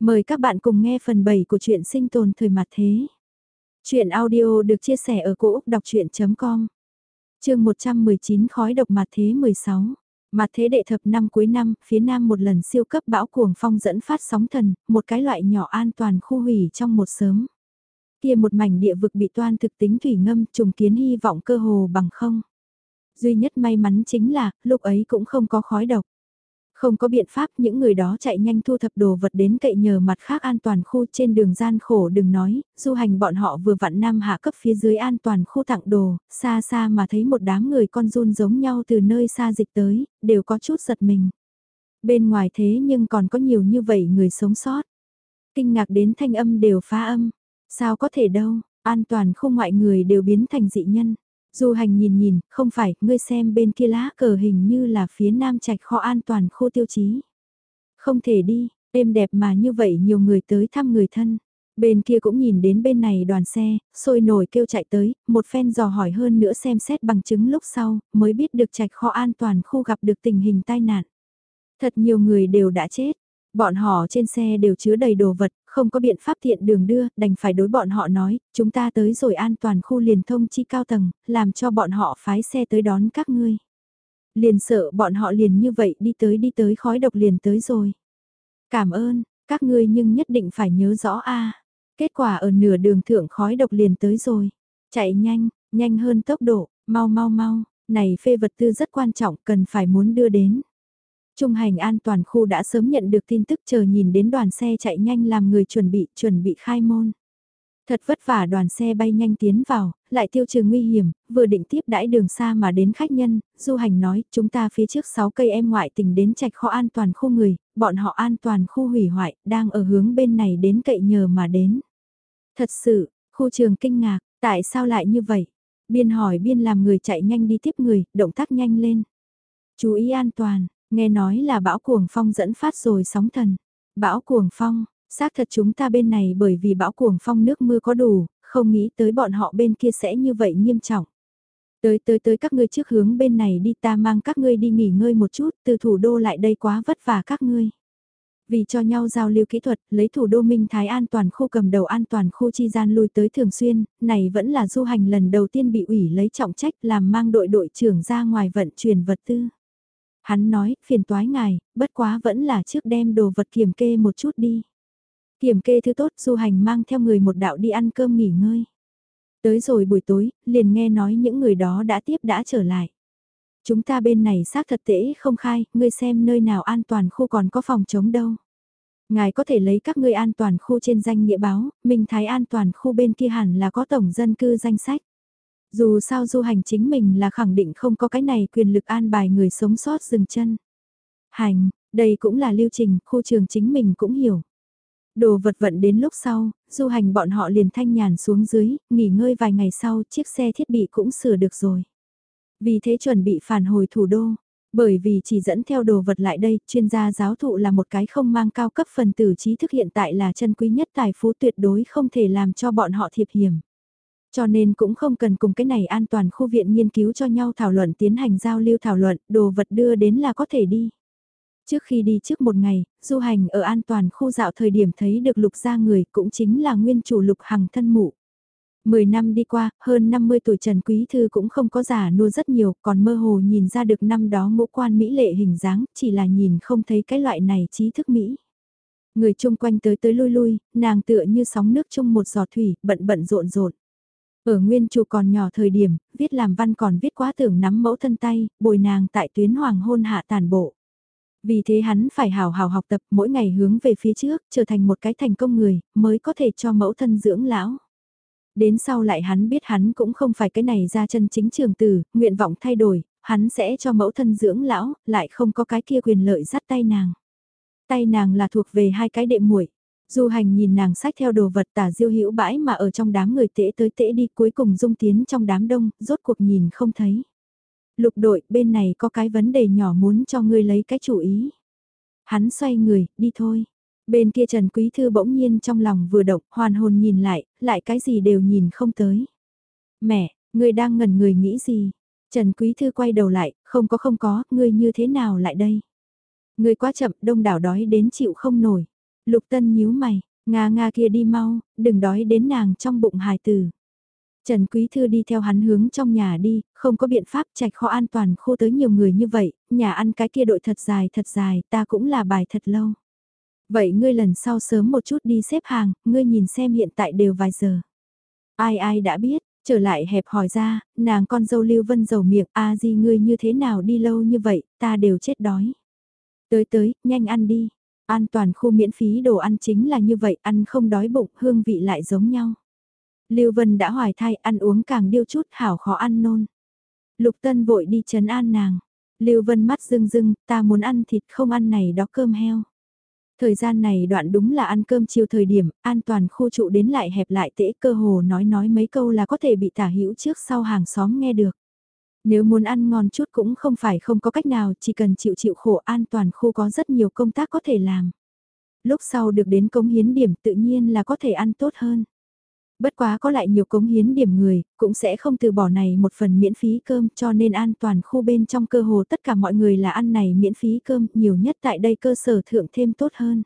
Mời các bạn cùng nghe phần 7 của truyện sinh tồn thời mặt thế. Chuyện audio được chia sẻ ở cỗ đọc chuyện.com Trường 119 khói độc mặt thế 16 Mặt thế đệ thập năm cuối năm, phía nam một lần siêu cấp bão cuồng phong dẫn phát sóng thần, một cái loại nhỏ an toàn khu hủy trong một sớm. Kia một mảnh địa vực bị toan thực tính thủy ngâm trùng kiến hy vọng cơ hồ bằng không. Duy nhất may mắn chính là, lúc ấy cũng không có khói độc. Không có biện pháp những người đó chạy nhanh thu thập đồ vật đến cậy nhờ mặt khác an toàn khu trên đường gian khổ đừng nói, du hành bọn họ vừa vặn năm hạ cấp phía dưới an toàn khu tặng đồ, xa xa mà thấy một đám người con run giống nhau từ nơi xa dịch tới, đều có chút giật mình. Bên ngoài thế nhưng còn có nhiều như vậy người sống sót. Kinh ngạc đến thanh âm đều phá âm. Sao có thể đâu, an toàn không ngoại người đều biến thành dị nhân. Du hành nhìn nhìn, không phải, ngươi xem bên kia lá cờ hình như là phía nam trạch kho an toàn khu tiêu chí. Không thể đi, êm đẹp mà như vậy nhiều người tới thăm người thân. Bên kia cũng nhìn đến bên này đoàn xe, sôi nổi kêu chạy tới, một phen dò hỏi hơn nữa xem xét bằng chứng lúc sau, mới biết được trạch kho an toàn khu gặp được tình hình tai nạn. Thật nhiều người đều đã chết, bọn họ trên xe đều chứa đầy đồ vật, không có biện pháp tiện đường đưa, đành phải đối bọn họ nói, chúng ta tới rồi an toàn khu liền thông chi cao tầng, làm cho bọn họ phái xe tới đón các ngươi. Liền sợ bọn họ liền như vậy đi tới đi tới khói độc liền tới rồi. Cảm ơn, các ngươi nhưng nhất định phải nhớ rõ a. Kết quả ở nửa đường thượng khói độc liền tới rồi. Chạy nhanh, nhanh hơn tốc độ, mau mau mau, này phê vật tư rất quan trọng cần phải muốn đưa đến. Trung hành an toàn khu đã sớm nhận được tin tức chờ nhìn đến đoàn xe chạy nhanh làm người chuẩn bị, chuẩn bị khai môn. Thật vất vả đoàn xe bay nhanh tiến vào, lại tiêu trừ nguy hiểm, vừa định tiếp đãi đường xa mà đến khách nhân, du hành nói, chúng ta phía trước 6 cây em ngoại tình đến trạch kho an toàn khu người, bọn họ an toàn khu hủy hoại, đang ở hướng bên này đến cậy nhờ mà đến. Thật sự, khu trường kinh ngạc, tại sao lại như vậy? Biên hỏi biên làm người chạy nhanh đi tiếp người, động tác nhanh lên. Chú ý an toàn, Nghe nói là bão cuồng phong dẫn phát rồi sóng thần. Bão cuồng phong, xác thật chúng ta bên này bởi vì bão cuồng phong nước mưa có đủ, không nghĩ tới bọn họ bên kia sẽ như vậy nghiêm trọng. Tới tới tới các ngươi trước hướng bên này đi ta mang các ngươi đi nghỉ ngơi một chút, từ thủ đô lại đây quá vất vả các ngươi. Vì cho nhau giao lưu kỹ thuật, lấy thủ đô Minh Thái an toàn khu cầm đầu an toàn khu chi gian lui tới thường xuyên, này vẫn là du hành lần đầu tiên bị ủy lấy trọng trách làm mang đội đội trưởng ra ngoài vận chuyển vật tư. Hắn nói, phiền toái ngài, bất quá vẫn là trước đem đồ vật kiểm kê một chút đi. Kiểm kê thứ tốt du hành mang theo người một đạo đi ăn cơm nghỉ ngơi. Tới rồi buổi tối, liền nghe nói những người đó đã tiếp đã trở lại. Chúng ta bên này xác thật tễ không khai, ngươi xem nơi nào an toàn khu còn có phòng chống đâu. Ngài có thể lấy các ngươi an toàn khu trên danh nghĩa báo, Minh Thái an toàn khu bên kia hẳn là có tổng dân cư danh sách. Dù sao du hành chính mình là khẳng định không có cái này quyền lực an bài người sống sót dừng chân. Hành, đây cũng là lưu trình, khu trường chính mình cũng hiểu. Đồ vật vận đến lúc sau, du hành bọn họ liền thanh nhàn xuống dưới, nghỉ ngơi vài ngày sau chiếc xe thiết bị cũng sửa được rồi. Vì thế chuẩn bị phản hồi thủ đô, bởi vì chỉ dẫn theo đồ vật lại đây, chuyên gia giáo thụ là một cái không mang cao cấp phần tử trí thức hiện tại là chân quý nhất tài phú tuyệt đối không thể làm cho bọn họ thiệp hiểm. Cho nên cũng không cần cùng cái này an toàn khu viện nghiên cứu cho nhau thảo luận tiến hành giao lưu thảo luận, đồ vật đưa đến là có thể đi. Trước khi đi trước một ngày, du hành ở an toàn khu dạo thời điểm thấy được lục gia người cũng chính là nguyên chủ lục hằng thân mụ. Mười năm đi qua, hơn 50 tuổi Trần Quý Thư cũng không có giả nua rất nhiều, còn mơ hồ nhìn ra được năm đó ngũ quan Mỹ lệ hình dáng, chỉ là nhìn không thấy cái loại này trí thức Mỹ. Người chung quanh tới tới lui lui, nàng tựa như sóng nước chung một giọt thủy, bận bận rộn rộn. Ở nguyên chủ còn nhỏ thời điểm, viết làm văn còn viết quá tưởng nắm mẫu thân tay, bồi nàng tại tuyến hoàng hôn hạ tàn bộ. Vì thế hắn phải hào hào học tập mỗi ngày hướng về phía trước, trở thành một cái thành công người, mới có thể cho mẫu thân dưỡng lão. Đến sau lại hắn biết hắn cũng không phải cái này ra chân chính trường tử, nguyện vọng thay đổi, hắn sẽ cho mẫu thân dưỡng lão, lại không có cái kia quyền lợi dắt tay nàng. Tay nàng là thuộc về hai cái đệ muội Du hành nhìn nàng sách theo đồ vật tả diêu hữu bãi mà ở trong đám người tễ tới tễ đi cuối cùng dung tiến trong đám đông, rốt cuộc nhìn không thấy. Lục đội, bên này có cái vấn đề nhỏ muốn cho ngươi lấy cái chủ ý. Hắn xoay người, đi thôi. Bên kia Trần Quý Thư bỗng nhiên trong lòng vừa động, hoàn hồn nhìn lại, lại cái gì đều nhìn không tới. Mẹ, ngươi đang ngẩn người nghĩ gì? Trần Quý Thư quay đầu lại, không có không có, ngươi như thế nào lại đây? Ngươi quá chậm, đông đảo đói đến chịu không nổi. Lục Tân nhíu mày, Nga Nga kia đi mau, đừng đói đến nàng trong bụng hài tử. Trần Quý Thư đi theo hắn hướng trong nhà đi, không có biện pháp trạch kho an toàn khu tới nhiều người như vậy, nhà ăn cái kia đội thật dài thật dài, ta cũng là bài thật lâu. Vậy ngươi lần sau sớm một chút đi xếp hàng, ngươi nhìn xem hiện tại đều vài giờ. Ai ai đã biết, trở lại hẹp hỏi ra, nàng con dâu Lưu Vân dầu miệng, a di ngươi như thế nào đi lâu như vậy, ta đều chết đói. Tới tới, nhanh ăn đi. An toàn khu miễn phí đồ ăn chính là như vậy, ăn không đói bụng, hương vị lại giống nhau. Lưu Vân đã hoài thai, ăn uống càng điêu chút, hảo khó ăn nôn. Lục Tân vội đi chấn an nàng. Lưu Vân mắt rưng rưng, ta muốn ăn thịt không ăn này đó cơm heo. Thời gian này đoạn đúng là ăn cơm chiều thời điểm, an toàn khu trụ đến lại hẹp lại tễ cơ hồ nói nói mấy câu là có thể bị tả hữu trước sau hàng xóm nghe được. Nếu muốn ăn ngon chút cũng không phải không có cách nào, chỉ cần chịu chịu khổ an toàn khu có rất nhiều công tác có thể làm. Lúc sau được đến cống hiến điểm tự nhiên là có thể ăn tốt hơn. Bất quá có lại nhiều cống hiến điểm người, cũng sẽ không từ bỏ này một phần miễn phí cơm cho nên an toàn khu bên trong cơ hồ tất cả mọi người là ăn này miễn phí cơm, nhiều nhất tại đây cơ sở thượng thêm tốt hơn.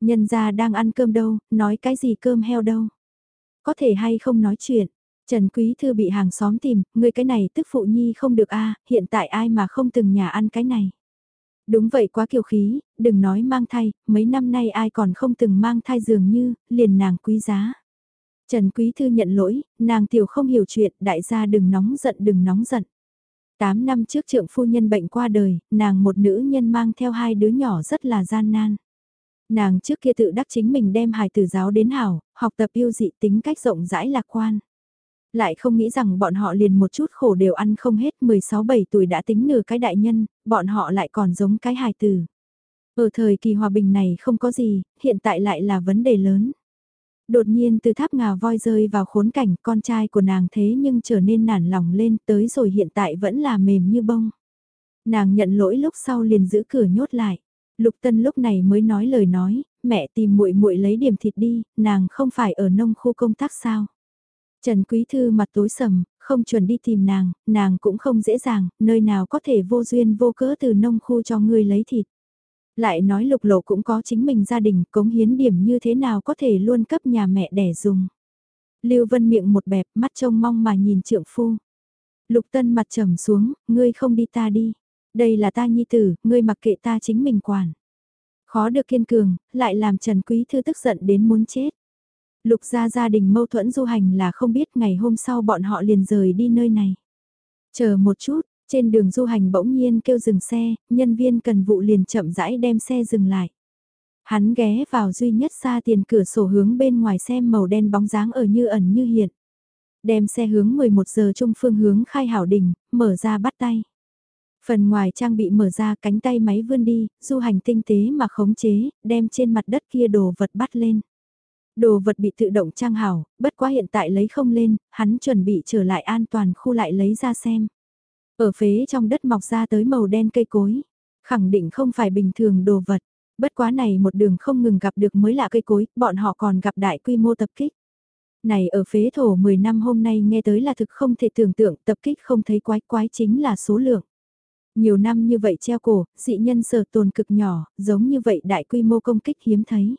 Nhân gia đang ăn cơm đâu, nói cái gì cơm heo đâu. Có thể hay không nói chuyện. Trần Quý Thư bị hàng xóm tìm, người cái này tức phụ nhi không được a hiện tại ai mà không từng nhà ăn cái này. Đúng vậy quá kiều khí, đừng nói mang thai, mấy năm nay ai còn không từng mang thai dường như, liền nàng quý giá. Trần Quý Thư nhận lỗi, nàng tiểu không hiểu chuyện, đại gia đừng nóng giận đừng nóng giận. Tám năm trước trượng phu nhân bệnh qua đời, nàng một nữ nhân mang theo hai đứa nhỏ rất là gian nan. Nàng trước kia tự đắc chính mình đem hài tử giáo đến hảo, học tập yêu dị tính cách rộng rãi lạc quan. Lại không nghĩ rằng bọn họ liền một chút khổ đều ăn không hết 16-17 tuổi đã tính nửa cái đại nhân, bọn họ lại còn giống cái hài tử. Ở thời kỳ hòa bình này không có gì, hiện tại lại là vấn đề lớn. Đột nhiên từ tháp ngà voi rơi vào khốn cảnh con trai của nàng thế nhưng trở nên nản lòng lên tới rồi hiện tại vẫn là mềm như bông. Nàng nhận lỗi lúc sau liền giữ cửa nhốt lại. Lục Tân lúc này mới nói lời nói, mẹ tìm muội muội lấy điểm thịt đi, nàng không phải ở nông khu công tác sao. Trần Quý Thư mặt tối sầm, không chuẩn đi tìm nàng, nàng cũng không dễ dàng, nơi nào có thể vô duyên vô cớ từ nông khu cho ngươi lấy thịt. Lại nói lục lộ cũng có chính mình gia đình, cống hiến điểm như thế nào có thể luôn cấp nhà mẹ đẻ dùng. Lưu Vân miệng một bẹp, mắt trông mong mà nhìn trượng phu. Lục Tân mặt trầm xuống, ngươi không đi ta đi. Đây là ta nhi tử, ngươi mặc kệ ta chính mình quản. Khó được kiên cường, lại làm Trần Quý Thư tức giận đến muốn chết. Lục gia gia đình mâu thuẫn du hành là không biết ngày hôm sau bọn họ liền rời đi nơi này. Chờ một chút, trên đường du hành bỗng nhiên kêu dừng xe, nhân viên cần vụ liền chậm rãi đem xe dừng lại. Hắn ghé vào duy nhất xa tiền cửa sổ hướng bên ngoài xem màu đen bóng dáng ở như ẩn như hiện. Đem xe hướng 11 giờ trung phương hướng khai hảo đình, mở ra bắt tay. Phần ngoài trang bị mở ra cánh tay máy vươn đi, du hành tinh tế mà khống chế, đem trên mặt đất kia đồ vật bắt lên. Đồ vật bị tự động trang hảo, bất quá hiện tại lấy không lên, hắn chuẩn bị trở lại an toàn khu lại lấy ra xem. Ở phế trong đất mọc ra tới màu đen cây cối, khẳng định không phải bình thường đồ vật. Bất quá này một đường không ngừng gặp được mới lạ cây cối, bọn họ còn gặp đại quy mô tập kích. Này ở phế thổ 10 năm hôm nay nghe tới là thực không thể tưởng tượng tập kích không thấy quái quái chính là số lượng. Nhiều năm như vậy treo cổ, dị nhân sở tồn cực nhỏ, giống như vậy đại quy mô công kích hiếm thấy.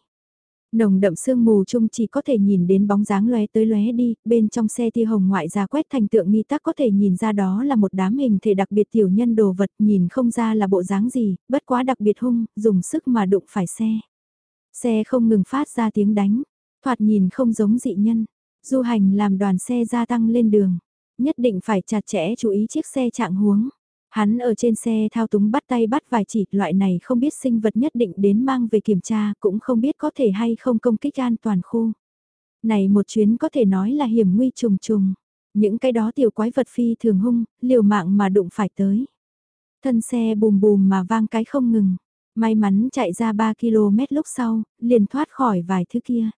Nồng đậm sương mù chung chỉ có thể nhìn đến bóng dáng lóe tới lóe đi, bên trong xe tia hồng ngoại ra quét thành tượng nghi tắc có thể nhìn ra đó là một đám hình thể đặc biệt tiểu nhân đồ vật nhìn không ra là bộ dáng gì, bất quá đặc biệt hung, dùng sức mà đụng phải xe. Xe không ngừng phát ra tiếng đánh, thoạt nhìn không giống dị nhân, du hành làm đoàn xe gia tăng lên đường, nhất định phải chặt chẽ chú ý chiếc xe trạng huống. Hắn ở trên xe thao túng bắt tay bắt vài chỉ, loại này không biết sinh vật nhất định đến mang về kiểm tra, cũng không biết có thể hay không công kích an toàn khu. Này một chuyến có thể nói là hiểm nguy trùng trùng. Những cái đó tiểu quái vật phi thường hung, liều mạng mà đụng phải tới. Thân xe bùm bùm mà vang cái không ngừng. May mắn chạy ra 3 km lúc sau, liền thoát khỏi vài thứ kia.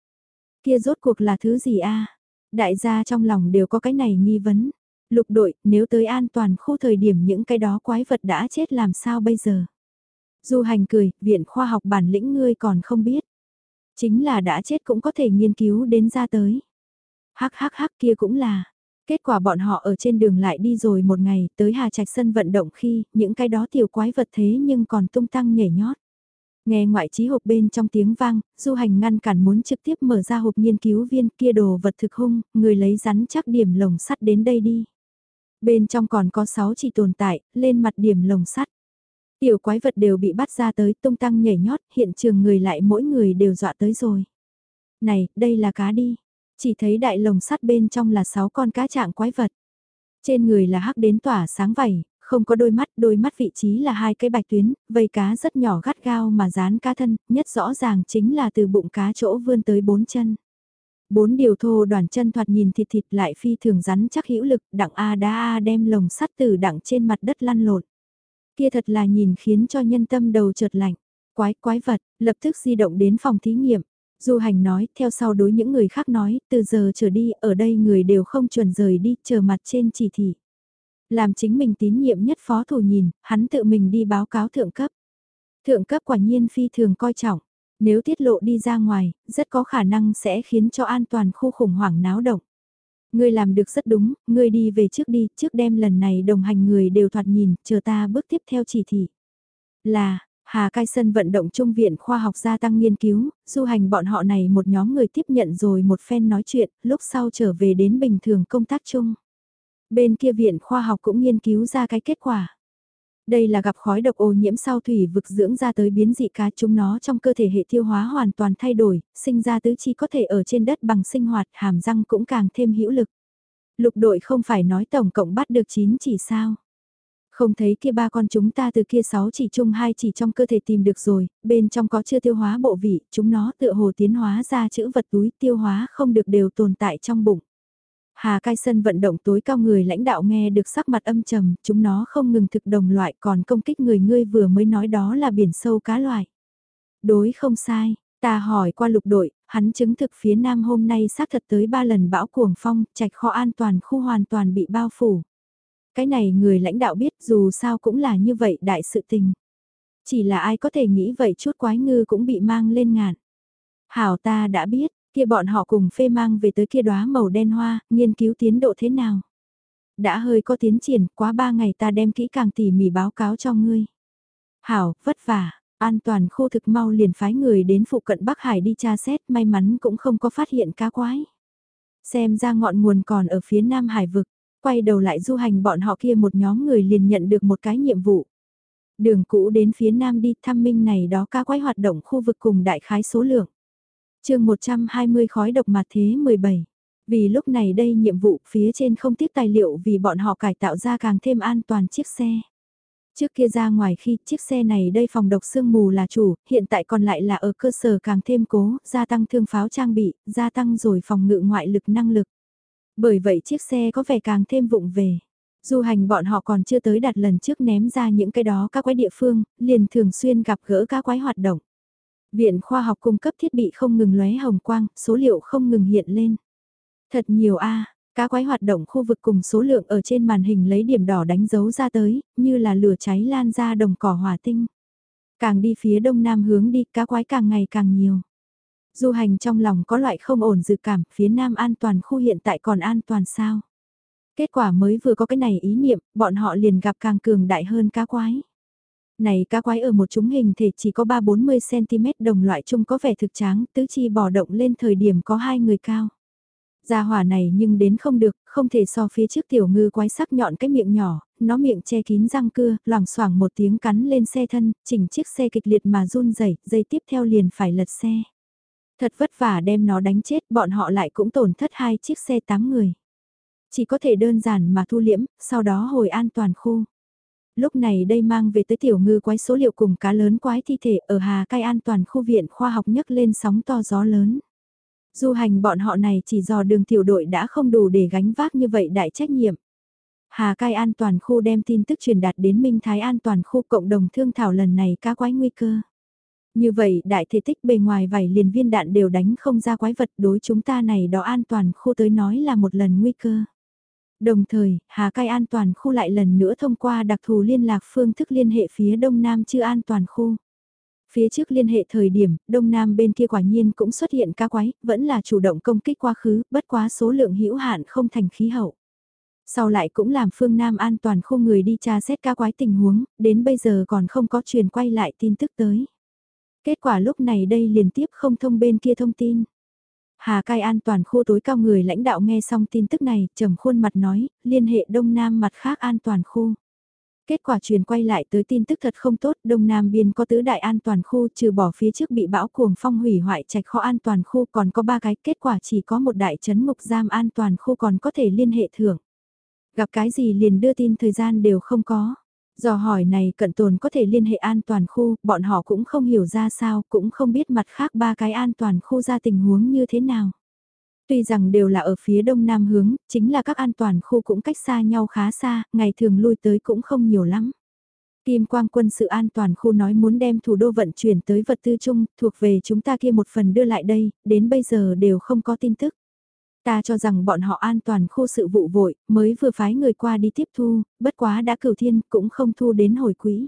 Kia rốt cuộc là thứ gì a Đại gia trong lòng đều có cái này nghi vấn. Lục đội, nếu tới an toàn khu thời điểm những cái đó quái vật đã chết làm sao bây giờ? Du hành cười, viện khoa học bản lĩnh ngươi còn không biết. Chính là đã chết cũng có thể nghiên cứu đến ra tới. Hắc hắc hắc kia cũng là. Kết quả bọn họ ở trên đường lại đi rồi một ngày, tới Hà Trạch sân vận động khi, những cái đó tiểu quái vật thế nhưng còn tung tăng nhảy nhót. Nghe ngoại trí hộp bên trong tiếng vang, du hành ngăn cản muốn trực tiếp mở ra hộp nghiên cứu viên kia đồ vật thực hung, người lấy rắn chắc điểm lồng sắt đến đây đi. Bên trong còn có 6 chỉ tồn tại, lên mặt điểm lồng sắt. Tiểu quái vật đều bị bắt ra tới tung tăng nhảy nhót, hiện trường người lại mỗi người đều dọa tới rồi. Này, đây là cá đi. Chỉ thấy đại lồng sắt bên trong là 6 con cá trạng quái vật. Trên người là hắc đến tỏa sáng vảy, không có đôi mắt, đôi mắt vị trí là hai cái bạch tuyến, vây cá rất nhỏ gắt gao mà dán cá thân, nhất rõ ràng chính là từ bụng cá chỗ vươn tới bốn chân. Bốn điều thô đoàn chân thoạt nhìn thịt thịt lại phi thường rắn chắc hữu lực, đặng A đa A đem lồng sắt từ đặng trên mặt đất lăn lộn. Kia thật là nhìn khiến cho nhân tâm đầu chợt lạnh. Quái quái vật, lập tức di động đến phòng thí nghiệm. Du hành nói, theo sau đối những người khác nói, từ giờ trở đi, ở đây người đều không chuẩn rời đi, chờ mặt trên chỉ thị. Làm chính mình tín nhiệm nhất phó thủ nhìn, hắn tự mình đi báo cáo thượng cấp. Thượng cấp quả nhiên phi thường coi trọng, nếu tiết lộ đi ra ngoài, rất có khả năng sẽ khiến cho an toàn khu khủng hoảng náo động. Ngươi làm được rất đúng, ngươi đi về trước đi, trước đêm lần này đồng hành người đều thoạt nhìn, chờ ta bước tiếp theo chỉ thị. Là, Hà Cai Sân vận động trung viện khoa học gia tăng nghiên cứu, du hành bọn họ này một nhóm người tiếp nhận rồi một phen nói chuyện, lúc sau trở về đến bình thường công tác chung. Bên kia viện khoa học cũng nghiên cứu ra cái kết quả. Đây là gặp khói độc ô nhiễm sau thủy vực dưỡng ra tới biến dị cá chúng nó trong cơ thể hệ tiêu hóa hoàn toàn thay đổi, sinh ra tứ chi có thể ở trên đất bằng sinh hoạt, hàm răng cũng càng thêm hữu lực. Lục đội không phải nói tổng cộng bắt được 9 chỉ sao. Không thấy kia ba con chúng ta từ kia 6 chỉ chung hai chỉ trong cơ thể tìm được rồi, bên trong có chưa tiêu hóa bộ vị, chúng nó tựa hồ tiến hóa ra chữ vật túi tiêu hóa không được đều tồn tại trong bụng. Hà cai sân vận động tối cao người lãnh đạo nghe được sắc mặt âm trầm, chúng nó không ngừng thực đồng loại còn công kích người ngươi vừa mới nói đó là biển sâu cá loại. Đối không sai, ta hỏi qua lục đội, hắn chứng thực phía nam hôm nay xác thật tới ba lần bão cuồng phong, trạch kho an toàn khu hoàn toàn bị bao phủ. Cái này người lãnh đạo biết dù sao cũng là như vậy đại sự tình. Chỉ là ai có thể nghĩ vậy chút quái ngư cũng bị mang lên ngàn. Hảo ta đã biết, kia bọn họ cùng phê mang về tới kia đóa màu đen hoa, nghiên cứu tiến độ thế nào. Đã hơi có tiến triển, quá ba ngày ta đem kỹ càng tỉ mỉ báo cáo cho ngươi. Hảo, vất vả, an toàn khu thực mau liền phái người đến phụ cận Bắc Hải đi tra xét, may mắn cũng không có phát hiện cá quái. Xem ra ngọn nguồn còn ở phía Nam Hải vực, quay đầu lại du hành bọn họ kia một nhóm người liền nhận được một cái nhiệm vụ. Đường cũ đến phía Nam đi thăm minh này đó cá quái hoạt động khu vực cùng đại khái số lượng chương 120 khói độc mặt thế 17. Vì lúc này đây nhiệm vụ phía trên không tiếp tài liệu vì bọn họ cải tạo ra càng thêm an toàn chiếc xe. Trước kia ra ngoài khi chiếc xe này đây phòng độc sương mù là chủ, hiện tại còn lại là ở cơ sở càng thêm cố, gia tăng thương pháo trang bị, gia tăng rồi phòng ngự ngoại lực năng lực. Bởi vậy chiếc xe có vẻ càng thêm vụng về. Du hành bọn họ còn chưa tới đặt lần trước ném ra những cái đó các quái địa phương, liền thường xuyên gặp gỡ các quái hoạt động. Viện khoa học cung cấp thiết bị không ngừng lóe hồng quang, số liệu không ngừng hiện lên. Thật nhiều a, cá quái hoạt động khu vực cùng số lượng ở trên màn hình lấy điểm đỏ đánh dấu ra tới, như là lửa cháy lan ra đồng cỏ hỏa tinh. Càng đi phía đông nam hướng đi, cá quái càng ngày càng nhiều. Du hành trong lòng có loại không ổn dự cảm, phía nam an toàn khu hiện tại còn an toàn sao? Kết quả mới vừa có cái này ý niệm, bọn họ liền gặp càng cường đại hơn cá quái. Này cá quái ở một chúng hình thể chỉ có 3-40cm đồng loại chung có vẻ thực tráng, tứ chi bò động lên thời điểm có hai người cao. Gia hỏa này nhưng đến không được, không thể so phía trước tiểu ngư quái sắc nhọn cái miệng nhỏ, nó miệng che kín răng cưa, loảng xoảng một tiếng cắn lên xe thân, chỉnh chiếc xe kịch liệt mà run rẩy, dây tiếp theo liền phải lật xe. Thật vất vả đem nó đánh chết, bọn họ lại cũng tổn thất hai chiếc xe tám người. Chỉ có thể đơn giản mà thu liễm, sau đó hồi an toàn khu lúc này đây mang về tới tiểu ngư quái số liệu cùng cá lớn quái thi thể ở Hà Cai an toàn khu viện khoa học nhấc lên sóng to gió lớn. Du hành bọn họ này chỉ dò đường tiểu đội đã không đủ để gánh vác như vậy đại trách nhiệm. Hà Cai an toàn khu đem tin tức truyền đạt đến Minh Thái an toàn khu cộng đồng thương thảo lần này cá quái nguy cơ. Như vậy, đại thể tích bề ngoài vảy liền viên đạn đều đánh không ra quái vật đối chúng ta này đó an toàn khu tới nói là một lần nguy cơ. Đồng thời, Hà Cai an toàn khu lại lần nữa thông qua đặc thù liên lạc phương thức liên hệ phía Đông Nam chưa an toàn khu. Phía trước liên hệ thời điểm, Đông Nam bên kia quả nhiên cũng xuất hiện ca quái, vẫn là chủ động công kích quá khứ, bất quá số lượng hữu hạn không thành khí hậu. Sau lại cũng làm phương Nam an toàn khu người đi tra xét ca quái tình huống, đến bây giờ còn không có truyền quay lại tin tức tới. Kết quả lúc này đây liên tiếp không thông bên kia thông tin. Hà cai an toàn khu tối cao người lãnh đạo nghe xong tin tức này, trầm khuôn mặt nói, liên hệ đông nam mặt khác an toàn khu. Kết quả truyền quay lại tới tin tức thật không tốt, Đông Nam Biên có tứ đại an toàn khu trừ bỏ phía trước bị bão cuồng phong hủy hoại trạch kho an toàn khu còn có ba cái, kết quả chỉ có một đại trấn ngục giam an toàn khu còn có thể liên hệ thưởng. Gặp cái gì liền đưa tin thời gian đều không có. Do hỏi này cận tồn có thể liên hệ an toàn khu, bọn họ cũng không hiểu ra sao, cũng không biết mặt khác ba cái an toàn khu ra tình huống như thế nào. Tuy rằng đều là ở phía đông nam hướng, chính là các an toàn khu cũng cách xa nhau khá xa, ngày thường lui tới cũng không nhiều lắm. Kim Quang quân sự an toàn khu nói muốn đem thủ đô vận chuyển tới vật tư chung, thuộc về chúng ta kia một phần đưa lại đây, đến bây giờ đều không có tin tức. Ta cho rằng bọn họ an toàn khu sự vụ vội, mới vừa phái người qua đi tiếp thu, bất quá đã cửu thiên cũng không thu đến hồi quỹ.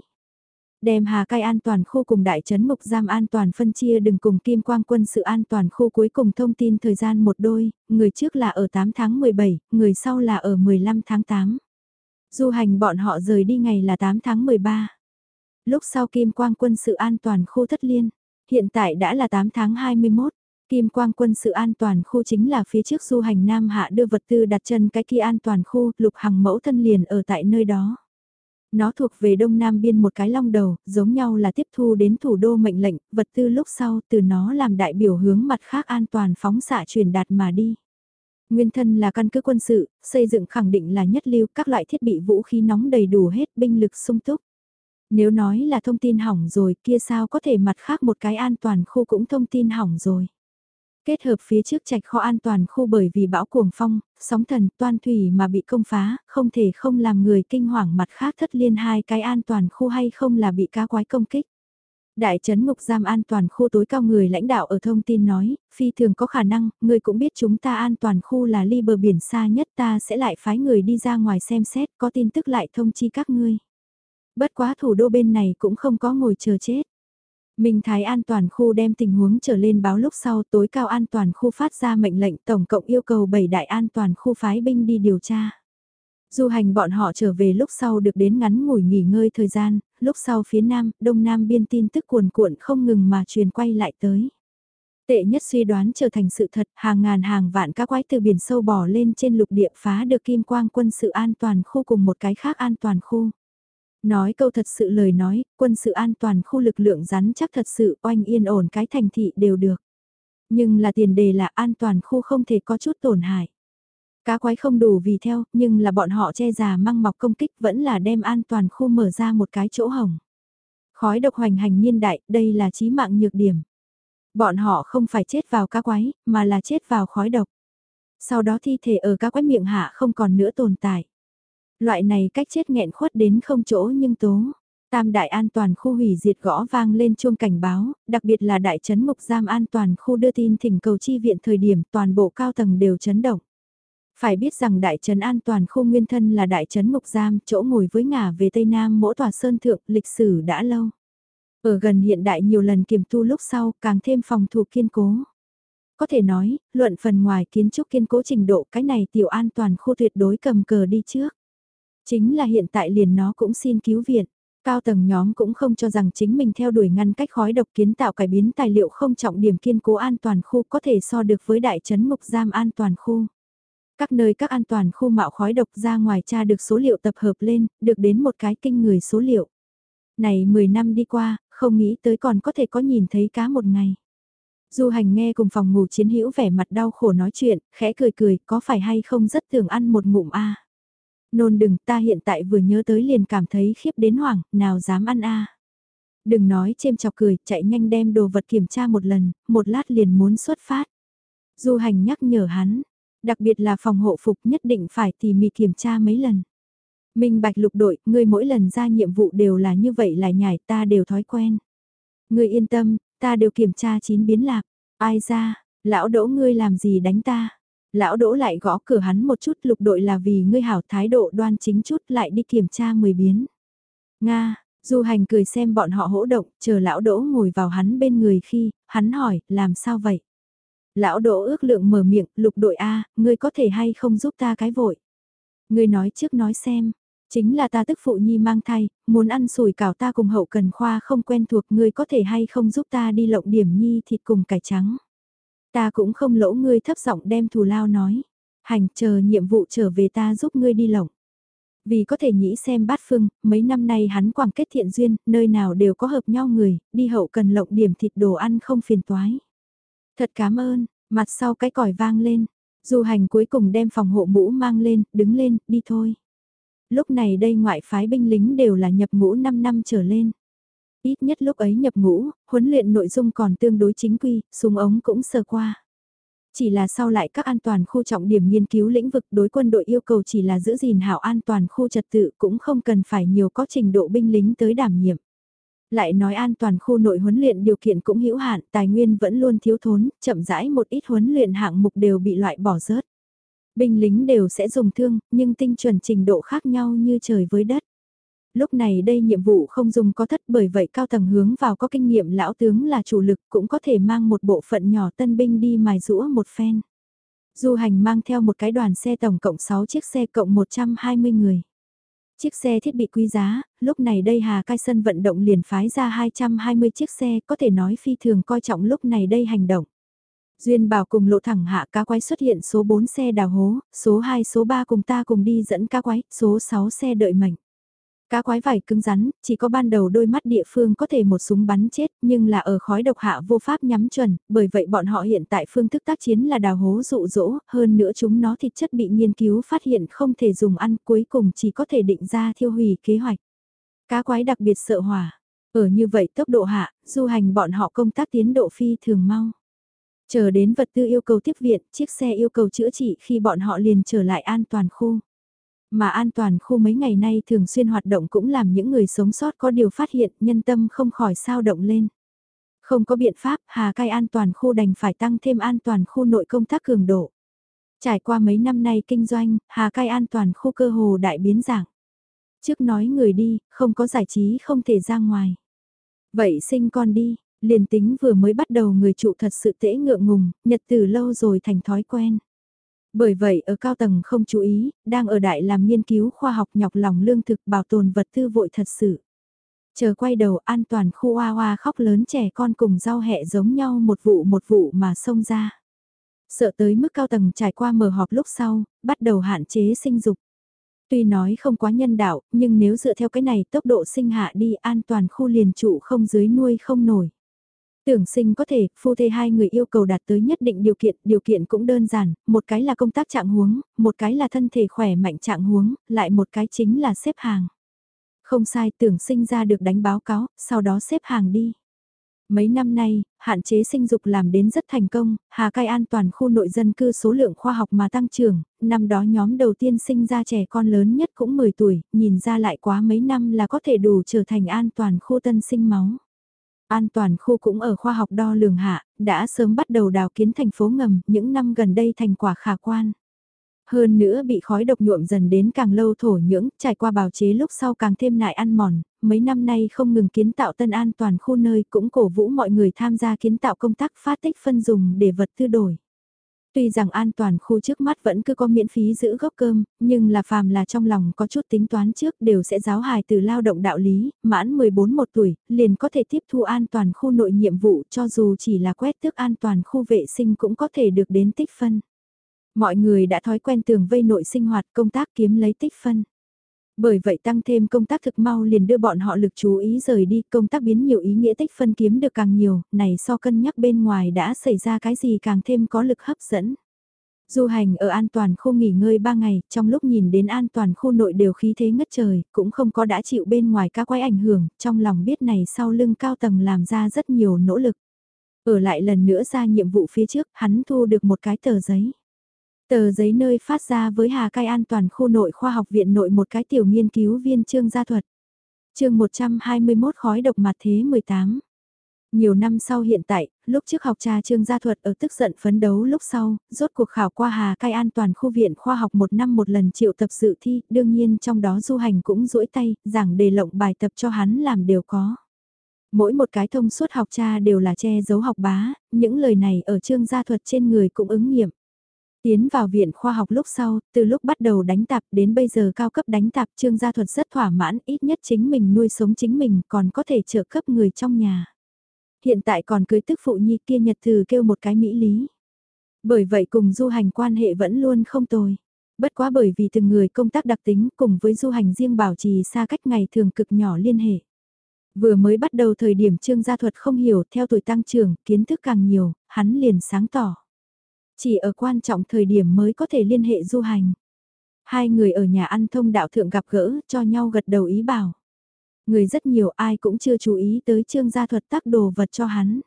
Đem Hà Cai an toàn khu cùng đại trấn mục giam an toàn phân chia đừng cùng Kim Quang quân sự an toàn khu cuối cùng thông tin thời gian một đôi, người trước là ở 8 tháng 17, người sau là ở 15 tháng 8. Du hành bọn họ rời đi ngày là 8 tháng 13. Lúc sau Kim Quang quân sự an toàn khu thất liên, hiện tại đã là 8 tháng 21. Kim Quang quân sự an toàn khu chính là phía trước du hành Nam Hạ đưa vật tư đặt chân cái kia an toàn khu, lục hằng mẫu thân liền ở tại nơi đó. Nó thuộc về đông nam biên một cái long đầu, giống nhau là tiếp thu đến thủ đô mệnh lệnh, vật tư lúc sau từ nó làm đại biểu hướng mặt khác an toàn phóng xạ truyền đạt mà đi. Nguyên thân là căn cứ quân sự, xây dựng khẳng định là nhất lưu các loại thiết bị vũ khí nóng đầy đủ hết binh lực sung túc. Nếu nói là thông tin hỏng rồi kia sao có thể mặt khác một cái an toàn khu cũng thông tin hỏng rồi. Kết hợp phía trước trạch kho an toàn khu bởi vì bão cuồng phong, sóng thần, toan thủy mà bị công phá, không thể không làm người kinh hoàng mặt khác thất liên hai cái an toàn khu hay không là bị cá quái công kích. Đại trấn ngục giam an toàn khu tối cao người lãnh đạo ở thông tin nói, phi thường có khả năng, người cũng biết chúng ta an toàn khu là ly bờ biển xa nhất ta sẽ lại phái người đi ra ngoài xem xét, có tin tức lại thông chi các ngươi. Bất quá thủ đô bên này cũng không có ngồi chờ chết. Minh Thái an toàn khu đem tình huống trở lên báo lúc sau tối cao an toàn khu phát ra mệnh lệnh tổng cộng yêu cầu 7 đại an toàn khu phái binh đi điều tra. Du hành bọn họ trở về lúc sau được đến ngắn ngủi nghỉ ngơi thời gian, lúc sau phía nam, đông nam biên tin tức cuồn cuộn không ngừng mà truyền quay lại tới. Tệ nhất suy đoán trở thành sự thật, hàng ngàn hàng vạn các quái từ biển sâu bò lên trên lục địa phá được kim quang quân sự an toàn khu cùng một cái khác an toàn khu. Nói câu thật sự lời nói, quân sự an toàn khu lực lượng rắn chắc thật sự oanh yên ổn cái thành thị đều được. Nhưng là tiền đề là an toàn khu không thể có chút tổn hại. Cá quái không đủ vì theo, nhưng là bọn họ che già măng mọc công kích vẫn là đem an toàn khu mở ra một cái chỗ hồng. Khói độc hoành hành niên đại, đây là chí mạng nhược điểm. Bọn họ không phải chết vào cá quái, mà là chết vào khói độc. Sau đó thi thể ở cá quái miệng hạ không còn nữa tồn tại. Loại này cách chết nghẹn khuất đến không chỗ nhưng tố. Tam đại an toàn khu hủy diệt gõ vang lên chuông cảnh báo, đặc biệt là đại trấn mục giam an toàn khu đưa tin thỉnh cầu chi viện thời điểm toàn bộ cao tầng đều chấn động. Phải biết rằng đại trấn an toàn khu nguyên thân là đại trấn mục giam, chỗ ngồi với ngả về Tây Nam mỗi tòa sơn thượng, lịch sử đã lâu. Ở gần hiện đại nhiều lần kiểm tu lúc sau, càng thêm phòng thủ kiên cố. Có thể nói, luận phần ngoài kiến trúc kiên cố trình độ cái này tiểu an toàn khu tuyệt đối cầm cờ đi trước. Chính là hiện tại liền nó cũng xin cứu viện. Cao tầng nhóm cũng không cho rằng chính mình theo đuổi ngăn cách khói độc kiến tạo cải biến tài liệu không trọng điểm kiên cố an toàn khu có thể so được với đại trấn mục giam an toàn khu. Các nơi các an toàn khu mạo khói độc ra ngoài tra được số liệu tập hợp lên, được đến một cái kinh người số liệu. Này 10 năm đi qua, không nghĩ tới còn có thể có nhìn thấy cá một ngày. Du hành nghe cùng phòng ngủ chiến hữu vẻ mặt đau khổ nói chuyện, khẽ cười cười, có phải hay không rất thường ăn một ngụm a Nôn đừng, ta hiện tại vừa nhớ tới liền cảm thấy khiếp đến hoảng, nào dám ăn a Đừng nói chêm chọc cười, chạy nhanh đem đồ vật kiểm tra một lần, một lát liền muốn xuất phát. Du hành nhắc nhở hắn, đặc biệt là phòng hộ phục nhất định phải tỉ mỉ kiểm tra mấy lần. Minh bạch lục đội, ngươi mỗi lần ra nhiệm vụ đều là như vậy là nhảy ta đều thói quen. Ngươi yên tâm, ta đều kiểm tra chín biến lạc. Ai ra, lão đỗ ngươi làm gì đánh ta? Lão đỗ lại gõ cửa hắn một chút lục đội là vì ngươi hảo thái độ đoan chính chút lại đi kiểm tra 10 biến. Nga, du hành cười xem bọn họ hỗ động, chờ lão đỗ ngồi vào hắn bên người khi, hắn hỏi, làm sao vậy? Lão đỗ ước lượng mở miệng, lục đội A, ngươi có thể hay không giúp ta cái vội? Ngươi nói trước nói xem, Chính là ta tức phụ nhi mang thai, muốn ăn sủi cảo ta cùng hậu cần khoa không quen thuộc ngươi có thể hay không giúp ta đi lộng điểm nhi thịt cùng cải trắng. Ta cũng không lỗ ngươi thấp giọng đem thù lao nói. Hành chờ nhiệm vụ trở về ta giúp ngươi đi lộng. Vì có thể nghĩ xem bát phương, mấy năm nay hắn quảng kết thiện duyên, nơi nào đều có hợp nhau người, đi hậu cần lộng điểm thịt đồ ăn không phiền toái. Thật cảm ơn, mặt sau cái còi vang lên, du hành cuối cùng đem phòng hộ mũ mang lên, đứng lên, đi thôi. Lúc này đây ngoại phái binh lính đều là nhập ngũ 5 năm trở lên. Ít nhất lúc ấy nhập ngũ, huấn luyện nội dung còn tương đối chính quy, súng ống cũng sơ qua. Chỉ là sau lại các an toàn khu trọng điểm nghiên cứu lĩnh vực đối quân đội yêu cầu chỉ là giữ gìn hảo an toàn khu trật tự cũng không cần phải nhiều có trình độ binh lính tới đảm nhiệm. Lại nói an toàn khu nội huấn luyện điều kiện cũng hữu hạn, tài nguyên vẫn luôn thiếu thốn, chậm rãi một ít huấn luyện hạng mục đều bị loại bỏ rớt. Binh lính đều sẽ dùng thương, nhưng tinh chuẩn trình độ khác nhau như trời với đất. Lúc này đây nhiệm vụ không dùng có thất bởi vậy cao tầng hướng vào có kinh nghiệm lão tướng là chủ lực cũng có thể mang một bộ phận nhỏ tân binh đi mài rũa một phen. Du hành mang theo một cái đoàn xe tổng cộng 6 chiếc xe cộng 120 người. Chiếc xe thiết bị quý giá, lúc này đây Hà Cai Sân vận động liền phái ra 220 chiếc xe có thể nói phi thường coi trọng lúc này đây hành động. Duyên bảo cùng lộ thẳng hạ cá quái xuất hiện số 4 xe đào hố, số 2 số 3 cùng ta cùng đi dẫn cá quái, số 6 xe đợi mệnh. Cá quái vải cứng rắn, chỉ có ban đầu đôi mắt địa phương có thể một súng bắn chết, nhưng là ở khói độc hạ vô pháp nhắm chuẩn, bởi vậy bọn họ hiện tại phương thức tác chiến là đào hố dụ dỗ, hơn nữa chúng nó thịt chất bị nghiên cứu phát hiện không thể dùng ăn, cuối cùng chỉ có thể định ra thiêu hủy kế hoạch. Cá quái đặc biệt sợ hỏa. Ở như vậy tốc độ hạ, du hành bọn họ công tác tiến độ phi thường mau. Chờ đến vật tư yêu cầu tiếp viện, chiếc xe yêu cầu chữa trị khi bọn họ liền trở lại an toàn khu. Mà an toàn khu mấy ngày nay thường xuyên hoạt động cũng làm những người sống sót có điều phát hiện nhân tâm không khỏi sao động lên. Không có biện pháp, Hà Cai an toàn khu đành phải tăng thêm an toàn khu nội công tác cường độ. Trải qua mấy năm nay kinh doanh, Hà Cai an toàn khu cơ hồ đại biến dạng. Trước nói người đi, không có giải trí không thể ra ngoài. Vậy sinh con đi, liền tính vừa mới bắt đầu người trụ thật sự tễ ngượng ngùng, nhật từ lâu rồi thành thói quen. Bởi vậy ở cao tầng không chú ý, đang ở đại làm nghiên cứu khoa học nhọc lòng lương thực bảo tồn vật tư vội thật sự. Chờ quay đầu an toàn khu hoa hoa khóc lớn trẻ con cùng rau hẹ giống nhau một vụ một vụ mà xông ra. Sợ tới mức cao tầng trải qua mở họp lúc sau, bắt đầu hạn chế sinh dục. Tuy nói không quá nhân đạo, nhưng nếu dựa theo cái này tốc độ sinh hạ đi an toàn khu liền trụ không dưới nuôi không nổi. Tưởng sinh có thể, phu thê hai người yêu cầu đạt tới nhất định điều kiện, điều kiện cũng đơn giản, một cái là công tác trạng huống, một cái là thân thể khỏe mạnh trạng huống, lại một cái chính là xếp hàng. Không sai tưởng sinh ra được đánh báo cáo, sau đó xếp hàng đi. Mấy năm nay, hạn chế sinh dục làm đến rất thành công, Hà Cai an toàn khu nội dân cư số lượng khoa học mà tăng trưởng, năm đó nhóm đầu tiên sinh ra trẻ con lớn nhất cũng 10 tuổi, nhìn ra lại quá mấy năm là có thể đủ trở thành an toàn khu tân sinh máu. An toàn khu cũng ở khoa học đo lường hạ, đã sớm bắt đầu đào kiến thành phố ngầm, những năm gần đây thành quả khả quan. Hơn nữa bị khói độc nhuộm dần đến càng lâu thổ nhưỡng, trải qua bào chế lúc sau càng thêm nại ăn mòn, mấy năm nay không ngừng kiến tạo tân an toàn khu nơi cũng cổ vũ mọi người tham gia kiến tạo công tác phát tích phân dùng để vật tư đổi. Tuy rằng an toàn khu trước mắt vẫn cứ có miễn phí giữ gốc cơm, nhưng là phàm là trong lòng có chút tính toán trước đều sẽ giáo hài từ lao động đạo lý, mãn 14 một tuổi, liền có thể tiếp thu an toàn khu nội nhiệm vụ cho dù chỉ là quét tước an toàn khu vệ sinh cũng có thể được đến tích phân. Mọi người đã thói quen tường vây nội sinh hoạt công tác kiếm lấy tích phân. Bởi vậy tăng thêm công tác thực mau liền đưa bọn họ lực chú ý rời đi, công tác biến nhiều ý nghĩa tích phân kiếm được càng nhiều, này so cân nhắc bên ngoài đã xảy ra cái gì càng thêm có lực hấp dẫn. Du hành ở an toàn khu nghỉ ngơi 3 ngày, trong lúc nhìn đến an toàn khu nội đều khí thế ngất trời, cũng không có đã chịu bên ngoài các quái ảnh hưởng, trong lòng biết này sau lưng cao tầng làm ra rất nhiều nỗ lực. Ở lại lần nữa ra nhiệm vụ phía trước, hắn thu được một cái tờ giấy. Tờ giấy nơi phát ra với Hà Cai An toàn khu nội khoa học viện nội một cái tiểu nghiên cứu viên trương gia thuật. chương 121 khói độc mặt thế 18. Nhiều năm sau hiện tại, lúc trước học trà trương gia thuật ở tức giận phấn đấu lúc sau, rốt cuộc khảo qua Hà Cai An toàn khu viện khoa học một năm một lần triệu tập dự thi, đương nhiên trong đó du hành cũng duỗi tay, giảng đề lộng bài tập cho hắn làm đều có. Mỗi một cái thông suốt học cha đều là che giấu học bá, những lời này ở trương gia thuật trên người cũng ứng nghiệm. Tiến vào viện khoa học lúc sau, từ lúc bắt đầu đánh tạp đến bây giờ cao cấp đánh tạp trương gia thuật rất thỏa mãn, ít nhất chính mình nuôi sống chính mình còn có thể trợ cấp người trong nhà. Hiện tại còn cưới tức phụ nhi kia nhật từ kêu một cái mỹ lý. Bởi vậy cùng du hành quan hệ vẫn luôn không tồi. Bất quá bởi vì từng người công tác đặc tính cùng với du hành riêng bảo trì xa cách ngày thường cực nhỏ liên hệ. Vừa mới bắt đầu thời điểm trương gia thuật không hiểu theo tuổi tăng trưởng, kiến thức càng nhiều, hắn liền sáng tỏ. Chỉ ở quan trọng thời điểm mới có thể liên hệ du hành. Hai người ở nhà ăn thông đạo thượng gặp gỡ cho nhau gật đầu ý bảo. Người rất nhiều ai cũng chưa chú ý tới trương gia thuật tác đồ vật cho hắn.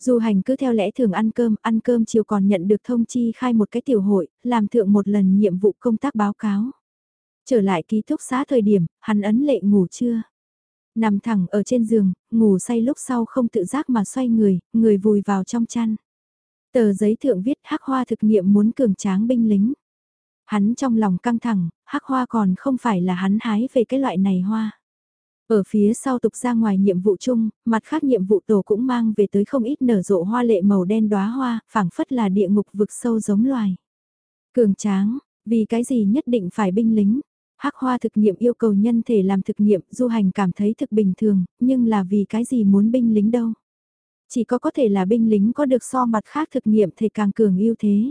Du hành cứ theo lẽ thường ăn cơm, ăn cơm chiều còn nhận được thông chi khai một cái tiểu hội, làm thượng một lần nhiệm vụ công tác báo cáo. Trở lại ký túc xá thời điểm, hắn ấn lệ ngủ chưa? Nằm thẳng ở trên giường, ngủ say lúc sau không tự giác mà xoay người, người vùi vào trong chăn. Tờ giấy thượng viết hắc hoa thực nghiệm muốn cường tráng binh lính. Hắn trong lòng căng thẳng, hắc hoa còn không phải là hắn hái về cái loại này hoa. Ở phía sau tục ra ngoài nhiệm vụ chung, mặt khác nhiệm vụ tổ cũng mang về tới không ít nở rộ hoa lệ màu đen đóa hoa, phảng phất là địa ngục vực sâu giống loài. Cường tráng, vì cái gì nhất định phải binh lính. Hắc hoa thực nghiệm yêu cầu nhân thể làm thực nghiệm, du hành cảm thấy thực bình thường, nhưng là vì cái gì muốn binh lính đâu. Chỉ có có thể là binh lính có được so mặt khác thực nghiệm thể càng cường ưu thế.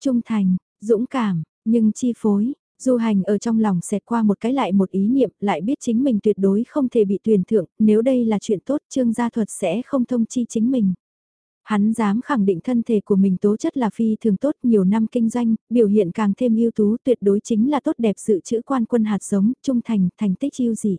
Trung thành, dũng cảm, nhưng chi phối, Du hành ở trong lòng xẹt qua một cái lại một ý niệm, lại biết chính mình tuyệt đối không thể bị tuyển thượng, nếu đây là chuyện tốt trương gia thuật sẽ không thông chi chính mình. Hắn dám khẳng định thân thể của mình tố chất là phi thường tốt nhiều năm kinh doanh, biểu hiện càng thêm ưu tú tuyệt đối chính là tốt đẹp sự chữ quan quân hạt giống, trung thành, thành tích yêu dị.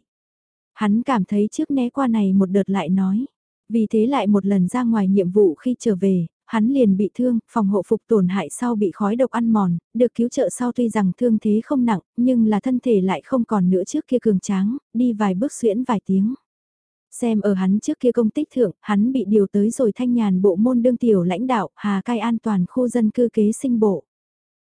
Hắn cảm thấy trước né qua này một đợt lại nói. Vì thế lại một lần ra ngoài nhiệm vụ khi trở về, hắn liền bị thương, phòng hộ phục tổn hại sau bị khói độc ăn mòn, được cứu trợ sau tuy rằng thương thế không nặng, nhưng là thân thể lại không còn nữa trước kia cường tráng, đi vài bước xuyễn vài tiếng. Xem ở hắn trước kia công tích thượng, hắn bị điều tới rồi thanh nhàn bộ môn đương tiểu lãnh đạo, hà cai an toàn khu dân cư kế sinh bộ.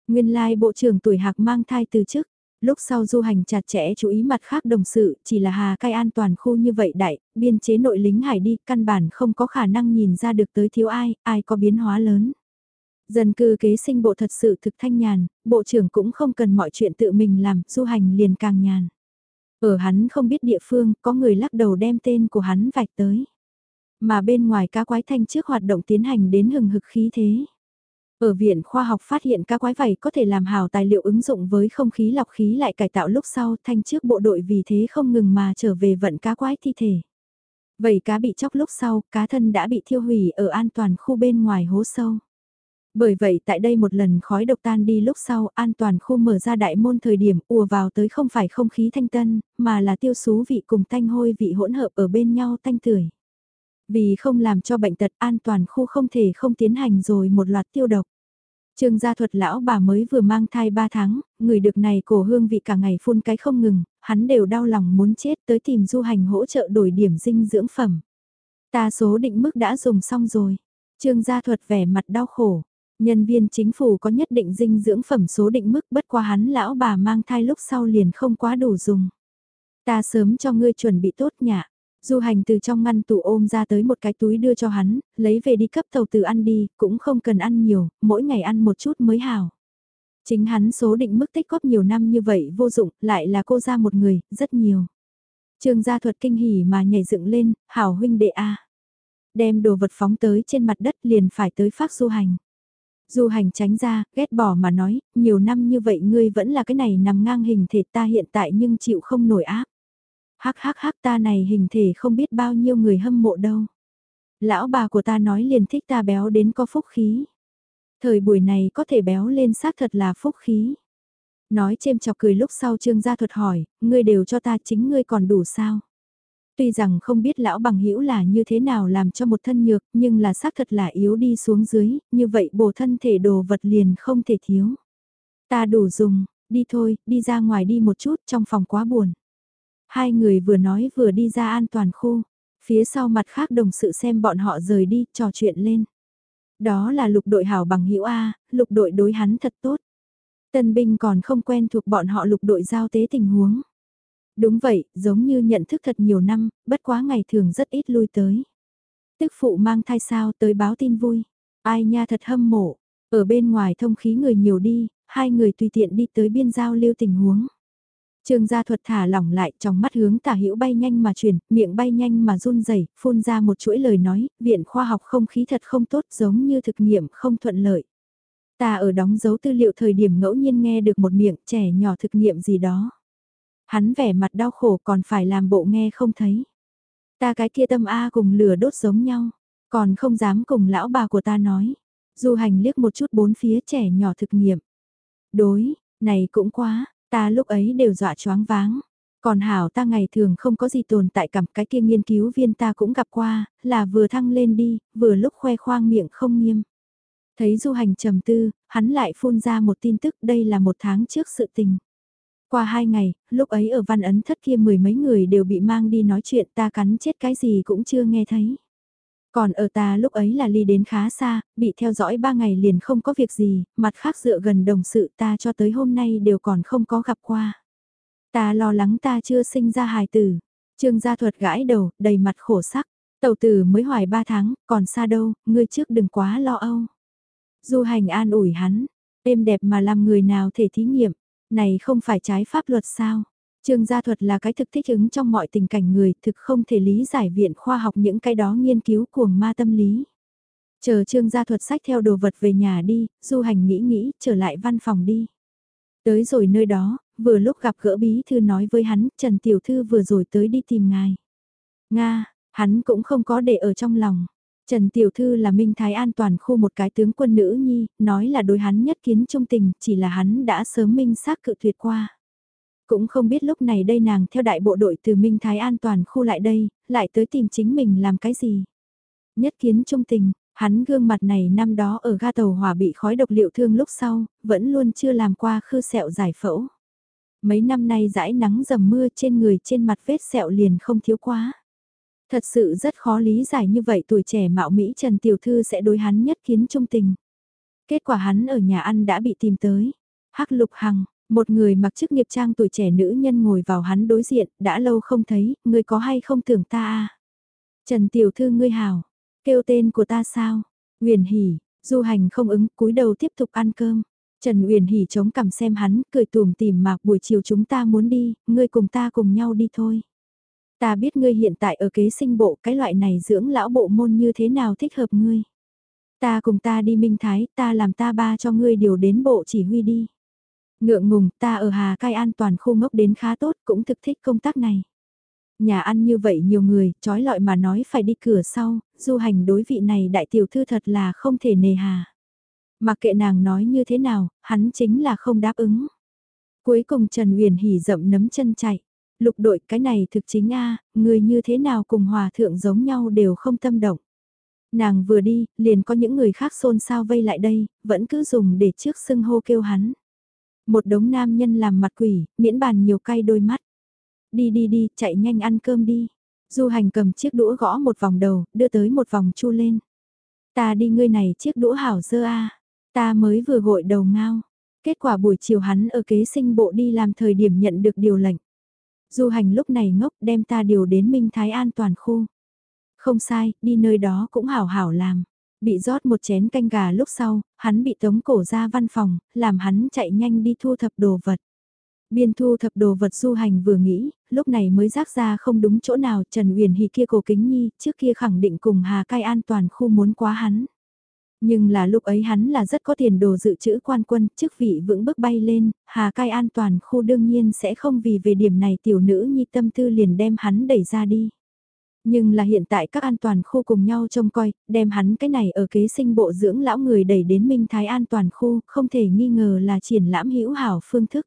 Nguyên lai bộ trưởng tuổi hạc mang thai từ trước lúc sau du hành chặt chẽ chú ý mặt khác đồng sự, chỉ là hà cai an toàn khu như vậy đại, biên chế nội lính hải đi, căn bản không có khả năng nhìn ra được tới thiếu ai, ai có biến hóa lớn. Dân cư kế sinh bộ thật sự thực thanh nhàn, bộ trưởng cũng không cần mọi chuyện tự mình làm, du hành liền càng nhàn. Ở hắn không biết địa phương, có người lắc đầu đem tên của hắn vạch tới. Mà bên ngoài cá quái thanh trước hoạt động tiến hành đến hừng hực khí thế. Ở viện khoa học phát hiện các quái vảy có thể làm hào tài liệu ứng dụng với không khí lọc khí lại cải tạo lúc sau thanh trước bộ đội vì thế không ngừng mà trở về vận cá quái thi thể. Vậy cá bị chóc lúc sau, cá thân đã bị thiêu hủy ở an toàn khu bên ngoài hố sâu. Bởi vậy tại đây một lần khói độc tan đi lúc sau an toàn khu mở ra đại môn thời điểm ùa vào tới không phải không khí thanh tân, mà là tiêu xú vị cùng thanh hôi vị hỗn hợp ở bên nhau thanh tưởi. Vì không làm cho bệnh tật an toàn khu không thể không tiến hành rồi một loạt tiêu độc. Trương gia thuật lão bà mới vừa mang thai 3 tháng, người được này cổ hương vị cả ngày phun cái không ngừng, hắn đều đau lòng muốn chết tới tìm du hành hỗ trợ đổi điểm dinh dưỡng phẩm. Ta số định mức đã dùng xong rồi. Trương gia thuật vẻ mặt đau khổ. Nhân viên chính phủ có nhất định dinh dưỡng phẩm số định mức bất qua hắn lão bà mang thai lúc sau liền không quá đủ dùng. Ta sớm cho ngươi chuẩn bị tốt nhạ. Du hành từ trong ngăn tủ ôm ra tới một cái túi đưa cho hắn, lấy về đi cấp tàu từ ăn đi, cũng không cần ăn nhiều, mỗi ngày ăn một chút mới hảo. Chính hắn số định mức tích góp nhiều năm như vậy vô dụng, lại là cô ra một người, rất nhiều. Trương gia thuật kinh hỉ mà nhảy dựng lên, hảo huynh đệ A. Đem đồ vật phóng tới trên mặt đất liền phải tới phát du hành. Du hành tránh ra, ghét bỏ mà nói, nhiều năm như vậy ngươi vẫn là cái này nằm ngang hình thể ta hiện tại nhưng chịu không nổi áp. Hắc hắc hắc ta này hình thể không biết bao nhiêu người hâm mộ đâu. Lão bà của ta nói liền thích ta béo đến có phúc khí. Thời buổi này có thể béo lên xác thật là phúc khí. Nói chêm chọc cười lúc sau trương gia thuật hỏi, ngươi đều cho ta chính ngươi còn đủ sao? Tuy rằng không biết lão bằng hữu là như thế nào làm cho một thân nhược, nhưng là xác thật là yếu đi xuống dưới, như vậy bổ thân thể đồ vật liền không thể thiếu. Ta đủ dùng, đi thôi, đi ra ngoài đi một chút, trong phòng quá buồn. Hai người vừa nói vừa đi ra an toàn khu, phía sau mặt khác đồng sự xem bọn họ rời đi, trò chuyện lên. Đó là lục đội hảo bằng hữu A, lục đội đối hắn thật tốt. Tân binh còn không quen thuộc bọn họ lục đội giao tế tình huống. Đúng vậy, giống như nhận thức thật nhiều năm, bất quá ngày thường rất ít lui tới. Tức phụ mang thai sao tới báo tin vui. Ai nha thật hâm mộ. Ở bên ngoài thông khí người nhiều đi, hai người tùy tiện đi tới biên giao lưu tình huống. Trương gia thuật thả lỏng lại trong mắt hướng tả hữu bay nhanh mà chuyển, miệng bay nhanh mà run rẩy phun ra một chuỗi lời nói, viện khoa học không khí thật không tốt giống như thực nghiệm không thuận lợi. Ta ở đóng dấu tư liệu thời điểm ngẫu nhiên nghe được một miệng trẻ nhỏ thực nghiệm gì đó. Hắn vẻ mặt đau khổ còn phải làm bộ nghe không thấy. Ta cái kia tâm A cùng lửa đốt giống nhau, còn không dám cùng lão bà của ta nói. Du hành liếc một chút bốn phía trẻ nhỏ thực nghiệm. Đối, này cũng quá, ta lúc ấy đều dọa choáng váng. Còn hảo ta ngày thường không có gì tồn tại cảm cái kia nghiên cứu viên ta cũng gặp qua, là vừa thăng lên đi, vừa lúc khoe khoang miệng không nghiêm. Thấy du hành trầm tư, hắn lại phun ra một tin tức đây là một tháng trước sự tình. Qua hai ngày, lúc ấy ở văn ấn thất kia mười mấy người đều bị mang đi nói chuyện ta cắn chết cái gì cũng chưa nghe thấy. Còn ở ta lúc ấy là ly đến khá xa, bị theo dõi ba ngày liền không có việc gì, mặt khác dựa gần đồng sự ta cho tới hôm nay đều còn không có gặp qua. Ta lo lắng ta chưa sinh ra hài tử. Trương gia thuật gãi đầu, đầy mặt khổ sắc. Tàu tử mới hoài ba tháng, còn xa đâu, ngươi trước đừng quá lo âu. Du hành an ủi hắn, êm đẹp mà làm người nào thể thí nghiệm, này không phải trái pháp luật sao? Trương gia thuật là cái thực thích ứng trong mọi tình cảnh người, thực không thể lý giải viện khoa học những cái đó nghiên cứu cuồng ma tâm lý. Chờ trương gia thuật sách theo đồ vật về nhà đi, du hành nghĩ nghĩ, trở lại văn phòng đi. Tới rồi nơi đó, vừa lúc gặp gỡ bí thư nói với hắn, Trần Tiểu Thư vừa rồi tới đi tìm ngài. Nga, hắn cũng không có để ở trong lòng. Trần Tiểu Thư là Minh Thái an toàn khu một cái tướng quân nữ nhi, nói là đối hắn nhất kiến trung tình, chỉ là hắn đã sớm minh xác cự tuyệt qua. Cũng không biết lúc này đây nàng theo đại bộ đội từ Minh Thái an toàn khu lại đây, lại tới tìm chính mình làm cái gì. Nhất kiến trung tình, hắn gương mặt này năm đó ở ga tàu hỏa bị khói độc liệu thương lúc sau, vẫn luôn chưa làm qua khư sẹo giải phẫu. Mấy năm nay dãi nắng dầm mưa trên người trên mặt vết sẹo liền không thiếu quá. Thật sự rất khó lý giải như vậy tuổi trẻ mạo Mỹ Trần Tiểu Thư sẽ đối hắn nhất kiến trung tình. Kết quả hắn ở nhà ăn đã bị tìm tới. Hắc Lục Hằng, một người mặc chức nghiệp trang tuổi trẻ nữ nhân ngồi vào hắn đối diện, đã lâu không thấy, ngươi có hay không tưởng ta à? Trần Tiểu Thư ngươi hảo, kêu tên của ta sao? Huyền Hỉ, du hành không ứng, cúi đầu tiếp tục ăn cơm. Trần Uyển Hỉ chống cằm xem hắn, cười tùm tìm mạc buổi chiều chúng ta muốn đi, ngươi cùng ta cùng nhau đi thôi. Ta biết ngươi hiện tại ở kế sinh bộ cái loại này dưỡng lão bộ môn như thế nào thích hợp ngươi. Ta cùng ta đi Minh Thái, ta làm ta ba cho ngươi điều đến bộ chỉ huy đi. Ngượng ngùng, ta ở Hà Cai an toàn khu ngốc đến khá tốt, cũng thực thích công tác này. Nhà ăn như vậy nhiều người, trói lọi mà nói phải đi cửa sau, du hành đối vị này đại tiểu thư thật là không thể nề hà. Mặc kệ nàng nói như thế nào, hắn chính là không đáp ứng. Cuối cùng Trần uyển hỉ rậm nấm chân chạy. Lục đội cái này thực chính a người như thế nào cùng hòa thượng giống nhau đều không tâm động. Nàng vừa đi, liền có những người khác xôn xao vây lại đây, vẫn cứ dùng để trước sưng hô kêu hắn. Một đống nam nhân làm mặt quỷ, miễn bàn nhiều cay đôi mắt. Đi đi đi, chạy nhanh ăn cơm đi. Du hành cầm chiếc đũa gõ một vòng đầu, đưa tới một vòng chu lên. Ta đi ngươi này chiếc đũa hảo dơ a ta mới vừa gội đầu ngao. Kết quả buổi chiều hắn ở kế sinh bộ đi làm thời điểm nhận được điều lệnh. Du hành lúc này ngốc đem ta điều đến Minh Thái an toàn khu. Không sai, đi nơi đó cũng hảo hảo làm. Bị rót một chén canh gà lúc sau, hắn bị tống cổ ra văn phòng, làm hắn chạy nhanh đi thu thập đồ vật. Biên thu thập đồ vật du hành vừa nghĩ, lúc này mới rác ra không đúng chỗ nào Trần Uyển Hì kia cổ kính nhi, trước kia khẳng định cùng Hà Cai an toàn khu muốn quá hắn. Nhưng là lúc ấy hắn là rất có tiền đồ dự trữ quan quân, chức vị vững bước bay lên, Hà Cai an toàn khu đương nhiên sẽ không vì về điểm này tiểu nữ nhi tâm tư liền đem hắn đẩy ra đi. Nhưng là hiện tại các an toàn khu cùng nhau trông coi, đem hắn cái này ở kế sinh bộ dưỡng lão người đẩy đến Minh Thái an toàn khu, không thể nghi ngờ là triển lãm hữu hảo phương thức.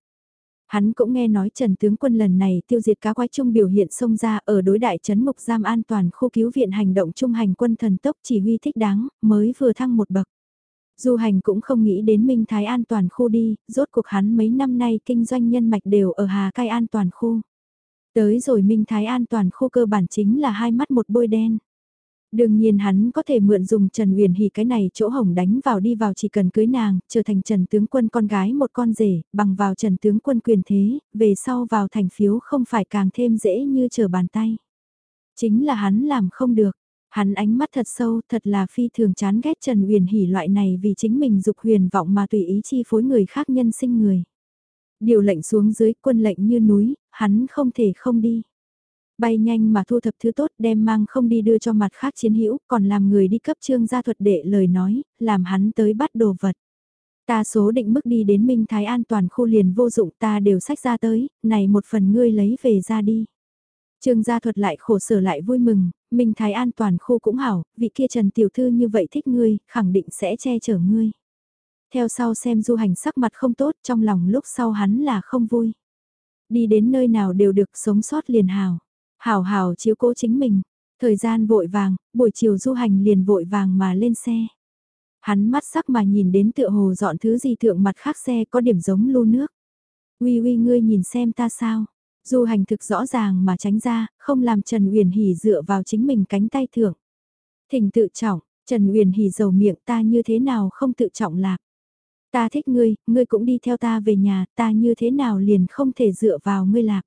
Hắn cũng nghe nói Trần Tướng Quân lần này tiêu diệt cá quái trung biểu hiện xông ra ở đối đại trấn mục giam an toàn khu cứu viện hành động trung hành quân thần tốc chỉ huy thích đáng, mới vừa thăng một bậc. Du hành cũng không nghĩ đến Minh Thái an toàn khu đi, rốt cuộc hắn mấy năm nay kinh doanh nhân mạch đều ở Hà Cai an toàn khu. Tới rồi Minh Thái an toàn khô cơ bản chính là hai mắt một bôi đen. Đương nhiên hắn có thể mượn dùng Trần Uyển Hỷ cái này chỗ hổng đánh vào đi vào chỉ cần cưới nàng, trở thành Trần Tướng Quân con gái một con rể, bằng vào Trần Tướng Quân quyền thế, về sau vào thành phiếu không phải càng thêm dễ như trở bàn tay. Chính là hắn làm không được. Hắn ánh mắt thật sâu, thật là phi thường chán ghét Trần Uyển Hỉ loại này vì chính mình dục huyền vọng mà tùy ý chi phối người khác nhân sinh người. Điều lệnh xuống dưới quân lệnh như núi, hắn không thể không đi. Bay nhanh mà thu thập thứ tốt đem mang không đi đưa cho mặt khác chiến hữu còn làm người đi cấp trương gia thuật đệ lời nói, làm hắn tới bắt đồ vật. Ta số định mức đi đến Minh Thái an toàn khu liền vô dụng ta đều sách ra tới, này một phần ngươi lấy về ra đi. Trương gia thuật lại khổ sở lại vui mừng, Minh Thái an toàn khu cũng hảo, vị kia Trần Tiểu Thư như vậy thích ngươi, khẳng định sẽ che chở ngươi. Theo sau xem du hành sắc mặt không tốt trong lòng lúc sau hắn là không vui. Đi đến nơi nào đều được sống sót liền hào. Hào hào chiếu cố chính mình. Thời gian vội vàng, buổi chiều du hành liền vội vàng mà lên xe. Hắn mắt sắc mà nhìn đến tựa hồ dọn thứ gì thượng mặt khác xe có điểm giống lưu nước. Uy uy ngươi nhìn xem ta sao. Du hành thực rõ ràng mà tránh ra, không làm Trần Uyển Hỉ dựa vào chính mình cánh tay thượng. Thỉnh tự trọng, Trần Uyển Hỉ dầu miệng ta như thế nào không tự trọng lạc. Ta thích ngươi, ngươi cũng đi theo ta về nhà, ta như thế nào liền không thể dựa vào ngươi lạc.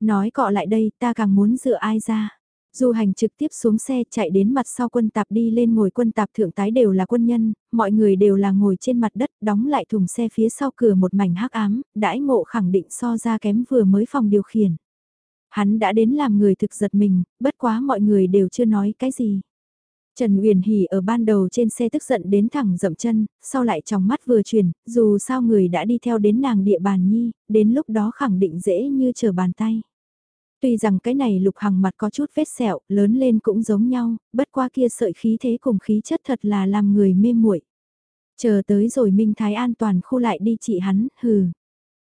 Nói cọ lại đây, ta càng muốn dựa ai ra. Du hành trực tiếp xuống xe chạy đến mặt sau quân tạp đi lên ngồi quân tạp thượng tái đều là quân nhân, mọi người đều là ngồi trên mặt đất đóng lại thùng xe phía sau cửa một mảnh hắc ám, đãi ngộ khẳng định so ra kém vừa mới phòng điều khiển. Hắn đã đến làm người thực giật mình, bất quá mọi người đều chưa nói cái gì. Trần Uyển Hỉ ở ban đầu trên xe tức giận đến thẳng dậm chân, sau lại trong mắt vừa chuyển, dù sao người đã đi theo đến nàng địa bàn nhi, đến lúc đó khẳng định dễ như trở bàn tay. Tuy rằng cái này lục hằng mặt có chút vết sẹo, lớn lên cũng giống nhau, bất qua kia sợi khí thế cùng khí chất thật là làm người mê muội. Chờ tới rồi Minh Thái an toàn khu lại đi trị hắn, hừ.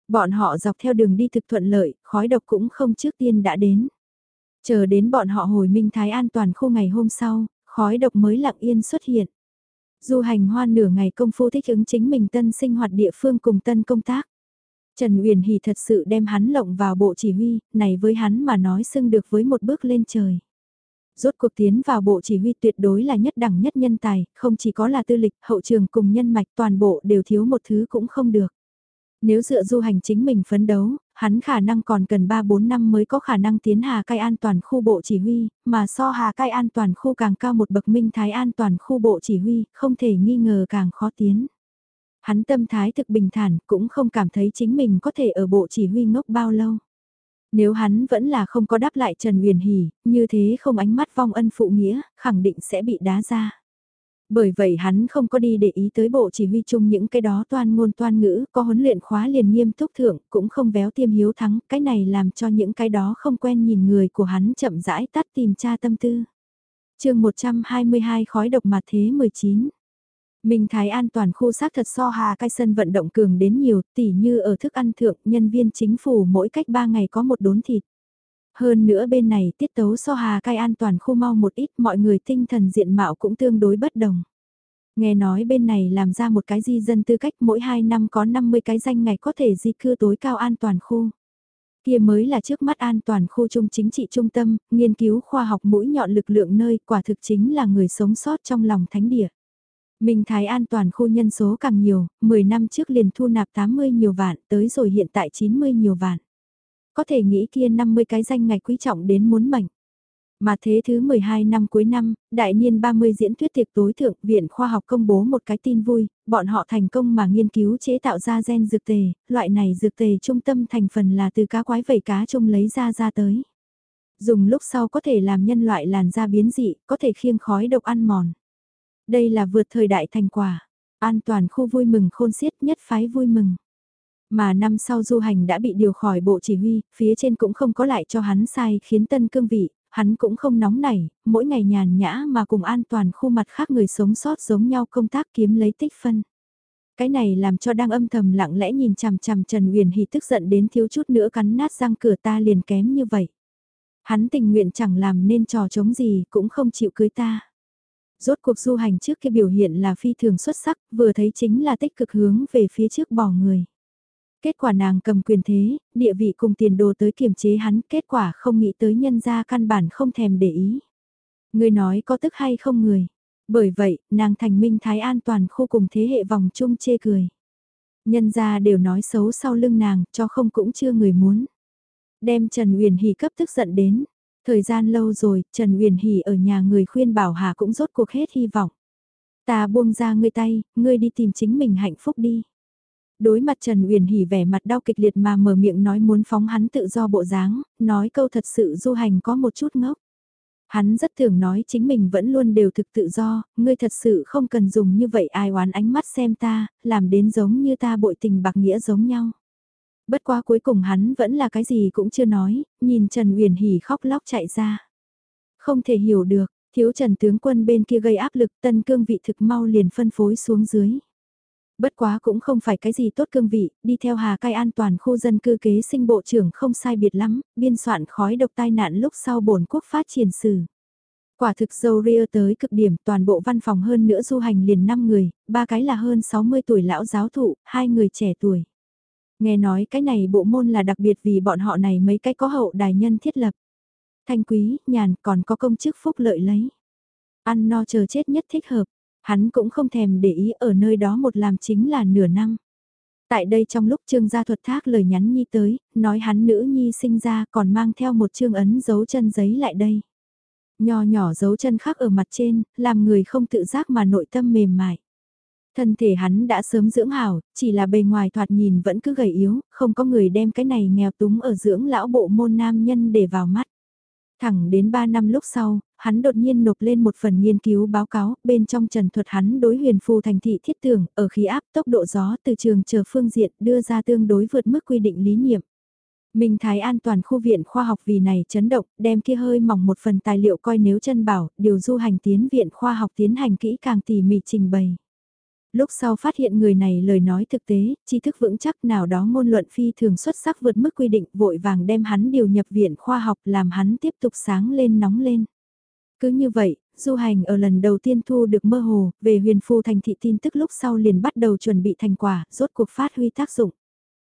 Bọn họ dọc theo đường đi thực thuận lợi, khói độc cũng không trước tiên đã đến. Chờ đến bọn họ hồi Minh Thái an toàn khu ngày hôm sau, khói độc mới lặng yên xuất hiện. Du hành hoa nửa ngày công phu thích ứng chính mình tân sinh hoạt địa phương cùng tân công tác. Trần Uyển Hỷ thật sự đem hắn lộng vào bộ chỉ huy, này với hắn mà nói xưng được với một bước lên trời. Rốt cuộc tiến vào bộ chỉ huy tuyệt đối là nhất đẳng nhất nhân tài, không chỉ có là tư lịch, hậu trường cùng nhân mạch toàn bộ đều thiếu một thứ cũng không được. Nếu dựa du hành chính mình phấn đấu, hắn khả năng còn cần 3-4 năm mới có khả năng tiến Hà Cai an toàn khu bộ chỉ huy, mà so Hà Cai an toàn khu càng cao một bậc minh thái an toàn khu bộ chỉ huy, không thể nghi ngờ càng khó tiến. Hắn tâm thái thực bình thản, cũng không cảm thấy chính mình có thể ở bộ chỉ huy ngốc bao lâu. Nếu hắn vẫn là không có đáp lại Trần uyển Hỷ, như thế không ánh mắt vong ân phụ nghĩa, khẳng định sẽ bị đá ra. Bởi vậy hắn không có đi để ý tới bộ chỉ huy chung những cái đó toan ngôn toan ngữ, có huấn luyện khóa liền nghiêm túc thượng, cũng không véo tiêm hiếu thắng, cái này làm cho những cái đó không quen nhìn người của hắn chậm rãi tắt tìm tra tâm tư. chương 122 khói độc mặt thế 19 Minh Thái an toàn khu xác thật so hà cai sân vận động cường đến nhiều, tỉ như ở thức ăn thượng, nhân viên chính phủ mỗi cách 3 ngày có một đốn thịt. Hơn nữa bên này tiết tấu so hà cai an toàn khu mau một ít mọi người tinh thần diện mạo cũng tương đối bất đồng. Nghe nói bên này làm ra một cái di dân tư cách mỗi 2 năm có 50 cái danh ngày có thể di cư tối cao an toàn khu. Kia mới là trước mắt an toàn khu trung chính trị trung tâm, nghiên cứu khoa học mũi nhọn lực lượng nơi quả thực chính là người sống sót trong lòng thánh địa. Minh Thái an toàn khu nhân số càng nhiều, 10 năm trước liền thu nạp 80 nhiều vạn, tới rồi hiện tại 90 nhiều vạn. Có thể nghĩ kia 50 cái danh ngạch quý trọng đến muốn mệnh. Mà thế thứ 12 năm cuối năm, đại niên 30 diễn thuyết tiệc tối thượng, Viện Khoa học công bố một cái tin vui, bọn họ thành công mà nghiên cứu chế tạo ra gen dược tề, loại này dược tề trung tâm thành phần là từ cá quái vẩy cá chung lấy ra ra tới. Dùng lúc sau có thể làm nhân loại làn da biến dị, có thể khiêng khói độc ăn mòn. Đây là vượt thời đại thành quả. An toàn khu vui mừng khôn xiết nhất phái vui mừng. Mà năm sau du hành đã bị điều khỏi bộ chỉ huy, phía trên cũng không có lại cho hắn sai khiến tân cương vị, hắn cũng không nóng nảy, mỗi ngày nhàn nhã mà cùng an toàn khu mặt khác người sống sót giống nhau công tác kiếm lấy tích phân. Cái này làm cho đang âm thầm lặng lẽ nhìn chằm chằm Trần uyển Hỷ tức giận đến thiếu chút nữa cắn nát răng cửa ta liền kém như vậy. Hắn tình nguyện chẳng làm nên trò chống gì cũng không chịu cưới ta. Rốt cuộc du hành trước kia biểu hiện là phi thường xuất sắc, vừa thấy chính là tích cực hướng về phía trước bỏ người. Kết quả nàng cầm quyền thế, địa vị cùng tiền đồ tới kiềm chế hắn, kết quả không nghĩ tới nhân gia căn bản không thèm để ý. Người nói có tức hay không người. Bởi vậy, nàng thành minh thái an toàn khu cùng thế hệ vòng chung chê cười. Nhân gia đều nói xấu sau lưng nàng, cho không cũng chưa người muốn. Đem Trần Uyển Hỷ cấp tức giận đến, Thời gian lâu rồi, Trần Uyển Hỷ ở nhà người khuyên bảo Hà cũng rốt cuộc hết hy vọng. Ta buông ra ngươi tay, ngươi đi tìm chính mình hạnh phúc đi. Đối mặt Trần Uyển Hỷ vẻ mặt đau kịch liệt mà mở miệng nói muốn phóng hắn tự do bộ dáng, nói câu thật sự du hành có một chút ngốc. Hắn rất thường nói chính mình vẫn luôn đều thực tự do, ngươi thật sự không cần dùng như vậy ai oán ánh mắt xem ta, làm đến giống như ta bội tình bạc nghĩa giống nhau. Bất quá cuối cùng hắn vẫn là cái gì cũng chưa nói, nhìn Trần Uyển Hỉ khóc lóc chạy ra. Không thể hiểu được, thiếu Trần tướng quân bên kia gây áp lực tân cương vị thực mau liền phân phối xuống dưới. Bất quá cũng không phải cái gì tốt cương vị, đi theo Hà Cai an toàn khu dân cư kế sinh bộ trưởng không sai biệt lắm, biên soạn khói độc tai nạn lúc sau bổn quốc phát triển sử. Quả thực dâu ria tới cực điểm toàn bộ văn phòng hơn nữa du hành liền 5 người, ba cái là hơn 60 tuổi lão giáo thụ, hai người trẻ tuổi. Nghe nói cái này bộ môn là đặc biệt vì bọn họ này mấy cái có hậu đài nhân thiết lập. Thanh quý, nhàn còn có công chức phúc lợi lấy. Ăn no chờ chết nhất thích hợp, hắn cũng không thèm để ý ở nơi đó một làm chính là nửa năm. Tại đây trong lúc trương gia thuật thác lời nhắn nhi tới, nói hắn nữ nhi sinh ra còn mang theo một chương ấn dấu chân giấy lại đây. Nho nhỏ dấu chân khác ở mặt trên, làm người không tự giác mà nội tâm mềm mại. Thân thể hắn đã sớm dưỡng hảo, chỉ là bề ngoài thoạt nhìn vẫn cứ gầy yếu, không có người đem cái này nghèo túng ở dưỡng lão bộ môn nam nhân để vào mắt. Thẳng đến 3 năm lúc sau, hắn đột nhiên nộp lên một phần nghiên cứu báo cáo, bên trong trần thuật hắn đối huyền phù thành thị thiết tưởng, ở khí áp tốc độ gió từ trường chờ phương diện đưa ra tương đối vượt mức quy định lý niệm. Minh Thái an toàn khu viện khoa học vì này chấn động, đem kia hơi mỏng một phần tài liệu coi nếu chân bảo, điều du hành tiến viện khoa học tiến hành kỹ càng tỉ mỉ trình bày. Lúc sau phát hiện người này lời nói thực tế, tri thức vững chắc nào đó ngôn luận phi thường xuất sắc vượt mức quy định vội vàng đem hắn điều nhập viện khoa học làm hắn tiếp tục sáng lên nóng lên. Cứ như vậy, du hành ở lần đầu tiên thu được mơ hồ, về huyền phu thành thị tin tức lúc sau liền bắt đầu chuẩn bị thành quả, rốt cuộc phát huy tác dụng.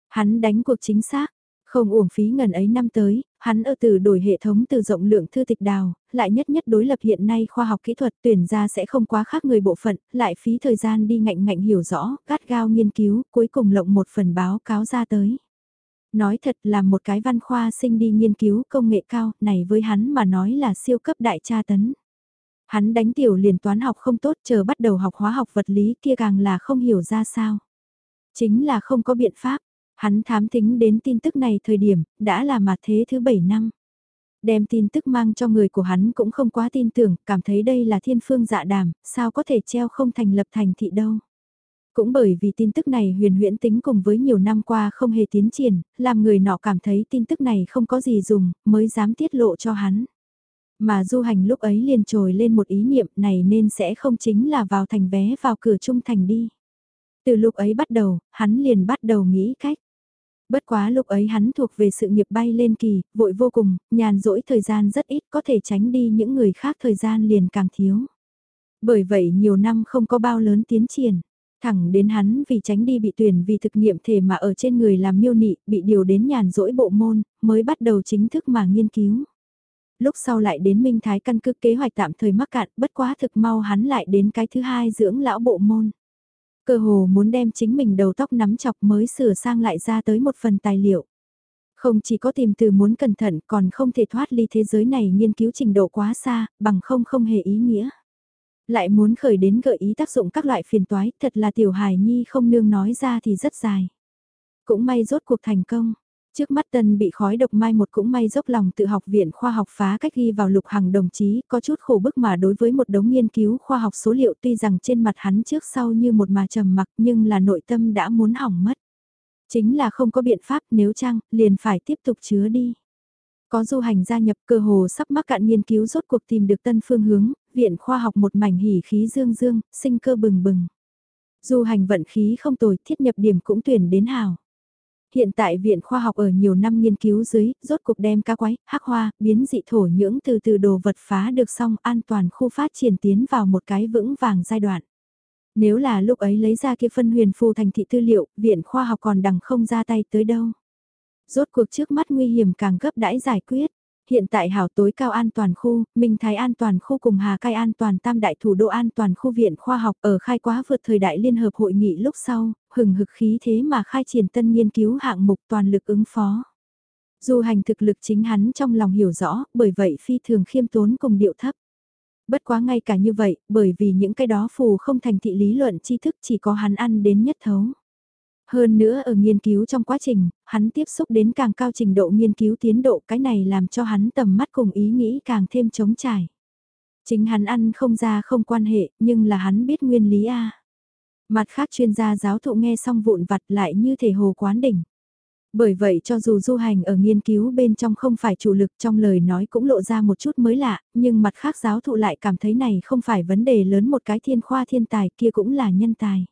Hắn đánh cuộc chính xác, không uổng phí ngần ấy năm tới, hắn ở từ đổi hệ thống từ rộng lượng thư tịch đào, lại nhất nhất đối lập hiện nay khoa học kỹ thuật tuyển ra sẽ không quá khác người bộ phận, lại phí thời gian đi ngạnh ngạnh hiểu rõ, gắt gao nghiên cứu, cuối cùng lộng một phần báo cáo ra tới. Nói thật là một cái văn khoa sinh đi nghiên cứu công nghệ cao, này với hắn mà nói là siêu cấp đại tra tấn. Hắn đánh tiểu liền toán học không tốt chờ bắt đầu học hóa học vật lý kia càng là không hiểu ra sao. Chính là không có biện pháp, Hắn thám thính đến tin tức này thời điểm, đã là mặt thế thứ 7 năm. Đem tin tức mang cho người của hắn cũng không quá tin tưởng, cảm thấy đây là thiên phương dạ đàm, sao có thể treo không thành lập thành thị đâu. Cũng bởi vì tin tức này huyền huyễn tính cùng với nhiều năm qua không hề tiến triển, làm người nọ cảm thấy tin tức này không có gì dùng, mới dám tiết lộ cho hắn. Mà du hành lúc ấy liền trồi lên một ý niệm này nên sẽ không chính là vào thành vé vào cửa trung thành đi. Từ lúc ấy bắt đầu, hắn liền bắt đầu nghĩ cách. Bất quá lúc ấy hắn thuộc về sự nghiệp bay lên kỳ, vội vô cùng, nhàn rỗi thời gian rất ít có thể tránh đi những người khác thời gian liền càng thiếu. Bởi vậy nhiều năm không có bao lớn tiến triển. Thẳng đến hắn vì tránh đi bị tuyển vì thực nghiệm thể mà ở trên người làm miêu nị, bị điều đến nhàn rỗi bộ môn, mới bắt đầu chính thức mà nghiên cứu. Lúc sau lại đến Minh Thái căn cứ kế hoạch tạm thời mắc cạn, bất quá thực mau hắn lại đến cái thứ hai dưỡng lão bộ môn. Cơ hồ muốn đem chính mình đầu tóc nắm chọc mới sửa sang lại ra tới một phần tài liệu. Không chỉ có tìm từ muốn cẩn thận còn không thể thoát ly thế giới này nghiên cứu trình độ quá xa, bằng không không hề ý nghĩa. Lại muốn khởi đến gợi ý tác dụng các loại phiền toái, thật là tiểu hài nhi không nương nói ra thì rất dài. Cũng may rốt cuộc thành công, Trước mắt tân bị khói độc mai một cũng may dốc lòng tự học viện khoa học phá cách ghi vào lục hàng đồng chí có chút khổ bức mà đối với một đống nghiên cứu khoa học số liệu tuy rằng trên mặt hắn trước sau như một mà trầm mặc nhưng là nội tâm đã muốn hỏng mất. Chính là không có biện pháp nếu chăng liền phải tiếp tục chứa đi. Có du hành gia nhập cơ hồ sắp mắc cạn nghiên cứu rốt cuộc tìm được tân phương hướng, viện khoa học một mảnh hỉ khí dương dương, sinh cơ bừng bừng. Du hành vận khí không tồi, thiết nhập điểm cũng tuyển đến hào. Hiện tại Viện Khoa học ở nhiều năm nghiên cứu dưới, rốt cục đem cá quái, hắc hoa, biến dị thổ nhưỡng từ từ đồ vật phá được xong an toàn khu phát triển tiến vào một cái vững vàng giai đoạn. Nếu là lúc ấy lấy ra kia phân huyền phù thành thị tư liệu, Viện Khoa học còn đằng không ra tay tới đâu. Rốt cuộc trước mắt nguy hiểm càng gấp đãi giải quyết. Hiện tại hảo tối cao an toàn khu, Minh Thái an toàn khu cùng Hà Cai an toàn tam đại thủ đô an toàn khu viện khoa học ở khai quá vượt thời đại liên hợp hội nghị lúc sau, hừng hực khí thế mà khai triển tân nghiên cứu hạng mục toàn lực ứng phó. dù hành thực lực chính hắn trong lòng hiểu rõ, bởi vậy phi thường khiêm tốn cùng điệu thấp. Bất quá ngay cả như vậy, bởi vì những cái đó phù không thành thị lý luận tri thức chỉ có hắn ăn đến nhất thấu. Hơn nữa ở nghiên cứu trong quá trình, hắn tiếp xúc đến càng cao trình độ nghiên cứu tiến độ cái này làm cho hắn tầm mắt cùng ý nghĩ càng thêm trống trải. Chính hắn ăn không ra không quan hệ, nhưng là hắn biết nguyên lý A. Mặt khác chuyên gia giáo thụ nghe xong vụn vặt lại như thể hồ quán đỉnh. Bởi vậy cho dù du hành ở nghiên cứu bên trong không phải chủ lực trong lời nói cũng lộ ra một chút mới lạ, nhưng mặt khác giáo thụ lại cảm thấy này không phải vấn đề lớn một cái thiên khoa thiên tài kia cũng là nhân tài.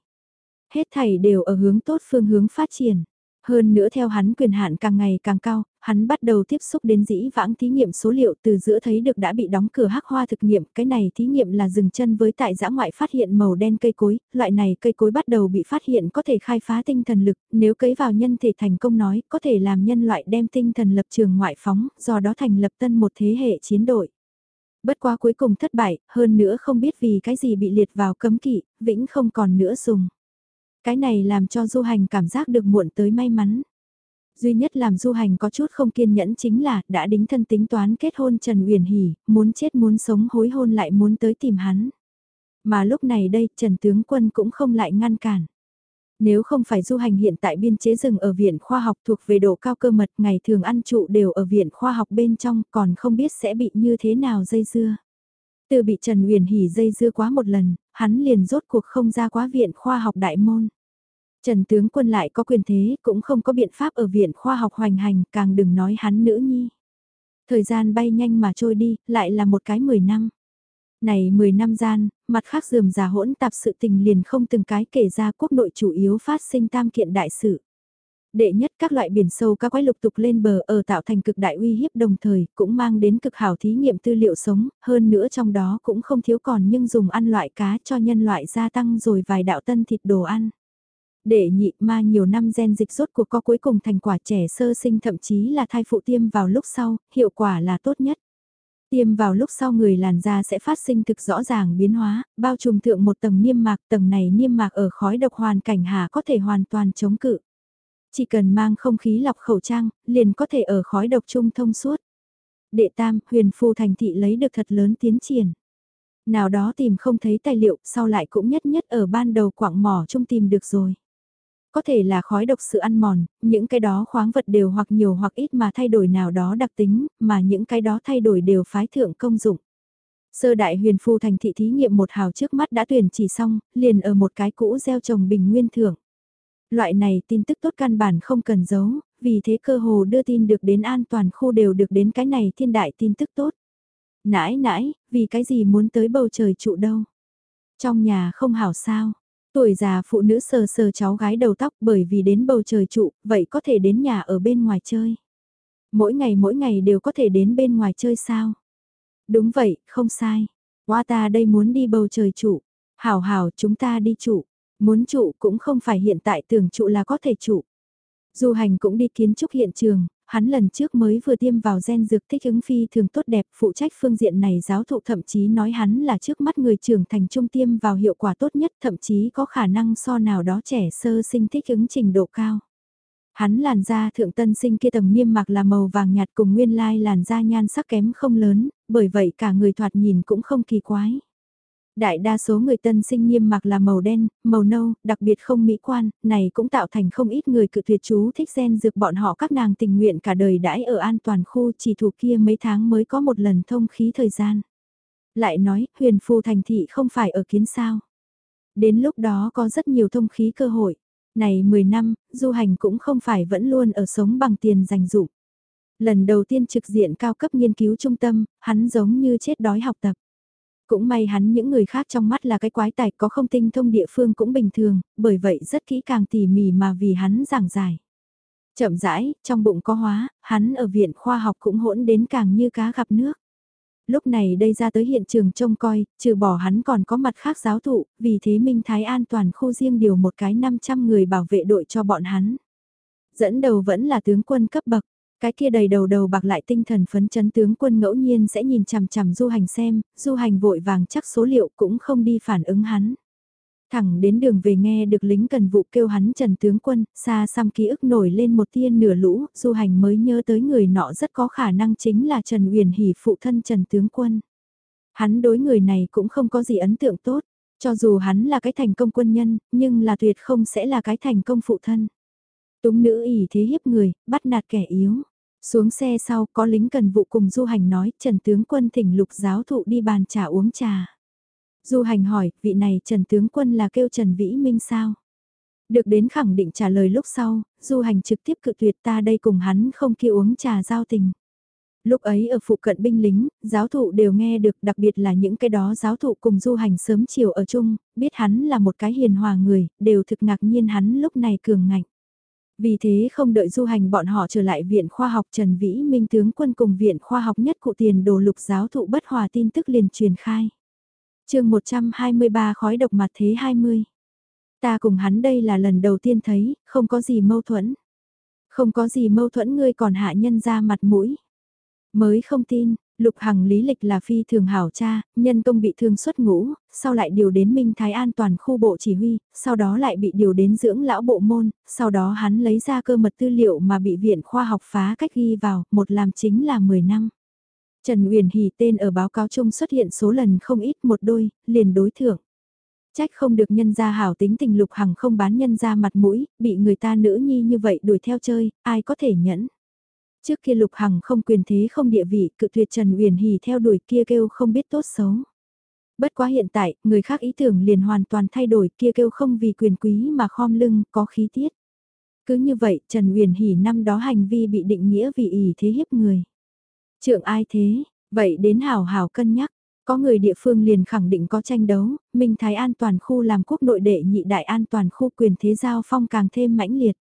Hết thảy đều ở hướng tốt phương hướng phát triển. Hơn nữa theo hắn quyền hạn càng ngày càng cao, hắn bắt đầu tiếp xúc đến dĩ vãng thí nghiệm số liệu từ giữa thấy được đã bị đóng cửa hắc hoa thực nghiệm. Cái này thí nghiệm là dừng chân với tại giã ngoại phát hiện màu đen cây cối, loại này cây cối bắt đầu bị phát hiện có thể khai phá tinh thần lực, nếu cấy vào nhân thể thành công nói, có thể làm nhân loại đem tinh thần lập trường ngoại phóng, do đó thành lập tân một thế hệ chiến đội. Bất quá cuối cùng thất bại, hơn nữa không biết vì cái gì bị liệt vào cấm kỵ, vĩnh không còn nữa dùng. Cái này làm cho du hành cảm giác được muộn tới may mắn. Duy nhất làm du hành có chút không kiên nhẫn chính là đã đính thân tính toán kết hôn Trần Uyển Hỷ, muốn chết muốn sống hối hôn lại muốn tới tìm hắn. Mà lúc này đây Trần Tướng Quân cũng không lại ngăn cản. Nếu không phải du hành hiện tại biên chế rừng ở viện khoa học thuộc về độ cao cơ mật ngày thường ăn trụ đều ở viện khoa học bên trong còn không biết sẽ bị như thế nào dây dưa. Từ bị Trần Uyển Hỉ dây dưa quá một lần, hắn liền rốt cuộc không ra quá viện khoa học đại môn. Trần tướng quân lại có quyền thế, cũng không có biện pháp ở viện khoa học hoành hành, càng đừng nói hắn nữ nhi. Thời gian bay nhanh mà trôi đi, lại là một cái 10 năm. Này 10 năm gian, mặt khác dườm già hỗn tạp sự tình liền không từng cái kể ra quốc nội chủ yếu phát sinh tam kiện đại sự. Đệ nhất các loại biển sâu các quái lục tục lên bờ ở tạo thành cực đại uy hiếp đồng thời cũng mang đến cực hảo thí nghiệm tư liệu sống, hơn nữa trong đó cũng không thiếu còn nhưng dùng ăn loại cá cho nhân loại gia tăng rồi vài đạo tân thịt đồ ăn. Đệ nhị ma nhiều năm gen dịch rốt cuộc có cuối cùng thành quả trẻ sơ sinh thậm chí là thai phụ tiêm vào lúc sau, hiệu quả là tốt nhất. Tiêm vào lúc sau người làn da sẽ phát sinh thực rõ ràng biến hóa, bao trùm thượng một tầng niêm mạc, tầng này niêm mạc ở khói độc hoàn cảnh hà có thể hoàn toàn chống cự. Chỉ cần mang không khí lọc khẩu trang, liền có thể ở khói độc trung thông suốt. Đệ tam, huyền phu thành thị lấy được thật lớn tiến triển. Nào đó tìm không thấy tài liệu, sau lại cũng nhất nhất ở ban đầu quảng mỏ trung tìm được rồi. Có thể là khói độc sự ăn mòn, những cái đó khoáng vật đều hoặc nhiều hoặc ít mà thay đổi nào đó đặc tính, mà những cái đó thay đổi đều phái thượng công dụng. Sơ đại huyền phu thành thị thí nghiệm một hào trước mắt đã tuyển chỉ xong, liền ở một cái cũ gieo trồng bình nguyên thưởng. Loại này tin tức tốt căn bản không cần giấu, vì thế cơ hồ đưa tin được đến an toàn khu đều được đến cái này thiên đại tin tức tốt. Nãi nãi, vì cái gì muốn tới bầu trời trụ đâu? Trong nhà không hảo sao? Tuổi già phụ nữ sờ sờ cháu gái đầu tóc bởi vì đến bầu trời trụ, vậy có thể đến nhà ở bên ngoài chơi. Mỗi ngày mỗi ngày đều có thể đến bên ngoài chơi sao? Đúng vậy, không sai. Hoa ta đây muốn đi bầu trời trụ. Hảo hảo chúng ta đi trụ. Muốn trụ cũng không phải hiện tại tưởng trụ là có thể trụ. Du hành cũng đi kiến trúc hiện trường, hắn lần trước mới vừa tiêm vào gen dược thích ứng phi thường tốt đẹp, phụ trách phương diện này giáo thụ thậm chí nói hắn là trước mắt người trưởng thành trung tiêm vào hiệu quả tốt nhất, thậm chí có khả năng so nào đó trẻ sơ sinh thích ứng trình độ cao. Hắn làn da thượng tân sinh kia tầng niêm mạc là màu vàng nhạt cùng nguyên lai làn da nhan sắc kém không lớn, bởi vậy cả người thoạt nhìn cũng không kỳ quái. Đại đa số người tân sinh niêm mạc là màu đen, màu nâu, đặc biệt không mỹ quan, này cũng tạo thành không ít người cự tuyệt chú thích gen dược bọn họ các nàng tình nguyện cả đời đãi ở an toàn khu chỉ thủ kia mấy tháng mới có một lần thông khí thời gian. Lại nói, huyền phù thành thị không phải ở kiến sao. Đến lúc đó có rất nhiều thông khí cơ hội. Này 10 năm, du hành cũng không phải vẫn luôn ở sống bằng tiền dành dụng. Lần đầu tiên trực diện cao cấp nghiên cứu trung tâm, hắn giống như chết đói học tập. Cũng may hắn những người khác trong mắt là cái quái tài có không tinh thông địa phương cũng bình thường, bởi vậy rất kỹ càng tỉ mỉ mà vì hắn giảng giải. Chậm rãi, trong bụng có hóa, hắn ở viện khoa học cũng hỗn đến càng như cá gặp nước. Lúc này đây ra tới hiện trường trông coi, trừ bỏ hắn còn có mặt khác giáo thụ, vì thế Minh Thái an toàn khu riêng điều một cái 500 người bảo vệ đội cho bọn hắn. Dẫn đầu vẫn là tướng quân cấp bậc, cái kia đầy đầu đầu bạc lại tinh thần phấn chấn tướng quân ngẫu nhiên sẽ nhìn chằm chằm du hành xem, du hành vội vàng chắc số liệu cũng không đi phản ứng hắn. Thẳng đến đường về nghe được lính cần vụ kêu hắn Trần Tướng Quân, xa xăm ký ức nổi lên một tia nửa lũ, du hành mới nhớ tới người nọ rất có khả năng chính là Trần Uyển Hỷ phụ thân Trần Tướng Quân. Hắn đối người này cũng không có gì ấn tượng tốt, cho dù hắn là cái thành công quân nhân, nhưng là tuyệt không sẽ là cái thành công phụ thân. Túng nữ ỉ thế hiếp người, bắt nạt kẻ yếu. Xuống xe sau có lính cần vụ cùng du hành nói Trần Tướng Quân thỉnh lục giáo thụ đi bàn trà uống trà. Du hành hỏi, vị này Trần Tướng Quân là kêu Trần Vĩ Minh sao? Được đến khẳng định trả lời lúc sau, du hành trực tiếp cự tuyệt ta đây cùng hắn không kia uống trà giao tình. Lúc ấy ở phụ cận binh lính, giáo thụ đều nghe được đặc biệt là những cái đó giáo thụ cùng du hành sớm chiều ở chung, biết hắn là một cái hiền hòa người, đều thực ngạc nhiên hắn lúc này cường ngạnh. Vì thế không đợi du hành bọn họ trở lại Viện Khoa học Trần Vĩ Minh tướng quân cùng Viện Khoa học nhất cụ tiền đồ lục giáo thụ bất hòa tin tức liền truyền khai. chương 123 khói độc mặt thế 20. Ta cùng hắn đây là lần đầu tiên thấy, không có gì mâu thuẫn. Không có gì mâu thuẫn ngươi còn hạ nhân ra mặt mũi. Mới không tin, Lục Hằng lý lịch là phi thường hảo cha, nhân công bị thương xuất ngũ, sau lại điều đến Minh Thái An toàn khu bộ chỉ huy, sau đó lại bị điều đến dưỡng lão bộ môn, sau đó hắn lấy ra cơ mật tư liệu mà bị viện khoa học phá cách ghi vào, một làm chính là 10 năm. Trần Uyển Hỷ tên ở báo cáo chung xuất hiện số lần không ít một đôi, liền đối thưởng. Trách không được nhân gia hảo tính tình Lục Hằng không bán nhân gia mặt mũi, bị người ta nữ nhi như vậy đuổi theo chơi, ai có thể nhẫn. Trước kia Lục Hằng không quyền thế không địa vị, cự tuyệt Trần Uyển hỉ theo đuổi kia kêu không biết tốt xấu. Bất quá hiện tại, người khác ý tưởng liền hoàn toàn thay đổi kia kêu không vì quyền quý mà khom lưng, có khí tiết. Cứ như vậy, Trần Uyển hỉ năm đó hành vi bị định nghĩa vì ỷ thế hiếp người. Trượng ai thế, vậy đến hảo hảo cân nhắc. Có người địa phương liền khẳng định có tranh đấu, Minh Thái an toàn khu làm quốc nội đệ nhị đại an toàn khu quyền thế giao phong càng thêm mãnh liệt.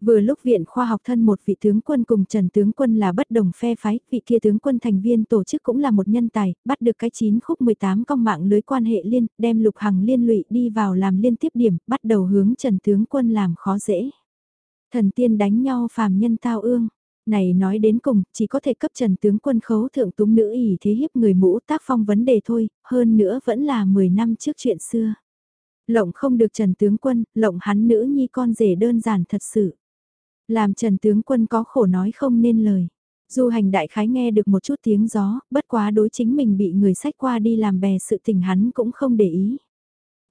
Vừa lúc viện khoa học thân một vị tướng quân cùng Trần tướng quân là bất đồng phe phái, vị kia tướng quân thành viên tổ chức cũng là một nhân tài, bắt được cái 9 khúc 18 công mạng lưới quan hệ liên, đem lục hằng liên lụy đi vào làm liên tiếp điểm, bắt đầu hướng Trần tướng quân làm khó dễ. Thần tiên đánh nhau phàm nhân tao ương. Này nói đến cùng, chỉ có thể cấp trần tướng quân khấu thượng túng nữ ỉ thế hiếp người mũ tác phong vấn đề thôi, hơn nữa vẫn là 10 năm trước chuyện xưa. Lộng không được trần tướng quân, lộng hắn nữ nhi con rể đơn giản thật sự. Làm Trần Tướng Quân có khổ nói không nên lời. Du hành đại khái nghe được một chút tiếng gió, bất quá đối chính mình bị người sách qua đi làm bè sự tình hắn cũng không để ý.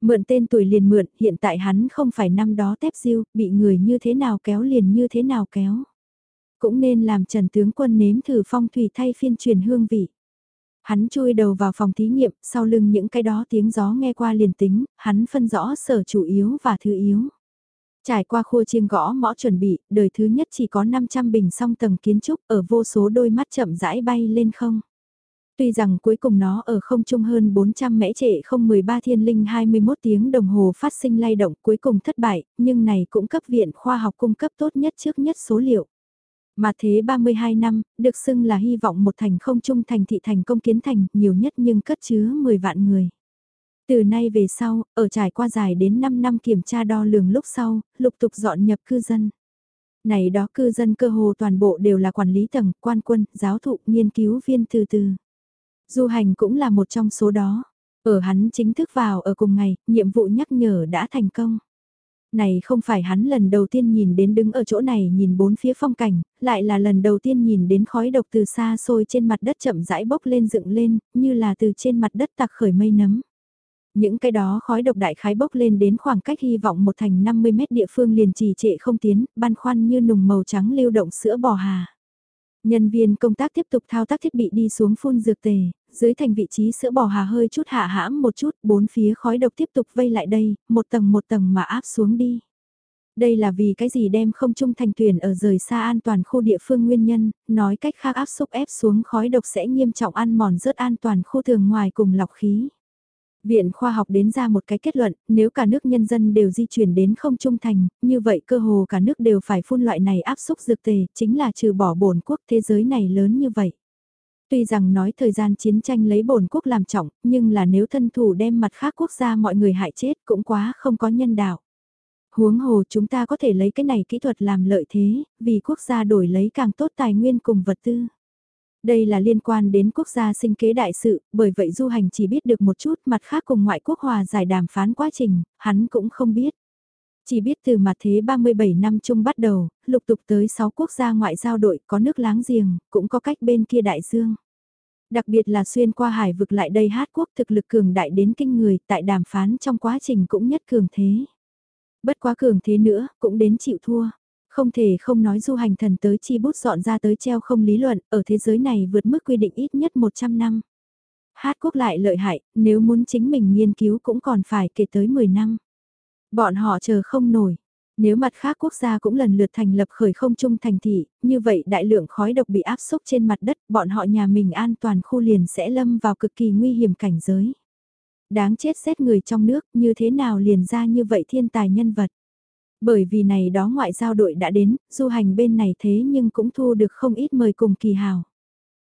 Mượn tên tuổi liền mượn, hiện tại hắn không phải năm đó tép diêu, bị người như thế nào kéo liền như thế nào kéo. Cũng nên làm Trần Tướng Quân nếm thử phong thủy thay phiên truyền hương vị. Hắn chui đầu vào phòng thí nghiệm, sau lưng những cái đó tiếng gió nghe qua liền tính, hắn phân rõ sở chủ yếu và thứ yếu. Trải qua khua chiêng gõ mõ chuẩn bị, đời thứ nhất chỉ có 500 bình song tầng kiến trúc ở vô số đôi mắt chậm rãi bay lên không. Tuy rằng cuối cùng nó ở không trung hơn 400 mẽ trệ không 13 thiên linh 21 tiếng đồng hồ phát sinh lay động cuối cùng thất bại, nhưng này cũng cấp viện khoa học cung cấp tốt nhất trước nhất số liệu. Mà thế 32 năm, được xưng là hy vọng một thành không trung thành thị thành công kiến thành nhiều nhất nhưng cất chứa 10 vạn người. Từ nay về sau, ở trải qua dài đến 5 năm kiểm tra đo lường lúc sau, lục tục dọn nhập cư dân. Này đó cư dân cơ hồ toàn bộ đều là quản lý tầng, quan quân, giáo thụ, nghiên cứu viên từ từ. Du hành cũng là một trong số đó. Ở hắn chính thức vào ở cùng ngày, nhiệm vụ nhắc nhở đã thành công. Này không phải hắn lần đầu tiên nhìn đến đứng ở chỗ này nhìn bốn phía phong cảnh, lại là lần đầu tiên nhìn đến khói độc từ xa xôi trên mặt đất chậm rãi bốc lên dựng lên, như là từ trên mặt đất tạc khởi mây nấm. Những cái đó khói độc đại khái bốc lên đến khoảng cách hy vọng một thành 50 mét địa phương liền trì trệ không tiến, băn khoăn như nùng màu trắng lưu động sữa bò hà. Nhân viên công tác tiếp tục thao tác thiết bị đi xuống phun dược tề, dưới thành vị trí sữa bò hà hơi chút hạ hãm một chút, bốn phía khói độc tiếp tục vây lại đây, một tầng một tầng mà áp xuống đi. Đây là vì cái gì đem không trung thành tuyển ở rời xa an toàn khu địa phương nguyên nhân, nói cách khác áp xúc ép xuống khói độc sẽ nghiêm trọng ăn mòn rớt an toàn khu thường ngoài cùng lọc khí. Viện khoa học đến ra một cái kết luận, nếu cả nước nhân dân đều di chuyển đến không trung thành, như vậy cơ hồ cả nước đều phải phun loại này áp xúc dược tề, chính là trừ bỏ bổn quốc thế giới này lớn như vậy. Tuy rằng nói thời gian chiến tranh lấy bổn quốc làm trọng, nhưng là nếu thân thủ đem mặt khác quốc gia mọi người hại chết cũng quá không có nhân đạo. Huống hồ chúng ta có thể lấy cái này kỹ thuật làm lợi thế, vì quốc gia đổi lấy càng tốt tài nguyên cùng vật tư. Đây là liên quan đến quốc gia sinh kế đại sự, bởi vậy du hành chỉ biết được một chút mặt khác cùng ngoại quốc hòa giải đàm phán quá trình, hắn cũng không biết. Chỉ biết từ mặt thế 37 năm chung bắt đầu, lục tục tới 6 quốc gia ngoại giao đội có nước láng giềng, cũng có cách bên kia đại dương. Đặc biệt là xuyên qua hải vực lại đây hát quốc thực lực cường đại đến kinh người tại đàm phán trong quá trình cũng nhất cường thế. Bất quá cường thế nữa, cũng đến chịu thua. Không thể không nói du hành thần tới chi bút dọn ra tới treo không lý luận, ở thế giới này vượt mức quy định ít nhất 100 năm. Hát quốc lại lợi hại, nếu muốn chính mình nghiên cứu cũng còn phải kể tới 10 năm. Bọn họ chờ không nổi. Nếu mặt khác quốc gia cũng lần lượt thành lập khởi không trung thành thị, như vậy đại lượng khói độc bị áp xúc trên mặt đất, bọn họ nhà mình an toàn khu liền sẽ lâm vào cực kỳ nguy hiểm cảnh giới. Đáng chết xét người trong nước, như thế nào liền ra như vậy thiên tài nhân vật. Bởi vì này đó ngoại giao đội đã đến, du hành bên này thế nhưng cũng thu được không ít mời cùng kỳ hào.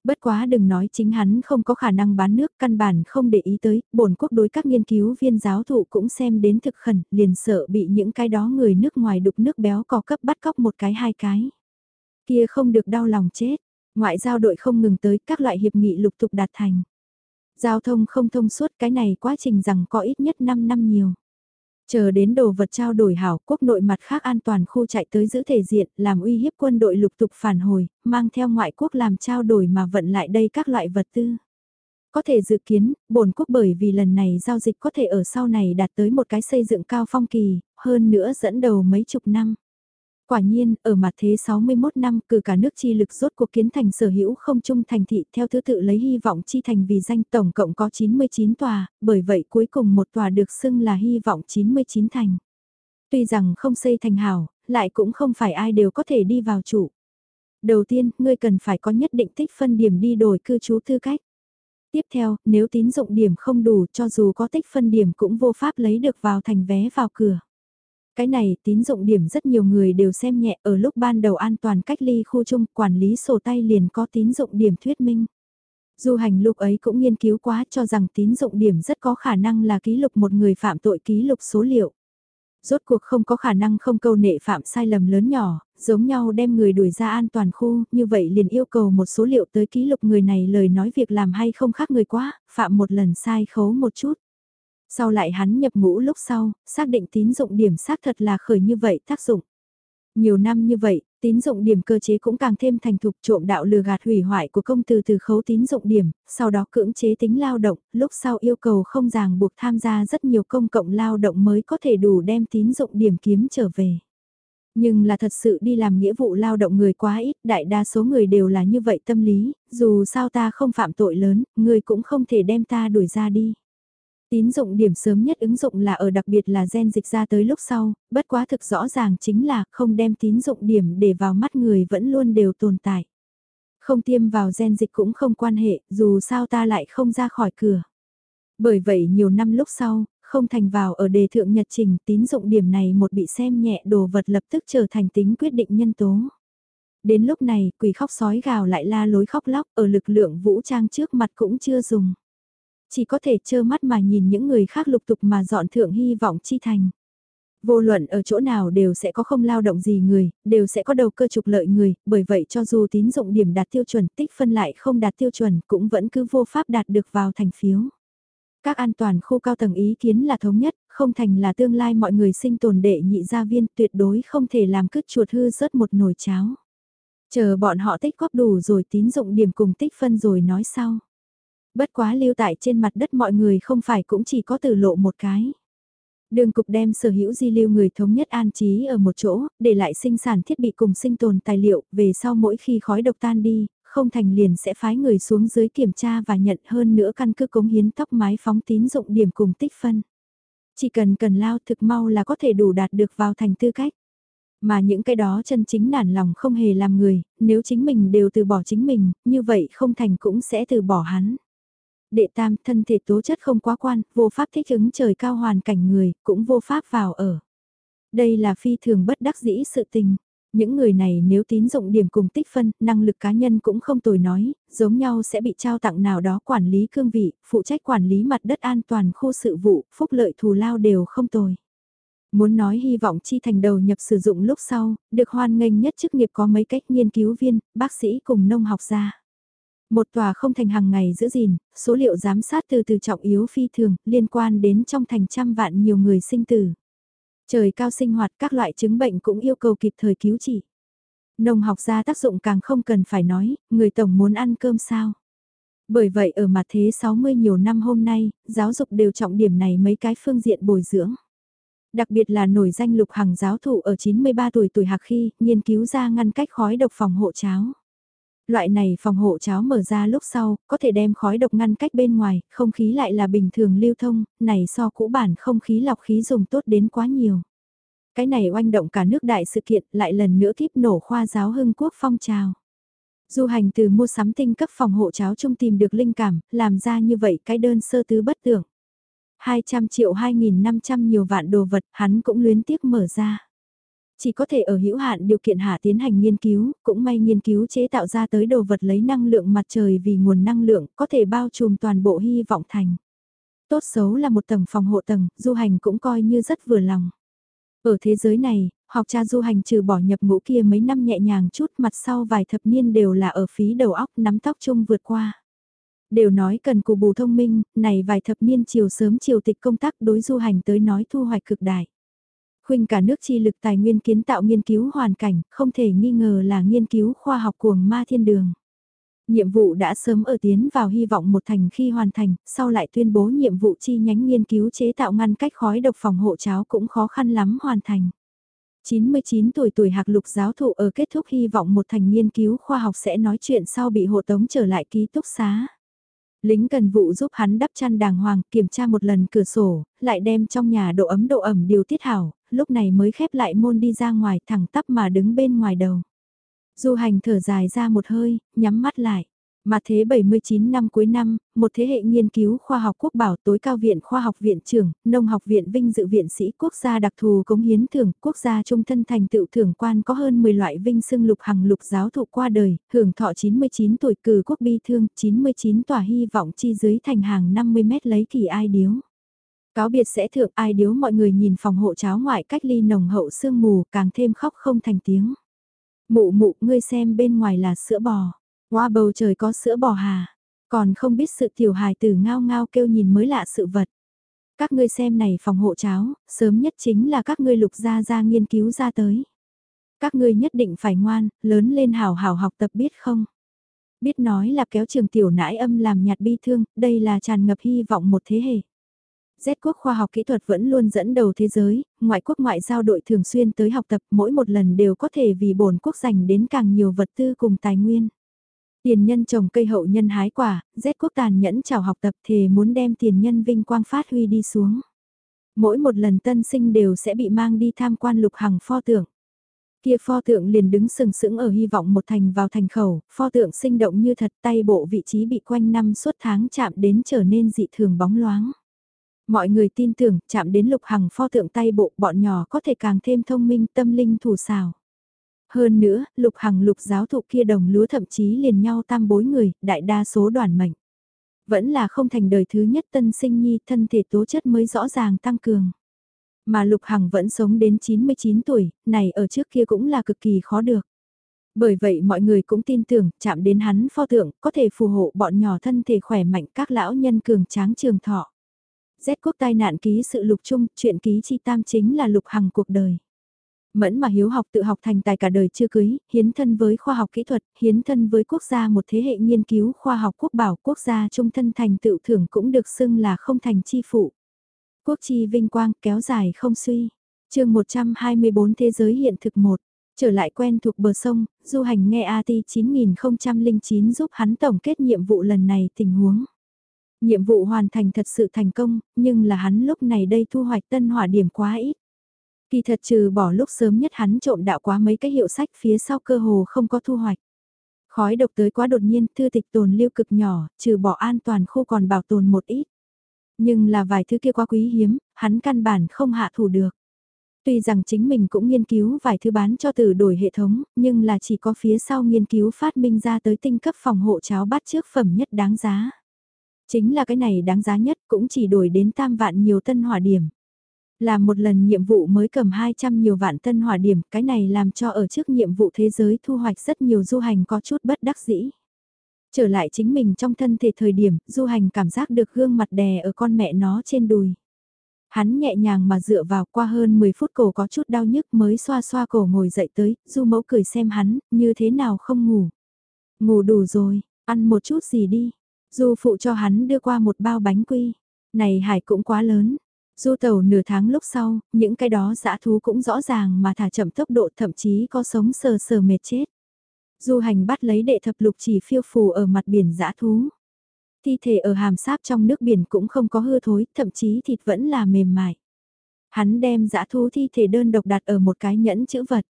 Bất quá đừng nói chính hắn không có khả năng bán nước căn bản không để ý tới, bổn quốc đối các nghiên cứu viên giáo thụ cũng xem đến thực khẩn, liền sợ bị những cái đó người nước ngoài đục nước béo cò cấp bắt cóc một cái hai cái. Kia không được đau lòng chết, ngoại giao đội không ngừng tới các loại hiệp nghị lục tục đạt thành. Giao thông không thông suốt cái này quá trình rằng có ít nhất 5 năm nhiều. Chờ đến đồ vật trao đổi hảo quốc nội mặt khác an toàn khu chạy tới giữ thể diện, làm uy hiếp quân đội lục tục phản hồi, mang theo ngoại quốc làm trao đổi mà vận lại đây các loại vật tư. Có thể dự kiến, bổn quốc bởi vì lần này giao dịch có thể ở sau này đạt tới một cái xây dựng cao phong kỳ, hơn nữa dẫn đầu mấy chục năm. Quả nhiên, ở mặt thế 61 năm cử cả nước chi lực rốt cuộc kiến thành sở hữu không trung thành thị theo thứ tự lấy hy vọng chi thành vì danh tổng cộng có 99 tòa, bởi vậy cuối cùng một tòa được xưng là hy vọng 99 thành. Tuy rằng không xây thành hảo, lại cũng không phải ai đều có thể đi vào chủ. Đầu tiên, ngươi cần phải có nhất định tích phân điểm đi đổi cư trú tư cách. Tiếp theo, nếu tín dụng điểm không đủ cho dù có tích phân điểm cũng vô pháp lấy được vào thành vé vào cửa. Cái này tín dụng điểm rất nhiều người đều xem nhẹ ở lúc ban đầu an toàn cách ly khu chung quản lý sổ tay liền có tín dụng điểm thuyết minh. Du hành lúc ấy cũng nghiên cứu quá cho rằng tín dụng điểm rất có khả năng là ký lục một người phạm tội ký lục số liệu. Rốt cuộc không có khả năng không câu nệ phạm sai lầm lớn nhỏ, giống nhau đem người đuổi ra an toàn khu, như vậy liền yêu cầu một số liệu tới ký lục người này lời nói việc làm hay không khác người quá, phạm một lần sai khấu một chút. Sau lại hắn nhập ngũ lúc sau, xác định tín dụng điểm xác thật là khởi như vậy tác dụng. Nhiều năm như vậy, tín dụng điểm cơ chế cũng càng thêm thành thục trộm đạo lừa gạt hủy hoại của công từ từ khấu tín dụng điểm, sau đó cưỡng chế tính lao động, lúc sau yêu cầu không ràng buộc tham gia rất nhiều công cộng lao động mới có thể đủ đem tín dụng điểm kiếm trở về. Nhưng là thật sự đi làm nghĩa vụ lao động người quá ít, đại đa số người đều là như vậy tâm lý, dù sao ta không phạm tội lớn, người cũng không thể đem ta đuổi ra đi. Tín dụng điểm sớm nhất ứng dụng là ở đặc biệt là gen dịch ra tới lúc sau, bất quá thực rõ ràng chính là không đem tín dụng điểm để vào mắt người vẫn luôn đều tồn tại. Không tiêm vào gen dịch cũng không quan hệ, dù sao ta lại không ra khỏi cửa. Bởi vậy nhiều năm lúc sau, không thành vào ở đề thượng nhật trình tín dụng điểm này một bị xem nhẹ đồ vật lập tức trở thành tính quyết định nhân tố. Đến lúc này, quỷ khóc sói gào lại la lối khóc lóc ở lực lượng vũ trang trước mặt cũng chưa dùng. Chỉ có thể trơ mắt mà nhìn những người khác lục tục mà dọn thượng hy vọng chi thành. Vô luận ở chỗ nào đều sẽ có không lao động gì người, đều sẽ có đầu cơ trục lợi người, bởi vậy cho dù tín dụng điểm đạt tiêu chuẩn tích phân lại không đạt tiêu chuẩn cũng vẫn cứ vô pháp đạt được vào thành phiếu. Các an toàn khu cao tầng ý kiến là thống nhất, không thành là tương lai mọi người sinh tồn đệ nhị gia viên tuyệt đối không thể làm cứt chuột hư rớt một nồi cháo. Chờ bọn họ tích góp đủ rồi tín dụng điểm cùng tích phân rồi nói sau. Bất quá lưu tại trên mặt đất mọi người không phải cũng chỉ có từ lộ một cái. Đường cục đem sở hữu di lưu người thống nhất an trí ở một chỗ, để lại sinh sản thiết bị cùng sinh tồn tài liệu, về sau mỗi khi khói độc tan đi, không thành liền sẽ phái người xuống dưới kiểm tra và nhận hơn nữa căn cứ cống hiến tóc mái phóng tín dụng điểm cùng tích phân. Chỉ cần cần lao thực mau là có thể đủ đạt được vào thành tư cách. Mà những cái đó chân chính nản lòng không hề làm người, nếu chính mình đều từ bỏ chính mình, như vậy không thành cũng sẽ từ bỏ hắn đệ tam thân thể tố chất không quá quan, vô pháp thích ứng trời cao hoàn cảnh người, cũng vô pháp vào ở. Đây là phi thường bất đắc dĩ sự tình. Những người này nếu tín dụng điểm cùng tích phân, năng lực cá nhân cũng không tồi nói, giống nhau sẽ bị trao tặng nào đó quản lý cương vị, phụ trách quản lý mặt đất an toàn khu sự vụ, phúc lợi thù lao đều không tồi. Muốn nói hy vọng chi thành đầu nhập sử dụng lúc sau, được hoan nghênh nhất chức nghiệp có mấy cách nghiên cứu viên, bác sĩ cùng nông học gia. Một tòa không thành hàng ngày giữ gìn, số liệu giám sát từ từ trọng yếu phi thường, liên quan đến trong thành trăm vạn nhiều người sinh tử. Trời cao sinh hoạt các loại chứng bệnh cũng yêu cầu kịp thời cứu trị. Nông học gia tác dụng càng không cần phải nói, người tổng muốn ăn cơm sao. Bởi vậy ở mặt thế 60 nhiều năm hôm nay, giáo dục đều trọng điểm này mấy cái phương diện bồi dưỡng. Đặc biệt là nổi danh lục hằng giáo thụ ở 93 tuổi tuổi hạc khi, nghiên cứu ra ngăn cách khói độc phòng hộ cháo. Loại này phòng hộ cháo mở ra lúc sau, có thể đem khói độc ngăn cách bên ngoài, không khí lại là bình thường lưu thông, này so cũ bản không khí lọc khí dùng tốt đến quá nhiều. Cái này oanh động cả nước đại sự kiện lại lần nữa tiếp nổ khoa giáo hưng quốc phong trào. Du hành từ mua sắm tinh cấp phòng hộ cháo trung tìm được linh cảm, làm ra như vậy cái đơn sơ tứ bất tưởng. 200 triệu 2.500 nhiều vạn đồ vật hắn cũng luyến tiếc mở ra. Chỉ có thể ở hữu hạn điều kiện hạ tiến hành nghiên cứu, cũng may nghiên cứu chế tạo ra tới đồ vật lấy năng lượng mặt trời vì nguồn năng lượng có thể bao trùm toàn bộ hy vọng thành. Tốt xấu là một tầng phòng hộ tầng, du hành cũng coi như rất vừa lòng. Ở thế giới này, học cha du hành trừ bỏ nhập ngũ kia mấy năm nhẹ nhàng chút mặt sau vài thập niên đều là ở phí đầu óc nắm tóc chung vượt qua. Đều nói cần cù bù thông minh, này vài thập niên chiều sớm chiều tịch công tác đối du hành tới nói thu hoạch cực đại. Khuynh cả nước chi lực tài nguyên kiến tạo nghiên cứu hoàn cảnh, không thể nghi ngờ là nghiên cứu khoa học cuồng ma thiên đường. Nhiệm vụ đã sớm ở tiến vào hy vọng một thành khi hoàn thành, sau lại tuyên bố nhiệm vụ chi nhánh nghiên cứu chế tạo ngăn cách khói độc phòng hộ cháo cũng khó khăn lắm hoàn thành. 99 tuổi tuổi hạc lục giáo thụ ở kết thúc hy vọng một thành nghiên cứu khoa học sẽ nói chuyện sau bị hộ tống trở lại ký túc xá. Lính cần vụ giúp hắn đắp chăn đàng hoàng, kiểm tra một lần cửa sổ, lại đem trong nhà độ ấm độ ẩm điều tiết hảo, lúc này mới khép lại môn đi ra ngoài thẳng tắp mà đứng bên ngoài đầu. Du hành thở dài ra một hơi, nhắm mắt lại. Mà thế 79 năm cuối năm, một thế hệ nghiên cứu khoa học quốc bảo tối cao viện khoa học viện trưởng, nông học viện vinh dự viện sĩ quốc gia đặc thù cống hiến thưởng, quốc gia trung thân thành tựu thưởng quan có hơn 10 loại vinh xưng lục hằng lục giáo thụ qua đời, hưởng thọ 99 tuổi cử quốc bi thương, 99 tòa hy vọng chi dưới thành hàng 50 mét lấy kỳ ai điếu. Cáo biệt sẽ thượng ai điếu mọi người nhìn phòng hộ cháo ngoại cách ly nồng hậu sương mù càng thêm khóc không thành tiếng. Mụ mụ ngươi xem bên ngoài là sữa bò. Hoa bầu trời có sữa bò hà. Còn không biết sự tiểu hài tử ngao ngao kêu nhìn mới lạ sự vật. Các ngươi xem này phòng hộ cháo, sớm nhất chính là các ngươi lục gia ra nghiên cứu ra tới. Các ngươi nhất định phải ngoan, lớn lên hào hào học tập biết không? Biết nói là kéo trường tiểu nãi âm làm nhạt bi thương, đây là tràn ngập hy vọng một thế hệ. Z quốc khoa học kỹ thuật vẫn luôn dẫn đầu thế giới, ngoại quốc ngoại giao đội thường xuyên tới học tập mỗi một lần đều có thể vì bổn quốc dành đến càng nhiều vật tư cùng tài nguyên. Tiền nhân trồng cây hậu nhân hái quả, rét quốc tàn nhẫn chào học tập thề muốn đem tiền nhân vinh quang phát huy đi xuống. Mỗi một lần tân sinh đều sẽ bị mang đi tham quan lục hằng pho tượng. Kia pho tượng liền đứng sừng sững ở hy vọng một thành vào thành khẩu, pho tượng sinh động như thật tay bộ vị trí bị quanh năm suốt tháng chạm đến trở nên dị thường bóng loáng. Mọi người tin tưởng, chạm đến lục hằng pho tượng tay bộ bọn nhỏ có thể càng thêm thông minh tâm linh thủ xào. Hơn nữa, lục hằng lục giáo thụ kia đồng lúa thậm chí liền nhau tam bối người, đại đa số đoàn mệnh. Vẫn là không thành đời thứ nhất tân sinh nhi thân thể tố chất mới rõ ràng tăng cường. Mà lục hằng vẫn sống đến 99 tuổi, này ở trước kia cũng là cực kỳ khó được. Bởi vậy mọi người cũng tin tưởng, chạm đến hắn pho tượng, có thể phù hộ bọn nhỏ thân thể khỏe mạnh các lão nhân cường tráng trường thọ. Z quốc tai nạn ký sự lục chung, chuyện ký chi tam chính là lục hằng cuộc đời. Mẫn mà hiếu học tự học thành tài cả đời chưa cưới, hiến thân với khoa học kỹ thuật, hiến thân với quốc gia một thế hệ nghiên cứu khoa học quốc bảo quốc gia trung thân thành tựu thưởng cũng được xưng là không thành chi phụ. Quốc chi vinh quang kéo dài không suy. chương 124 Thế giới hiện thực một Trở lại quen thuộc bờ sông, du hành nghe AT 9009 giúp hắn tổng kết nhiệm vụ lần này tình huống. Nhiệm vụ hoàn thành thật sự thành công, nhưng là hắn lúc này đây thu hoạch tân hỏa điểm quá ít. Kỳ thật trừ bỏ lúc sớm nhất hắn trộm đạo quá mấy cái hiệu sách phía sau cơ hồ không có thu hoạch. Khói độc tới quá đột nhiên, thư tịch tồn lưu cực nhỏ, trừ bỏ an toàn khu còn bảo tồn một ít. Nhưng là vài thứ kia quá quý hiếm, hắn căn bản không hạ thủ được. Tuy rằng chính mình cũng nghiên cứu vài thứ bán cho từ đổi hệ thống, nhưng là chỉ có phía sau nghiên cứu phát minh ra tới tinh cấp phòng hộ cháo bắt trước phẩm nhất đáng giá. Chính là cái này đáng giá nhất cũng chỉ đổi đến tam vạn nhiều tân hỏa điểm. Làm một lần nhiệm vụ mới cầm 200 nhiều vạn tân hỏa điểm, cái này làm cho ở trước nhiệm vụ thế giới thu hoạch rất nhiều du hành có chút bất đắc dĩ. Trở lại chính mình trong thân thể thời điểm, du hành cảm giác được gương mặt đè ở con mẹ nó trên đùi. Hắn nhẹ nhàng mà dựa vào qua hơn 10 phút cổ có chút đau nhức mới xoa xoa cổ ngồi dậy tới, du mẫu cười xem hắn, như thế nào không ngủ. Ngủ đủ rồi, ăn một chút gì đi. Du phụ cho hắn đưa qua một bao bánh quy. Này hải cũng quá lớn. Du tàu nửa tháng lúc sau, những cái đó dã thú cũng rõ ràng mà thả chậm tốc độ thậm chí có sống sờ sờ mệt chết. Du hành bắt lấy đệ thập lục chỉ phiêu phù ở mặt biển dã thú. Thi thể ở hàm sáp trong nước biển cũng không có hư thối, thậm chí thịt vẫn là mềm mại. Hắn đem dã thú thi thể đơn độc đặt ở một cái nhẫn chữ vật.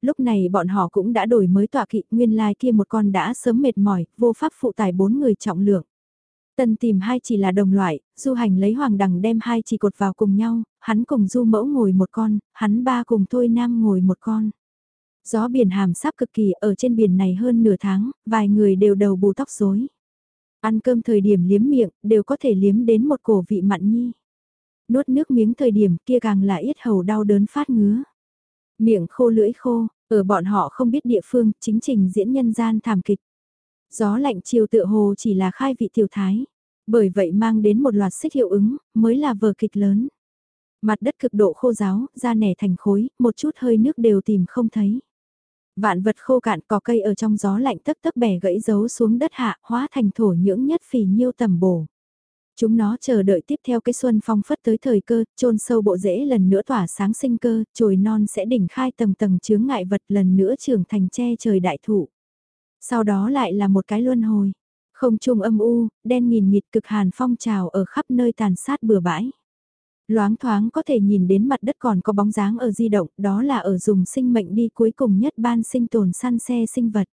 Lúc này bọn họ cũng đã đổi mới tọa kỵ, nguyên lai kia một con đã sớm mệt mỏi, vô pháp phụ tải bốn người trọng lượng. Tần tìm hai chỉ là đồng loại, du hành lấy hoàng đằng đem hai chỉ cột vào cùng nhau, hắn cùng du mẫu ngồi một con, hắn ba cùng thôi nam ngồi một con. Gió biển hàm sắp cực kỳ ở trên biển này hơn nửa tháng, vài người đều đầu bù tóc rối. Ăn cơm thời điểm liếm miệng, đều có thể liếm đến một cổ vị mặn nhi. Nuốt nước miếng thời điểm kia càng là yết hầu đau đớn phát ngứa. Miệng khô lưỡi khô, ở bọn họ không biết địa phương, chính trình diễn nhân gian thảm kịch. Gió lạnh chiều tựa hồ chỉ là khai vị tiểu thái. Bởi vậy mang đến một loạt xích hiệu ứng, mới là vở kịch lớn. Mặt đất cực độ khô giáo, da nẻ thành khối, một chút hơi nước đều tìm không thấy. Vạn vật khô cạn cỏ cây ở trong gió lạnh tấp tấp bẻ gãy dấu xuống đất hạ, hóa thành thổ nhưỡng nhất phì nhiêu tầm bổ. Chúng nó chờ đợi tiếp theo cái xuân phong phất tới thời cơ, trôn sâu bộ rễ lần nữa tỏa sáng sinh cơ, chồi non sẽ đỉnh khai tầng tầng chướng ngại vật lần nữa trưởng thành che trời đại thụ. Sau đó lại là một cái luân hồi. Không trung âm u, đen nghìn nghịt cực hàn phong trào ở khắp nơi tàn sát bừa bãi. Loáng thoáng có thể nhìn đến mặt đất còn có bóng dáng ở di động, đó là ở dùng sinh mệnh đi cuối cùng nhất ban sinh tồn săn xe sinh vật.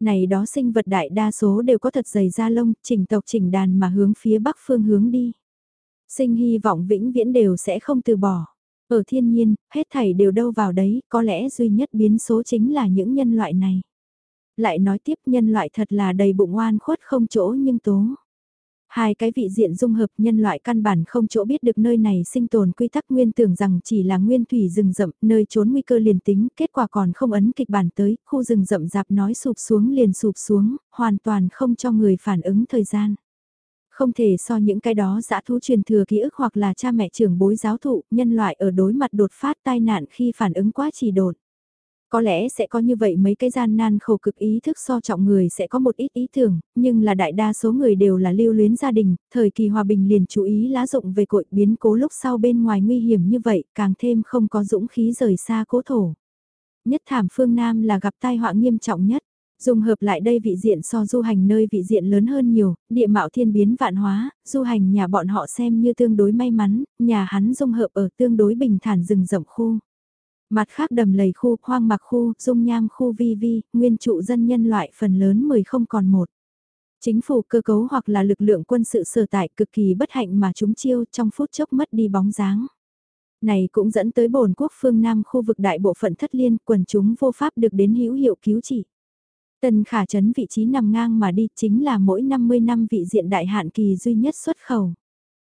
Này đó sinh vật đại đa số đều có thật dày da lông, chỉnh tộc chỉnh đàn mà hướng phía bắc phương hướng đi. Sinh hy vọng vĩnh viễn đều sẽ không từ bỏ. Ở thiên nhiên, hết thảy đều đâu vào đấy, có lẽ duy nhất biến số chính là những nhân loại này. Lại nói tiếp nhân loại thật là đầy bụng oan khuất không chỗ nhưng tố. Hai cái vị diện dung hợp nhân loại căn bản không chỗ biết được nơi này sinh tồn quy tắc nguyên tưởng rằng chỉ là nguyên thủy rừng rậm, nơi trốn nguy cơ liền tính, kết quả còn không ấn kịch bản tới, khu rừng rậm rạp nói sụp xuống liền sụp xuống, hoàn toàn không cho người phản ứng thời gian. Không thể so những cái đó dã thú truyền thừa ký ức hoặc là cha mẹ trưởng bối giáo thụ, nhân loại ở đối mặt đột phát tai nạn khi phản ứng quá trì đột. Có lẽ sẽ có như vậy mấy cái gian nan khổ cực ý thức so trọng người sẽ có một ít ý tưởng, nhưng là đại đa số người đều là lưu luyến gia đình, thời kỳ hòa bình liền chú ý lá dụng về cội biến cố lúc sau bên ngoài nguy hiểm như vậy, càng thêm không có dũng khí rời xa cố thổ. Nhất thảm phương Nam là gặp tai họa nghiêm trọng nhất. Dùng hợp lại đây vị diện so du hành nơi vị diện lớn hơn nhiều, địa mạo thiên biến vạn hóa, du hành nhà bọn họ xem như tương đối may mắn, nhà hắn dung hợp ở tương đối bình thản rừng rậm khu. Mặt khác đầm lầy khu, hoang mạc khu, dung nham khu vi vi, nguyên trụ dân nhân loại phần lớn 10 không còn một. Chính phủ cơ cấu hoặc là lực lượng quân sự sở tại cực kỳ bất hạnh mà chúng chiêu trong phút chốc mất đi bóng dáng. Này cũng dẫn tới bồn quốc phương Nam khu vực đại bộ phận thất liên quần chúng vô pháp được đến hữu hiệu cứu trị. Tần khả chấn vị trí nằm ngang mà đi chính là mỗi 50 năm vị diện đại hạn kỳ duy nhất xuất khẩu.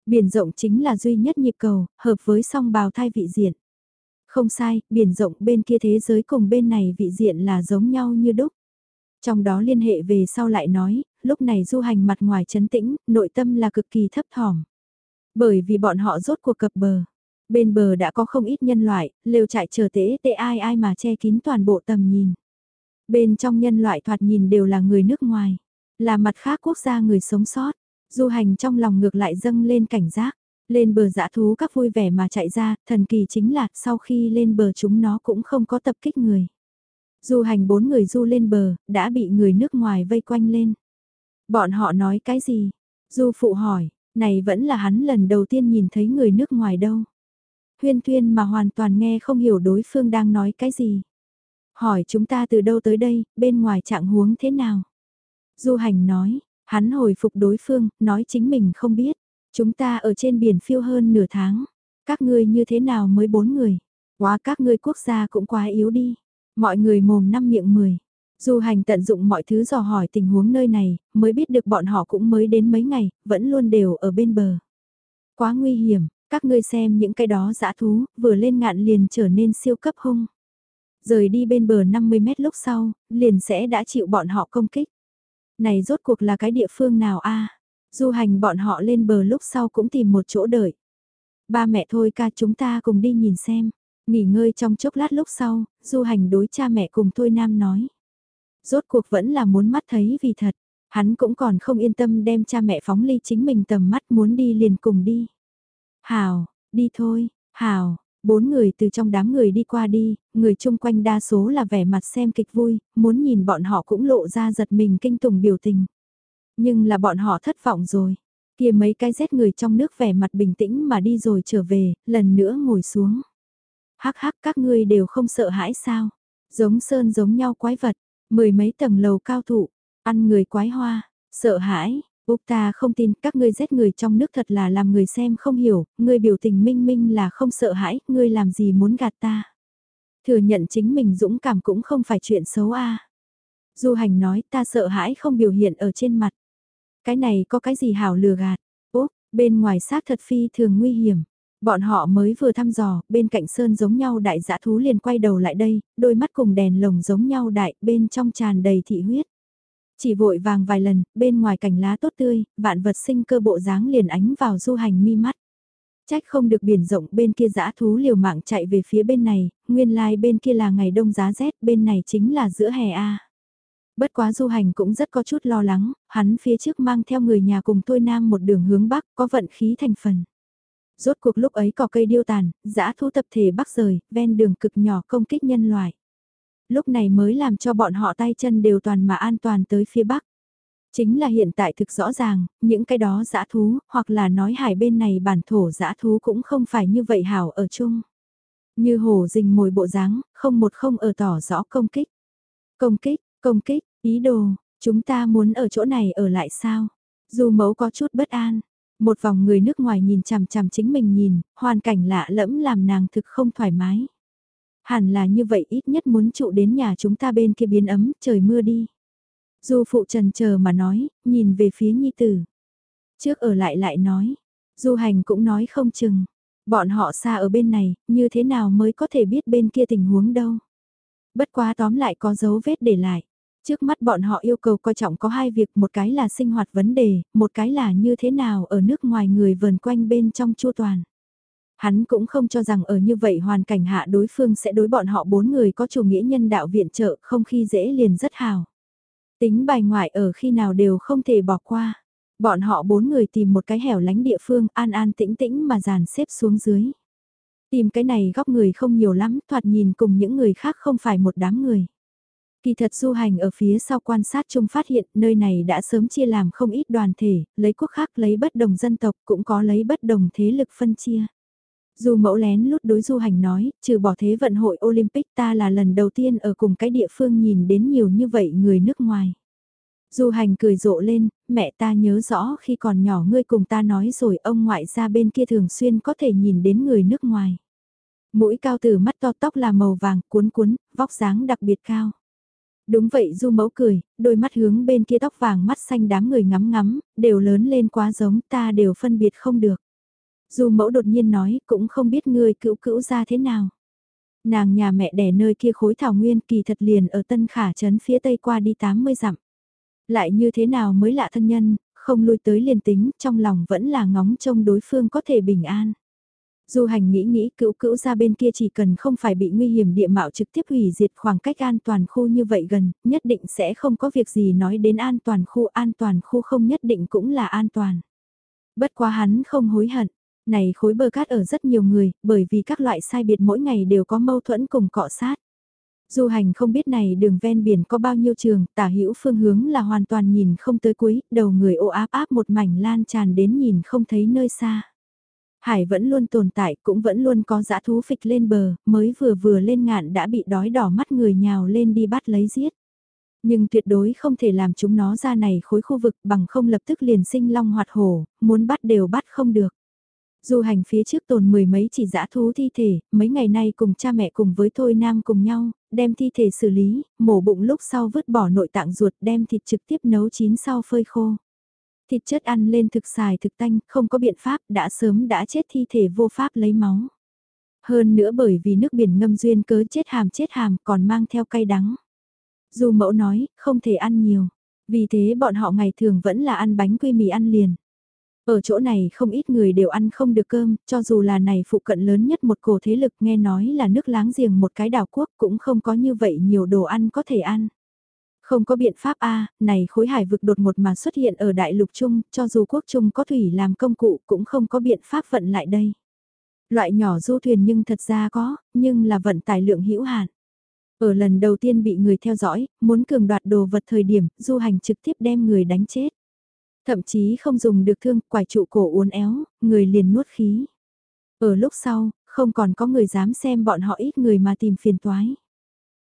Biển rộng chính là duy nhất nhịp cầu, hợp với song bào thai vị diện. Không sai, biển rộng bên kia thế giới cùng bên này vị diện là giống nhau như đúc. Trong đó liên hệ về sau lại nói, lúc này du hành mặt ngoài chấn tĩnh, nội tâm là cực kỳ thấp thỏm. Bởi vì bọn họ rốt cuộc cập bờ. Bên bờ đã có không ít nhân loại, lều trại chờ tế tệ ai ai mà che kín toàn bộ tầm nhìn. Bên trong nhân loại thoạt nhìn đều là người nước ngoài, là mặt khác quốc gia người sống sót. Du hành trong lòng ngược lại dâng lên cảnh giác. Lên bờ dã thú các vui vẻ mà chạy ra, thần kỳ chính là sau khi lên bờ chúng nó cũng không có tập kích người. Du hành bốn người du lên bờ, đã bị người nước ngoài vây quanh lên. Bọn họ nói cái gì? Du phụ hỏi, này vẫn là hắn lần đầu tiên nhìn thấy người nước ngoài đâu. Huyên tuyên mà hoàn toàn nghe không hiểu đối phương đang nói cái gì. Hỏi chúng ta từ đâu tới đây, bên ngoài trạng huống thế nào? Du hành nói, hắn hồi phục đối phương, nói chính mình không biết. Chúng ta ở trên biển phiêu hơn nửa tháng. Các ngươi như thế nào mới bốn người? Quá các ngươi quốc gia cũng quá yếu đi. Mọi người mồm năm miệng mười. Du hành tận dụng mọi thứ dò hỏi tình huống nơi này, mới biết được bọn họ cũng mới đến mấy ngày, vẫn luôn đều ở bên bờ. Quá nguy hiểm, các ngươi xem những cái đó dã thú, vừa lên ngạn liền trở nên siêu cấp hung. Rời đi bên bờ 50 mét lúc sau, liền sẽ đã chịu bọn họ công kích. Này rốt cuộc là cái địa phương nào a? Du hành bọn họ lên bờ lúc sau cũng tìm một chỗ đợi. Ba mẹ thôi ca chúng ta cùng đi nhìn xem. Nghỉ ngơi trong chốc lát lúc sau, du hành đối cha mẹ cùng Thôi Nam nói. Rốt cuộc vẫn là muốn mắt thấy vì thật, hắn cũng còn không yên tâm đem cha mẹ phóng ly chính mình tầm mắt muốn đi liền cùng đi. Hào, đi thôi, Hào, bốn người từ trong đám người đi qua đi, người chung quanh đa số là vẻ mặt xem kịch vui, muốn nhìn bọn họ cũng lộ ra giật mình kinh tủng biểu tình. Nhưng là bọn họ thất vọng rồi. Kia mấy cái rét người trong nước vẻ mặt bình tĩnh mà đi rồi trở về, lần nữa ngồi xuống. Hắc hắc các ngươi đều không sợ hãi sao? Giống sơn giống nhau quái vật, mười mấy tầng lầu cao thủ, ăn người quái hoa, sợ hãi, Úc ta không tin các ngươi giết người trong nước thật là làm người xem không hiểu, ngươi biểu tình minh minh là không sợ hãi, ngươi làm gì muốn gạt ta. Thừa nhận chính mình dũng cảm cũng không phải chuyện xấu a. Du hành nói ta sợ hãi không biểu hiện ở trên mặt. Cái này có cái gì hảo lừa gạt, Úc, bên ngoài xác thật phi thường nguy hiểm. Bọn họ mới vừa thăm dò, bên cạnh sơn giống nhau đại dã thú liền quay đầu lại đây, đôi mắt cùng đèn lồng giống nhau đại, bên trong tràn đầy thị huyết. Chỉ vội vàng vài lần, bên ngoài cảnh lá tốt tươi, vạn vật sinh cơ bộ dáng liền ánh vào du hành mi mắt. Trách không được biển rộng bên kia dã thú liều mạng chạy về phía bên này, nguyên lai like bên kia là ngày đông giá rét, bên này chính là giữa hè A. Bất quá du hành cũng rất có chút lo lắng, hắn phía trước mang theo người nhà cùng tôi Nam một đường hướng Bắc, có vận khí thành phần. Rốt cuộc lúc ấy có cây điêu tàn, dã thú tập thể Bắc rời, ven đường cực nhỏ công kích nhân loại lúc này mới làm cho bọn họ tay chân đều toàn mà an toàn tới phía Bắc. Chính là hiện tại thực rõ ràng, những cái đó dã thú, hoặc là nói hải bên này bản thổ dã thú cũng không phải như vậy hảo ở chung. Như hổ rình mồi bộ dáng, không một không ở tỏ rõ công kích. Công kích, công kích, ý đồ, chúng ta muốn ở chỗ này ở lại sao? Dù mẫu có chút bất an, một vòng người nước ngoài nhìn chằm chằm chính mình nhìn, hoàn cảnh lạ lẫm làm nàng thực không thoải mái. Hẳn là như vậy ít nhất muốn trụ đến nhà chúng ta bên kia biến ấm, trời mưa đi. Du phụ trần chờ mà nói, nhìn về phía nhi tử. Trước ở lại lại nói, du hành cũng nói không chừng. Bọn họ xa ở bên này, như thế nào mới có thể biết bên kia tình huống đâu. Bất quá tóm lại có dấu vết để lại. Trước mắt bọn họ yêu cầu coi trọng có hai việc, một cái là sinh hoạt vấn đề, một cái là như thế nào ở nước ngoài người vần quanh bên trong chu toàn. Hắn cũng không cho rằng ở như vậy hoàn cảnh hạ đối phương sẽ đối bọn họ bốn người có chủ nghĩa nhân đạo viện trợ không khi dễ liền rất hào. Tính bài ngoại ở khi nào đều không thể bỏ qua. Bọn họ bốn người tìm một cái hẻo lánh địa phương an an tĩnh tĩnh mà dàn xếp xuống dưới. Tìm cái này góc người không nhiều lắm, thoạt nhìn cùng những người khác không phải một đám người. Kỳ thật du hành ở phía sau quan sát chung phát hiện nơi này đã sớm chia làm không ít đoàn thể, lấy quốc khác lấy bất đồng dân tộc cũng có lấy bất đồng thế lực phân chia. Dù mẫu lén lút đối du hành nói, trừ bỏ thế vận hội Olympic ta là lần đầu tiên ở cùng cái địa phương nhìn đến nhiều như vậy người nước ngoài. Du hành cười rộ lên, mẹ ta nhớ rõ khi còn nhỏ ngươi cùng ta nói rồi ông ngoại ra bên kia thường xuyên có thể nhìn đến người nước ngoài. Mũi cao từ mắt to tóc là màu vàng cuốn cuốn, vóc dáng đặc biệt cao. Đúng vậy du mẫu cười, đôi mắt hướng bên kia tóc vàng mắt xanh đám người ngắm ngắm, đều lớn lên quá giống ta đều phân biệt không được. du mẫu đột nhiên nói cũng không biết người cữu cữu ra thế nào. Nàng nhà mẹ đẻ nơi kia khối thảo nguyên kỳ thật liền ở Tân Khả Trấn phía tây qua đi 80 dặm. Lại như thế nào mới lạ thân nhân, không lui tới liền tính, trong lòng vẫn là ngóng trông đối phương có thể bình an. Du hành nghĩ nghĩ cữu cữu ra bên kia chỉ cần không phải bị nguy hiểm địa mạo trực tiếp hủy diệt khoảng cách an toàn khu như vậy gần, nhất định sẽ không có việc gì nói đến an toàn khu an toàn khu không nhất định cũng là an toàn. Bất quá hắn không hối hận, này khối bờ cát ở rất nhiều người, bởi vì các loại sai biệt mỗi ngày đều có mâu thuẫn cùng cọ sát. Du hành không biết này đường ven biển có bao nhiêu trường, tả hữu phương hướng là hoàn toàn nhìn không tới cuối, đầu người ô áp áp một mảnh lan tràn đến nhìn không thấy nơi xa. Hải vẫn luôn tồn tại, cũng vẫn luôn có dã thú phịch lên bờ, mới vừa vừa lên ngạn đã bị đói đỏ mắt người nhào lên đi bắt lấy giết. Nhưng tuyệt đối không thể làm chúng nó ra này khối khu vực bằng không lập tức liền sinh long hoạt hổ, muốn bắt đều bắt không được. Du hành phía trước tồn mười mấy chỉ dã thú thi thể, mấy ngày nay cùng cha mẹ cùng với Thôi Nam cùng nhau, đem thi thể xử lý, mổ bụng lúc sau vứt bỏ nội tạng ruột đem thịt trực tiếp nấu chín sau phơi khô. Thịt chất ăn lên thực xài thực tanh, không có biện pháp, đã sớm đã chết thi thể vô pháp lấy máu. Hơn nữa bởi vì nước biển ngâm duyên cớ chết hàm chết hàm còn mang theo cay đắng. Dù mẫu nói, không thể ăn nhiều. Vì thế bọn họ ngày thường vẫn là ăn bánh quy mì ăn liền. Ở chỗ này không ít người đều ăn không được cơm, cho dù là này phụ cận lớn nhất một cổ thế lực nghe nói là nước láng giềng một cái đảo quốc cũng không có như vậy nhiều đồ ăn có thể ăn. Không có biện pháp A, này khối hải vực đột một mà xuất hiện ở đại lục chung, cho dù quốc chung có thủy làm công cụ cũng không có biện pháp vận lại đây. Loại nhỏ du thuyền nhưng thật ra có, nhưng là vận tải lượng hữu hạn. Ở lần đầu tiên bị người theo dõi, muốn cường đoạt đồ vật thời điểm, du hành trực tiếp đem người đánh chết. Thậm chí không dùng được thương, quải trụ cổ uốn éo, người liền nuốt khí. Ở lúc sau, không còn có người dám xem bọn họ ít người mà tìm phiền toái.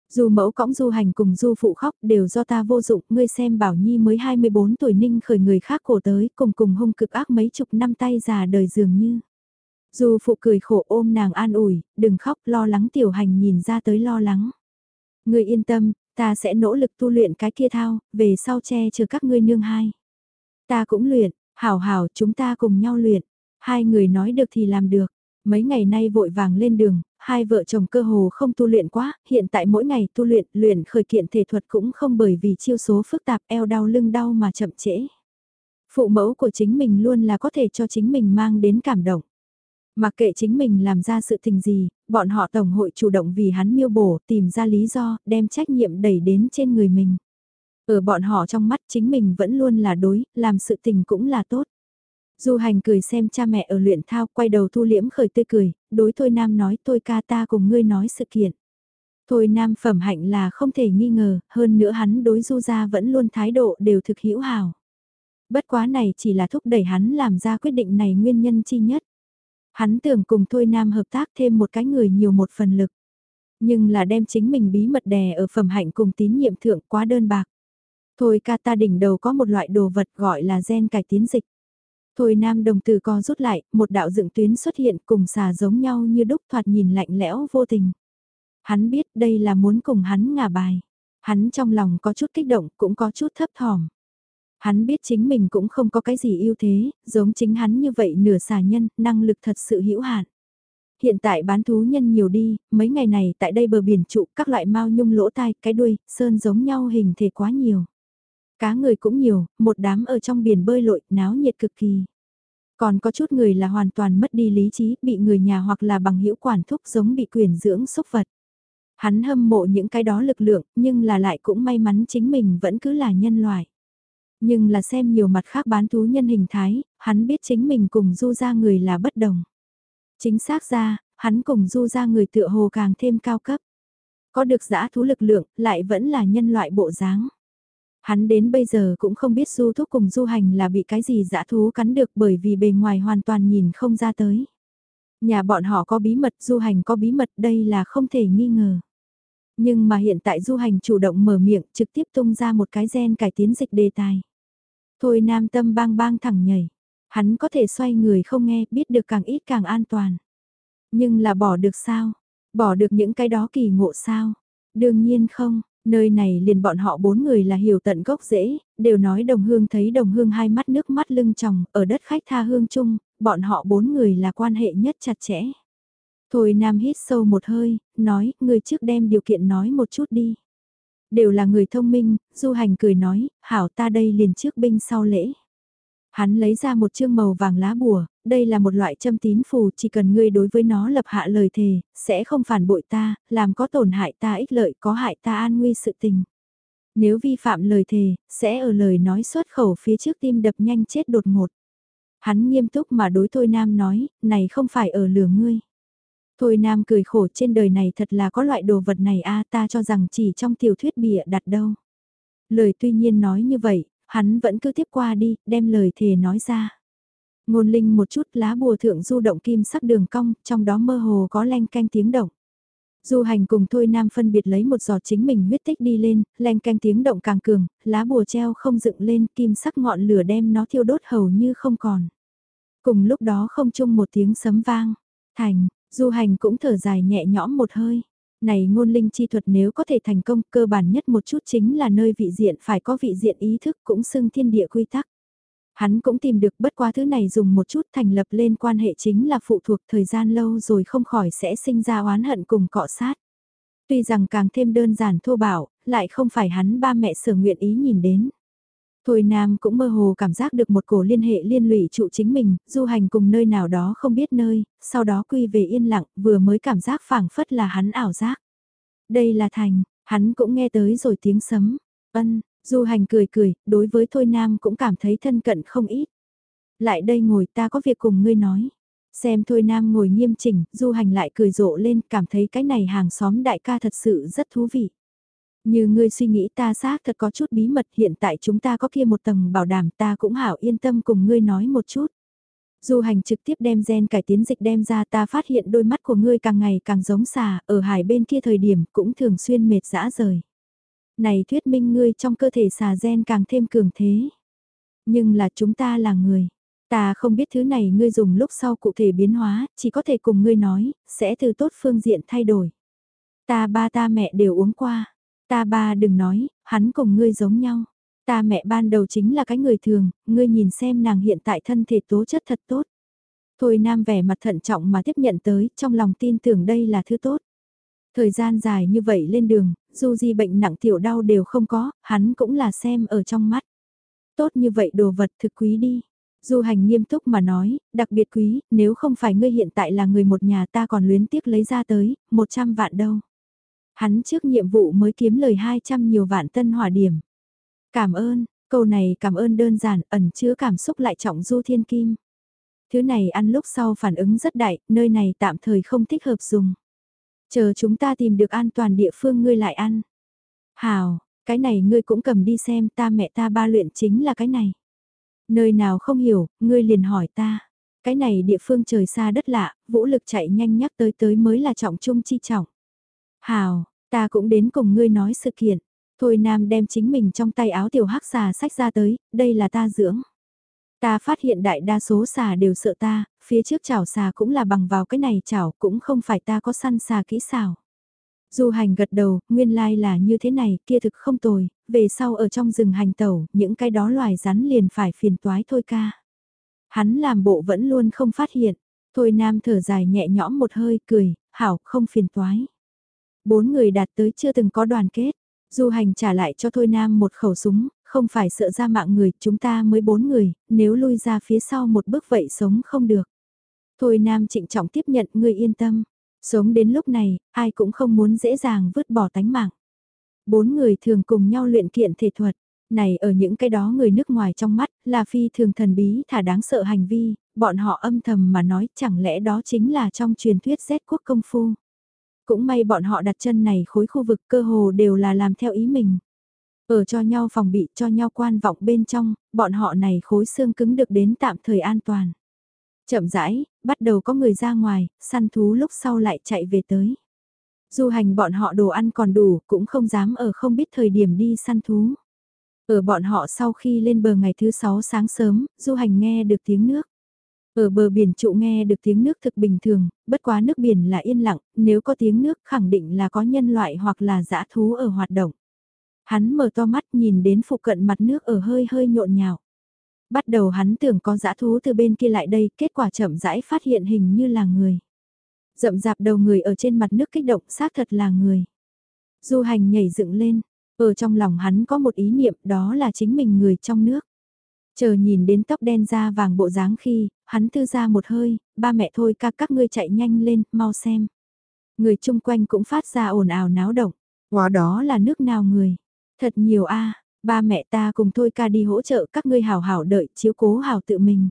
Dù mẫu cõng du hành cùng du phụ khóc đều do ta vô dụng, ngươi xem bảo nhi mới 24 tuổi ninh khởi người khác cổ tới, cùng cùng hung cực ác mấy chục năm tay già đời dường như. Dù phụ cười khổ ôm nàng an ủi, đừng khóc lo lắng tiểu hành nhìn ra tới lo lắng. Ngươi yên tâm, ta sẽ nỗ lực tu luyện cái kia thao, về sau che chờ các ngươi nương hai. Ta cũng luyện, hảo hảo chúng ta cùng nhau luyện. Hai người nói được thì làm được. Mấy ngày nay vội vàng lên đường, hai vợ chồng cơ hồ không tu luyện quá, hiện tại mỗi ngày tu luyện, luyện khởi kiện thể thuật cũng không bởi vì chiêu số phức tạp eo đau lưng đau mà chậm trễ. Phụ mẫu của chính mình luôn là có thể cho chính mình mang đến cảm động. Mặc kệ chính mình làm ra sự tình gì, bọn họ tổng hội chủ động vì hắn miêu bổ, tìm ra lý do, đem trách nhiệm đẩy đến trên người mình. Ở bọn họ trong mắt chính mình vẫn luôn là đối, làm sự tình cũng là tốt. Du hành cười xem cha mẹ ở luyện thao, quay đầu thu liễm khởi tươi cười, đối Thôi Nam nói tôi ca ta cùng ngươi nói sự kiện. Thôi Nam phẩm hạnh là không thể nghi ngờ, hơn nữa hắn đối Du gia vẫn luôn thái độ đều thực hữu hào. Bất quá này chỉ là thúc đẩy hắn làm ra quyết định này nguyên nhân chi nhất. Hắn tưởng cùng Thôi Nam hợp tác thêm một cái người nhiều một phần lực. Nhưng là đem chính mình bí mật đè ở phẩm hạnh cùng tín nhiệm thượng quá đơn bạc. Thôi ca ta đỉnh đầu có một loại đồ vật gọi là gen cải tiến dịch. Thôi nam đồng từ co rút lại, một đạo dựng tuyến xuất hiện cùng xà giống nhau như đúc thoạt nhìn lạnh lẽo vô tình. Hắn biết đây là muốn cùng hắn ngả bài. Hắn trong lòng có chút kích động cũng có chút thấp thỏm. Hắn biết chính mình cũng không có cái gì ưu thế, giống chính hắn như vậy nửa xà nhân, năng lực thật sự hữu hạn. Hiện tại bán thú nhân nhiều đi, mấy ngày này tại đây bờ biển trụ các loại mao nhung lỗ tai, cái đuôi, sơn giống nhau hình thể quá nhiều. Cá người cũng nhiều, một đám ở trong biển bơi lội, náo nhiệt cực kỳ. Còn có chút người là hoàn toàn mất đi lý trí, bị người nhà hoặc là bằng hữu quản thúc giống bị quyền dưỡng xúc vật. Hắn hâm mộ những cái đó lực lượng, nhưng là lại cũng may mắn chính mình vẫn cứ là nhân loại. Nhưng là xem nhiều mặt khác bán thú nhân hình thái, hắn biết chính mình cùng du ra người là bất đồng. Chính xác ra, hắn cùng du ra người tựa hồ càng thêm cao cấp. Có được giã thú lực lượng, lại vẫn là nhân loại bộ dáng. Hắn đến bây giờ cũng không biết du thúc cùng du hành là bị cái gì dã thú cắn được bởi vì bề ngoài hoàn toàn nhìn không ra tới. Nhà bọn họ có bí mật, du hành có bí mật, đây là không thể nghi ngờ. Nhưng mà hiện tại du hành chủ động mở miệng trực tiếp tung ra một cái gen cải tiến dịch đề tài. Thôi nam tâm bang bang thẳng nhảy. Hắn có thể xoay người không nghe, biết được càng ít càng an toàn. Nhưng là bỏ được sao? Bỏ được những cái đó kỳ ngộ sao? Đương nhiên không, Nơi này liền bọn họ bốn người là hiểu tận gốc rễ, đều nói đồng hương thấy đồng hương hai mắt nước mắt lưng tròng, ở đất khách tha hương chung, bọn họ bốn người là quan hệ nhất chặt chẽ. Thôi Nam hít sâu một hơi, nói, người trước đem điều kiện nói một chút đi. Đều là người thông minh, du hành cười nói, hảo ta đây liền trước binh sau lễ. Hắn lấy ra một chương màu vàng lá bùa, đây là một loại châm tín phù, chỉ cần ngươi đối với nó lập hạ lời thề, sẽ không phản bội ta, làm có tổn hại ta ích lợi, có hại ta an nguy sự tình. Nếu vi phạm lời thề, sẽ ở lời nói xuất khẩu phía trước tim đập nhanh chết đột ngột. Hắn nghiêm túc mà đối Thôi Nam nói, này không phải ở lừa ngươi. Thôi Nam cười khổ trên đời này thật là có loại đồ vật này a ta cho rằng chỉ trong tiểu thuyết bịa đặt đâu. Lời tuy nhiên nói như vậy, hắn vẫn cứ tiếp qua đi, đem lời thề nói ra. Ngôn linh một chút lá bùa thượng du động kim sắc đường cong, trong đó mơ hồ có len canh tiếng động. Du hành cùng Thôi Nam phân biệt lấy một giọt chính mình huyết tích đi lên, len canh tiếng động càng cường, lá bùa treo không dựng lên, kim sắc ngọn lửa đem nó thiêu đốt hầu như không còn. Cùng lúc đó không chung một tiếng sấm vang, thành, du hành cũng thở dài nhẹ nhõm một hơi. Này ngôn linh chi thuật nếu có thể thành công cơ bản nhất một chút chính là nơi vị diện phải có vị diện ý thức cũng xưng thiên địa quy tắc. Hắn cũng tìm được bất qua thứ này dùng một chút thành lập lên quan hệ chính là phụ thuộc thời gian lâu rồi không khỏi sẽ sinh ra oán hận cùng cọ sát. Tuy rằng càng thêm đơn giản thô bảo lại không phải hắn ba mẹ sở nguyện ý nhìn đến. Thôi Nam cũng mơ hồ cảm giác được một cổ liên hệ liên lụy trụ chính mình, du hành cùng nơi nào đó không biết nơi, sau đó quy về yên lặng, vừa mới cảm giác phảng phất là hắn ảo giác. Đây là thành, hắn cũng nghe tới rồi tiếng sấm. Ân, du hành cười cười, đối với Thôi Nam cũng cảm thấy thân cận không ít. Lại đây ngồi ta có việc cùng ngươi nói. Xem Thôi Nam ngồi nghiêm chỉnh, du hành lại cười rộ lên, cảm thấy cái này hàng xóm đại ca thật sự rất thú vị. Như ngươi suy nghĩ ta xác thật có chút bí mật hiện tại chúng ta có kia một tầng bảo đảm ta cũng hảo yên tâm cùng ngươi nói một chút. Du hành trực tiếp đem gen cải tiến dịch đem ra ta phát hiện đôi mắt của ngươi càng ngày càng giống xà, ở hải bên kia thời điểm cũng thường xuyên mệt dã rời. Này thuyết minh ngươi trong cơ thể xà gen càng thêm cường thế. Nhưng là chúng ta là người. Ta không biết thứ này ngươi dùng lúc sau cụ thể biến hóa, chỉ có thể cùng ngươi nói, sẽ từ tốt phương diện thay đổi. Ta ba ta mẹ đều uống qua. Ta ba đừng nói, hắn cùng ngươi giống nhau. Ta mẹ ban đầu chính là cái người thường, ngươi nhìn xem nàng hiện tại thân thể tố chất thật tốt. Thôi nam vẻ mặt thận trọng mà tiếp nhận tới, trong lòng tin tưởng đây là thứ tốt. Thời gian dài như vậy lên đường, dù gì bệnh nặng tiểu đau đều không có, hắn cũng là xem ở trong mắt. Tốt như vậy đồ vật thực quý đi. Du hành nghiêm túc mà nói, đặc biệt quý, nếu không phải ngươi hiện tại là người một nhà ta còn luyến tiếc lấy ra tới, 100 vạn đâu. Hắn trước nhiệm vụ mới kiếm lời 200 nhiều vạn tân hỏa điểm. Cảm ơn, câu này cảm ơn đơn giản, ẩn chứa cảm xúc lại trọng du thiên kim. Thứ này ăn lúc sau phản ứng rất đại, nơi này tạm thời không thích hợp dùng. Chờ chúng ta tìm được an toàn địa phương ngươi lại ăn. Hào, cái này ngươi cũng cầm đi xem ta mẹ ta ba luyện chính là cái này. Nơi nào không hiểu, ngươi liền hỏi ta. Cái này địa phương trời xa đất lạ, vũ lực chạy nhanh nhắc tới tới mới là trọng trung chi trọng. Hào, ta cũng đến cùng ngươi nói sự kiện. Thôi Nam đem chính mình trong tay áo tiểu hắc xà sách ra tới, đây là ta dưỡng. Ta phát hiện đại đa số xà đều sợ ta, phía trước chảo xà cũng là bằng vào cái này chảo, cũng không phải ta có săn xà kỹ xảo. Du hành gật đầu, nguyên lai like là như thế này, kia thực không tồi, về sau ở trong rừng hành tẩu, những cái đó loài rắn liền phải phiền toái thôi ca. Hắn làm bộ vẫn luôn không phát hiện, thôi nam thở dài nhẹ nhõm một hơi, cười, hảo, không phiền toái. Bốn người đạt tới chưa từng có đoàn kết. Du hành trả lại cho Thôi Nam một khẩu súng, không phải sợ ra mạng người, chúng ta mới bốn người, nếu lui ra phía sau một bước vậy sống không được. Thôi Nam trịnh trọng tiếp nhận người yên tâm. Sống đến lúc này, ai cũng không muốn dễ dàng vứt bỏ tánh mạng. Bốn người thường cùng nhau luyện kiện thể thuật. Này ở những cái đó người nước ngoài trong mắt, là phi thường thần bí thả đáng sợ hành vi, bọn họ âm thầm mà nói chẳng lẽ đó chính là trong truyền thuyết Z quốc công phu. Cũng may bọn họ đặt chân này khối khu vực cơ hồ đều là làm theo ý mình. Ở cho nhau phòng bị cho nhau quan vọng bên trong, bọn họ này khối xương cứng được đến tạm thời an toàn. Chậm rãi, bắt đầu có người ra ngoài, săn thú lúc sau lại chạy về tới. Du hành bọn họ đồ ăn còn đủ, cũng không dám ở không biết thời điểm đi săn thú. Ở bọn họ sau khi lên bờ ngày thứ sáu sáng sớm, du hành nghe được tiếng nước. Ở bờ biển trụ nghe được tiếng nước thực bình thường, bất quá nước biển là yên lặng, nếu có tiếng nước khẳng định là có nhân loại hoặc là dã thú ở hoạt động. Hắn mở to mắt nhìn đến phụ cận mặt nước ở hơi hơi nhộn nhạo. Bắt đầu hắn tưởng có dã thú từ bên kia lại đây, kết quả chậm rãi phát hiện hình như là người. Rậm rạp đầu người ở trên mặt nước kích động xác thật là người. Du hành nhảy dựng lên, ở trong lòng hắn có một ý niệm đó là chính mình người trong nước. Chờ nhìn đến tóc đen da vàng bộ dáng khi, hắn thư ra một hơi, ba mẹ thôi ca các ngươi chạy nhanh lên, mau xem. Người chung quanh cũng phát ra ồn ào náo động. Hóa đó là nước nào người? Thật nhiều a ba mẹ ta cùng thôi ca đi hỗ trợ các ngươi hảo hảo đợi, chiếu cố hảo tự mình.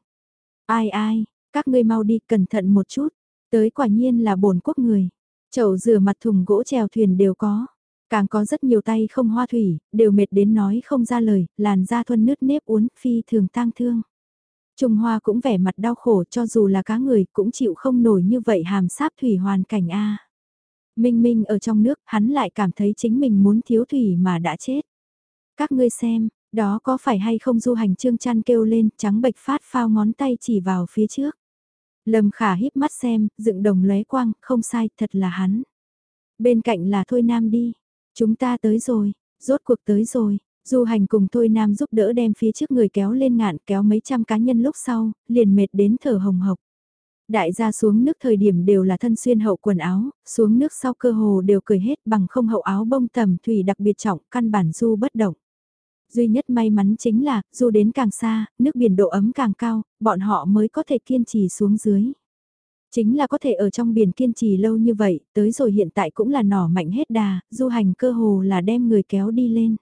Ai ai, các ngươi mau đi, cẩn thận một chút. Tới quả nhiên là bổn quốc người. Chậu rửa mặt thùng gỗ chèo thuyền đều có. Càng có rất nhiều tay không hoa thủy, đều mệt đến nói không ra lời, làn da thuần nứt nếp uốn phi thường tang thương. Trung Hoa cũng vẻ mặt đau khổ cho dù là cá người cũng chịu không nổi như vậy hàm sáp thủy hoàn cảnh A. Minh Minh ở trong nước hắn lại cảm thấy chính mình muốn thiếu thủy mà đã chết. Các ngươi xem, đó có phải hay không du hành trương chăn kêu lên trắng bệch phát phao ngón tay chỉ vào phía trước. Lâm khả híp mắt xem, dựng đồng lóe quang, không sai, thật là hắn. Bên cạnh là Thôi Nam đi, chúng ta tới rồi, rốt cuộc tới rồi, Du hành cùng Thôi Nam giúp đỡ đem phía trước người kéo lên ngạn kéo mấy trăm cá nhân lúc sau, liền mệt đến thở hồng hộc. Đại gia xuống nước thời điểm đều là thân xuyên hậu quần áo, xuống nước sau cơ hồ đều cười hết bằng không hậu áo bông tầm thủy đặc biệt trọng, căn bản du bất động. Duy nhất may mắn chính là, dù đến càng xa, nước biển độ ấm càng cao, bọn họ mới có thể kiên trì xuống dưới. Chính là có thể ở trong biển kiên trì lâu như vậy, tới rồi hiện tại cũng là nỏ mạnh hết đà, du hành cơ hồ là đem người kéo đi lên.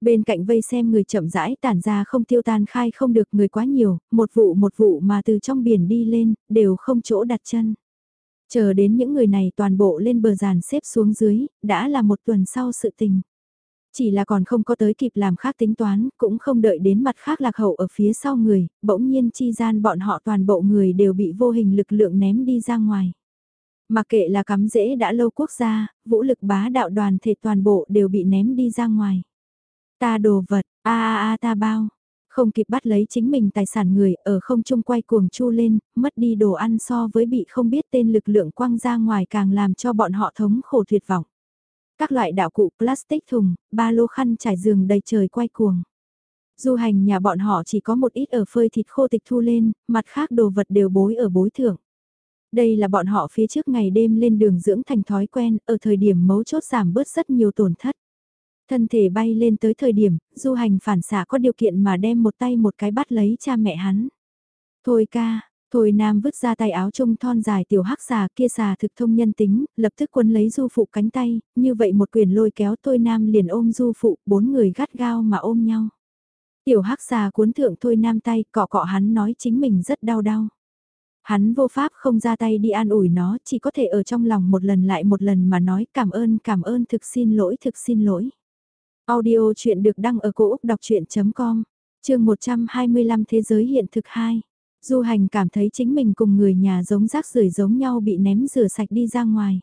Bên cạnh vây xem người chậm rãi tản ra không tiêu tan khai không được người quá nhiều, một vụ một vụ mà từ trong biển đi lên, đều không chỗ đặt chân. Chờ đến những người này toàn bộ lên bờ giàn xếp xuống dưới, đã là một tuần sau sự tình. Chỉ là còn không có tới kịp làm khác tính toán, cũng không đợi đến mặt khác lạc hậu ở phía sau người, bỗng nhiên chi gian bọn họ toàn bộ người đều bị vô hình lực lượng ném đi ra ngoài. Mà kệ là cắm dễ đã lâu quốc gia, vũ lực bá đạo đoàn thể toàn bộ đều bị ném đi ra ngoài. Ta đồ vật, a a a ta bao, không kịp bắt lấy chính mình tài sản người ở không trung quay cuồng chu lên, mất đi đồ ăn so với bị không biết tên lực lượng quăng ra ngoài càng làm cho bọn họ thống khổ tuyệt vọng. Các loại đạo cụ plastic thùng, ba lô khăn trải giường đầy trời quay cuồng. Du hành nhà bọn họ chỉ có một ít ở phơi thịt khô tịch thu lên, mặt khác đồ vật đều bối ở bối thưởng. Đây là bọn họ phía trước ngày đêm lên đường dưỡng thành thói quen, ở thời điểm mấu chốt giảm bớt rất nhiều tổn thất. Thân thể bay lên tới thời điểm, du hành phản xạ có điều kiện mà đem một tay một cái bắt lấy cha mẹ hắn. Thôi ca, Thôi Nam vứt ra tay áo trông thon dài tiểu hắc xà kia xà thực thông nhân tính, lập tức quân lấy du phụ cánh tay, như vậy một quyền lôi kéo Thôi Nam liền ôm du phụ, bốn người gắt gao mà ôm nhau. Tiểu hắc xà cuốn thượng Thôi Nam tay, cọ cọ hắn nói chính mình rất đau đau. Hắn vô pháp không ra tay đi an ủi nó, chỉ có thể ở trong lòng một lần lại một lần mà nói cảm ơn cảm ơn thực xin lỗi thực xin lỗi. Audio chuyện được đăng ở cổ Úc đọc chuyện.com, chương 125 Thế giới hiện thực 2. Du hành cảm thấy chính mình cùng người nhà giống rác rưởi giống nhau bị ném rửa sạch đi ra ngoài.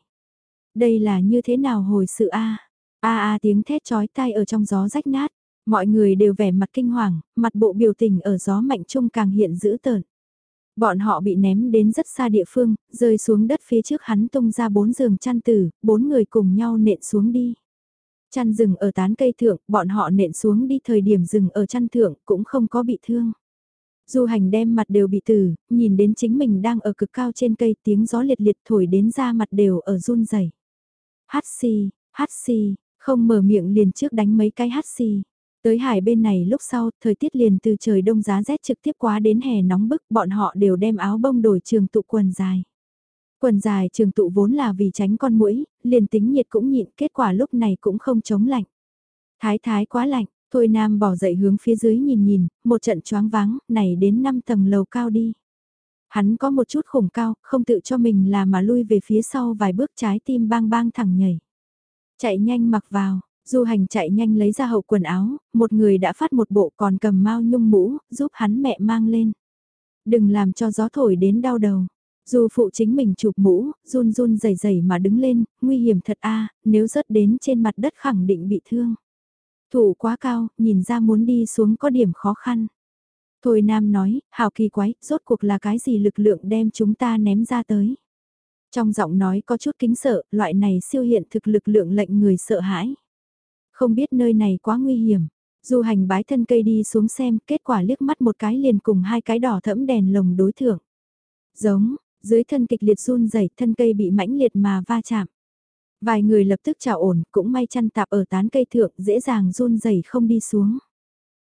Đây là như thế nào hồi sự a a a tiếng thét chói tai ở trong gió rách nát, mọi người đều vẻ mặt kinh hoàng, mặt bộ biểu tình ở gió mạnh chung càng hiện dữ tợn. Bọn họ bị ném đến rất xa địa phương, rơi xuống đất phía trước hắn tung ra bốn giường chăn tử, bốn người cùng nhau nện xuống đi. Chăn rừng ở tán cây thượng, bọn họ nện xuống đi thời điểm rừng ở chăn thượng cũng không có bị thương. Du hành đem mặt đều bị tử, nhìn đến chính mình đang ở cực cao trên cây tiếng gió liệt liệt thổi đến ra mặt đều ở run rẩy. Hát xì, hát xì, không mở miệng liền trước đánh mấy cái hát xì. Tới hải bên này lúc sau, thời tiết liền từ trời đông giá rét trực tiếp quá đến hè nóng bức, bọn họ đều đem áo bông đổi trường tụ quần dài. Quần dài trường tụ vốn là vì tránh con mũi, liền tính nhiệt cũng nhịn, kết quả lúc này cũng không chống lạnh. Thái thái quá lạnh, Thôi Nam bỏ dậy hướng phía dưới nhìn nhìn, một trận choáng váng, này đến 5 tầng lầu cao đi. Hắn có một chút khủng cao, không tự cho mình là mà lui về phía sau vài bước trái tim bang bang thẳng nhảy. Chạy nhanh mặc vào, du hành chạy nhanh lấy ra hậu quần áo, một người đã phát một bộ còn cầm mau nhung mũ, giúp hắn mẹ mang lên. Đừng làm cho gió thổi đến đau đầu. Dù phụ chính mình chụp mũ, run run rẩy rẩy mà đứng lên, nguy hiểm thật a nếu rớt đến trên mặt đất khẳng định bị thương. Thủ quá cao, nhìn ra muốn đi xuống có điểm khó khăn. Thôi Nam nói, hào kỳ quái, rốt cuộc là cái gì lực lượng đem chúng ta ném ra tới. Trong giọng nói có chút kính sợ, loại này siêu hiện thực lực lượng lệnh người sợ hãi. Không biết nơi này quá nguy hiểm. Du hành bái thân cây đi xuống xem, kết quả liếc mắt một cái liền cùng hai cái đỏ thẫm đèn lồng đối thượng. Giống, dưới thân kịch liệt run rẩy thân cây bị mãnh liệt mà va chạm. Vài người lập tức chào ổn, cũng may chăn tạp ở tán cây thượng, dễ dàng run rẩy không đi xuống.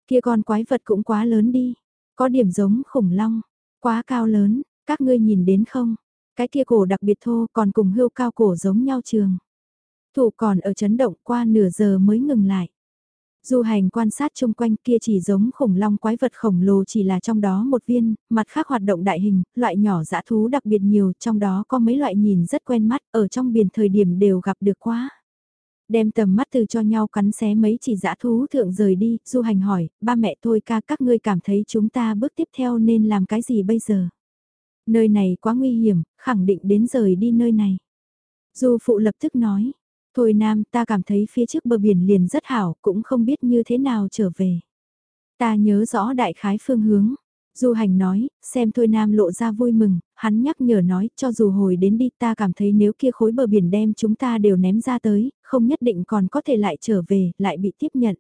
Kia con quái vật cũng quá lớn đi, có điểm giống khủng long, quá cao lớn, các ngươi nhìn đến không? Cái kia cổ đặc biệt thô còn cùng hươu cao cổ giống nhau trường. Thủ còn ở chấn động qua nửa giờ mới ngừng lại. Du hành quan sát chung quanh kia chỉ giống khủng long quái vật khổng lồ chỉ là trong đó một viên, mặt khác hoạt động đại hình, loại nhỏ dã thú đặc biệt nhiều, trong đó có mấy loại nhìn rất quen mắt, ở trong biển thời điểm đều gặp được quá. Đem tầm mắt từ cho nhau cắn xé mấy chỉ dã thú thượng rời đi, du hành hỏi, ba mẹ thôi ca các ngươi cảm thấy chúng ta bước tiếp theo nên làm cái gì bây giờ? Nơi này quá nguy hiểm, khẳng định đến rời đi nơi này. Du phụ lập tức nói, Thôi Nam ta cảm thấy phía trước bờ biển liền rất hảo, cũng không biết như thế nào trở về. Ta nhớ rõ đại khái phương hướng. Du hành nói, xem Thôi Nam lộ ra vui mừng, hắn nhắc nhở nói, cho dù hồi đến đi ta cảm thấy nếu kia khối bờ biển đem chúng ta đều ném ra tới, không nhất định còn có thể lại trở về, lại bị tiếp nhận.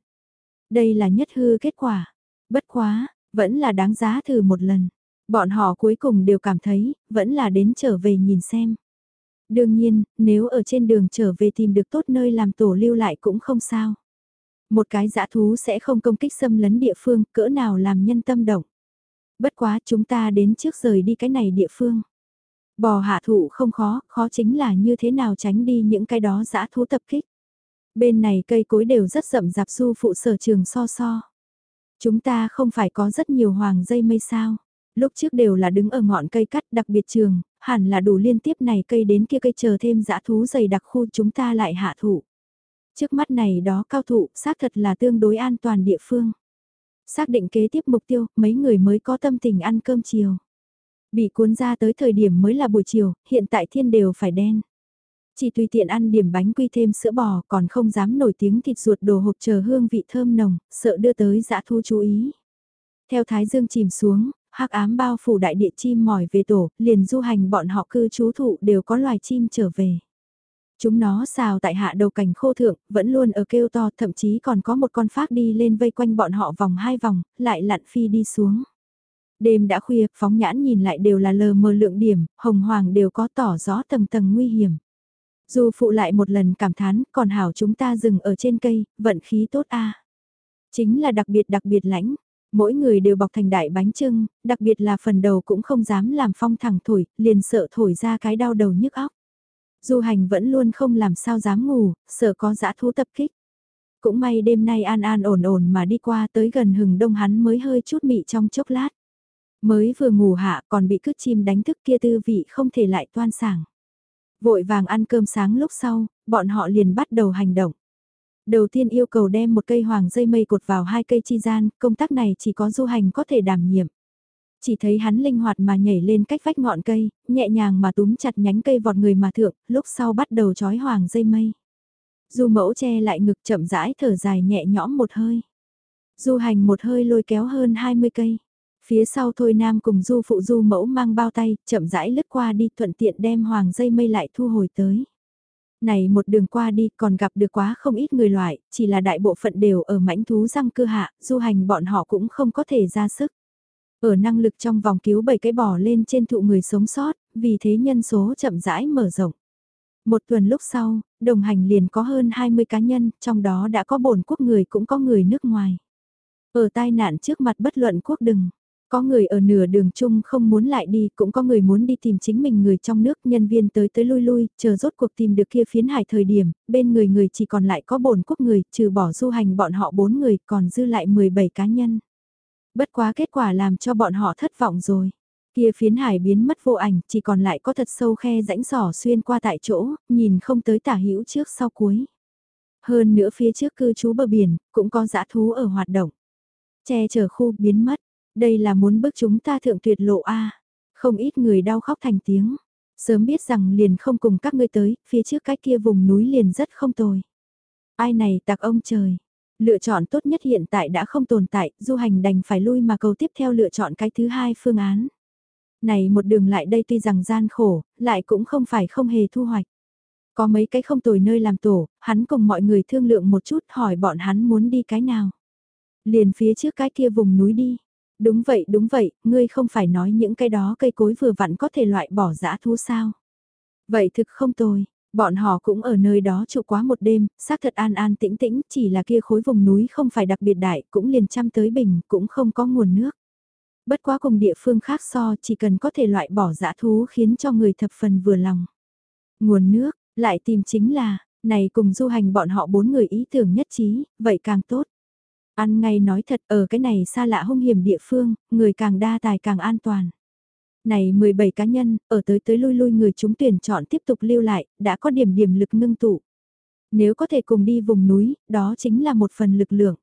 Đây là nhất hư kết quả. Bất quá, vẫn là đáng giá thử một lần. Bọn họ cuối cùng đều cảm thấy, vẫn là đến trở về nhìn xem. Đương nhiên, nếu ở trên đường trở về tìm được tốt nơi làm tổ lưu lại cũng không sao. Một cái dã thú sẽ không công kích xâm lấn địa phương, cỡ nào làm nhân tâm động. Bất quá chúng ta đến trước rời đi cái này địa phương. Bò hạ thụ không khó, khó chính là như thế nào tránh đi những cái đó dã thú tập kích. Bên này cây cối đều rất rậm rạp su phụ sở trường so so. Chúng ta không phải có rất nhiều hoàng dây mây sao. Lúc trước đều là đứng ở ngọn cây cắt đặc biệt trường, hẳn là đủ liên tiếp này cây đến kia cây chờ thêm dã thú dày đặc khu chúng ta lại hạ thủ. Trước mắt này đó cao thủ, xác thật là tương đối an toàn địa phương. Xác định kế tiếp mục tiêu, mấy người mới có tâm tình ăn cơm chiều. Bị cuốn ra tới thời điểm mới là buổi chiều, hiện tại thiên đều phải đen. Chỉ tùy tiện ăn điểm bánh quy thêm sữa bò còn không dám nổi tiếng thịt ruột đồ hộp chờ hương vị thơm nồng, sợ đưa tới dã thu chú ý. Theo thái dương chìm xuống, hắc ám bao phủ đại địa chim mỏi về tổ, liền du hành bọn họ cư trú thụ đều có loài chim trở về. Chúng nó xào tại hạ đầu cảnh khô thượng, vẫn luôn ở kêu to, thậm chí còn có một con phát đi lên vây quanh bọn họ vòng hai vòng, lại lặn phi đi xuống. Đêm đã khuya, phóng nhãn nhìn lại đều là lờ mờ lượng điểm, hồng hoàng đều có tỏ rõ tầng tầng nguy hiểm. Dù phụ lại một lần cảm thán, còn hảo chúng ta dừng ở trên cây, vận khí tốt a. Chính là đặc biệt đặc biệt lãnh, mỗi người đều bọc thành đại bánh trưng, đặc biệt là phần đầu cũng không dám làm phong thẳng thổi, liền sợ thổi ra cái đau đầu nhức óc. Du hành vẫn luôn không làm sao dám ngủ, sợ có dã thú tập kích. Cũng may đêm nay an an ổn ổn mà đi qua tới gần hừng đông hắn mới hơi chút mị trong chốc lát. Mới vừa ngủ hạ còn bị cứt chim đánh thức kia tư vị không thể lại toan sảng. Vội vàng ăn cơm sáng lúc sau, bọn họ liền bắt đầu hành động. Đầu tiên yêu cầu đem một cây hoàng dây mây cột vào hai cây chi gian, công tác này chỉ có du hành có thể đảm nhiệm. Chỉ thấy hắn linh hoạt mà nhảy lên cách vách ngọn cây, nhẹ nhàng mà túm chặt nhánh cây vọt người mà thượng, lúc sau bắt đầu trói hoàng dây mây. Du mẫu che lại ngực chậm rãi thở dài nhẹ nhõm một hơi. Du hành một hơi lôi kéo hơn 20 cây. Phía sau thôi nam cùng du phụ du mẫu mang bao tay, chậm rãi lướt qua đi thuận tiện đem hoàng dây mây lại thu hồi tới. Này một đường qua đi còn gặp được quá không ít người loại, chỉ là đại bộ phận đều ở mãnh thú răng cưa hạ, du hành bọn họ cũng không có thể ra sức. Ở năng lực trong vòng cứu bảy cái bò lên trên thụ người sống sót, vì thế nhân số chậm rãi mở rộng. Một tuần lúc sau, đồng hành liền có hơn 20 cá nhân, trong đó đã có bổn quốc người cũng có người nước ngoài. Ở tai nạn trước mặt bất luận quốc đừng, có người ở nửa đường chung không muốn lại đi, cũng có người muốn đi tìm chính mình người trong nước, nhân viên tới tới lui lui, chờ rốt cuộc tìm được kia phiến hải thời điểm, bên người người chỉ còn lại có bổn quốc người, trừ bỏ du hành bọn họ bốn người, còn dư lại 17 cá nhân. Bất quá kết quả làm cho bọn họ thất vọng rồi. Kia phiến hải biến mất vô ảnh, chỉ còn lại có thật sâu khe rãnh sỏ xuyên qua tại chỗ, nhìn không tới tả hữu trước sau cuối. Hơn nữa phía trước cư trú bờ biển, cũng có dã thú ở hoạt động. Che chở khu biến mất, đây là muốn bức chúng ta thượng tuyệt lộ A. Không ít người đau khóc thành tiếng. Sớm biết rằng liền không cùng các ngươi tới, phía trước cái kia vùng núi liền rất không tồi. Ai này tặc ông trời. Lựa chọn tốt nhất hiện tại đã không tồn tại, du hành đành phải lui mà cầu tiếp theo lựa chọn cái thứ hai phương án. Này một đường lại đây tuy rằng gian khổ, lại cũng không phải không hề thu hoạch. Có mấy cái không tồi nơi làm tổ, hắn cùng mọi người thương lượng một chút hỏi bọn hắn muốn đi cái nào. Liền phía trước cái kia vùng núi đi. Đúng vậy, đúng vậy, ngươi không phải nói những cái đó cây cối vừa vặn có thể loại bỏ dã thú sao. Vậy thực không tồi, bọn họ cũng ở nơi đó trụ quá một đêm, xác thật an an tĩnh tĩnh, chỉ là kia khối vùng núi không phải đặc biệt đại, cũng liền chăm tới bình, cũng không có nguồn nước. Bất quá cùng địa phương khác so, chỉ cần có thể loại bỏ dã thú khiến cho người thập phần vừa lòng. Nguồn nước, lại tìm chính là, này cùng du hành bọn họ bốn người ý tưởng nhất trí, vậy càng tốt. Ăn ngay nói thật ở cái này xa lạ hung hiểm địa phương, người càng đa tài càng an toàn. Này 17 cá nhân, ở tới tới lui lui người chúng tuyển chọn tiếp tục lưu lại, đã có điểm điểm lực ngưng tụ. Nếu có thể cùng đi vùng núi, đó chính là một phần lực lượng.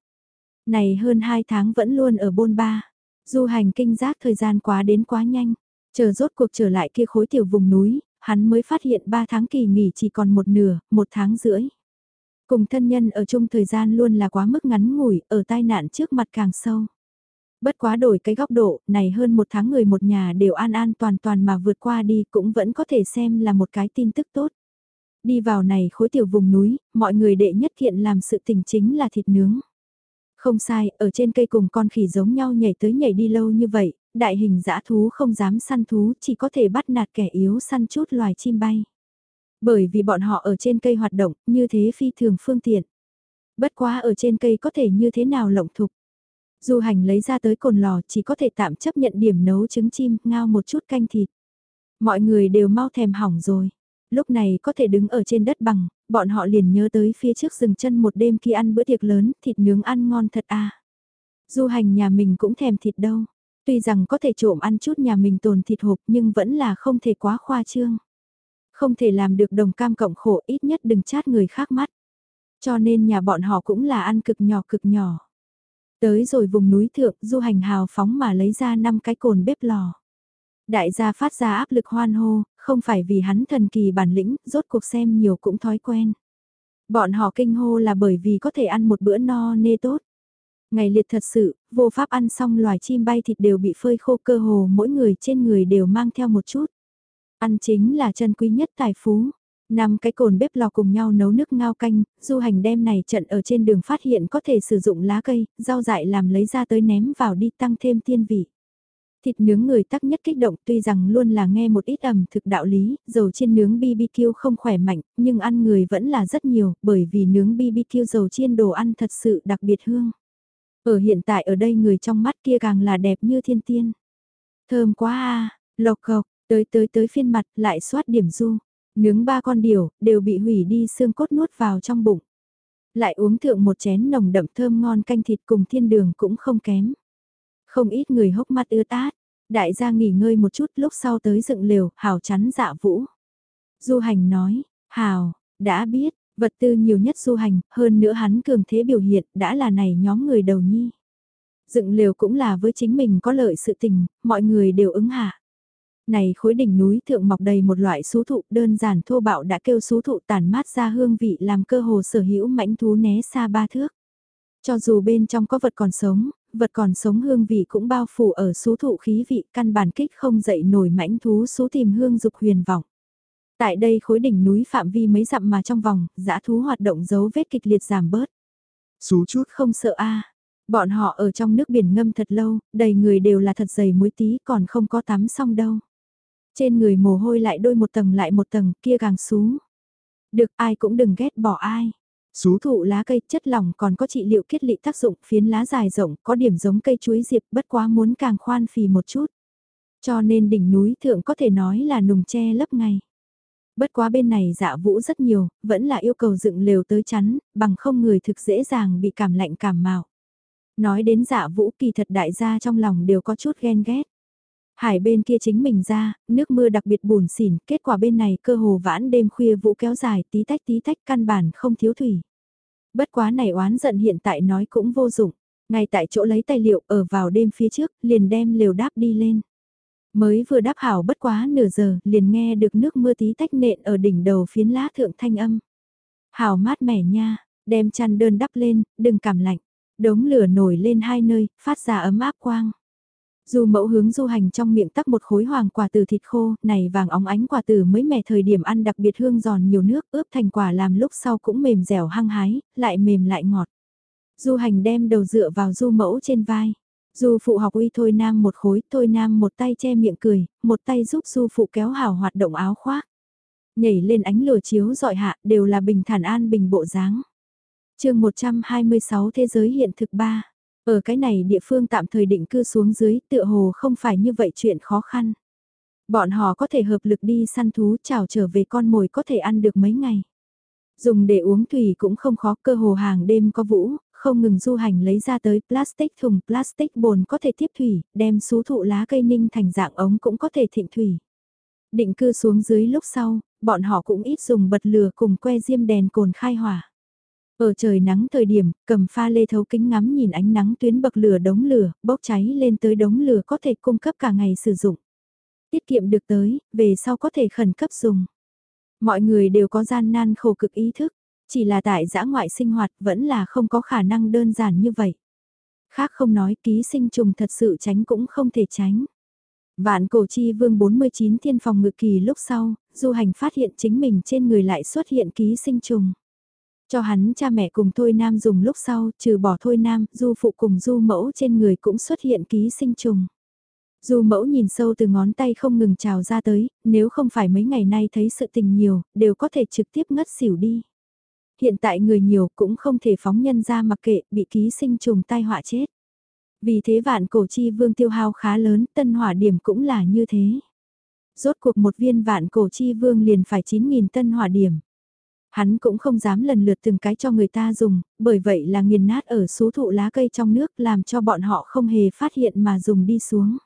Này hơn 2 tháng vẫn luôn ở bôn ba. Du hành kinh giác thời gian quá đến quá nhanh. Chờ rốt cuộc trở lại kia khối tiểu vùng núi, hắn mới phát hiện 3 tháng kỳ nghỉ chỉ còn một nửa, một tháng rưỡi. Cùng thân nhân ở chung thời gian luôn là quá mức ngắn ngủi, ở tai nạn trước mặt càng sâu. Bất quá đổi cái góc độ, này hơn một tháng người một nhà đều an an toàn toàn mà vượt qua đi cũng vẫn có thể xem là một cái tin tức tốt. Đi vào này khối tiểu vùng núi, mọi người đệ nhất thiện làm sự tình chính là thịt nướng. Không sai, ở trên cây cùng con khỉ giống nhau nhảy tới nhảy đi lâu như vậy, đại hình dã thú không dám săn thú chỉ có thể bắt nạt kẻ yếu săn chút loài chim bay. Bởi vì bọn họ ở trên cây hoạt động, như thế phi thường phương tiện. Bất quá ở trên cây có thể như thế nào lộng thục. Du hành lấy ra tới cồn lò chỉ có thể tạm chấp nhận điểm nấu trứng chim, ngao một chút canh thịt. Mọi người đều mau thèm hỏng rồi. Lúc này có thể đứng ở trên đất bằng, bọn họ liền nhớ tới phía trước rừng chân một đêm khi ăn bữa tiệc lớn, thịt nướng ăn ngon thật à. Du hành nhà mình cũng thèm thịt đâu. Tuy rằng có thể trộm ăn chút nhà mình tồn thịt hộp nhưng vẫn là không thể quá khoa trương. Không thể làm được đồng cam cộng khổ ít nhất đừng chát người khác mắt. Cho nên nhà bọn họ cũng là ăn cực nhỏ cực nhỏ. Tới rồi vùng núi thượng du hành hào phóng mà lấy ra năm cái cồn bếp lò. Đại gia phát ra áp lực hoan hô, không phải vì hắn thần kỳ bản lĩnh, rốt cuộc xem nhiều cũng thói quen. Bọn họ kinh hô là bởi vì có thể ăn một bữa no nê tốt. Ngày liệt thật sự, vô pháp ăn xong loài chim bay thịt đều bị phơi khô cơ hồ mỗi người trên người đều mang theo một chút. Ăn chính là chân quý nhất tài phú. Năm cái cồn bếp lò cùng nhau nấu nước ngao canh, du hành đem này trận ở trên đường phát hiện có thể sử dụng lá cây, rau dại làm lấy ra tới ném vào đi tăng thêm tiên vị. Thịt nướng người tắc nhất kích động tuy rằng luôn là nghe một ít ẩm thực đạo lý, dầu chiên nướng BBQ không khỏe mạnh, nhưng ăn người vẫn là rất nhiều, bởi vì nướng BBQ dầu chiên đồ ăn thật sự đặc biệt hương. Ở hiện tại ở đây người trong mắt kia càng là đẹp như thiên tiên. Thơm quá à, lộc cộc, tới tới tới phiên mặt lại soát điểm du. Nướng ba con điểu, đều bị hủy đi xương cốt nuốt vào trong bụng. Lại uống thượng một chén nồng đậm thơm ngon canh thịt cùng thiên đường cũng không kém. Không ít người hốc mắt ưa tát, đại gia nghỉ ngơi một chút lúc sau tới dựng lều, hào chắn dạ vũ. Du hành nói, hào, đã biết, vật tư nhiều nhất du hành, hơn nữa hắn cường thế biểu hiện đã là này nhóm người đầu nhi. Dựng lều cũng là với chính mình có lợi sự tình, mọi người đều ứng hạ. Này khối đỉnh núi thượng mọc đầy một loại xú thụ đơn giản thô bạo đã kêu xú thụ tàn mát ra hương vị làm cơ hồ sở hữu mãnh thú né xa ba thước. Cho dù bên trong có vật còn sống, vật còn sống hương vị cũng bao phủ ở xú thụ khí vị căn bản kích không dậy nổi mãnh thú xú tìm hương dục huyền vọng. Tại đây khối đỉnh núi phạm vi mấy dặm mà trong vòng, dã thú hoạt động dấu vết kịch liệt giảm bớt. Xú chút không sợ a Bọn họ ở trong nước biển ngâm thật lâu, đầy người đều là thật dày muối tí còn không có tắm xong đâu. Trên người mồ hôi lại đôi một tầng lại một tầng kia càng xú. Được ai cũng đừng ghét bỏ ai. Xú thụ lá cây chất lỏng còn có trị liệu kết lị tác dụng phiến lá dài rộng có điểm giống cây chuối diệp bất quá muốn càng khoan phì một chút. Cho nên đỉnh núi thượng có thể nói là nùng che lấp ngay. Bất quá bên này dạ vũ rất nhiều, vẫn là yêu cầu dựng lều tới chắn, bằng không người thực dễ dàng bị cảm lạnh cảm mạo. Nói đến dạ vũ kỳ thật đại gia trong lòng đều có chút ghen ghét. Hải bên kia chính mình ra, nước mưa đặc biệt bùn xỉn, kết quả bên này cơ hồ vãn đêm khuya vũ kéo dài tí tách tí tách căn bản không thiếu thủy. Bất quá này oán giận hiện tại nói cũng vô dụng, ngay tại chỗ lấy tài liệu ở vào đêm phía trước, liền đem liều đáp đi lên. Mới vừa đáp hảo bất quá nửa giờ, liền nghe được nước mưa tí tách nện ở đỉnh đầu phiến lá thượng thanh âm. Hảo mát mẻ nha, đem chăn đơn đắp lên, đừng cảm lạnh. Đống lửa nổi lên hai nơi, phát ra ấm áp quang. Du mẫu hướng du hành trong miệng tắc một khối hoàng quả từ thịt khô, này vàng óng ánh quả từ mới mẻ thời điểm ăn đặc biệt hương giòn nhiều nước, ướp thành quả làm lúc sau cũng mềm dẻo hăng hái, lại mềm lại ngọt. Du hành đem đầu dựa vào du mẫu trên vai. Du phụ học uy thôi nam một khối, thôi nam một tay che miệng cười, một tay giúp du phụ kéo hào hoạt động áo khoác. Nhảy lên ánh lửa chiếu dọi hạ đều là bình thản an bình bộ dáng. chương 126 Thế giới hiện thực 3 ở cái này địa phương tạm thời định cư xuống dưới tựa hồ không phải như vậy chuyện khó khăn. Bọn họ có thể hợp lực đi săn thú chào trở về con mồi có thể ăn được mấy ngày. Dùng để uống thủy cũng không khó cơ hồ hàng đêm có vũ, không ngừng du hành lấy ra tới plastic thùng plastic bồn có thể tiếp thủy, đem số thụ lá cây ninh thành dạng ống cũng có thể thịnh thủy. Định cư xuống dưới lúc sau, bọn họ cũng ít dùng bật lửa cùng que diêm đèn cồn khai hỏa. Ở trời nắng thời điểm, cầm pha lê thấu kính ngắm nhìn ánh nắng tuyến bậc lửa đống lửa, bốc cháy lên tới đống lửa có thể cung cấp cả ngày sử dụng. Tiết kiệm được tới, về sau có thể khẩn cấp dùng. Mọi người đều có gian nan khổ cực ý thức, chỉ là tại giã ngoại sinh hoạt vẫn là không có khả năng đơn giản như vậy. Khác không nói ký sinh trùng thật sự tránh cũng không thể tránh. Vạn cổ chi vương 49 thiên phòng ngự kỳ lúc sau, du hành phát hiện chính mình trên người lại xuất hiện ký sinh trùng. Cho hắn cha mẹ cùng Thôi Nam dùng lúc sau, trừ bỏ Thôi Nam, Du phụ cùng Du mẫu trên người cũng xuất hiện ký sinh trùng. Du mẫu nhìn sâu từ ngón tay không ngừng trào ra tới, nếu không phải mấy ngày nay thấy sự tình nhiều, đều có thể trực tiếp ngất xỉu đi. Hiện tại người nhiều cũng không thể phóng nhân ra mặc kệ bị ký sinh trùng tai họa chết. Vì thế vạn cổ chi vương tiêu hao khá lớn, tân hỏa điểm cũng là như thế. Rốt cuộc một viên vạn cổ chi vương liền phải 9.000 tân hỏa điểm. Hắn cũng không dám lần lượt từng cái cho người ta dùng, bởi vậy là nghiền nát ở số thụ lá cây trong nước làm cho bọn họ không hề phát hiện mà dùng đi xuống.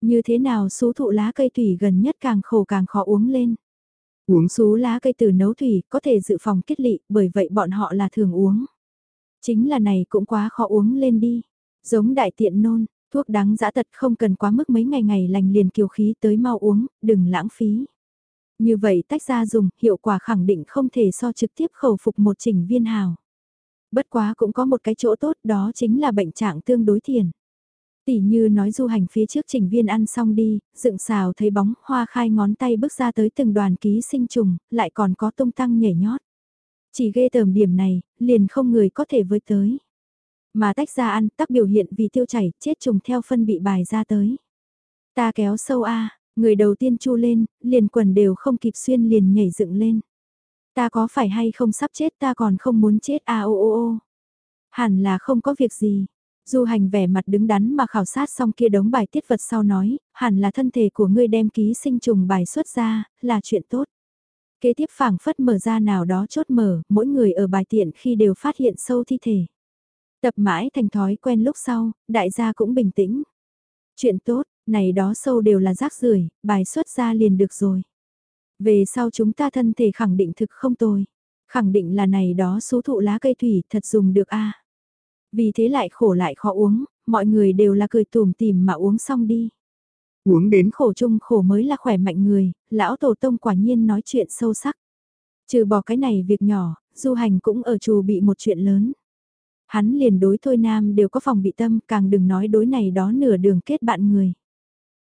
Như thế nào số thụ lá cây thủy gần nhất càng khổ càng khó uống lên. Uống số lá cây từ nấu thủy có thể dự phòng kết lị, bởi vậy bọn họ là thường uống. Chính là này cũng quá khó uống lên đi. Giống đại tiện nôn, thuốc đắng giã tật không cần quá mức mấy ngày ngày lành liền kiều khí tới mau uống, đừng lãng phí. Như vậy tách ra dùng, hiệu quả khẳng định không thể so trực tiếp khẩu phục một chỉnh viên hào. Bất quá cũng có một cái chỗ tốt đó chính là bệnh trạng tương đối thiền. Tỷ như nói du hành phía trước trình viên ăn xong đi, dựng xào thấy bóng, hoa khai ngón tay bước ra tới từng đoàn ký sinh trùng, lại còn có tung tăng nhảy nhót. Chỉ ghê tởm điểm này, liền không người có thể với tới. Mà tách ra ăn, tắc biểu hiện vì tiêu chảy, chết trùng theo phân bị bài ra tới. Ta kéo sâu a người đầu tiên chu lên, liền quần đều không kịp xuyên liền nhảy dựng lên. Ta có phải hay không sắp chết ta còn không muốn chết a ô ô ô. Hẳn là không có việc gì, Du hành vẻ mặt đứng đắn mà khảo sát xong kia đống bài tiết vật sau nói, hẳn là thân thể của ngươi đem ký sinh trùng bài xuất ra, là chuyện tốt. Kế tiếp phảng phất mở ra nào đó chốt mở, mỗi người ở bài tiện khi đều phát hiện sâu thi thể. Tập mãi thành thói quen lúc sau, đại gia cũng bình tĩnh. Chuyện tốt, này đó sâu đều là rác rưởi bài xuất ra liền được rồi. Về sau chúng ta thân thể khẳng định thực không tồi. Khẳng định là này đó số thụ lá cây thủy thật dùng được a vì thế lại khổ lại khó uống, mọi người đều là cười tùm tìm mà uống xong đi. Uống đến khổ chung khổ mới là khỏe mạnh người, lão tổ tông quả nhiên nói chuyện sâu sắc. Trừ bỏ cái này việc nhỏ, du hành cũng ở trù bị một chuyện lớn. Hắn liền đối thôi nam đều có phòng bị tâm, càng đừng nói đối này đó nửa đường kết bạn người.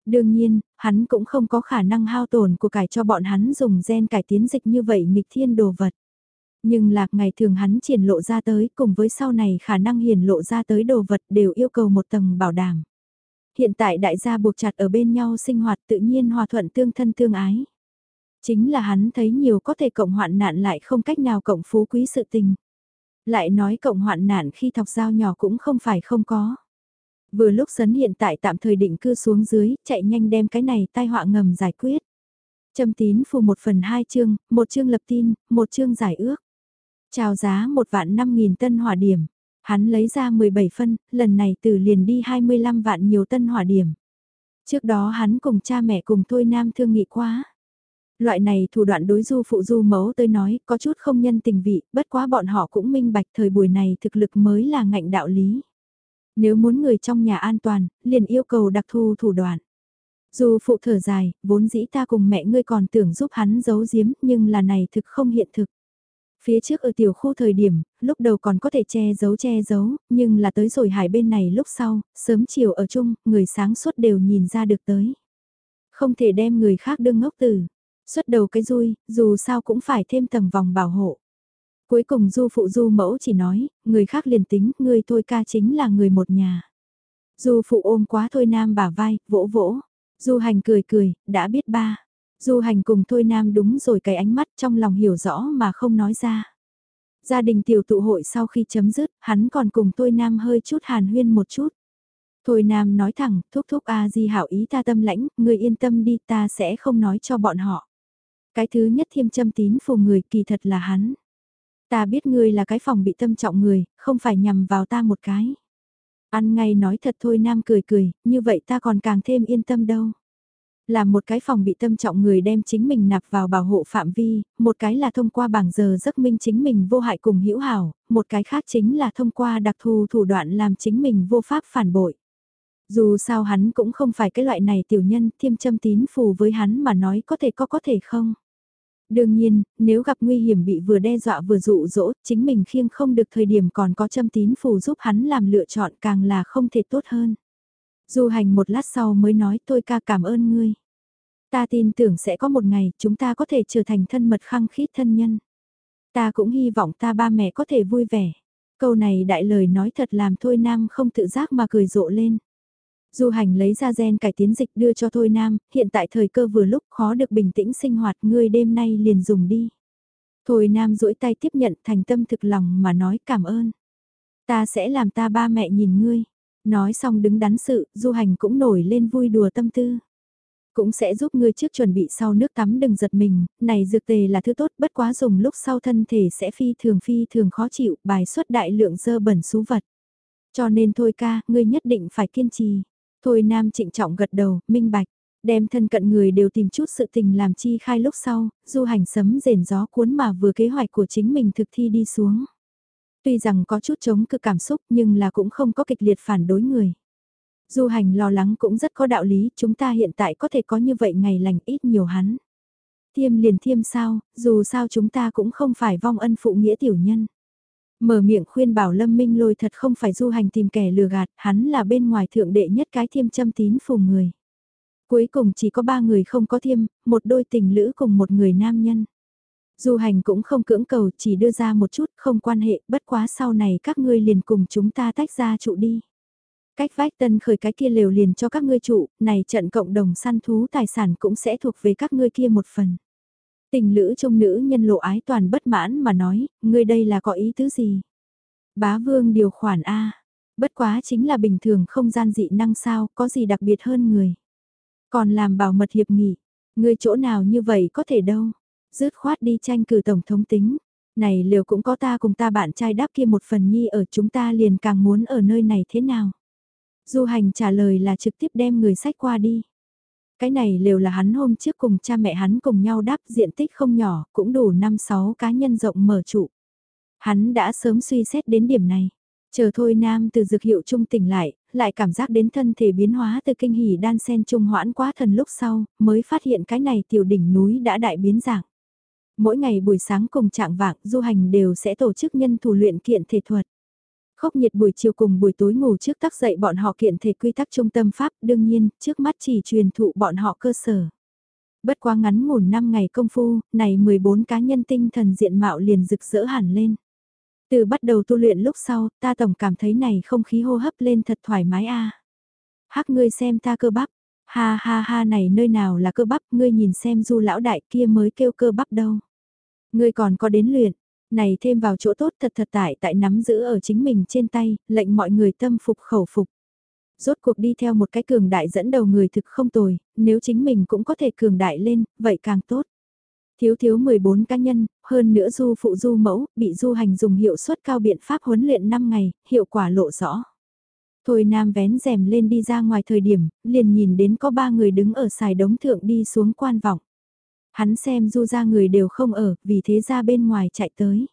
Đương nhiên, hắn cũng không có khả năng hao tổn của cải cho bọn hắn dùng gen cải tiến dịch như vậy nghịch thiên đồ vật. Nhưng lạc ngày thường hắn triển lộ ra tới cùng với sau này khả năng hiển lộ ra tới đồ vật đều yêu cầu một tầng bảo đảm. Hiện tại đại gia buộc chặt ở bên nhau sinh hoạt tự nhiên hòa thuận tương thân tương ái. Chính là hắn thấy nhiều có thể cộng hoạn nạn lại không cách nào cộng phú quý sự tình. Lại nói cộng hoạn nạn khi thọc dao nhỏ cũng không phải không có. Vừa lúc sấn hiện tại tạm thời định cư xuống dưới, chạy nhanh đem cái này tai họa ngầm giải quyết. Châm tín phù một phần hai chương, một chương lập tin, một chương giải ước. Chào giá một vạn năm nghìn tân hỏa điểm. Hắn lấy ra 17 phân, lần này từ liền đi 25 vạn nhiều tân hỏa điểm. Trước đó hắn cùng cha mẹ cùng Thôi Nam thương nghị quá. Loại này thủ đoạn đối du phụ du mẫu tới nói có chút không nhân tình vị, bất quá bọn họ cũng minh bạch thời buổi này thực lực mới là ngạnh đạo lý. Nếu muốn người trong nhà an toàn, liền yêu cầu đặc thù thủ đoạn. Dù phụ thở dài, vốn dĩ ta cùng mẹ ngươi còn tưởng giúp hắn giấu giếm, nhưng là này thực không hiện thực. Phía trước ở tiểu khu thời điểm, lúc đầu còn có thể che giấu che giấu, nhưng là tới rồi hải bên này lúc sau, sớm chiều ở chung, người sáng suốt đều nhìn ra được tới. Không thể đem người khác đương ngốc từ. Xuất đầu cái rui, dù sao cũng phải thêm tầng vòng bảo hộ. Cuối cùng du phụ du mẫu chỉ nói, người khác liền tính, người thôi ca chính là người một nhà. Du phụ ôm quá thôi nam bả vai, vỗ vỗ. Du hành cười cười, đã biết ba. Du hành cùng Thôi Nam đúng rồi cái ánh mắt trong lòng hiểu rõ mà không nói ra. Gia đình tiểu tụ hội sau khi chấm dứt, hắn còn cùng Thôi Nam hơi chút hàn huyên một chút. Thôi Nam nói thẳng, thúc thúc A Di hảo ý ta tâm lãnh, người yên tâm đi ta sẽ không nói cho bọn họ. Cái thứ nhất thiêm châm tín phù người kỳ thật là hắn. Ta biết ngươi là cái phòng bị tâm trọng người, không phải nhằm vào ta một cái. Ăn ngay nói thật thôi Nam cười cười, như vậy ta còn càng thêm yên tâm đâu. Là một cái phòng bị tâm trọng người đem chính mình nạp vào bảo hộ phạm vi, một cái là thông qua bảng giờ giấc minh chính mình vô hại cùng hữu hảo, một cái khác chính là thông qua đặc thù thủ đoạn làm chính mình vô pháp phản bội. Dù sao hắn cũng không phải cái loại này tiểu nhân, thiêm châm tín phù với hắn mà nói có thể có có thể không. Đương nhiên, nếu gặp nguy hiểm bị vừa đe dọa vừa dụ dỗ, chính mình khiêng không được thời điểm còn có châm tín phù giúp hắn làm lựa chọn càng là không thể tốt hơn. Du hành một lát sau mới nói tôi ca cảm ơn ngươi. Ta tin tưởng sẽ có một ngày chúng ta có thể trở thành thân mật khăng khít thân nhân. Ta cũng hy vọng ta ba mẹ có thể vui vẻ. Câu này đại lời nói thật làm Thôi Nam không tự giác mà cười rộ lên. Du hành lấy ra gen cải tiến dịch đưa cho Thôi Nam, hiện tại thời cơ vừa lúc khó được bình tĩnh sinh hoạt ngươi đêm nay liền dùng đi. Thôi Nam duỗi tay tiếp nhận thành tâm thực lòng mà nói cảm ơn. Ta sẽ làm ta ba mẹ nhìn ngươi. Nói xong đứng đắn sự, du hành cũng nổi lên vui đùa tâm tư. Cũng sẽ giúp ngươi trước chuẩn bị sau nước tắm đừng giật mình, này dược tề là thứ tốt bất quá dùng lúc sau thân thể sẽ phi thường phi thường khó chịu, bài xuất đại lượng dơ bẩn xú vật. Cho nên thôi ca, ngươi nhất định phải kiên trì. Thôi nam trịnh trọng gật đầu, minh bạch. Đem thân cận người đều tìm chút sự tình làm chi khai lúc sau, du hành sấm rền gió cuốn mà vừa kế hoạch của chính mình thực thi đi xuống. Tuy rằng có chút chống cự cảm xúc nhưng là cũng không có kịch liệt phản đối người. Du hành lo lắng cũng rất có đạo lý, chúng ta hiện tại có thể có như vậy ngày lành ít nhiều hắn. Thiêm liền thiêm sao, dù sao chúng ta cũng không phải vong ân phụ nghĩa tiểu nhân. Mở miệng khuyên bảo Lâm Minh lôi thật không phải du hành tìm kẻ lừa gạt, hắn là bên ngoài thượng đệ nhất cái thiêm châm tín phù người. Cuối cùng chỉ có ba người không có thiêm, một đôi tình lữ cùng một người nam nhân. Du hành cũng không cưỡng cầu, chỉ đưa ra một chút, không quan hệ, bất quá sau này các ngươi liền cùng chúng ta tách ra trụ đi. Cách vách tân khởi cái kia lều liền cho các ngươi trụ, này trận cộng đồng săn thú tài sản cũng sẽ thuộc về các ngươi kia một phần. Tình lữ trông nữ nhân lộ ái toàn bất mãn mà nói, ngươi đây là có ý tứ gì? Bá vương điều khoản A, bất quá chính là bình thường không gian dị năng sao, có gì đặc biệt hơn người. Còn làm bảo mật hiệp nghị, ngươi chỗ nào như vậy có thể đâu. Dứt khoát đi tranh cử tổng thống tính. Này liều cũng có ta cùng ta bạn trai đáp kia một phần nhi ở chúng ta liền càng muốn ở nơi này thế nào. Du hành trả lời là trực tiếp đem người sách qua đi. Cái này lều là hắn hôm trước cùng cha mẹ hắn cùng nhau đáp diện tích không nhỏ, cũng đủ 5-6 cá nhân rộng mở trụ. Hắn đã sớm suy xét đến điểm này. Chờ thôi nam từ dược hiệu trung tỉnh lại, lại cảm giác đến thân thể biến hóa từ kinh hỉ đan sen trung hoãn quá thần lúc sau, mới phát hiện cái này tiểu đỉnh núi đã đại biến dạng. Mỗi ngày buổi sáng cùng trạng vạng du hành đều sẽ tổ chức nhân thủ luyện kiện thể thuật. Khốc nhiệt buổi chiều cùng buổi tối ngủ trước tác dậy bọn họ kiện thể quy tắc trung tâm Pháp đương nhiên trước mắt chỉ truyền thụ bọn họ cơ sở. Bất quá ngắn ngủn 5 ngày công phu, này 14 cá nhân tinh thần diện mạo liền rực rỡ hẳn lên. Từ bắt đầu tu luyện lúc sau, ta tổng cảm thấy này không khí hô hấp lên thật thoải mái a. Hắc ngươi xem ta cơ bắp, ha ha ha này nơi nào là cơ bắp, ngươi nhìn xem du lão đại kia mới kêu cơ bắp đâu. Ngươi còn có đến luyện, này thêm vào chỗ tốt thật thật tại tại nắm giữ ở chính mình trên tay, lệnh mọi người tâm phục khẩu phục. Rốt cuộc đi theo một cái cường đại dẫn đầu người thực không tồi, nếu chính mình cũng có thể cường đại lên, vậy càng tốt. Thiếu thiếu 14 cá nhân, hơn nữa du phụ du mẫu, bị du hành dùng hiệu suất cao biện pháp huấn luyện 5 ngày, hiệu quả lộ rõ. Thôi nam vén rèm lên đi ra ngoài thời điểm, liền nhìn đến có ba người đứng ở xài đống thượng đi xuống quan vọng. Hắn xem du ra người đều không ở, vì thế ra bên ngoài chạy tới.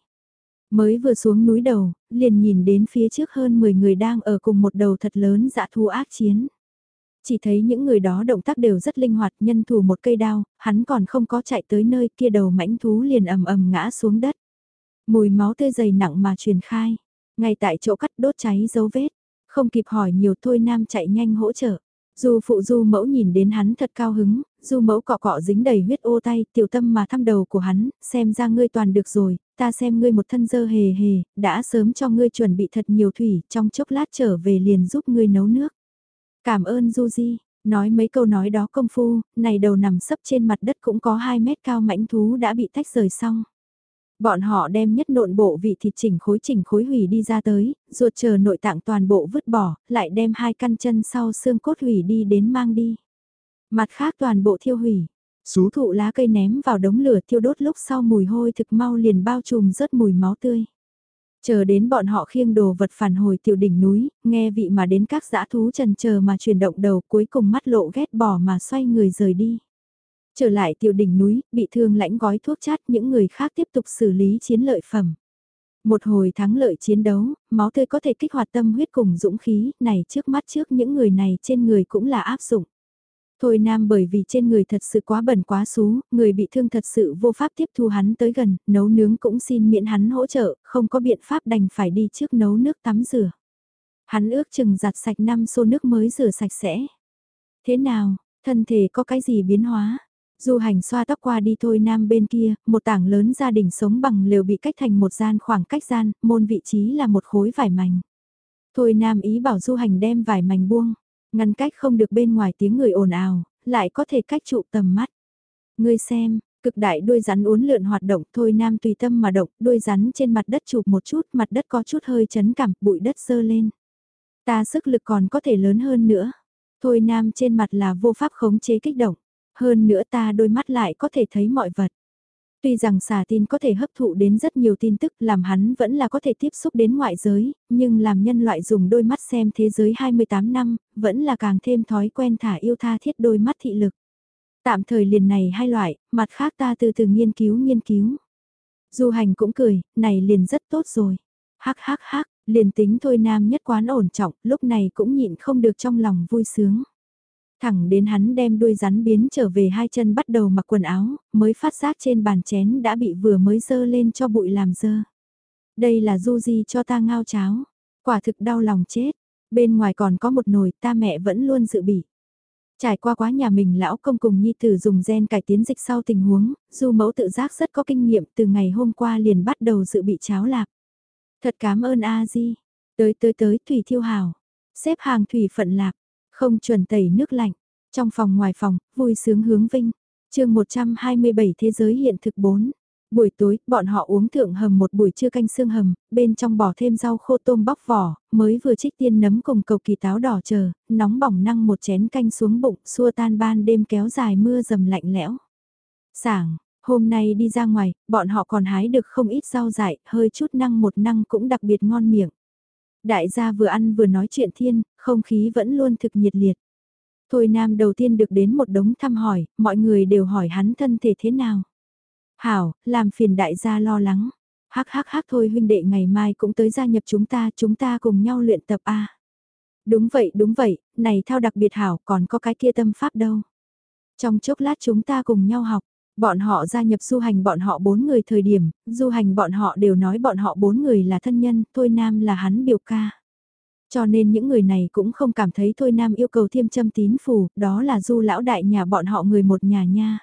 Mới vừa xuống núi đầu, liền nhìn đến phía trước hơn 10 người đang ở cùng một đầu thật lớn dạ thu ác chiến. Chỉ thấy những người đó động tác đều rất linh hoạt nhân thủ một cây đao, hắn còn không có chạy tới nơi kia đầu mãnh thú liền ầm ầm ngã xuống đất. Mùi máu tươi dày nặng mà truyền khai, ngay tại chỗ cắt đốt cháy dấu vết, không kịp hỏi nhiều thôi nam chạy nhanh hỗ trợ. Du phụ du mẫu nhìn đến hắn thật cao hứng, du mẫu cọ cọ dính đầy huyết ô tay, tiểu tâm mà thăm đầu của hắn, xem ra ngươi toàn được rồi, ta xem ngươi một thân dơ hề hề, đã sớm cho ngươi chuẩn bị thật nhiều thủy, trong chốc lát trở về liền giúp ngươi nấu nước. Cảm ơn Du Di, nói mấy câu nói đó công phu, này đầu nằm sấp trên mặt đất cũng có 2 mét cao mãnh thú đã bị tách rời xong. Bọn họ đem nhất nộn bộ vị thịt chỉnh khối chỉnh khối hủy đi ra tới, ruột chờ nội tạng toàn bộ vứt bỏ, lại đem hai căn chân sau xương cốt hủy đi đến mang đi. Mặt khác toàn bộ thiêu hủy, xú thụ lá cây ném vào đống lửa thiêu đốt lúc sau mùi hôi thực mau liền bao trùm rớt mùi máu tươi. Chờ đến bọn họ khiêng đồ vật phản hồi tiểu đỉnh núi, nghe vị mà đến các dã thú trần chờ mà chuyển động đầu cuối cùng mắt lộ ghét bỏ mà xoay người rời đi. Trở lại tiểu đỉnh núi, bị thương lãnh gói thuốc chát những người khác tiếp tục xử lý chiến lợi phẩm. Một hồi thắng lợi chiến đấu, máu tươi có thể kích hoạt tâm huyết cùng dũng khí, này trước mắt trước những người này trên người cũng là áp dụng. Thôi nam bởi vì trên người thật sự quá bẩn quá xú, người bị thương thật sự vô pháp tiếp thu hắn tới gần, nấu nướng cũng xin miễn hắn hỗ trợ, không có biện pháp đành phải đi trước nấu nước tắm rửa. Hắn ước chừng giặt sạch năm xô nước mới rửa sạch sẽ. Thế nào, thân thể có cái gì biến hóa? Du hành xoa tóc qua đi thôi nam bên kia, một tảng lớn gia đình sống bằng lều bị cách thành một gian khoảng cách gian, môn vị trí là một khối vải mảnh. Thôi nam ý bảo du hành đem vải mảnh buông. Ngăn cách không được bên ngoài tiếng người ồn ào, lại có thể cách trụ tầm mắt. Ngươi xem, Cực đại đuôi rắn uốn lượn hoạt động, thôi nam tùy tâm mà động, đuôi rắn trên mặt đất chụp một chút, mặt đất có chút hơi chấn cảm, bụi đất sơ lên. Ta sức lực còn có thể lớn hơn nữa. Thôi nam trên mặt là vô pháp khống chế kích động. Hơn nữa ta đôi mắt lại có thể thấy mọi vật. Tuy rằng xà tin có thể hấp thụ đến rất nhiều tin tức làm hắn vẫn là có thể tiếp xúc đến ngoại giới, nhưng làm nhân loại dùng đôi mắt xem thế giới 28 năm, vẫn là càng thêm thói quen thả yêu tha thiết đôi mắt thị lực. Tạm thời liền này hai loại, mặt khác ta từ từ nghiên cứu nghiên cứu. Du hành cũng cười, này liền rất tốt rồi. Hắc hắc hắc, liền tính thôi nam nhất quán ổn trọng, lúc này cũng nhịn không được trong lòng vui sướng. Thẳng đến hắn đem đuôi rắn biến trở về hai chân bắt đầu mặc quần áo, mới phát giác trên bàn chén đã bị vừa mới dơ lên cho bụi làm dơ. Đây là du di cho ta ngao cháo. Quả thực đau lòng chết. Bên ngoài còn có một nồi ta mẹ vẫn luôn dự bị. Trải qua quá nhà mình lão công cùng nhi tử dùng gen cải tiến dịch sau tình huống, du mẫu tự giác rất có kinh nghiệm từ ngày hôm qua liền bắt đầu dự bị cháo lạp. Thật cảm ơn A Di. Tới tới tới Thủy Thiêu Hào. Xếp hàng Thủy Phận Lạp. Không chuẩn tẩy nước lạnh. Trong phòng ngoài phòng, vui sướng hướng vinh. chương 127 Thế giới hiện thực 4. Buổi tối, bọn họ uống thượng hầm một buổi trưa canh xương hầm, bên trong bỏ thêm rau khô tôm bóc vỏ, mới vừa trích tiên nấm cùng cầu kỳ táo đỏ chờ, nóng bỏng năng một chén canh xuống bụng, xua tan ban đêm kéo dài mưa dầm lạnh lẽo. Sảng, hôm nay đi ra ngoài, bọn họ còn hái được không ít rau dại, hơi chút năng một năng cũng đặc biệt ngon miệng. Đại gia vừa ăn vừa nói chuyện thiên, không khí vẫn luôn thực nhiệt liệt. Thôi Nam đầu tiên được đến một đống thăm hỏi, mọi người đều hỏi hắn thân thể thế nào. Hảo, làm phiền đại gia lo lắng. Hắc hắc hắc thôi huynh đệ ngày mai cũng tới gia nhập chúng ta, chúng ta cùng nhau luyện tập A. Đúng vậy, đúng vậy, này thao đặc biệt hảo, còn có cái kia tâm pháp đâu. Trong chốc lát chúng ta cùng nhau học, bọn họ gia nhập du hành bọn họ bốn người thời điểm, du hành bọn họ đều nói bọn họ bốn người là thân nhân, thôi nam là hắn biểu ca. Cho nên những người này cũng không cảm thấy thôi nam yêu cầu thiêm châm tín phù, đó là du lão đại nhà bọn họ người một nhà nha.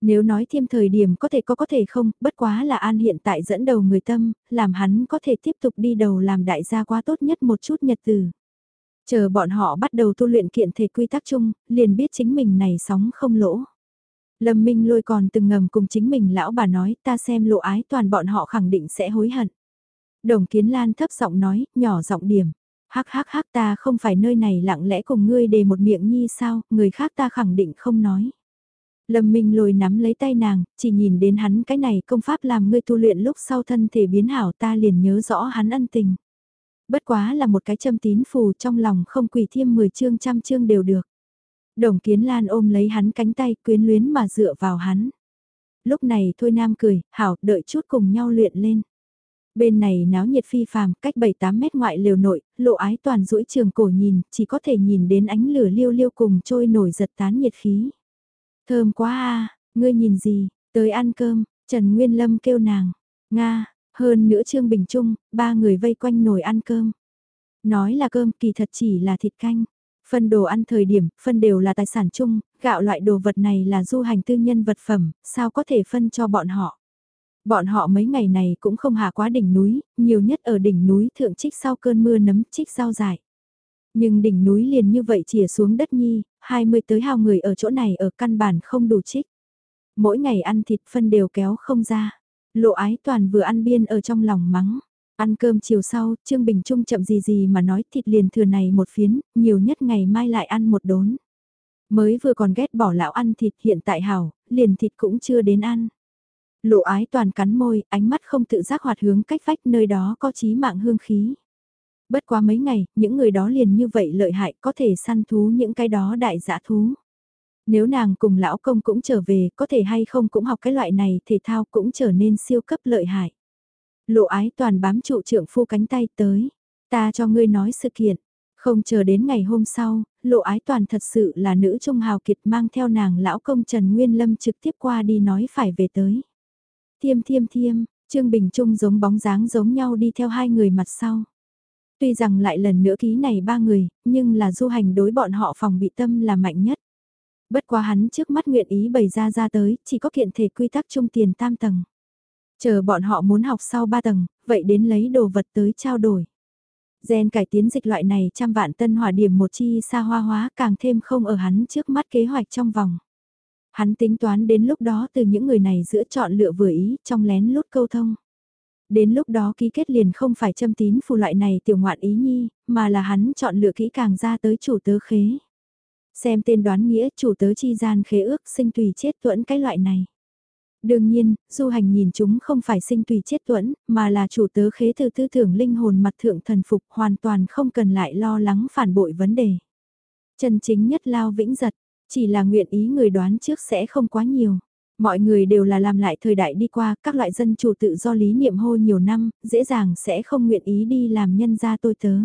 Nếu nói thêm thời điểm có thể có có thể không, bất quá là An hiện tại dẫn đầu người tâm, làm hắn có thể tiếp tục đi đầu làm đại gia quá tốt nhất một chút nhật từ. Chờ bọn họ bắt đầu tu luyện kiện thể quy tắc chung, liền biết chính mình này sóng không lỗ. Lâm Minh lôi còn từng ngầm cùng chính mình lão bà nói ta xem lộ ái toàn bọn họ khẳng định sẽ hối hận. Đồng Kiến Lan thấp giọng nói, nhỏ giọng điểm. Hắc hắc hắc ta không phải nơi này lặng lẽ cùng ngươi đề một miệng nhi sao, người khác ta khẳng định không nói. Lâm Minh lôi nắm lấy tay nàng, chỉ nhìn đến hắn cái này công pháp làm ngươi tu luyện lúc sau thân thể biến hảo ta liền nhớ rõ hắn ân tình. Bất quá là một cái châm tín phù trong lòng không quỷ thiêm 10 chương trăm chương đều được. Đồng kiến lan ôm lấy hắn cánh tay quyến luyến mà dựa vào hắn. Lúc này thôi nam cười, hảo đợi chút cùng nhau luyện lên. Bên này náo nhiệt phi phàm, cách 7-8 mét ngoại liều nội, lộ ái toàn rũi trường cổ nhìn, chỉ có thể nhìn đến ánh lửa liêu liêu cùng trôi nổi giật tán nhiệt khí. Thơm quá à, ngươi nhìn gì, tới ăn cơm, Trần Nguyên Lâm kêu nàng, Nga, hơn nữa Trương Bình Trung, ba người vây quanh nồi ăn cơm. Nói là cơm kỳ thật chỉ là thịt canh. Phân đồ ăn thời điểm, phân đều là tài sản chung, gạo loại đồ vật này là du hành tư nhân vật phẩm, sao có thể phân cho bọn họ. Bọn họ mấy ngày này cũng không hạ quá đỉnh núi, nhiều nhất ở đỉnh núi thượng trích sau cơn mưa nấm trích rau dài Nhưng đỉnh núi liền như vậy chìa xuống đất nhi, 20 tới hào người ở chỗ này ở căn bản không đủ trích. Mỗi ngày ăn thịt phân đều kéo không ra. Lộ ái toàn vừa ăn biên ở trong lòng mắng. Ăn cơm chiều sau, Trương Bình Trung chậm gì gì mà nói thịt liền thừa này một phiến, nhiều nhất ngày mai lại ăn một đốn. Mới vừa còn ghét bỏ lão ăn thịt hiện tại hảo, liền thịt cũng chưa đến ăn. Lộ ái toàn cắn môi, ánh mắt không tự giác hoạt hướng cách vách nơi đó có chí mạng hương khí. Bất quá mấy ngày, những người đó liền như vậy lợi hại có thể săn thú những cái đó đại dã thú. Nếu nàng cùng lão công cũng trở về, có thể hay không cũng học cái loại này thể thao cũng trở nên siêu cấp lợi hại. Lộ ái toàn bám trụ trưởng phu cánh tay tới. Ta cho ngươi nói sự kiện. Không chờ đến ngày hôm sau, lộ ái toàn thật sự là nữ trung hào kiệt mang theo nàng lão công Trần Nguyên Lâm trực tiếp qua đi nói phải về tới. Thiêm thiêm thiêm, Trương Bình Trung giống bóng dáng giống nhau đi theo hai người mặt sau. Tuy rằng lại lần nữa ký này ba người, nhưng là du hành đối bọn họ phòng bị tâm là mạnh nhất. Bất quá hắn trước mắt nguyện ý bày ra ra tới, chỉ có kiện thể quy tắc trung tiền tam tầng. Chờ bọn họ muốn học sau ba tầng, vậy đến lấy đồ vật tới trao đổi. Gen cải tiến dịch loại này trăm vạn tân hỏa điểm một chi xa hoa hóa càng thêm không ở hắn trước mắt kế hoạch trong vòng. Hắn tính toán đến lúc đó từ những người này giữa chọn lựa vừa ý trong lén lút câu thông. Đến lúc đó ký kết liền không phải châm tín phù loại này tiểu ngoạn ý nhi, mà là hắn chọn lựa kỹ càng ra tới chủ tớ khế. Xem tên đoán nghĩa chủ tớ chi gian khế ước sinh tùy chết tuẫn cái loại này. Đương nhiên, du hành nhìn chúng không phải sinh tùy chết tuẫn, mà là chủ tớ khế từ tư tưởng linh hồn mặt thượng thần phục hoàn toàn không cần lại lo lắng phản bội vấn đề. Chân chính nhất lao vĩnh giật, chỉ là nguyện ý người đoán trước sẽ không quá nhiều. Mọi người đều là làm lại thời đại đi qua, các loại dân chủ tự do lý niệm hô nhiều năm, dễ dàng sẽ không nguyện ý đi làm nhân gia tôi tớ.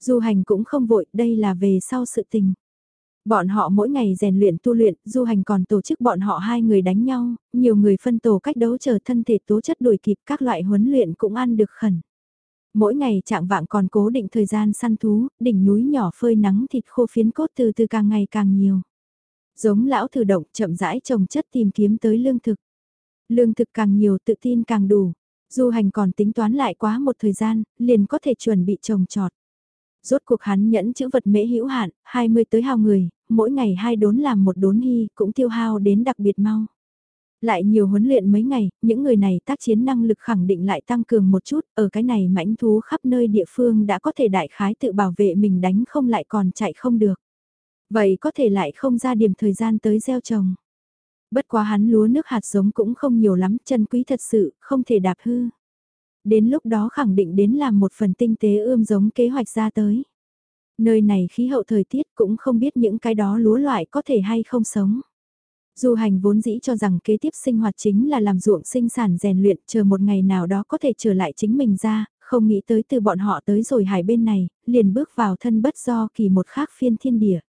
Du hành cũng không vội, đây là về sau sự tình. Bọn họ mỗi ngày rèn luyện tu luyện, du hành còn tổ chức bọn họ hai người đánh nhau, nhiều người phân tổ cách đấu chờ thân thể tố chất đuổi kịp các loại huấn luyện cũng ăn được khẩn. Mỗi ngày trạng vạng còn cố định thời gian săn thú, đỉnh núi nhỏ phơi nắng thịt khô phiến cốt từ từ càng ngày càng nhiều. Giống lão thử động chậm rãi trồng chất tìm kiếm tới lương thực. Lương thực càng nhiều tự tin càng đủ. Du hành còn tính toán lại quá một thời gian, liền có thể chuẩn bị trồng trọt. Rốt cuộc hắn nhẫn chữ vật mễ hữu hạn, 20 tới hào người, mỗi ngày hai đốn làm một đốn hy cũng tiêu hao đến đặc biệt mau. Lại nhiều huấn luyện mấy ngày, những người này tác chiến năng lực khẳng định lại tăng cường một chút, ở cái này mãnh thú khắp nơi địa phương đã có thể đại khái tự bảo vệ mình đánh không lại còn chạy không được. Vậy có thể lại không ra điểm thời gian tới gieo trồng. Bất quá hắn lúa nước hạt giống cũng không nhiều lắm, chân quý thật sự, không thể đạp hư. Đến lúc đó khẳng định đến làm một phần tinh tế ươm giống kế hoạch ra tới. Nơi này khí hậu thời tiết cũng không biết những cái đó lúa loại có thể hay không sống. Du hành vốn dĩ cho rằng kế tiếp sinh hoạt chính là làm ruộng sinh sản rèn luyện chờ một ngày nào đó có thể trở lại chính mình ra, không nghĩ tới từ bọn họ tới rồi hải bên này, liền bước vào thân bất do kỳ một khác phiên thiên địa.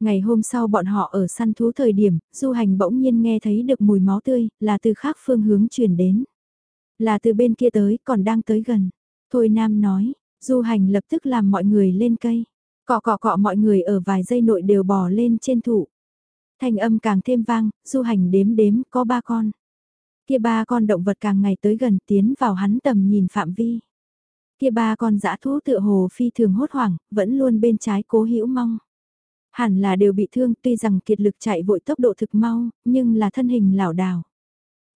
Ngày hôm sau bọn họ ở săn thú thời điểm, du hành bỗng nhiên nghe thấy được mùi máu tươi, là từ khác phương hướng truyền đến. Là từ bên kia tới, còn đang tới gần. Thôi Nam nói, du hành lập tức làm mọi người lên cây. Cọ cọ cọ mọi người ở vài giây nội đều bò lên trên thụ. Thanh âm càng thêm vang, du hành đếm đếm, có ba con. Kia ba con động vật càng ngày tới gần tiến vào hắn tầm nhìn phạm vi. Kia ba con dã thú tựa hồ phi thường hốt hoảng, vẫn luôn bên trái cố hữu mong. Hẳn là đều bị thương tuy rằng kiệt lực chạy vội tốc độ thực mau, nhưng là thân hình lảo đảo.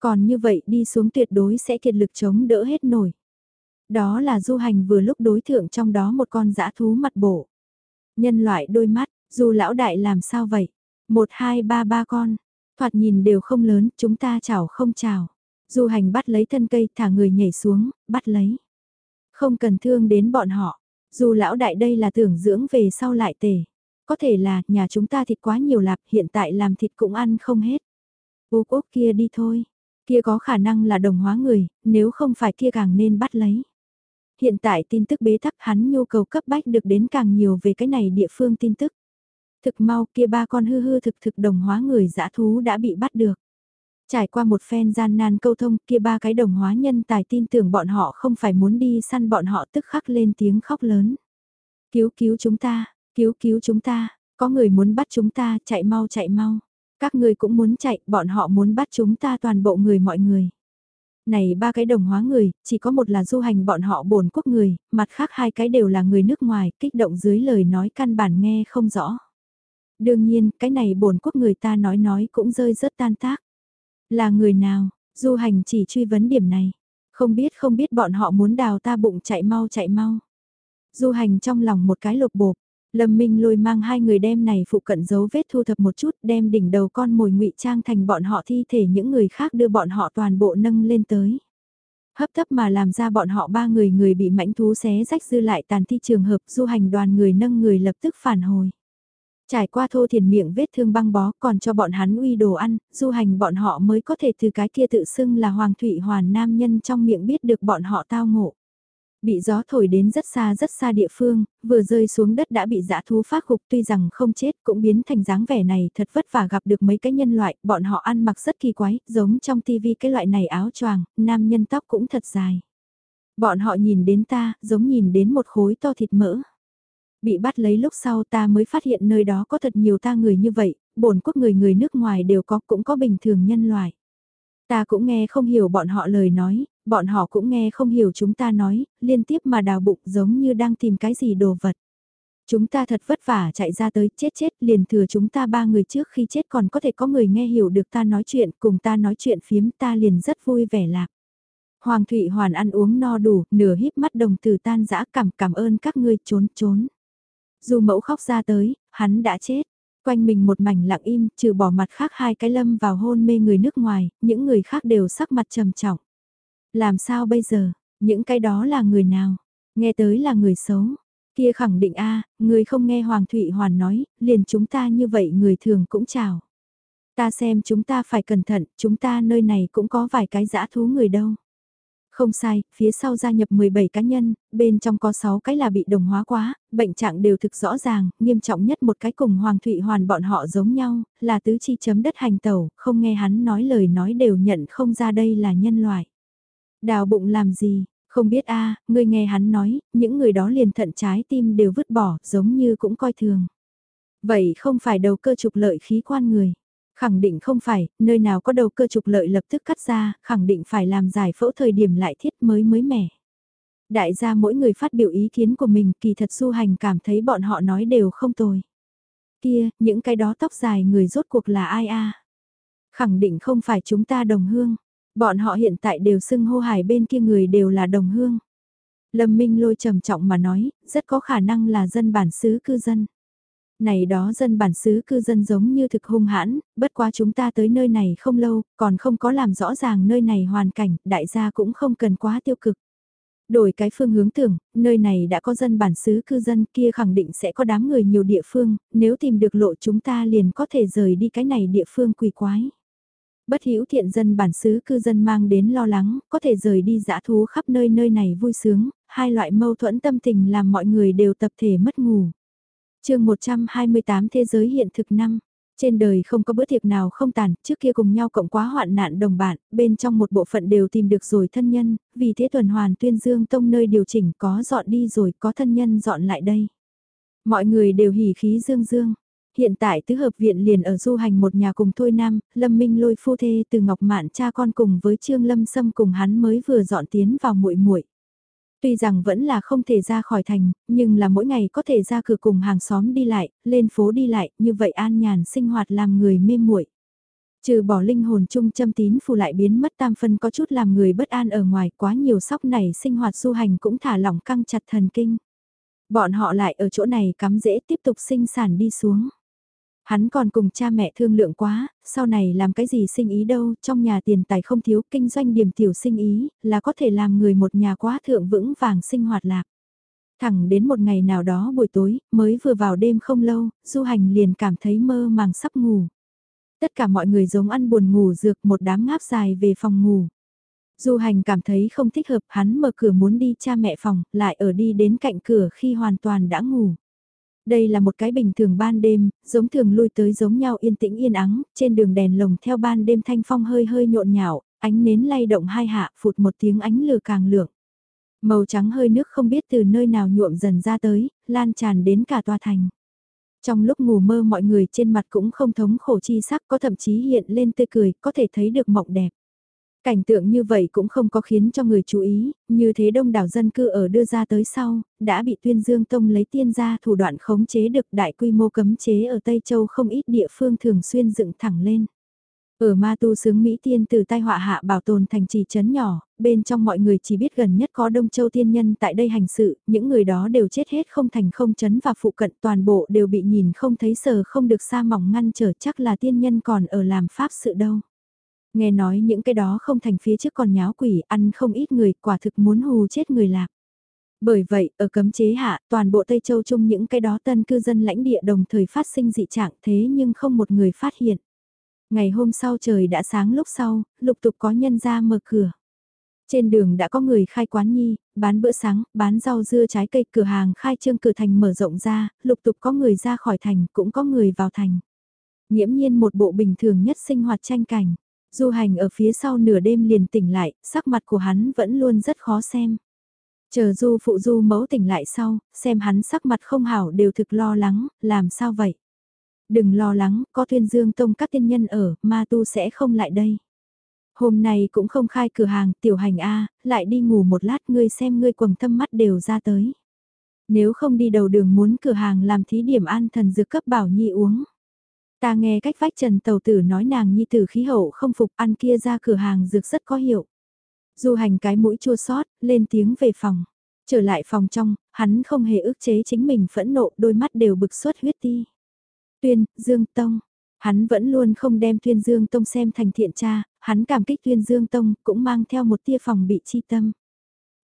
Còn như vậy đi xuống tuyệt đối sẽ kiệt lực chống đỡ hết nổi. Đó là du hành vừa lúc đối thượng trong đó một con dã thú mặt bổ. Nhân loại đôi mắt, dù lão đại làm sao vậy? Một hai ba ba con, thoạt nhìn đều không lớn, chúng ta chào không chào. Du hành bắt lấy thân cây thả người nhảy xuống, bắt lấy. Không cần thương đến bọn họ, dù lão đại đây là tưởng dưỡng về sau lại tề. Có thể là nhà chúng ta thịt quá nhiều lạp hiện tại làm thịt cũng ăn không hết. Úc Úc kia đi thôi, kia có khả năng là đồng hóa người, nếu không phải kia càng nên bắt lấy. Hiện tại tin tức bế tắc hắn nhu cầu cấp bách được đến càng nhiều về cái này địa phương tin tức. Thực mau kia ba con hư hư thực thực đồng hóa người dã thú đã bị bắt được. Trải qua một phen gian nan câu thông kia ba cái đồng hóa nhân tài tin tưởng bọn họ không phải muốn đi săn bọn họ tức khắc lên tiếng khóc lớn. Cứu cứu chúng ta, cứu cứu chúng ta, có người muốn bắt chúng ta, chạy mau chạy mau. Các ngươi cũng muốn chạy, bọn họ muốn bắt chúng ta toàn bộ người mọi người. Này ba cái đồng hóa người, chỉ có một là du hành bọn họ bổn quốc người, mặt khác hai cái đều là người nước ngoài, kích động dưới lời nói căn bản nghe không rõ. Đương nhiên, cái này bổn quốc người ta nói nói cũng rơi rất tan tác. Là người nào, du hành chỉ truy vấn điểm này. Không biết không biết bọn họ muốn đào ta bụng chạy mau chạy mau. Du hành trong lòng một cái lục bộp. Lâm Minh lôi mang hai người đem này phụ cận dấu vết thu thập một chút đem đỉnh đầu con mồi ngụy trang thành bọn họ thi thể những người khác đưa bọn họ toàn bộ nâng lên tới. Hấp tấp mà làm ra bọn họ ba người người bị mãnh thú xé rách dư lại tàn thi trường hợp du hành đoàn người nâng người lập tức phản hồi. Trải qua thô thiền miệng vết thương băng bó còn cho bọn hắn uy đồ ăn, du hành bọn họ mới có thể từ cái kia tự xưng là Hoàng Thụy Hoàn nam nhân trong miệng biết được bọn họ tao ngộ. Bị gió thổi đến rất xa rất xa địa phương, vừa rơi xuống đất đã bị dã thú phát gục tuy rằng không chết cũng biến thành dáng vẻ này thật vất vả gặp được mấy cái nhân loại, bọn họ ăn mặc rất kỳ quái, giống trong tivi cái loại này áo choàng, nam nhân tóc cũng thật dài. Bọn họ nhìn đến ta, giống nhìn đến một khối to thịt mỡ. Bị bắt lấy lúc sau ta mới phát hiện nơi đó có thật nhiều ta người như vậy, bổn quốc người người nước ngoài đều có cũng có bình thường nhân loại. Ta cũng nghe không hiểu bọn họ lời nói, bọn họ cũng nghe không hiểu chúng ta nói, liên tiếp mà đào bụng giống như đang tìm cái gì đồ vật. Chúng ta thật vất vả chạy ra tới chết chết liền thừa chúng ta ba người trước khi chết còn có thể có người nghe hiểu được ta nói chuyện cùng ta nói chuyện phiếm ta liền rất vui vẻ lạc. Hoàng Thụy Hoàn ăn uống no đủ, nửa híp mắt đồng từ tan dã cảm cảm ơn các ngươi trốn trốn. Dù mẫu khóc ra tới, hắn đã chết. Quanh mình một mảnh lặng im, trừ bỏ mặt khác hai cái lâm vào hôn mê người nước ngoài, những người khác đều sắc mặt trầm trọng. Làm sao bây giờ, những cái đó là người nào? Nghe tới là người xấu. Kia khẳng định a người không nghe Hoàng Thụy Hoàn nói, liền chúng ta như vậy người thường cũng chào. Ta xem chúng ta phải cẩn thận, chúng ta nơi này cũng có vài cái dã thú người đâu. Không sai, phía sau gia nhập 17 cá nhân, bên trong có 6 cái là bị đồng hóa quá, bệnh trạng đều thực rõ ràng, nghiêm trọng nhất một cái cùng Hoàng Thụy Hoàn bọn họ giống nhau, là tứ chi chấm đất hành tẩu, không nghe hắn nói lời nói đều nhận không ra đây là nhân loại. Đào bụng làm gì, không biết a ngươi nghe hắn nói, những người đó liền thận trái tim đều vứt bỏ, giống như cũng coi thường. Vậy không phải đầu cơ trục lợi khí quan người. Khẳng định không phải, nơi nào có đầu cơ trục lợi lập tức cắt ra, khẳng định phải làm giải phẫu thời điểm lại thiết mới mới mẻ. Đại gia mỗi người phát biểu ý kiến của mình kỳ thật du hành cảm thấy bọn họ nói đều không tồi. Kia, những cái đó tóc dài người rốt cuộc là ai a Khẳng định không phải chúng ta đồng hương. Bọn họ hiện tại đều xưng hô hải bên kia người đều là đồng hương. Lâm Minh lôi trầm trọng mà nói, rất có khả năng là dân bản xứ cư dân. Này đó dân bản xứ cư dân giống như thực hung hãn, bất quá chúng ta tới nơi này không lâu, còn không có làm rõ ràng nơi này hoàn cảnh, đại gia cũng không cần quá tiêu cực. Đổi cái phương hướng tưởng, nơi này đã có dân bản xứ cư dân kia khẳng định sẽ có đám người nhiều địa phương, nếu tìm được lộ chúng ta liền có thể rời đi cái này địa phương quỷ quái. Bất hữu thiện dân bản xứ cư dân mang đến lo lắng, có thể rời đi dã thú khắp nơi nơi này vui sướng, hai loại mâu thuẫn tâm tình làm mọi người đều tập thể mất ngủ chương 128 Thế giới hiện thực năm trên đời không có bữa tiệc nào không tàn, trước kia cùng nhau cộng quá hoạn nạn đồng bạn, bên trong một bộ phận đều tìm được rồi thân nhân, vì thế tuần hoàn tuyên dương tông nơi điều chỉnh có dọn đi rồi có thân nhân dọn lại đây. Mọi người đều hỉ khí dương dương. Hiện tại tứ hợp viện liền ở du hành một nhà cùng Thôi Nam, Lâm Minh lôi phu thê từ Ngọc Mạn cha con cùng với Trương Lâm Sâm cùng hắn mới vừa dọn tiến vào muội muội Tuy rằng vẫn là không thể ra khỏi thành, nhưng là mỗi ngày có thể ra cửa cùng hàng xóm đi lại, lên phố đi lại, như vậy an nhàn sinh hoạt làm người mê muội. Trừ bỏ linh hồn chung châm tín phù lại biến mất tam phân có chút làm người bất an ở ngoài quá nhiều sóc này sinh hoạt du hành cũng thả lỏng căng chặt thần kinh. Bọn họ lại ở chỗ này cắm dễ tiếp tục sinh sản đi xuống. Hắn còn cùng cha mẹ thương lượng quá, sau này làm cái gì sinh ý đâu, trong nhà tiền tài không thiếu, kinh doanh điểm tiểu sinh ý, là có thể làm người một nhà quá thượng vững vàng sinh hoạt lạc. Thẳng đến một ngày nào đó buổi tối, mới vừa vào đêm không lâu, du hành liền cảm thấy mơ màng sắp ngủ. Tất cả mọi người giống ăn buồn ngủ dược một đám ngáp dài về phòng ngủ. Du hành cảm thấy không thích hợp hắn mở cửa muốn đi cha mẹ phòng, lại ở đi đến cạnh cửa khi hoàn toàn đã ngủ. Đây là một cái bình thường ban đêm, giống thường lui tới giống nhau yên tĩnh yên ắng, trên đường đèn lồng theo ban đêm thanh phong hơi hơi nhộn nhạo, ánh nến lay động hai hạ, phụt một tiếng ánh lửa càng lượng. Màu trắng hơi nước không biết từ nơi nào nhuộm dần ra tới, lan tràn đến cả tòa thành. Trong lúc ngủ mơ mọi người trên mặt cũng không thống khổ chi sắc có thậm chí hiện lên tươi cười, có thể thấy được mộng đẹp. Cảnh tượng như vậy cũng không có khiến cho người chú ý, như thế đông đảo dân cư ở đưa ra tới sau, đã bị tuyên dương tông lấy tiên ra thủ đoạn khống chế được đại quy mô cấm chế ở Tây Châu không ít địa phương thường xuyên dựng thẳng lên. Ở ma tu sướng Mỹ tiên từ tai họa hạ bảo tồn thành trì trấn nhỏ, bên trong mọi người chỉ biết gần nhất có Đông Châu tiên nhân tại đây hành sự, những người đó đều chết hết không thành không chấn và phụ cận toàn bộ đều bị nhìn không thấy sờ không được xa mỏng ngăn trở chắc là tiên nhân còn ở làm pháp sự đâu. Nghe nói những cái đó không thành phía trước còn nháo quỷ ăn không ít người quả thực muốn hù chết người lạc. Bởi vậy, ở cấm chế hạ, toàn bộ Tây Châu chung những cái đó tân cư dân lãnh địa đồng thời phát sinh dị trạng thế nhưng không một người phát hiện. Ngày hôm sau trời đã sáng lúc sau, lục tục có nhân ra mở cửa. Trên đường đã có người khai quán nhi, bán bữa sáng, bán rau dưa trái cây cửa hàng khai trương cửa thành mở rộng ra, lục tục có người ra khỏi thành, cũng có người vào thành. Nhiễm nhiên một bộ bình thường nhất sinh hoạt tranh cảnh. Du hành ở phía sau nửa đêm liền tỉnh lại, sắc mặt của hắn vẫn luôn rất khó xem. Chờ du phụ du mẫu tỉnh lại sau, xem hắn sắc mặt không hảo đều thực lo lắng, làm sao vậy? Đừng lo lắng, có tuyên dương tông các tiên nhân ở, ma tu sẽ không lại đây. Hôm nay cũng không khai cửa hàng, tiểu hành A, lại đi ngủ một lát ngươi xem ngươi quầng thâm mắt đều ra tới. Nếu không đi đầu đường muốn cửa hàng làm thí điểm an thần dược cấp bảo nhi uống. Ta nghe cách vách trần tàu tử nói nàng nhi tử khí hậu không phục ăn kia ra cửa hàng dược rất có hiệu. Du hành cái mũi chua sót, lên tiếng về phòng. Trở lại phòng trong, hắn không hề ức chế chính mình phẫn nộ, đôi mắt đều bực suốt huyết ti. Tuyên, Dương Tông. Hắn vẫn luôn không đem Tuyên Dương Tông xem thành thiện cha, hắn cảm kích Tuyên Dương Tông cũng mang theo một tia phòng bị chi tâm.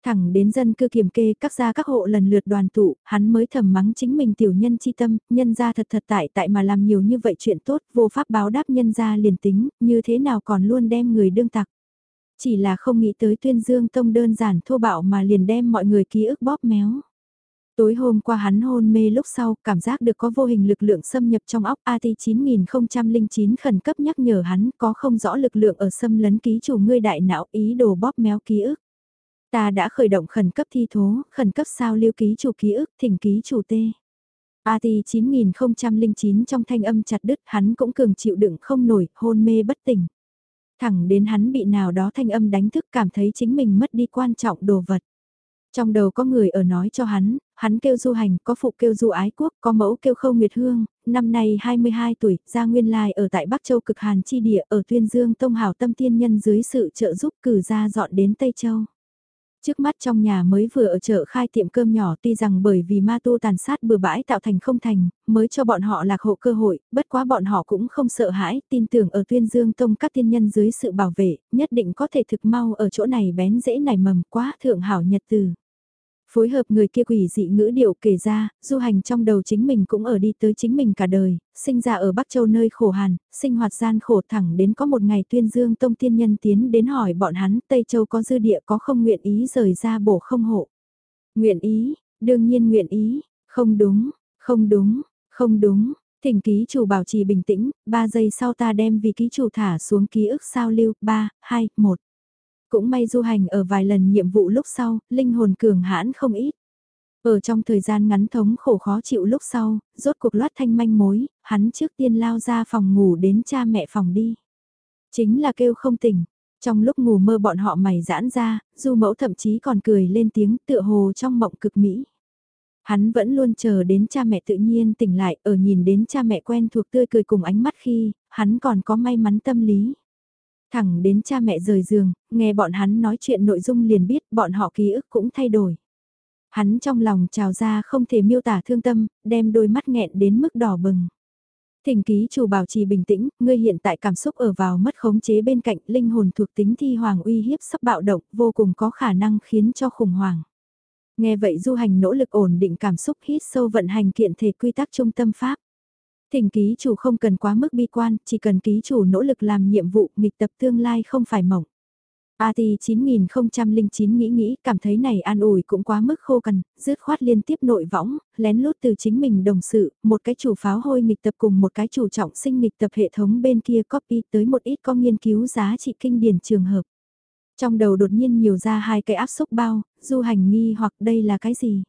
Thẳng đến dân cư kiểm kê các gia các hộ lần lượt đoàn tụ, hắn mới thầm mắng chính mình tiểu nhân chi tâm, nhân gia thật thật tại tại mà làm nhiều như vậy chuyện tốt, vô pháp báo đáp nhân gia liền tính, như thế nào còn luôn đem người đương tặc. Chỉ là không nghĩ tới tuyên dương tông đơn giản thô bạo mà liền đem mọi người ký ức bóp méo. Tối hôm qua hắn hôn mê lúc sau, cảm giác được có vô hình lực lượng xâm nhập trong óc AT 9009 khẩn cấp nhắc nhở hắn có không rõ lực lượng ở xâm lấn ký chủ ngươi đại não ý đồ bóp méo ký ức. Ta đã khởi động khẩn cấp thi thố, khẩn cấp sao lưu ký chủ ký ức, thỉnh ký chủ T. AT 9009 trong thanh âm chặt đứt hắn cũng cường chịu đựng không nổi, hôn mê bất tỉnh. Thẳng đến hắn bị nào đó thanh âm đánh thức cảm thấy chính mình mất đi quan trọng đồ vật. Trong đầu có người ở nói cho hắn, hắn kêu du hành, có phụ kêu du ái quốc, có mẫu kêu khâu nguyệt hương, năm nay 22 tuổi, ra nguyên lai ở tại Bắc Châu cực hàn chi địa ở Tuyên Dương Tông Hảo Tâm Tiên Nhân dưới sự trợ giúp cử ra dọn đến Tây Châu. Trước mắt trong nhà mới vừa ở chợ khai tiệm cơm nhỏ tuy rằng bởi vì ma tu tàn sát bừa bãi tạo thành không thành, mới cho bọn họ lạc hộ cơ hội, bất quá bọn họ cũng không sợ hãi, tin tưởng ở tuyên dương tông các tiên nhân dưới sự bảo vệ, nhất định có thể thực mau ở chỗ này bén dễ nảy mầm quá thượng hảo nhật từ. Phối hợp người kia quỷ dị ngữ điệu kể ra, du hành trong đầu chính mình cũng ở đi tới chính mình cả đời, sinh ra ở Bắc Châu nơi khổ hàn, sinh hoạt gian khổ thẳng đến có một ngày tuyên dương tông tiên nhân tiến đến hỏi bọn hắn Tây Châu có dư địa có không nguyện ý rời ra bổ không hộ. Nguyện ý, đương nhiên nguyện ý, không đúng, không đúng, không đúng, thỉnh ký chủ bảo trì bình tĩnh, 3 giây sau ta đem vì ký chủ thả xuống ký ức sao lưu, 3, 2, 1. Cũng may du hành ở vài lần nhiệm vụ lúc sau, linh hồn cường hãn không ít. Ở trong thời gian ngắn thống khổ khó chịu lúc sau, rốt cuộc loát thanh manh mối, hắn trước tiên lao ra phòng ngủ đến cha mẹ phòng đi. Chính là kêu không tỉnh. Trong lúc ngủ mơ bọn họ mày giãn ra, du mẫu thậm chí còn cười lên tiếng tựa hồ trong mộng cực mỹ. Hắn vẫn luôn chờ đến cha mẹ tự nhiên tỉnh lại ở nhìn đến cha mẹ quen thuộc tươi cười cùng ánh mắt khi, hắn còn có may mắn tâm lý. Thẳng đến cha mẹ rời giường, nghe bọn hắn nói chuyện nội dung liền biết bọn họ ký ức cũng thay đổi. Hắn trong lòng trào ra không thể miêu tả thương tâm, đem đôi mắt nghẹn đến mức đỏ bừng. Thỉnh ký chủ bảo trì bình tĩnh, ngươi hiện tại cảm xúc ở vào mất khống chế bên cạnh linh hồn thuộc tính thi hoàng uy hiếp sắp bạo động, vô cùng có khả năng khiến cho khủng hoảng. Nghe vậy du hành nỗ lực ổn định cảm xúc hít sâu vận hành kiện thể quy tắc trung tâm pháp. Thỉnh ký chủ không cần quá mức bi quan, chỉ cần ký chủ nỗ lực làm nhiệm vụ nghịch tập tương lai không phải mỏng. AT 9009 nghĩ nghĩ, cảm thấy này an ủi cũng quá mức khô cằn, dứt khoát liên tiếp nội võng, lén lút từ chính mình đồng sự, một cái chủ pháo hôi nghịch tập cùng một cái chủ trọng sinh nghịch tập hệ thống bên kia copy tới một ít có nghiên cứu giá trị kinh điển trường hợp. Trong đầu đột nhiên nhiều ra hai cái áp xúc bao, du hành nghi hoặc đây là cái gì?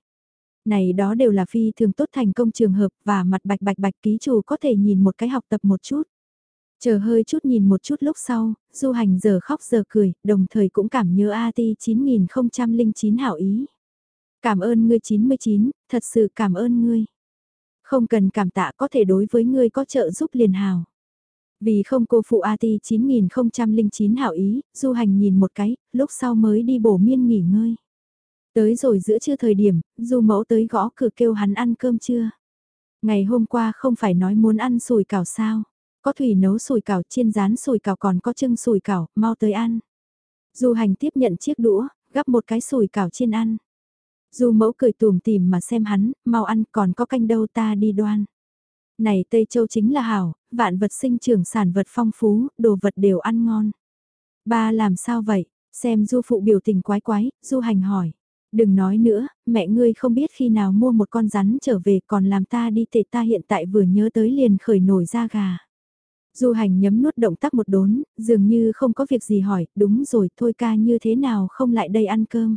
Này đó đều là phi thường tốt thành công trường hợp và mặt bạch bạch bạch ký chủ có thể nhìn một cái học tập một chút. Chờ hơi chút nhìn một chút lúc sau, du hành giờ khóc giờ cười, đồng thời cũng cảm nhớ AT 9009 hảo ý. Cảm ơn ngươi 99, thật sự cảm ơn ngươi. Không cần cảm tạ có thể đối với ngươi có trợ giúp liền hào. Vì không cô phụ AT 9009 hảo ý, du hành nhìn một cái, lúc sau mới đi bổ miên nghỉ ngơi. Tới rồi giữa trưa thời điểm, du mẫu tới gõ cửa kêu hắn ăn cơm chưa. Ngày hôm qua không phải nói muốn ăn sùi cảo sao. Có thủy nấu sùi cảo chiên rán sùi cảo còn có trưng sùi cảo, mau tới ăn. Du hành tiếp nhận chiếc đũa, gắp một cái sùi cảo chiên ăn. Du mẫu cười tùm tìm mà xem hắn, mau ăn còn có canh đâu ta đi đoan. Này Tây Châu chính là hảo, vạn vật sinh trưởng sản vật phong phú, đồ vật đều ăn ngon. Ba làm sao vậy? Xem du phụ biểu tình quái quái, du hành hỏi. Đừng nói nữa, mẹ ngươi không biết khi nào mua một con rắn trở về còn làm ta đi tệ ta hiện tại vừa nhớ tới liền khởi nổi ra gà. Du hành nhấm nuốt động tác một đốn, dường như không có việc gì hỏi, đúng rồi thôi ca như thế nào không lại đây ăn cơm.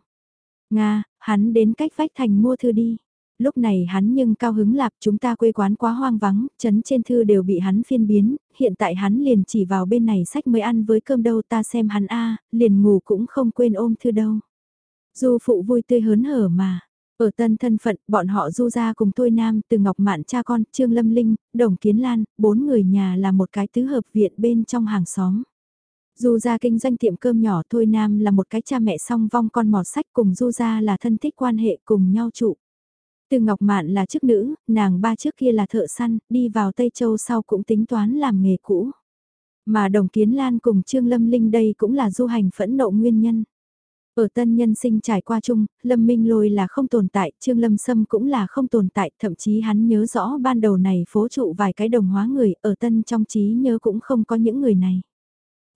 Nga, hắn đến cách vách thành mua thư đi. Lúc này hắn nhưng cao hứng lạp chúng ta quê quán quá hoang vắng, chấn trên thư đều bị hắn phiên biến, hiện tại hắn liền chỉ vào bên này sách mới ăn với cơm đâu ta xem hắn a liền ngủ cũng không quên ôm thư đâu. Du phụ vui tươi hớn hở mà. Ở tân thân phận, bọn họ du ra cùng tôi nam, từ Ngọc Mạn cha con, Trương Lâm Linh, Đồng Kiến Lan, bốn người nhà là một cái tứ hợp viện bên trong hàng xóm. Du ra kinh doanh tiệm cơm nhỏ Thôi Nam là một cái cha mẹ song vong con mọt sách cùng Du ra là thân thích quan hệ cùng nhau trụ. Từ Ngọc Mạn là chức nữ, nàng ba trước kia là thợ săn, đi vào Tây Châu sau cũng tính toán làm nghề cũ. Mà Đồng Kiến Lan cùng Trương Lâm Linh đây cũng là du hành phẫn nộ nguyên nhân. Ở tân nhân sinh trải qua chung, Lâm Minh Lôi là không tồn tại, Trương Lâm Sâm cũng là không tồn tại, thậm chí hắn nhớ rõ ban đầu này phố trụ vài cái đồng hóa người, ở tân trong trí nhớ cũng không có những người này.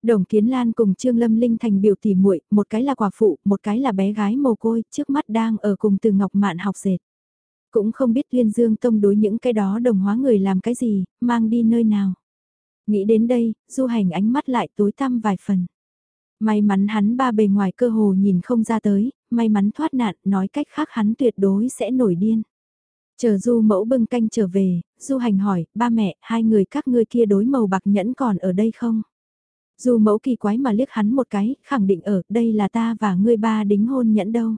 Đồng Kiến Lan cùng Trương Lâm Linh thành biểu tỷ muội, một cái là quả phụ, một cái là bé gái mồ côi, trước mắt đang ở cùng Từ Ngọc Mạn học dệt. Cũng không biết Liên Dương Tông đối những cái đó đồng hóa người làm cái gì, mang đi nơi nào. Nghĩ đến đây, du hành ánh mắt lại tối tăm vài phần. May mắn hắn ba bề ngoài cơ hồ nhìn không ra tới, may mắn thoát nạn, nói cách khác hắn tuyệt đối sẽ nổi điên. Chờ du mẫu bưng canh trở về, du hành hỏi, ba mẹ, hai người các ngươi kia đối màu bạc nhẫn còn ở đây không? Du mẫu kỳ quái mà liếc hắn một cái, khẳng định ở, đây là ta và ngươi ba đính hôn nhẫn đâu.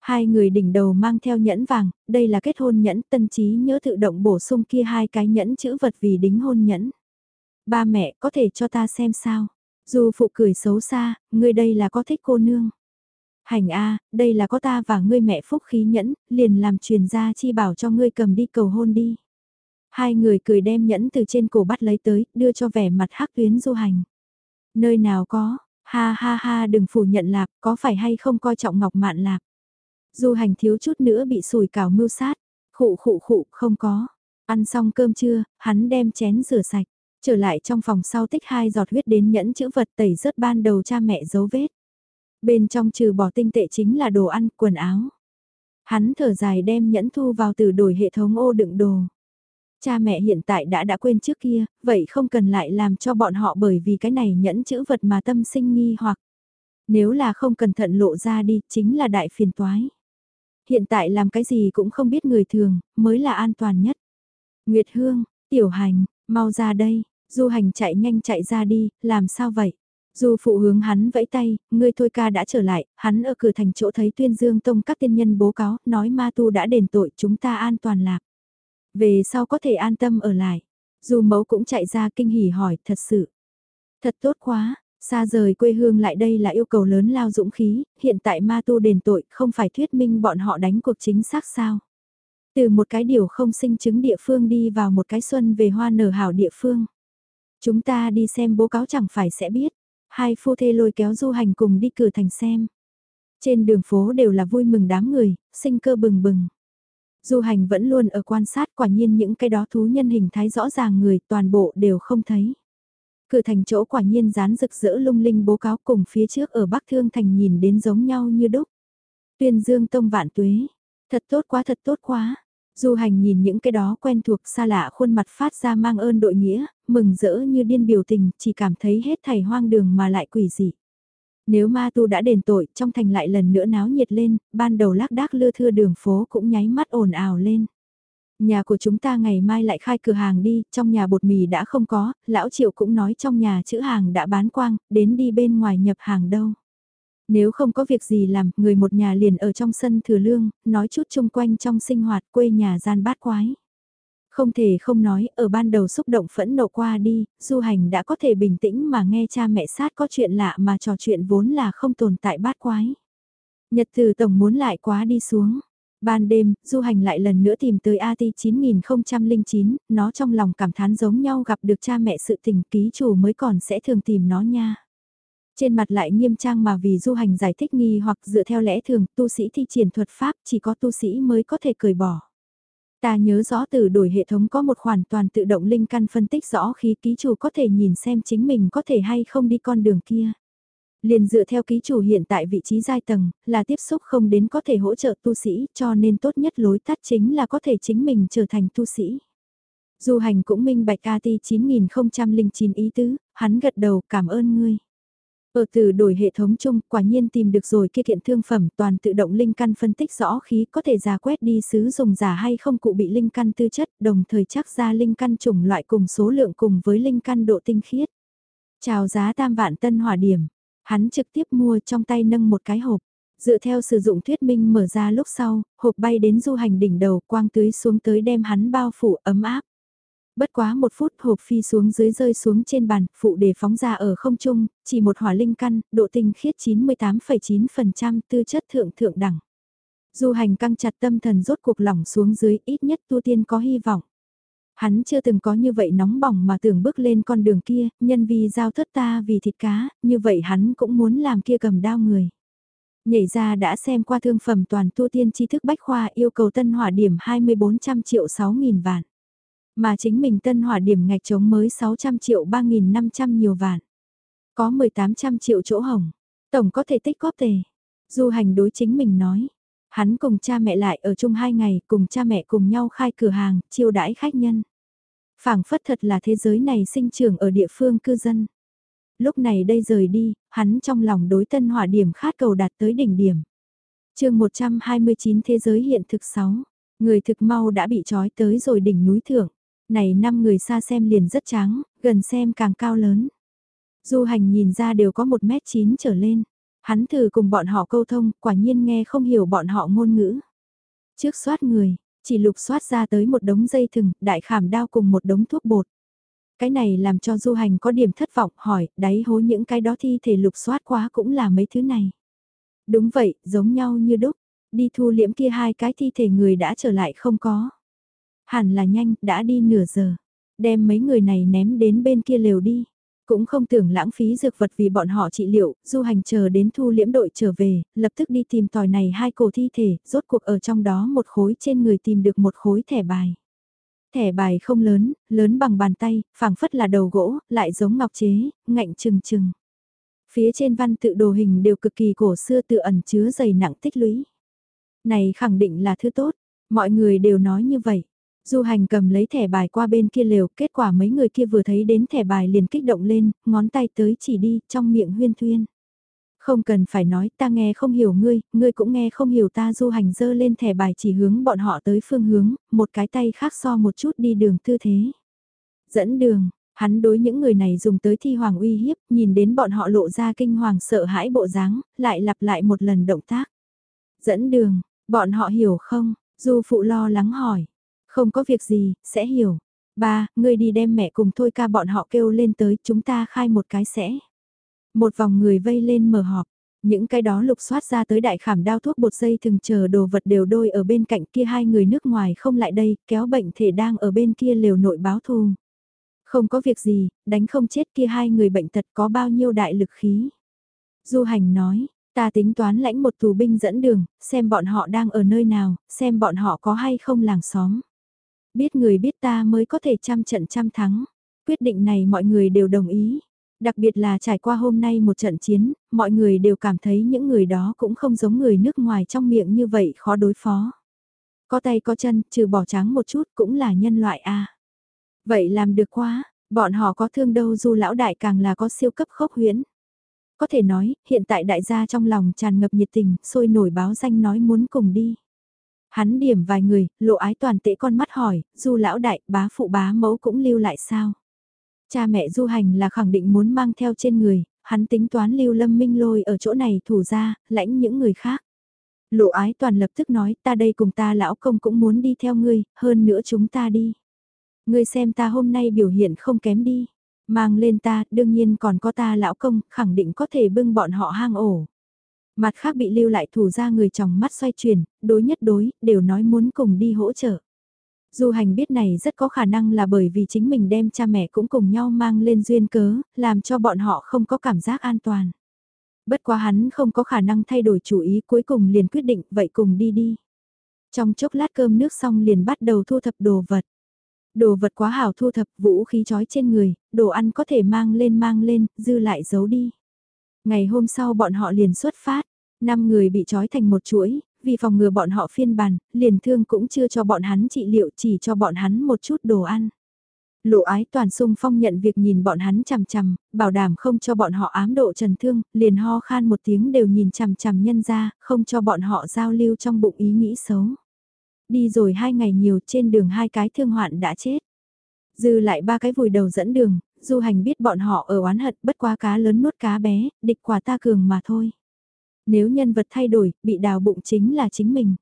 Hai người đỉnh đầu mang theo nhẫn vàng, đây là kết hôn nhẫn, tân trí nhớ tự động bổ sung kia hai cái nhẫn chữ vật vì đính hôn nhẫn. Ba mẹ có thể cho ta xem sao? Du phụ cười xấu xa, ngươi đây là có thích cô nương. Hành a, đây là có ta và ngươi mẹ phúc khí nhẫn, liền làm truyền gia chi bảo cho ngươi cầm đi cầu hôn đi. Hai người cười đem nhẫn từ trên cổ bắt lấy tới, đưa cho vẻ mặt hắc tuyến du hành. Nơi nào có, ha ha ha đừng phủ nhận lạc, có phải hay không coi trọng ngọc mạn lạc. Du hành thiếu chút nữa bị sùi cảo mưu sát, khụ khụ khụ không có. Ăn xong cơm trưa, hắn đem chén rửa sạch. Trở lại trong phòng sau tích hai giọt huyết đến nhẫn chữ vật tẩy rớt ban đầu cha mẹ dấu vết. Bên trong trừ bỏ tinh tệ chính là đồ ăn, quần áo. Hắn thở dài đem nhẫn thu vào từ đổi hệ thống ô đựng đồ. Cha mẹ hiện tại đã đã quên trước kia, vậy không cần lại làm cho bọn họ bởi vì cái này nhẫn chữ vật mà tâm sinh nghi hoặc. Nếu là không cẩn thận lộ ra đi, chính là đại phiền toái. Hiện tại làm cái gì cũng không biết người thường, mới là an toàn nhất. Nguyệt Hương, Tiểu Hành, mau ra đây, Du hành chạy nhanh chạy ra đi, làm sao vậy? Du phụ hướng hắn vẫy tay, ngươi thôi ca đã trở lại, hắn ở cửa thành chỗ thấy tuyên dương tông các tiên nhân bố cáo, nói ma tu đã đền tội chúng ta an toàn lạc. Về sau có thể an tâm ở lại. Du mẫu cũng chạy ra kinh hỉ hỏi, thật sự. Thật tốt quá, xa rời quê hương lại đây là yêu cầu lớn lao dũng khí, hiện tại ma tu đền tội không phải thuyết minh bọn họ đánh cuộc chính xác sao. Từ một cái điều không sinh chứng địa phương đi vào một cái xuân về hoa nở hảo địa phương. Chúng ta đi xem bố cáo chẳng phải sẽ biết. Hai phu thê lôi kéo du hành cùng đi cử thành xem. Trên đường phố đều là vui mừng đám người, sinh cơ bừng bừng. Du hành vẫn luôn ở quan sát quả nhiên những cái đó thú nhân hình thái rõ ràng người toàn bộ đều không thấy. Cử thành chỗ quả nhiên dán rực rỡ lung linh bố cáo cùng phía trước ở Bắc Thương Thành nhìn đến giống nhau như đúc. Tuyên dương tông vạn tuế, thật tốt quá thật tốt quá, Du hành nhìn những cái đó quen thuộc xa lạ khuôn mặt phát ra mang ơn đội nghĩa, mừng rỡ như điên biểu tình, chỉ cảm thấy hết thầy hoang đường mà lại quỷ dị. Nếu ma tu đã đền tội, trong thành lại lần nữa náo nhiệt lên, ban đầu lác đác lưa thưa đường phố cũng nháy mắt ồn ào lên. Nhà của chúng ta ngày mai lại khai cửa hàng đi, trong nhà bột mì đã không có, lão triệu cũng nói trong nhà chữ hàng đã bán quang, đến đi bên ngoài nhập hàng đâu. Nếu không có việc gì làm, người một nhà liền ở trong sân thừa lương, nói chút chung quanh trong sinh hoạt quê nhà gian bát quái. Không thể không nói, ở ban đầu xúc động phẫn nộ qua đi, du hành đã có thể bình tĩnh mà nghe cha mẹ sát có chuyện lạ mà trò chuyện vốn là không tồn tại bát quái. Nhật từ tổng muốn lại quá đi xuống. Ban đêm, du hành lại lần nữa tìm tới AT 9009, nó trong lòng cảm thán giống nhau gặp được cha mẹ sự tình ký chủ mới còn sẽ thường tìm nó nha. Trên mặt lại nghiêm trang mà vì du hành giải thích nghi hoặc dựa theo lẽ thường tu sĩ thi triển thuật pháp chỉ có tu sĩ mới có thể cởi bỏ. Ta nhớ rõ từ đổi hệ thống có một khoản toàn tự động linh căn phân tích rõ khi ký chủ có thể nhìn xem chính mình có thể hay không đi con đường kia. Liền dựa theo ký chủ hiện tại vị trí giai tầng, là tiếp xúc không đến có thể hỗ trợ tu sĩ cho nên tốt nhất lối tắt chính là có thể chính mình trở thành tu sĩ. Du hành cũng minh bạch AT 9009 ý tứ, hắn gật đầu cảm ơn ngươi. Ở từ đổi hệ thống chung, quả nhiên tìm được rồi kia kiện thương phẩm toàn tự động linh căn phân tích rõ khí có thể giả quét đi sứ dùng giả hay không cụ bị linh căn tư chất, đồng thời chắc ra linh căn chủng loại cùng số lượng cùng với linh căn độ tinh khiết. Chào giá tam vạn tân hỏa điểm, hắn trực tiếp mua trong tay nâng một cái hộp. Dựa theo sử dụng thuyết minh mở ra lúc sau, hộp bay đến du hành đỉnh đầu quang tưới xuống tới đem hắn bao phủ ấm áp. Bất quá một phút hộp phi xuống dưới rơi xuống trên bàn, phụ để phóng ra ở không trung, chỉ một hỏa linh căn, độ tinh khiết 98,9% tư chất thượng thượng đẳng. Du hành căng chặt tâm thần rốt cuộc lỏng xuống dưới ít nhất tu tiên có hy vọng. Hắn chưa từng có như vậy nóng bỏng mà tưởng bước lên con đường kia, nhân vì giao thất ta vì thịt cá, như vậy hắn cũng muốn làm kia cầm đao người. Nhảy ra đã xem qua thương phẩm toàn tu tiên tri thức bách khoa yêu cầu tân hỏa điểm 2400 triệu 6.000 vạn. Mà chính mình tân hỏa điểm ngạch chống mới 600 triệu 3.500 nhiều vạn. Có 1800 triệu chỗ hồng. Tổng có thể tích góp tề. Du hành đối chính mình nói. Hắn cùng cha mẹ lại ở chung hai ngày, cùng cha mẹ cùng nhau khai cửa hàng, chiêu đãi khách nhân. phảng phất thật là thế giới này sinh trưởng ở địa phương cư dân. Lúc này đây rời đi, hắn trong lòng đối tân hỏa điểm khát cầu đạt tới đỉnh điểm. chương 129 Thế giới hiện thực 6, người thực mau đã bị trói tới rồi đỉnh núi thượng. Này năm người xa xem liền rất trắng, gần xem càng cao lớn. Du hành nhìn ra đều có 1 mét 9 trở lên. Hắn thử cùng bọn họ câu thông, quả nhiên nghe không hiểu bọn họ ngôn ngữ. Trước soát người, chỉ lục soát ra tới một đống dây thừng, đại khảm đao cùng một đống thuốc bột. Cái này làm cho du hành có điểm thất vọng hỏi, đáy hố những cái đó thi thể lục soát quá cũng là mấy thứ này. Đúng vậy, giống nhau như đúc, đi thu liễm kia hai cái thi thể người đã trở lại không có. Hẳn là nhanh, đã đi nửa giờ. Đem mấy người này ném đến bên kia lều đi. Cũng không tưởng lãng phí dược vật vì bọn họ trị liệu, du hành chờ đến thu liễm đội trở về, lập tức đi tìm tòi này hai cổ thi thể, rốt cuộc ở trong đó một khối trên người tìm được một khối thẻ bài. Thẻ bài không lớn, lớn bằng bàn tay, phảng phất là đầu gỗ, lại giống ngọc chế, ngạnh trừng trừng. Phía trên văn tự đồ hình đều cực kỳ cổ xưa tự ẩn chứa dày nặng tích lũy. Này khẳng định là thứ tốt, mọi người đều nói như vậy. Du hành cầm lấy thẻ bài qua bên kia lều, kết quả mấy người kia vừa thấy đến thẻ bài liền kích động lên, ngón tay tới chỉ đi, trong miệng huyên thuyên. Không cần phải nói, ta nghe không hiểu ngươi, ngươi cũng nghe không hiểu ta du hành dơ lên thẻ bài chỉ hướng bọn họ tới phương hướng, một cái tay khác so một chút đi đường tư thế. Dẫn đường, hắn đối những người này dùng tới thi hoàng uy hiếp, nhìn đến bọn họ lộ ra kinh hoàng sợ hãi bộ dáng, lại lặp lại một lần động tác. Dẫn đường, bọn họ hiểu không? Du phụ lo lắng hỏi. Không có việc gì, sẽ hiểu. Ba, ngươi đi đem mẹ cùng thôi ca bọn họ kêu lên tới, chúng ta khai một cái sẽ. Một vòng người vây lên mở họp. Những cái đó lục soát ra tới đại khảm đao thuốc bột dây thường chờ đồ vật đều đôi ở bên cạnh kia hai người nước ngoài không lại đây, kéo bệnh thể đang ở bên kia lều nội báo thù. Không có việc gì, đánh không chết kia hai người bệnh tật có bao nhiêu đại lực khí. Du hành nói, ta tính toán lãnh một tù binh dẫn đường, xem bọn họ đang ở nơi nào, xem bọn họ có hay không làng xóm. Biết người biết ta mới có thể trăm trận trăm thắng. Quyết định này mọi người đều đồng ý. Đặc biệt là trải qua hôm nay một trận chiến, mọi người đều cảm thấy những người đó cũng không giống người nước ngoài trong miệng như vậy khó đối phó. Có tay có chân, trừ bỏ trắng một chút cũng là nhân loại a. Vậy làm được quá, bọn họ có thương đâu dù lão đại càng là có siêu cấp khốc huyễn. Có thể nói, hiện tại đại gia trong lòng tràn ngập nhiệt tình, sôi nổi báo danh nói muốn cùng đi. Hắn điểm vài người, lộ ái toàn tệ con mắt hỏi, du lão đại, bá phụ bá mẫu cũng lưu lại sao? Cha mẹ du hành là khẳng định muốn mang theo trên người, hắn tính toán lưu lâm minh lôi ở chỗ này thủ ra, lãnh những người khác. Lộ ái toàn lập tức nói ta đây cùng ta lão công cũng muốn đi theo ngươi, hơn nữa chúng ta đi. Ngươi xem ta hôm nay biểu hiện không kém đi. Mang lên ta, đương nhiên còn có ta lão công, khẳng định có thể bưng bọn họ hang ổ. Mặt khác bị lưu lại thủ ra người chồng mắt xoay chuyển, đối nhất đối, đều nói muốn cùng đi hỗ trợ. Du hành biết này rất có khả năng là bởi vì chính mình đem cha mẹ cũng cùng nhau mang lên duyên cớ, làm cho bọn họ không có cảm giác an toàn. Bất quá hắn không có khả năng thay đổi chủ ý cuối cùng liền quyết định vậy cùng đi đi. Trong chốc lát cơm nước xong liền bắt đầu thu thập đồ vật. Đồ vật quá hảo thu thập vũ khí trói trên người, đồ ăn có thể mang lên mang lên, dư lại giấu đi. Ngày hôm sau bọn họ liền xuất phát, năm người bị trói thành một chuỗi, vì phòng ngừa bọn họ phiên bàn, liền thương cũng chưa cho bọn hắn trị liệu chỉ cho bọn hắn một chút đồ ăn. Lộ ái toàn sung phong nhận việc nhìn bọn hắn chằm chằm, bảo đảm không cho bọn họ ám độ trần thương, liền ho khan một tiếng đều nhìn chằm chằm nhân ra, không cho bọn họ giao lưu trong bụng ý nghĩ xấu. Đi rồi hai ngày nhiều trên đường hai cái thương hoạn đã chết. Dư lại ba cái vùi đầu dẫn đường, du hành biết bọn họ ở oán hận bất quá cá lớn nuốt cá bé, địch quả ta cường mà thôi. Nếu nhân vật thay đổi, bị đào bụng chính là chính mình.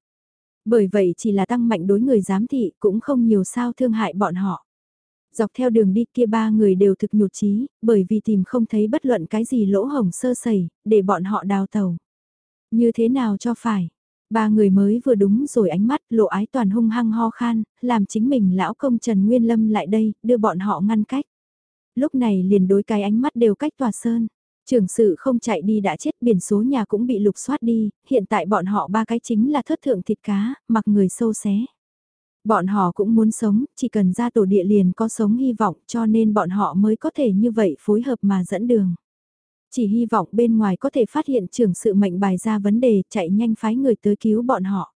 Bởi vậy chỉ là tăng mạnh đối người giám thị cũng không nhiều sao thương hại bọn họ. Dọc theo đường đi kia ba người đều thực nhụt chí, bởi vì tìm không thấy bất luận cái gì lỗ hổng sơ sẩy, để bọn họ đào tàu. Như thế nào cho phải? Ba người mới vừa đúng rồi ánh mắt lộ ái toàn hung hăng ho khan, làm chính mình lão công Trần Nguyên Lâm lại đây, đưa bọn họ ngăn cách. Lúc này liền đối cái ánh mắt đều cách tòa sơn. Trường sự không chạy đi đã chết biển số nhà cũng bị lục soát đi, hiện tại bọn họ ba cái chính là thất thượng thịt cá, mặc người sâu xé. Bọn họ cũng muốn sống, chỉ cần ra tổ địa liền có sống hy vọng cho nên bọn họ mới có thể như vậy phối hợp mà dẫn đường. Chỉ hy vọng bên ngoài có thể phát hiện trưởng sự mệnh bài ra vấn đề chạy nhanh phái người tới cứu bọn họ.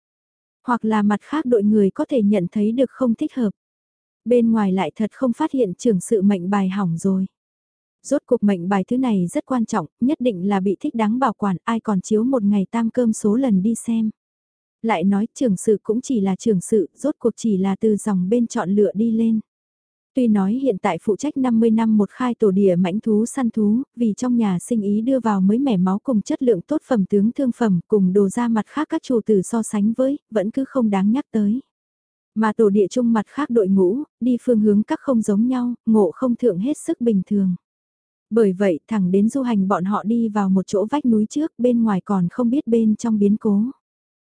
Hoặc là mặt khác đội người có thể nhận thấy được không thích hợp. Bên ngoài lại thật không phát hiện trưởng sự mệnh bài hỏng rồi. Rốt cuộc mệnh bài thứ này rất quan trọng, nhất định là bị thích đáng bảo quản ai còn chiếu một ngày tam cơm số lần đi xem. Lại nói trưởng sự cũng chỉ là trưởng sự, rốt cuộc chỉ là từ dòng bên chọn lựa đi lên. Tuy nói hiện tại phụ trách 50 năm một khai tổ địa mãnh thú săn thú, vì trong nhà sinh ý đưa vào mới mẻ máu cùng chất lượng tốt phẩm tướng thương phẩm cùng đồ ra mặt khác các chủ tử so sánh với, vẫn cứ không đáng nhắc tới. Mà tổ địa chung mặt khác đội ngũ, đi phương hướng các không giống nhau, ngộ không thượng hết sức bình thường. Bởi vậy thẳng đến du hành bọn họ đi vào một chỗ vách núi trước bên ngoài còn không biết bên trong biến cố.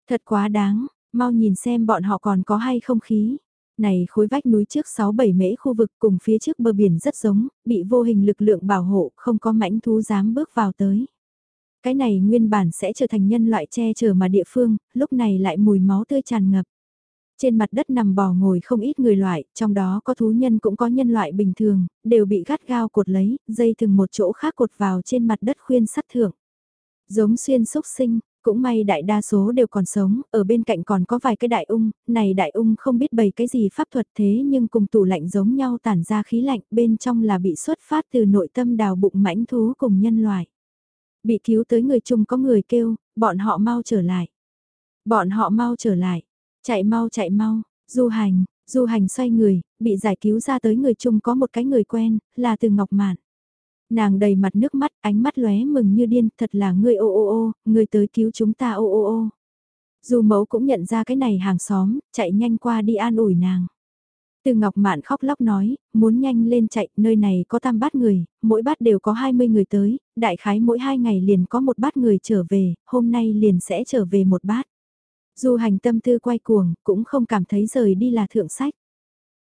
Thật quá đáng, mau nhìn xem bọn họ còn có hay không khí. Này khối vách núi trước 6-7 mễ khu vực cùng phía trước bờ biển rất giống, bị vô hình lực lượng bảo hộ, không có mãnh thú dám bước vào tới. Cái này nguyên bản sẽ trở thành nhân loại che chở mà địa phương, lúc này lại mùi máu tươi tràn ngập. Trên mặt đất nằm bò ngồi không ít người loại, trong đó có thú nhân cũng có nhân loại bình thường, đều bị gắt gao cột lấy, dây từng một chỗ khác cột vào trên mặt đất khuyên sắt thượng. Giống xuyên xúc sinh, cũng may đại đa số đều còn sống, ở bên cạnh còn có vài cái đại ung, này đại ung không biết bày cái gì pháp thuật thế nhưng cùng tủ lạnh giống nhau tản ra khí lạnh bên trong là bị xuất phát từ nội tâm đào bụng mãnh thú cùng nhân loại. Bị cứu tới người chung có người kêu, bọn họ mau trở lại. Bọn họ mau trở lại, chạy mau chạy mau, du hành, du hành xoay người, bị giải cứu ra tới người chung có một cái người quen, là từ Ngọc Mạn. Nàng đầy mặt nước mắt, ánh mắt lóe mừng như điên, thật là ngươi ô ô ô, ngươi tới cứu chúng ta ô ô ô. du mẫu cũng nhận ra cái này hàng xóm, chạy nhanh qua đi an ủi nàng. Từ Ngọc Mạn khóc lóc nói, muốn nhanh lên chạy, nơi này có tam bát người, mỗi bát đều có 20 người tới, đại khái mỗi hai ngày liền có một bát người trở về, hôm nay liền sẽ trở về một bát. Dù hành tâm tư quay cuồng, cũng không cảm thấy rời đi là thượng sách.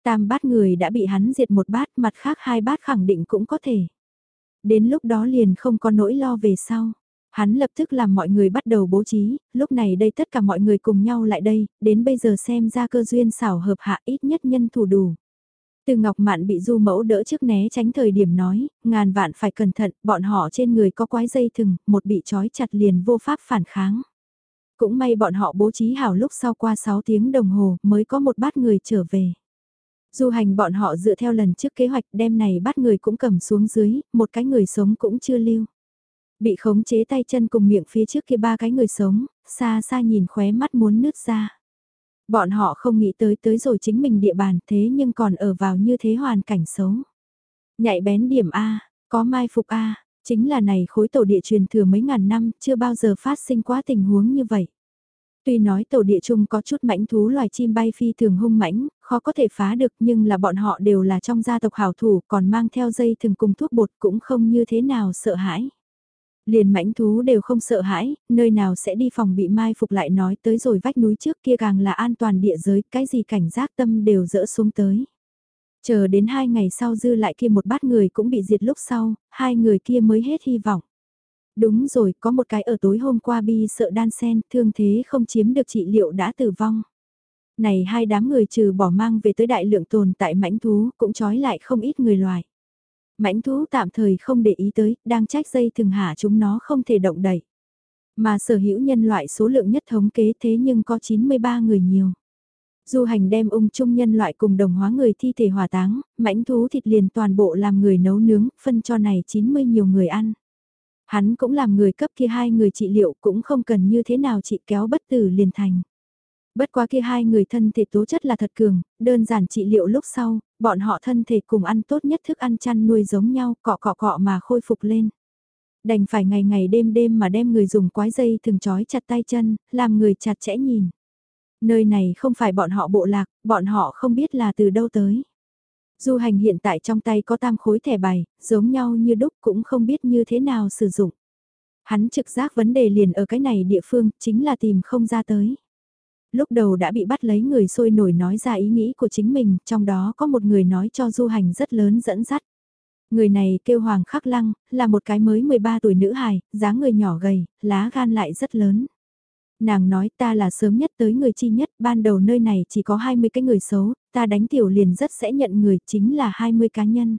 Tam bát người đã bị hắn diệt một bát, mặt khác hai bát khẳng định cũng có thể đến lúc đó liền không có nỗi lo về sau. Hắn lập tức làm mọi người bắt đầu bố trí, lúc này đây tất cả mọi người cùng nhau lại đây, đến bây giờ xem ra cơ duyên xảo hợp hạ ít nhất nhân thủ đủ. Từ Ngọc Mạn bị du mẫu đỡ trước né tránh thời điểm nói, ngàn vạn phải cẩn thận, bọn họ trên người có quái dây thừng, một bị trói chặt liền vô pháp phản kháng. Cũng may bọn họ bố trí hảo lúc sau qua 6 tiếng đồng hồ mới có một bát người trở về. Du hành bọn họ dựa theo lần trước kế hoạch đem này bắt người cũng cầm xuống dưới, một cái người sống cũng chưa lưu. Bị khống chế tay chân cùng miệng phía trước kia ba cái người sống, xa xa nhìn khóe mắt muốn nứt ra. Bọn họ không nghĩ tới tới rồi chính mình địa bàn thế nhưng còn ở vào như thế hoàn cảnh xấu. Nhạy bén điểm A, có mai phục A, chính là này khối tổ địa truyền thừa mấy ngàn năm chưa bao giờ phát sinh quá tình huống như vậy. Tuy nói tổ địa chung có chút mãnh thú loài chim bay phi thường hung mãnh, khó có thể phá được nhưng là bọn họ đều là trong gia tộc hảo thủ còn mang theo dây thường cùng thuốc bột cũng không như thế nào sợ hãi. Liền mãnh thú đều không sợ hãi, nơi nào sẽ đi phòng bị mai phục lại nói tới rồi vách núi trước kia càng là an toàn địa giới, cái gì cảnh giác tâm đều dỡ xuống tới. Chờ đến hai ngày sau dư lại kia một bát người cũng bị diệt lúc sau, hai người kia mới hết hy vọng. Đúng rồi, có một cái ở tối hôm qua bi sợ đan sen, thương thế không chiếm được trị liệu đã tử vong. Này hai đám người trừ bỏ mang về tới đại lượng tồn tại mãnh thú, cũng trói lại không ít người loài. Mãnh thú tạm thời không để ý tới, đang trách dây thường hạ chúng nó không thể động đẩy. Mà sở hữu nhân loại số lượng nhất thống kế thế nhưng có 93 người nhiều. Du hành đem ung chung nhân loại cùng đồng hóa người thi thể hỏa táng, mãnh thú thịt liền toàn bộ làm người nấu nướng, phân cho này 90 nhiều người ăn. Hắn cũng làm người cấp kia hai người trị liệu cũng không cần như thế nào trị kéo bất tử liền thành. Bất quá kia hai người thân thể tố chất là thật cường, đơn giản trị liệu lúc sau, bọn họ thân thể cùng ăn tốt nhất thức ăn chăn nuôi giống nhau, cọ cọ cọ mà khôi phục lên. Đành phải ngày ngày đêm đêm mà đem người dùng quái dây thường trói chặt tay chân, làm người chặt chẽ nhìn. Nơi này không phải bọn họ bộ lạc, bọn họ không biết là từ đâu tới. Du hành hiện tại trong tay có tam khối thẻ bài, giống nhau như đúc cũng không biết như thế nào sử dụng. Hắn trực giác vấn đề liền ở cái này địa phương, chính là tìm không ra tới. Lúc đầu đã bị bắt lấy người sôi nổi nói ra ý nghĩ của chính mình, trong đó có một người nói cho du hành rất lớn dẫn dắt. Người này kêu Hoàng Khắc Lăng, là một cái mới 13 tuổi nữ hài, dáng người nhỏ gầy, lá gan lại rất lớn. Nàng nói ta là sớm nhất tới người chi nhất, ban đầu nơi này chỉ có 20 cái người xấu, ta đánh tiểu liền rất sẽ nhận người, chính là 20 cá nhân.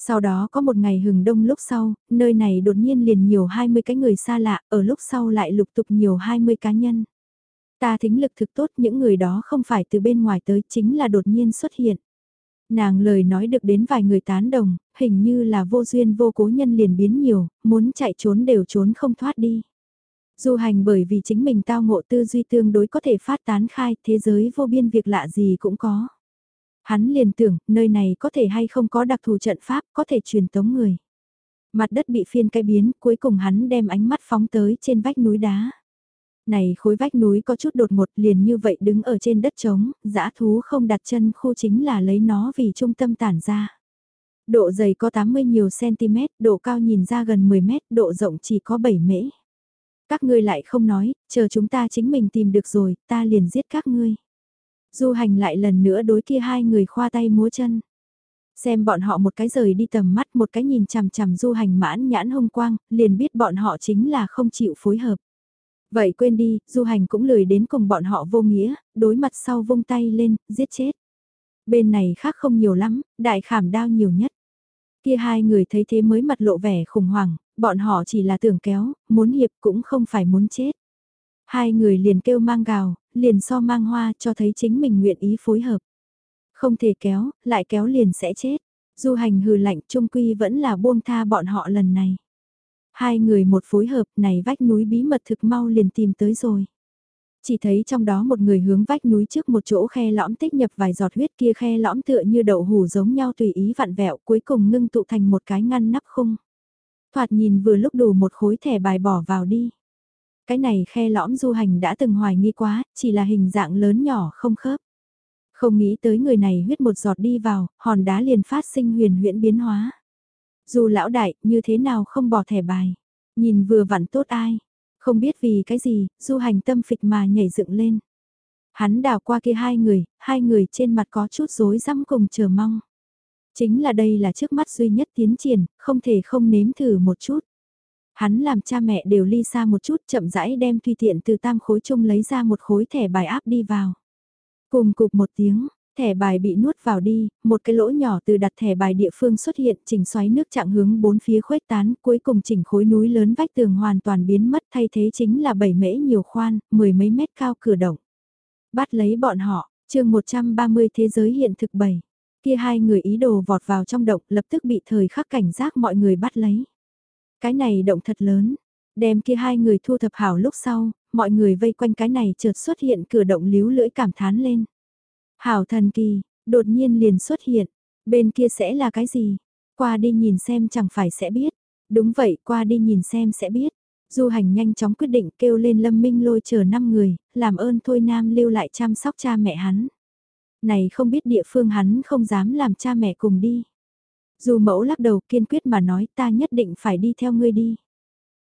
Sau đó có một ngày hừng đông lúc sau, nơi này đột nhiên liền nhiều 20 cái người xa lạ, ở lúc sau lại lục tục nhiều 20 cá nhân. Ta thính lực thực tốt những người đó không phải từ bên ngoài tới chính là đột nhiên xuất hiện. Nàng lời nói được đến vài người tán đồng, hình như là vô duyên vô cố nhân liền biến nhiều, muốn chạy trốn đều trốn không thoát đi. Du hành bởi vì chính mình tao ngộ tư duy tương đối có thể phát tán khai thế giới vô biên việc lạ gì cũng có. Hắn liền tưởng nơi này có thể hay không có đặc thù trận pháp có thể truyền tống người. Mặt đất bị phiên cái biến cuối cùng hắn đem ánh mắt phóng tới trên vách núi đá. Này khối vách núi có chút đột ngột liền như vậy đứng ở trên đất trống, dã thú không đặt chân khu chính là lấy nó vì trung tâm tản ra. Độ dày có 80 nhiều cm, độ cao nhìn ra gần 10 mét, độ rộng chỉ có 7 mễ. Các ngươi lại không nói, chờ chúng ta chính mình tìm được rồi, ta liền giết các ngươi. Du hành lại lần nữa đối kia hai người khoa tay múa chân. Xem bọn họ một cái rời đi tầm mắt một cái nhìn chằm chằm du hành mãn nhãn hông quang, liền biết bọn họ chính là không chịu phối hợp. Vậy quên đi, du hành cũng lười đến cùng bọn họ vô nghĩa, đối mặt sau vung tay lên, giết chết. Bên này khác không nhiều lắm, đại khảm đao nhiều nhất. Kia hai người thấy thế mới mặt lộ vẻ khủng hoảng, bọn họ chỉ là tưởng kéo, muốn hiệp cũng không phải muốn chết. Hai người liền kêu mang gào, liền so mang hoa cho thấy chính mình nguyện ý phối hợp. Không thể kéo, lại kéo liền sẽ chết. Du hành hừ lạnh trung quy vẫn là buông tha bọn họ lần này. Hai người một phối hợp này vách núi bí mật thực mau liền tìm tới rồi. Chỉ thấy trong đó một người hướng vách núi trước một chỗ khe lõm tích nhập vài giọt huyết kia khe lõm tựa như đậu hủ giống nhau tùy ý vặn vẹo cuối cùng ngưng tụ thành một cái ngăn nắp khung. Thoạt nhìn vừa lúc đủ một khối thẻ bài bỏ vào đi. Cái này khe lõm du hành đã từng hoài nghi quá, chỉ là hình dạng lớn nhỏ không khớp. Không nghĩ tới người này huyết một giọt đi vào, hòn đá liền phát sinh huyền huyễn biến hóa. Dù lão đại, như thế nào không bỏ thẻ bài. Nhìn vừa vặn tốt ai. Không biết vì cái gì, du hành tâm phịch mà nhảy dựng lên. Hắn đào qua kia hai người, hai người trên mặt có chút rối rắm cùng chờ mong. Chính là đây là trước mắt duy nhất tiến triển, không thể không nếm thử một chút. Hắn làm cha mẹ đều ly xa một chút chậm rãi đem tùy tiện từ tam khối chung lấy ra một khối thẻ bài áp đi vào. Cùng cục một tiếng, thẻ bài bị nuốt vào đi, một cái lỗ nhỏ từ đặt thẻ bài địa phương xuất hiện chỉnh xoáy nước chặng hướng bốn phía khuếch tán, cuối cùng chỉnh khối núi lớn vách tường hoàn toàn biến mất thay thế chính là bảy mễ nhiều khoan, mười mấy mét cao cửa động. Bắt lấy bọn họ, chương 130 thế giới hiện thực bảy Kia hai người ý đồ vọt vào trong động lập tức bị thời khắc cảnh giác mọi người bắt lấy. Cái này động thật lớn, đem kia hai người thu thập hảo lúc sau, mọi người vây quanh cái này chợt xuất hiện cửa động líu lưỡi cảm thán lên. Hảo thần kỳ, đột nhiên liền xuất hiện, bên kia sẽ là cái gì? Qua đi nhìn xem chẳng phải sẽ biết. Đúng vậy, qua đi nhìn xem sẽ biết. Du hành nhanh chóng quyết định kêu lên Lâm Minh lôi chờ 5 người, làm ơn thôi Nam lưu lại chăm sóc cha mẹ hắn. Này không biết địa phương hắn không dám làm cha mẹ cùng đi. Dù mẫu lắc đầu kiên quyết mà nói ta nhất định phải đi theo ngươi đi.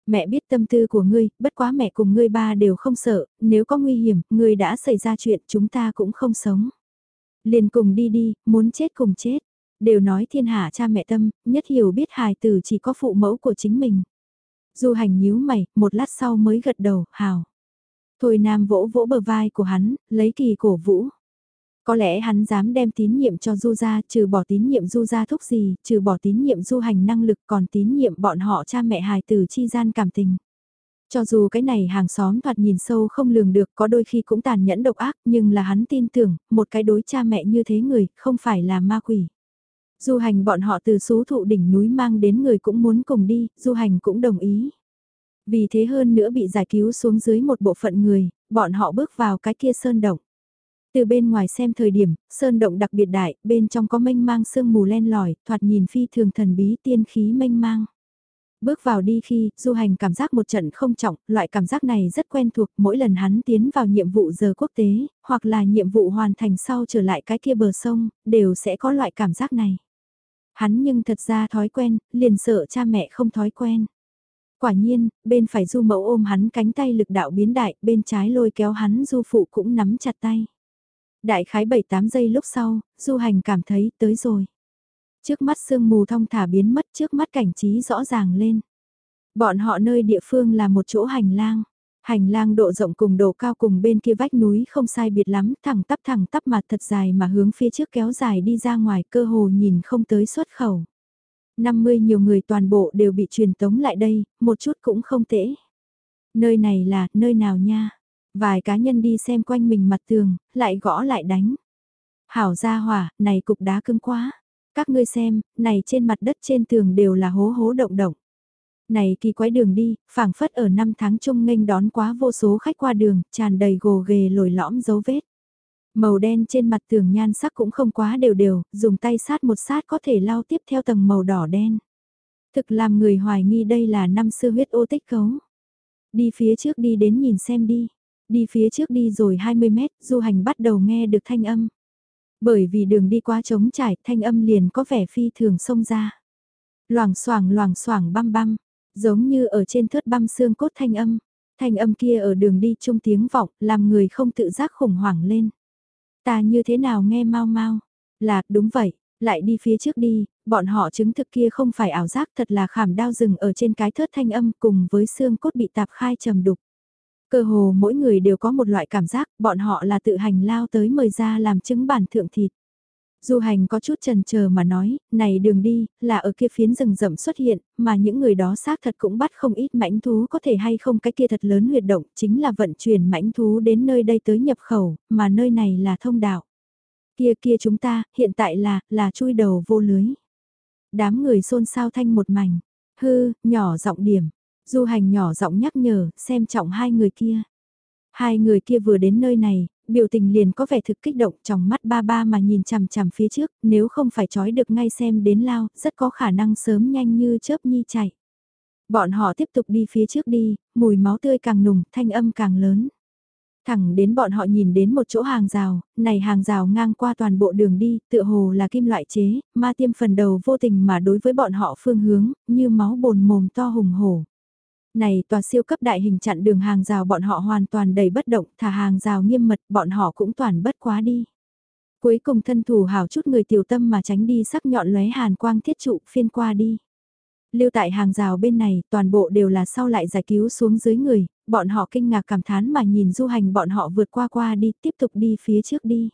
Mẹ biết tâm tư của ngươi, bất quá mẹ cùng ngươi ba đều không sợ, nếu có nguy hiểm, ngươi đã xảy ra chuyện chúng ta cũng không sống. Liền cùng đi đi, muốn chết cùng chết. Đều nói thiên hạ cha mẹ tâm, nhất hiểu biết hài tử chỉ có phụ mẫu của chính mình. Du hành nhíu mày, một lát sau mới gật đầu, hào. Thôi nam vỗ vỗ bờ vai của hắn, lấy kỳ cổ vũ. Có lẽ hắn dám đem tín nhiệm cho du ra, trừ bỏ tín nhiệm du ra thúc gì, trừ bỏ tín nhiệm du hành năng lực còn tín nhiệm bọn họ cha mẹ hài tử chi gian cảm tình. Cho dù cái này hàng xóm thoạt nhìn sâu không lường được có đôi khi cũng tàn nhẫn độc ác nhưng là hắn tin tưởng, một cái đối cha mẹ như thế người không phải là ma quỷ. Du hành bọn họ từ số thụ đỉnh núi mang đến người cũng muốn cùng đi, du hành cũng đồng ý. Vì thế hơn nữa bị giải cứu xuống dưới một bộ phận người, bọn họ bước vào cái kia sơn động. Từ bên ngoài xem thời điểm, sơn động đặc biệt đại, bên trong có mênh mang sương mù len lỏi, thoạt nhìn phi thường thần bí tiên khí mênh mang. Bước vào đi khi, du hành cảm giác một trận không trọng, loại cảm giác này rất quen thuộc mỗi lần hắn tiến vào nhiệm vụ giờ quốc tế, hoặc là nhiệm vụ hoàn thành sau trở lại cái kia bờ sông, đều sẽ có loại cảm giác này. Hắn nhưng thật ra thói quen, liền sợ cha mẹ không thói quen. Quả nhiên, bên phải du mẫu ôm hắn cánh tay lực đạo biến đại, bên trái lôi kéo hắn du phụ cũng nắm chặt tay. Đại khái 7-8 giây lúc sau, du hành cảm thấy tới rồi. Trước mắt sương mù thong thả biến mất trước mắt cảnh trí rõ ràng lên. Bọn họ nơi địa phương là một chỗ hành lang. Hành lang độ rộng cùng độ cao cùng bên kia vách núi không sai biệt lắm, thẳng tắp thẳng tắp mà thật dài mà hướng phía trước kéo dài đi ra ngoài cơ hồ nhìn không tới xuất khẩu. 50 nhiều người toàn bộ đều bị truyền tống lại đây, một chút cũng không tễ. Nơi này là, nơi nào nha? Vài cá nhân đi xem quanh mình mặt tường, lại gõ lại đánh. Hảo ra hỏa, này cục đá cứng quá. Các ngươi xem, này trên mặt đất trên tường đều là hố hố động động. Này kỳ quái đường đi, phảng phất ở năm tháng trung nghênh đón quá vô số khách qua đường, tràn đầy gồ ghề lồi lõm dấu vết. Màu đen trên mặt tường nhan sắc cũng không quá đều đều, dùng tay sát một sát có thể lao tiếp theo tầng màu đỏ đen. Thực làm người hoài nghi đây là năm xưa huyết ô tích cấu. Đi phía trước đi đến nhìn xem đi. Đi phía trước đi rồi 20 mét, du hành bắt đầu nghe được thanh âm. Bởi vì đường đi quá trống trải, thanh âm liền có vẻ phi thường xông ra. Loảng xoảng loảng xoảng băm băm, giống như ở trên thớt băm xương cốt thanh âm. Thanh âm kia ở đường đi trung tiếng vọng, làm người không tự giác khủng hoảng lên. Ta như thế nào nghe mau mau? Là, đúng vậy, lại đi phía trước đi, bọn họ chứng thực kia không phải ảo giác thật là khảm đao rừng ở trên cái thớt thanh âm cùng với xương cốt bị tạp khai trầm đục. Cơ hồ mỗi người đều có một loại cảm giác, bọn họ là tự hành lao tới mời ra làm chứng bản thượng thịt. Du hành có chút trần chờ mà nói, này đường đi, là ở kia phiến rừng rậm xuất hiện, mà những người đó xác thật cũng bắt không ít mãnh thú có thể hay không cái kia thật lớn huyệt động, chính là vận chuyển mãnh thú đến nơi đây tới nhập khẩu, mà nơi này là thông đạo. Kia kia chúng ta, hiện tại là, là chui đầu vô lưới. Đám người xôn xao thanh một mảnh, hư, nhỏ giọng điểm, du hành nhỏ giọng nhắc nhở, xem trọng hai người kia. Hai người kia vừa đến nơi này, biểu tình liền có vẻ thực kích động trong mắt ba ba mà nhìn chằm chằm phía trước, nếu không phải trói được ngay xem đến lao, rất có khả năng sớm nhanh như chớp nhi chạy. Bọn họ tiếp tục đi phía trước đi, mùi máu tươi càng nùng, thanh âm càng lớn. Thẳng đến bọn họ nhìn đến một chỗ hàng rào, này hàng rào ngang qua toàn bộ đường đi, tựa hồ là kim loại chế, ma tiêm phần đầu vô tình mà đối với bọn họ phương hướng, như máu bồn mồm to hùng hổ. Này tòa siêu cấp đại hình chặn đường hàng rào bọn họ hoàn toàn đầy bất động, thả hàng rào nghiêm mật bọn họ cũng toàn bất quá đi. Cuối cùng thân thủ hảo chút người tiểu tâm mà tránh đi sắc nhọn lóe hàn quang thiết trụ phiên qua đi. Lưu tại hàng rào bên này toàn bộ đều là sau lại giải cứu xuống dưới người, bọn họ kinh ngạc cảm thán mà nhìn du hành bọn họ vượt qua qua đi tiếp tục đi phía trước đi.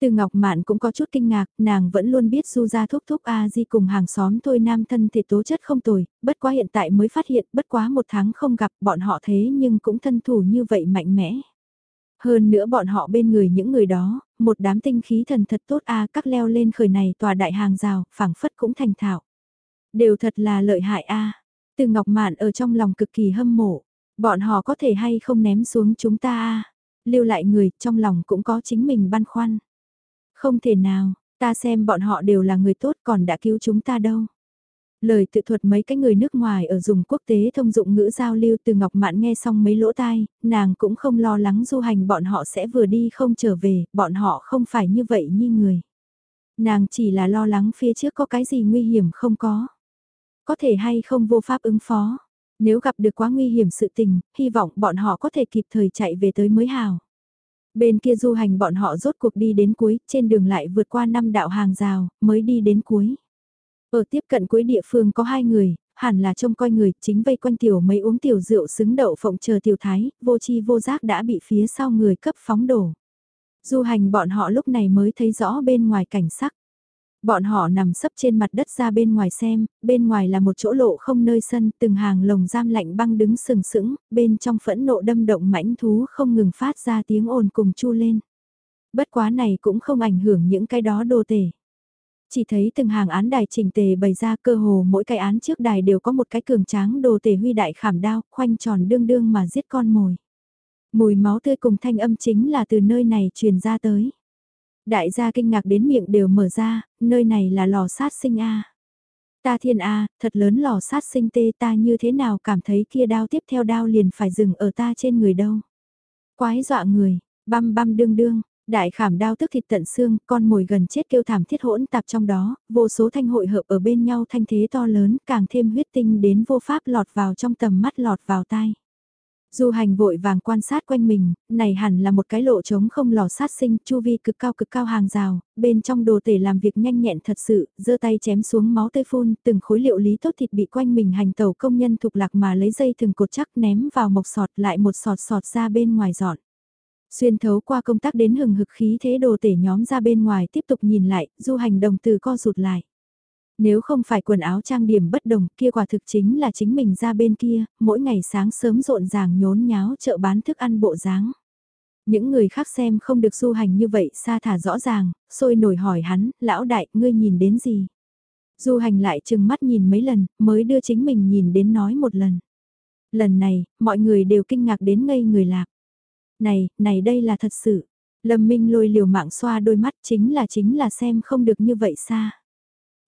Từ Ngọc Mạn cũng có chút kinh ngạc, nàng vẫn luôn biết Du gia thúc thúc A Di cùng hàng xóm thôi nam thân thể tố chất không tồi, bất quá hiện tại mới phát hiện, bất quá một tháng không gặp bọn họ thế nhưng cũng thân thủ như vậy mạnh mẽ. Hơn nữa bọn họ bên người những người đó, một đám tinh khí thần thật tốt A các leo lên khởi này tòa đại hàng rào, phảng phất cũng thành thạo. Đều thật là lợi hại A. Từ Ngọc Mạn ở trong lòng cực kỳ hâm mộ, bọn họ có thể hay không ném xuống chúng ta A. Lưu lại người, trong lòng cũng có chính mình băn khoăn. Không thể nào, ta xem bọn họ đều là người tốt còn đã cứu chúng ta đâu. Lời tự thuật mấy cái người nước ngoài ở dùng quốc tế thông dụng ngữ giao lưu từ Ngọc Mạn nghe xong mấy lỗ tai, nàng cũng không lo lắng du hành bọn họ sẽ vừa đi không trở về, bọn họ không phải như vậy như người. Nàng chỉ là lo lắng phía trước có cái gì nguy hiểm không có. Có thể hay không vô pháp ứng phó. Nếu gặp được quá nguy hiểm sự tình, hy vọng bọn họ có thể kịp thời chạy về tới mới hào. Bên kia du hành bọn họ rốt cuộc đi đến cuối, trên đường lại vượt qua năm đạo hàng rào, mới đi đến cuối. Ở tiếp cận cuối địa phương có hai người, hẳn là trông coi người, chính vây quanh tiểu mấy uống tiểu rượu xứng đậu phộng chờ tiểu thái, vô chi vô giác đã bị phía sau người cấp phóng đổ. Du hành bọn họ lúc này mới thấy rõ bên ngoài cảnh sắc. Bọn họ nằm sấp trên mặt đất ra bên ngoài xem, bên ngoài là một chỗ lộ không nơi sân, từng hàng lồng giam lạnh băng đứng sừng sững, bên trong phẫn nộ đâm động mãnh thú không ngừng phát ra tiếng ồn cùng chu lên. Bất quá này cũng không ảnh hưởng những cái đó đồ tể. Chỉ thấy từng hàng án đài trình tề bày ra cơ hồ mỗi cái án trước đài đều có một cái cường tráng đồ tể huy đại khảm đao, khoanh tròn đương đương mà giết con mồi. Mùi máu tươi cùng thanh âm chính là từ nơi này truyền ra tới. Đại gia kinh ngạc đến miệng đều mở ra, nơi này là lò sát sinh A. Ta thiên A, thật lớn lò sát sinh tê ta như thế nào cảm thấy kia đao tiếp theo đao liền phải dừng ở ta trên người đâu. Quái dọa người, băm băm đương đương, đại khảm đao tức thịt tận xương, con mồi gần chết kêu thảm thiết hỗn tạp trong đó, vô số thanh hội hợp ở bên nhau thanh thế to lớn, càng thêm huyết tinh đến vô pháp lọt vào trong tầm mắt lọt vào tai. Du hành vội vàng quan sát quanh mình, này hẳn là một cái lộ trống không lò sát sinh, chu vi cực cao cực cao hàng rào, bên trong đồ tể làm việc nhanh nhẹn thật sự, giơ tay chém xuống máu tươi phun, từng khối liệu lý tốt thịt bị quanh mình hành tàu công nhân thục lạc mà lấy dây từng cột chắc ném vào mộc sọt lại một sọt sọt ra bên ngoài dọn. Xuyên thấu qua công tác đến hừng hực khí thế đồ tể nhóm ra bên ngoài tiếp tục nhìn lại, du hành đồng từ co rụt lại. Nếu không phải quần áo trang điểm bất đồng kia quả thực chính là chính mình ra bên kia, mỗi ngày sáng sớm rộn ràng nhốn nháo chợ bán thức ăn bộ dáng. Những người khác xem không được du hành như vậy xa thả rõ ràng, sôi nổi hỏi hắn, lão đại, ngươi nhìn đến gì? Du hành lại chừng mắt nhìn mấy lần, mới đưa chính mình nhìn đến nói một lần. Lần này, mọi người đều kinh ngạc đến ngây người lạc. Này, này đây là thật sự. Lâm Minh lôi liều mạng xoa đôi mắt chính là chính là xem không được như vậy xa.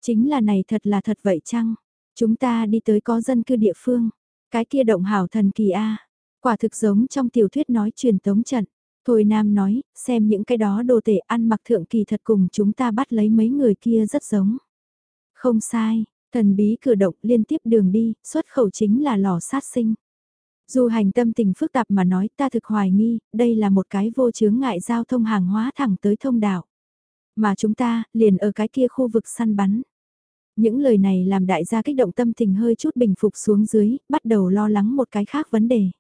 Chính là này thật là thật vậy chăng? Chúng ta đi tới có dân cư địa phương. Cái kia động hảo thần kỳ A. Quả thực giống trong tiểu thuyết nói truyền tống trận. Thôi Nam nói, xem những cái đó đồ tể ăn mặc thượng kỳ thật cùng chúng ta bắt lấy mấy người kia rất giống. Không sai, thần bí cử động liên tiếp đường đi, xuất khẩu chính là lò sát sinh. Dù hành tâm tình phức tạp mà nói ta thực hoài nghi, đây là một cái vô chướng ngại giao thông hàng hóa thẳng tới thông đạo. Mà chúng ta, liền ở cái kia khu vực săn bắn. Những lời này làm đại gia kích động tâm tình hơi chút bình phục xuống dưới, bắt đầu lo lắng một cái khác vấn đề.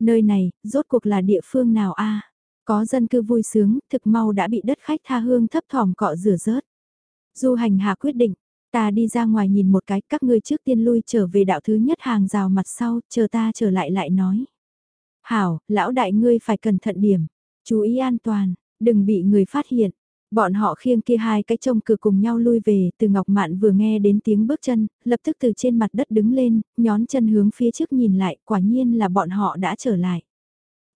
Nơi này, rốt cuộc là địa phương nào a Có dân cư vui sướng, thực mau đã bị đất khách tha hương thấp thỏm cọ rửa rớt. Du hành hạ quyết định, ta đi ra ngoài nhìn một cái, các ngươi trước tiên lui trở về đạo thứ nhất hàng rào mặt sau, chờ ta trở lại lại nói. Hảo, lão đại ngươi phải cẩn thận điểm, chú ý an toàn, đừng bị người phát hiện. Bọn họ khiêng kia hai cái trông cửa cùng nhau lui về, từ Ngọc Mạn vừa nghe đến tiếng bước chân, lập tức từ trên mặt đất đứng lên, nhón chân hướng phía trước nhìn lại, quả nhiên là bọn họ đã trở lại.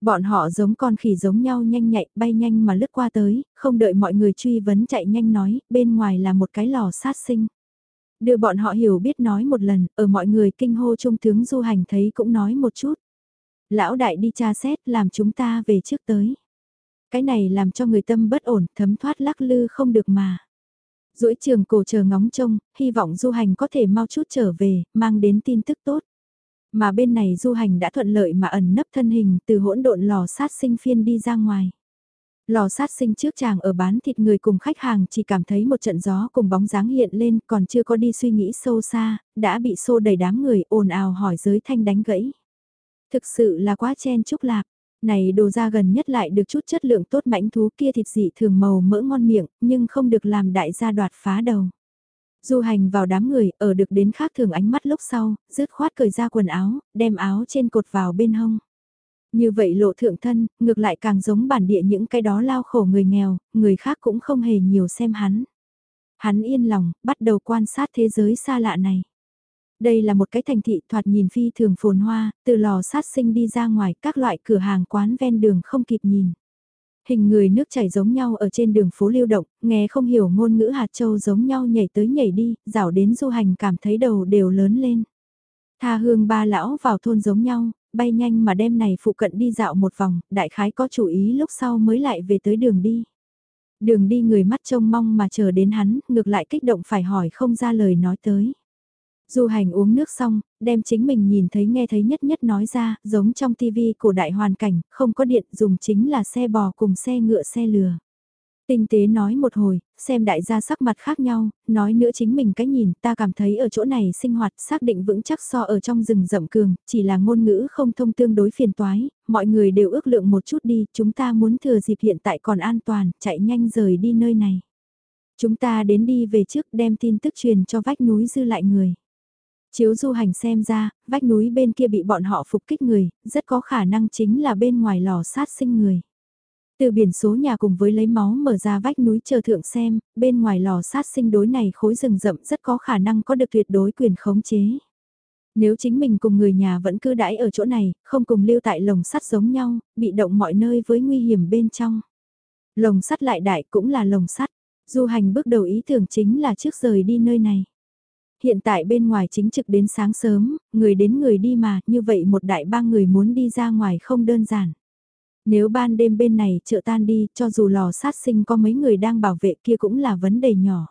Bọn họ giống con khỉ giống nhau nhanh nhạy, bay nhanh mà lướt qua tới, không đợi mọi người truy vấn chạy nhanh nói, bên ngoài là một cái lò sát sinh. Đưa bọn họ hiểu biết nói một lần, ở mọi người kinh hô trung tướng du hành thấy cũng nói một chút. Lão đại đi tra xét làm chúng ta về trước tới cái này làm cho người tâm bất ổn, thấm thoát lắc lư không được mà. duỗi trường cổ chờ ngóng trông, hy vọng du hành có thể mau chút trở về, mang đến tin tức tốt. Mà bên này du hành đã thuận lợi mà ẩn nấp thân hình từ hỗn độn lò sát sinh phiên đi ra ngoài. Lò sát sinh trước chàng ở bán thịt người cùng khách hàng chỉ cảm thấy một trận gió cùng bóng dáng hiện lên còn chưa có đi suy nghĩ sâu xa, đã bị xô đầy đám người ồn ào hỏi giới thanh đánh gãy. Thực sự là quá chen chúc lạc, này đồ ra gần nhất lại được chút chất lượng tốt mãnh thú kia thịt dị thường màu mỡ ngon miệng, nhưng không được làm đại gia đoạt phá đầu. Du hành vào đám người, ở được đến khác thường ánh mắt lúc sau, rứt khoát cởi ra quần áo, đem áo trên cột vào bên hông. Như vậy lộ thượng thân, ngược lại càng giống bản địa những cái đó lao khổ người nghèo, người khác cũng không hề nhiều xem hắn. Hắn yên lòng, bắt đầu quan sát thế giới xa lạ này. Đây là một cái thành thị thoạt nhìn phi thường phồn hoa, từ lò sát sinh đi ra ngoài các loại cửa hàng quán ven đường không kịp nhìn. Hình người nước chảy giống nhau ở trên đường phố lưu động, nghe không hiểu ngôn ngữ hạt châu giống nhau nhảy tới nhảy đi, rảo đến du hành cảm thấy đầu đều lớn lên. Tha hương ba lão vào thôn giống nhau, bay nhanh mà đêm này phụ cận đi dạo một vòng, đại khái có chủ ý lúc sau mới lại về tới đường đi. Đường đi người mắt trông mong mà chờ đến hắn, ngược lại kích động phải hỏi không ra lời nói tới. Du hành uống nước xong, đem chính mình nhìn thấy nghe thấy nhất nhất nói ra, giống trong tivi cổ đại hoàn cảnh, không có điện dùng chính là xe bò cùng xe ngựa xe lừa. Tinh tế nói một hồi, xem đại gia sắc mặt khác nhau, nói nữa chính mình cái nhìn ta cảm thấy ở chỗ này sinh hoạt xác định vững chắc so ở trong rừng rậm cường, chỉ là ngôn ngữ không thông tương đối phiền toái, mọi người đều ước lượng một chút đi, chúng ta muốn thừa dịp hiện tại còn an toàn, chạy nhanh rời đi nơi này. Chúng ta đến đi về trước đem tin tức truyền cho vách núi dư lại người. Chiếu du hành xem ra, vách núi bên kia bị bọn họ phục kích người, rất có khả năng chính là bên ngoài lò sát sinh người. Từ biển số nhà cùng với lấy máu mở ra vách núi chờ thượng xem, bên ngoài lò sát sinh đối này khối rừng rậm rất có khả năng có được tuyệt đối quyền khống chế. Nếu chính mình cùng người nhà vẫn cứ đãi ở chỗ này, không cùng lưu tại lồng sắt giống nhau, bị động mọi nơi với nguy hiểm bên trong. Lồng sắt lại đại cũng là lồng sắt, du hành bước đầu ý tưởng chính là trước rời đi nơi này. Hiện tại bên ngoài chính trực đến sáng sớm, người đến người đi mà, như vậy một đại ba người muốn đi ra ngoài không đơn giản. Nếu ban đêm bên này chợ tan đi, cho dù lò sát sinh có mấy người đang bảo vệ kia cũng là vấn đề nhỏ.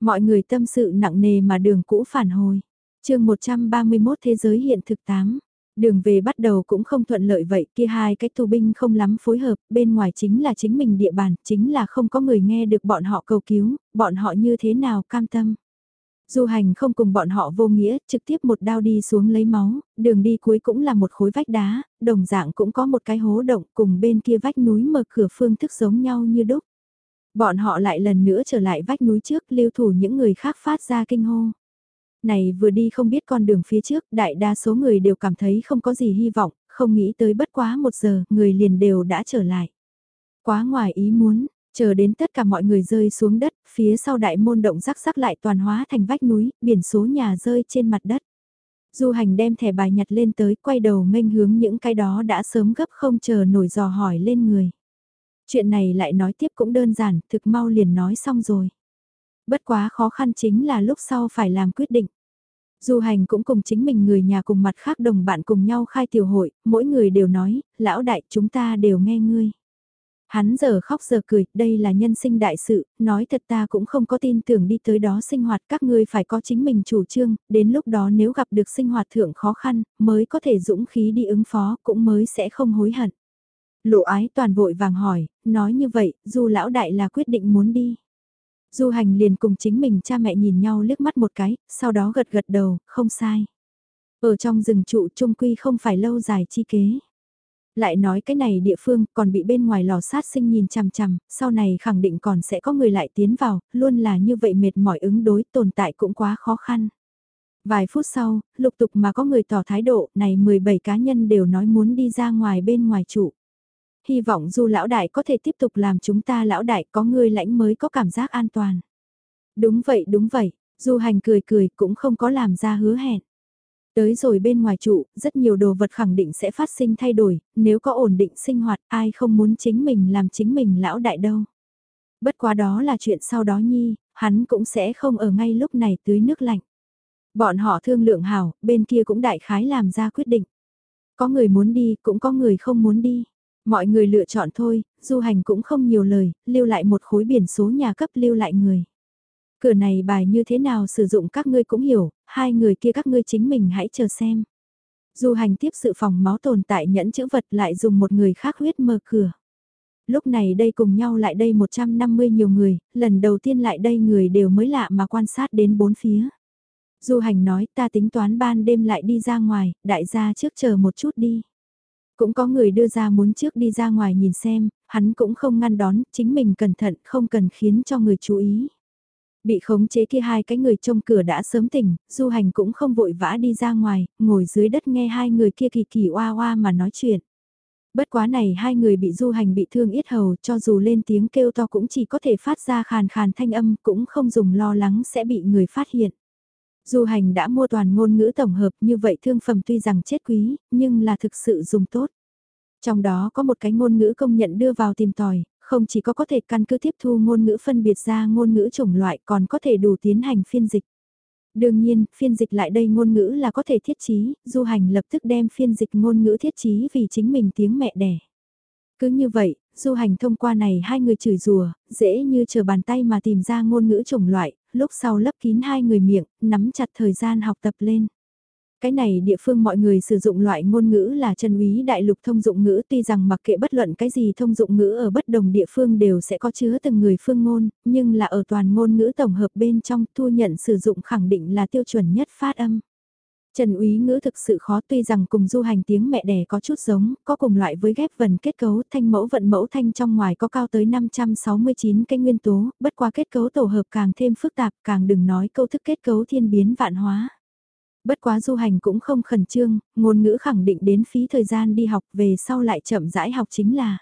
Mọi người tâm sự nặng nề mà đường cũ phản hồi. chương 131 Thế giới hiện thực 8. Đường về bắt đầu cũng không thuận lợi vậy, kia hai cái tù binh không lắm phối hợp, bên ngoài chính là chính mình địa bàn, chính là không có người nghe được bọn họ cầu cứu, bọn họ như thế nào cam tâm. Du hành không cùng bọn họ vô nghĩa, trực tiếp một đao đi xuống lấy máu, đường đi cuối cũng là một khối vách đá, đồng dạng cũng có một cái hố động cùng bên kia vách núi mở cửa phương thức giống nhau như đúc. Bọn họ lại lần nữa trở lại vách núi trước lưu thủ những người khác phát ra kinh hô. Này vừa đi không biết con đường phía trước, đại đa số người đều cảm thấy không có gì hy vọng, không nghĩ tới bất quá một giờ, người liền đều đã trở lại. Quá ngoài ý muốn, chờ đến tất cả mọi người rơi xuống đất, phía sau đại môn động rắc rắc lại toàn hóa thành vách núi, biển số nhà rơi trên mặt đất. Du hành đem thẻ bài nhặt lên tới, quay đầu nghênh hướng những cái đó đã sớm gấp không chờ nổi dò hỏi lên người. Chuyện này lại nói tiếp cũng đơn giản, thực mau liền nói xong rồi. Bất quá khó khăn chính là lúc sau phải làm quyết định. Du hành cũng cùng chính mình người nhà cùng mặt khác đồng bạn cùng nhau khai tiểu hội, mỗi người đều nói, lão đại chúng ta đều nghe ngươi. Hắn giờ khóc giờ cười, đây là nhân sinh đại sự, nói thật ta cũng không có tin tưởng đi tới đó sinh hoạt các ngươi phải có chính mình chủ trương, đến lúc đó nếu gặp được sinh hoạt thượng khó khăn, mới có thể dũng khí đi ứng phó, cũng mới sẽ không hối hận. Lộ ái toàn vội vàng hỏi, nói như vậy, dù lão đại là quyết định muốn đi. Du hành liền cùng chính mình cha mẹ nhìn nhau liếc mắt một cái, sau đó gật gật đầu, không sai. Ở trong rừng trụ trung quy không phải lâu dài chi kế. Lại nói cái này địa phương còn bị bên ngoài lò sát sinh nhìn chằm chằm, sau này khẳng định còn sẽ có người lại tiến vào, luôn là như vậy mệt mỏi ứng đối tồn tại cũng quá khó khăn. Vài phút sau, lục tục mà có người tỏ thái độ, này 17 cá nhân đều nói muốn đi ra ngoài bên ngoài trụ hy vọng du lão đại có thể tiếp tục làm chúng ta lão đại có người lãnh mới có cảm giác an toàn. Đúng vậy đúng vậy, du hành cười cười cũng không có làm ra hứa hẹn. Tới rồi bên ngoài trụ, rất nhiều đồ vật khẳng định sẽ phát sinh thay đổi, nếu có ổn định sinh hoạt ai không muốn chính mình làm chính mình lão đại đâu. Bất quá đó là chuyện sau đó nhi, hắn cũng sẽ không ở ngay lúc này tưới nước lạnh. Bọn họ thương lượng hảo, bên kia cũng đại khái làm ra quyết định. Có người muốn đi, cũng có người không muốn đi. Mọi người lựa chọn thôi, du hành cũng không nhiều lời, lưu lại một khối biển số nhà cấp lưu lại người. Cửa này bài như thế nào sử dụng các ngươi cũng hiểu, hai người kia các ngươi chính mình hãy chờ xem. Du hành tiếp sự phòng máu tồn tại nhẫn chữ vật lại dùng một người khác huyết mở cửa. Lúc này đây cùng nhau lại đây 150 nhiều người, lần đầu tiên lại đây người đều mới lạ mà quan sát đến bốn phía. Du hành nói ta tính toán ban đêm lại đi ra ngoài, đại gia trước chờ một chút đi. Cũng có người đưa ra muốn trước đi ra ngoài nhìn xem, hắn cũng không ngăn đón, chính mình cẩn thận không cần khiến cho người chú ý. Bị khống chế kia hai cái người trông cửa đã sớm tỉnh, du hành cũng không vội vã đi ra ngoài, ngồi dưới đất nghe hai người kia kỳ kỳ oa oa mà nói chuyện. Bất quá này hai người bị du hành bị thương yết hầu cho dù lên tiếng kêu to cũng chỉ có thể phát ra khàn khàn thanh âm cũng không dùng lo lắng sẽ bị người phát hiện. Du hành đã mua toàn ngôn ngữ tổng hợp như vậy thương phẩm tuy rằng chết quý, nhưng là thực sự dùng tốt. Trong đó có một cái ngôn ngữ công nhận đưa vào tìm tòi, không chỉ có có thể căn cứ tiếp thu ngôn ngữ phân biệt ra ngôn ngữ chủng loại còn có thể đủ tiến hành phiên dịch. Đương nhiên, phiên dịch lại đây ngôn ngữ là có thể thiết trí, du hành lập tức đem phiên dịch ngôn ngữ thiết trí vì chính mình tiếng mẹ đẻ. Cứ như vậy, du hành thông qua này hai người chửi rùa, dễ như chờ bàn tay mà tìm ra ngôn ngữ chủng loại, lúc sau lấp kín hai người miệng, nắm chặt thời gian học tập lên. Cái này địa phương mọi người sử dụng loại ngôn ngữ là chân úy đại lục thông dụng ngữ tuy rằng mặc kệ bất luận cái gì thông dụng ngữ ở bất đồng địa phương đều sẽ có chứa từng người phương ngôn, nhưng là ở toàn ngôn ngữ tổng hợp bên trong thu nhận sử dụng khẳng định là tiêu chuẩn nhất phát âm. Trần úy ngữ thực sự khó tuy rằng cùng du hành tiếng mẹ đẻ có chút giống, có cùng loại với ghép vần kết cấu thanh mẫu vận mẫu thanh trong ngoài có cao tới 569 cái nguyên tố, bất qua kết cấu tổ hợp càng thêm phức tạp càng đừng nói câu thức kết cấu thiên biến vạn hóa. Bất quá du hành cũng không khẩn trương, ngôn ngữ khẳng định đến phí thời gian đi học về sau lại chậm rãi học chính là.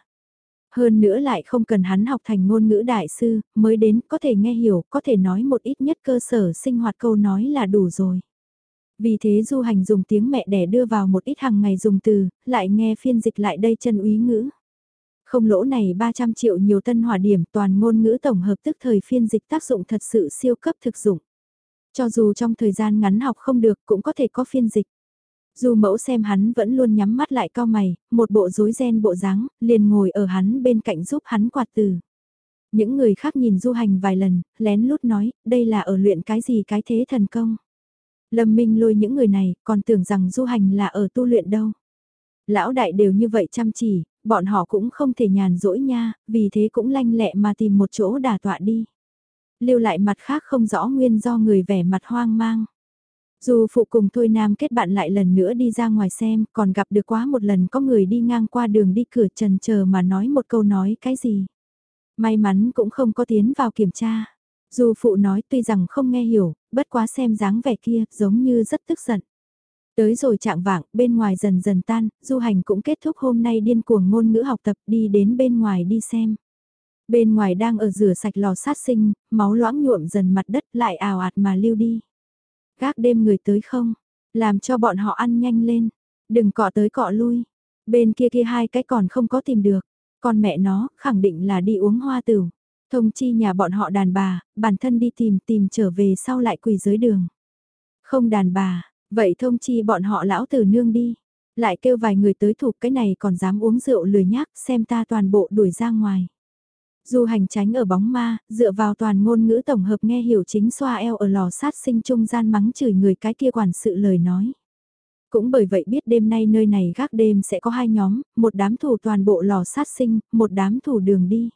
Hơn nữa lại không cần hắn học thành ngôn ngữ đại sư, mới đến có thể nghe hiểu, có thể nói một ít nhất cơ sở sinh hoạt câu nói là đủ rồi. Vì thế du hành dùng tiếng mẹ đẻ đưa vào một ít hàng ngày dùng từ, lại nghe phiên dịch lại đây chân úy ngữ. Không lỗ này 300 triệu nhiều tân hỏa điểm toàn ngôn ngữ tổng hợp tức thời phiên dịch tác dụng thật sự siêu cấp thực dụng. Cho dù trong thời gian ngắn học không được cũng có thể có phiên dịch. Dù mẫu xem hắn vẫn luôn nhắm mắt lại cao mày, một bộ rối ren bộ dáng, liền ngồi ở hắn bên cạnh giúp hắn quạt từ. Những người khác nhìn du hành vài lần, lén lút nói, đây là ở luyện cái gì cái thế thần công. Lâm Minh lôi những người này, còn tưởng rằng du hành là ở tu luyện đâu. Lão đại đều như vậy chăm chỉ, bọn họ cũng không thể nhàn rỗi nha, vì thế cũng lanh lẹ mà tìm một chỗ đà tọa đi. Lưu lại mặt khác không rõ nguyên do người vẻ mặt hoang mang. Dù phụ cùng Thôi Nam kết bạn lại lần nữa đi ra ngoài xem, còn gặp được quá một lần có người đi ngang qua đường đi cửa trần chờ mà nói một câu nói cái gì. May mắn cũng không có tiến vào kiểm tra. Dù phụ nói tuy rằng không nghe hiểu, bất quá xem dáng vẻ kia giống như rất tức giận. Tới rồi trạng vạng, bên ngoài dần dần tan, du hành cũng kết thúc hôm nay điên cuồng ngôn ngữ học tập đi đến bên ngoài đi xem. Bên ngoài đang ở rửa sạch lò sát sinh, máu loãng nhuộm dần mặt đất lại ào ạt mà lưu đi. Gác đêm người tới không, làm cho bọn họ ăn nhanh lên, đừng cọ tới cọ lui. Bên kia kia hai cái còn không có tìm được, con mẹ nó khẳng định là đi uống hoa tửu. Thông chi nhà bọn họ đàn bà, bản thân đi tìm tìm trở về sau lại quỳ dưới đường. Không đàn bà, vậy thông chi bọn họ lão tử nương đi. Lại kêu vài người tới thuộc cái này còn dám uống rượu lười nhác xem ta toàn bộ đuổi ra ngoài. Du hành tránh ở bóng ma, dựa vào toàn ngôn ngữ tổng hợp nghe hiểu chính xoa eo ở lò sát sinh trung gian mắng chửi người cái kia quản sự lời nói. Cũng bởi vậy biết đêm nay nơi này gác đêm sẽ có hai nhóm, một đám thủ toàn bộ lò sát sinh, một đám thủ đường đi.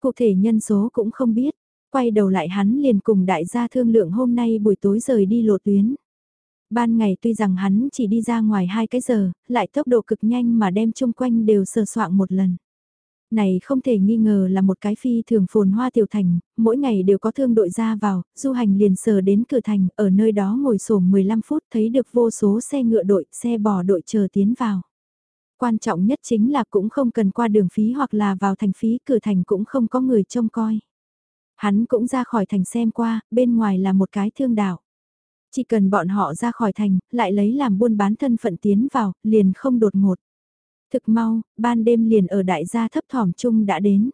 Cụ thể nhân số cũng không biết, quay đầu lại hắn liền cùng đại gia thương lượng hôm nay buổi tối rời đi lộ tuyến. Ban ngày tuy rằng hắn chỉ đi ra ngoài hai cái giờ, lại tốc độ cực nhanh mà đem chung quanh đều sờ soạn một lần này không thể nghi ngờ là một cái phi thường phồn hoa tiểu thành, mỗi ngày đều có thương đội ra vào, du hành liền sờ đến cửa thành, ở nơi đó ngồi sổm 15 phút thấy được vô số xe ngựa đội, xe bò đội chờ tiến vào. Quan trọng nhất chính là cũng không cần qua đường phí hoặc là vào thành phí, cửa thành cũng không có người trông coi. Hắn cũng ra khỏi thành xem qua, bên ngoài là một cái thương đảo. Chỉ cần bọn họ ra khỏi thành, lại lấy làm buôn bán thân phận tiến vào, liền không đột ngột. Thực mau, ban đêm liền ở đại gia thấp thỏm chung đã đến.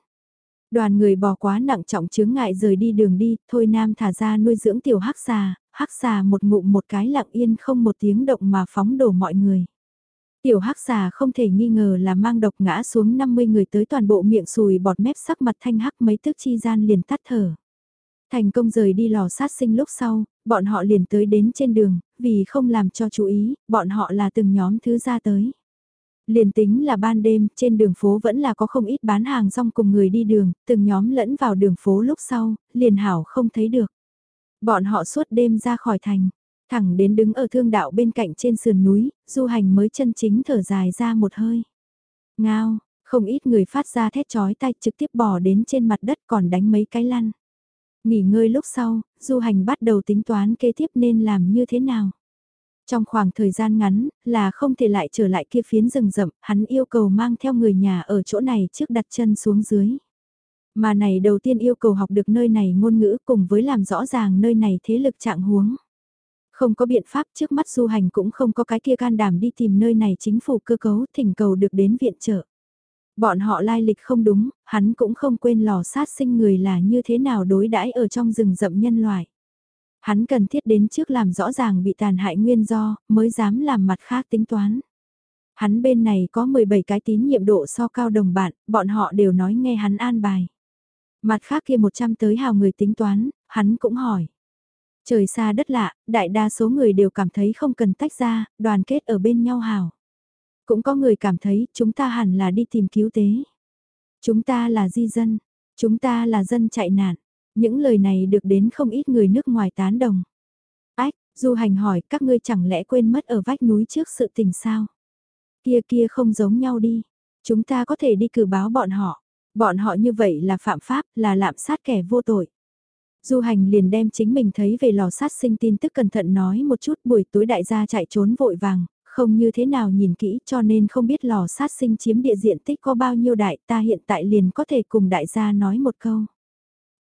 Đoàn người bò quá nặng trọng chướng ngại rời đi đường đi, thôi nam thả ra nuôi dưỡng tiểu hắc xà, hắc xà một ngụm một cái lặng yên không một tiếng động mà phóng đổ mọi người. Tiểu hắc xà không thể nghi ngờ là mang độc ngã xuống 50 người tới toàn bộ miệng sùi bọt mép sắc mặt thanh hắc mấy tức chi gian liền tắt thở. Thành công rời đi lò sát sinh lúc sau, bọn họ liền tới đến trên đường, vì không làm cho chú ý, bọn họ là từng nhóm thứ ra tới. Liền tính là ban đêm, trên đường phố vẫn là có không ít bán hàng rong cùng người đi đường, từng nhóm lẫn vào đường phố lúc sau, liền hảo không thấy được. Bọn họ suốt đêm ra khỏi thành, thẳng đến đứng ở thương đạo bên cạnh trên sườn núi, du hành mới chân chính thở dài ra một hơi. Ngao, không ít người phát ra thét chói tay trực tiếp bỏ đến trên mặt đất còn đánh mấy cái lăn. Nghỉ ngơi lúc sau, du hành bắt đầu tính toán kế tiếp nên làm như thế nào. Trong khoảng thời gian ngắn, là không thể lại trở lại kia phiến rừng rậm, hắn yêu cầu mang theo người nhà ở chỗ này trước đặt chân xuống dưới. Mà này đầu tiên yêu cầu học được nơi này ngôn ngữ cùng với làm rõ ràng nơi này thế lực trạng huống. Không có biện pháp trước mắt du hành cũng không có cái kia can đảm đi tìm nơi này chính phủ cơ cấu thỉnh cầu được đến viện trợ. Bọn họ lai lịch không đúng, hắn cũng không quên lò sát sinh người là như thế nào đối đãi ở trong rừng rậm nhân loại. Hắn cần thiết đến trước làm rõ ràng bị tàn hại nguyên do, mới dám làm mặt khác tính toán. Hắn bên này có 17 cái tín nhiệm độ so cao đồng bạn, bọn họ đều nói nghe hắn an bài. Mặt khác kia 100 tới hào người tính toán, hắn cũng hỏi. Trời xa đất lạ, đại đa số người đều cảm thấy không cần tách ra, đoàn kết ở bên nhau hào. Cũng có người cảm thấy chúng ta hẳn là đi tìm cứu tế. Chúng ta là di dân, chúng ta là dân chạy nạn. Những lời này được đến không ít người nước ngoài tán đồng. Ách, Du Hành hỏi các ngươi chẳng lẽ quên mất ở vách núi trước sự tình sao? Kia kia không giống nhau đi. Chúng ta có thể đi cử báo bọn họ. Bọn họ như vậy là phạm pháp, là lạm sát kẻ vô tội. Du hành liền đem chính mình thấy về lò sát sinh tin tức cẩn thận nói một chút buổi tối đại gia chạy trốn vội vàng, không như thế nào nhìn kỹ cho nên không biết lò sát sinh chiếm địa diện tích có bao nhiêu đại ta hiện tại liền có thể cùng đại gia nói một câu.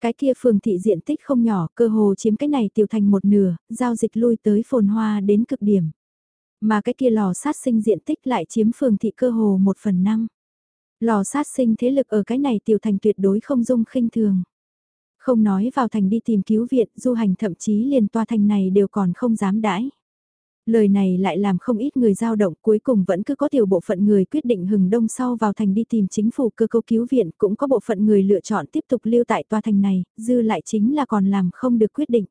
Cái kia phường thị diện tích không nhỏ, cơ hồ chiếm cái này tiểu thành một nửa, giao dịch lui tới phồn hoa đến cực điểm. Mà cái kia lò sát sinh diện tích lại chiếm phường thị cơ hồ một phần năm. Lò sát sinh thế lực ở cái này tiểu thành tuyệt đối không dung khinh thường. Không nói vào thành đi tìm cứu viện, du hành thậm chí liền toa thành này đều còn không dám đãi. Lời này lại làm không ít người dao động cuối cùng vẫn cứ có tiểu bộ phận người quyết định hừng đông sau vào thành đi tìm chính phủ cơ cấu cứu viện cũng có bộ phận người lựa chọn tiếp tục lưu tại tòa thành này, dư lại chính là còn làm không được quyết định.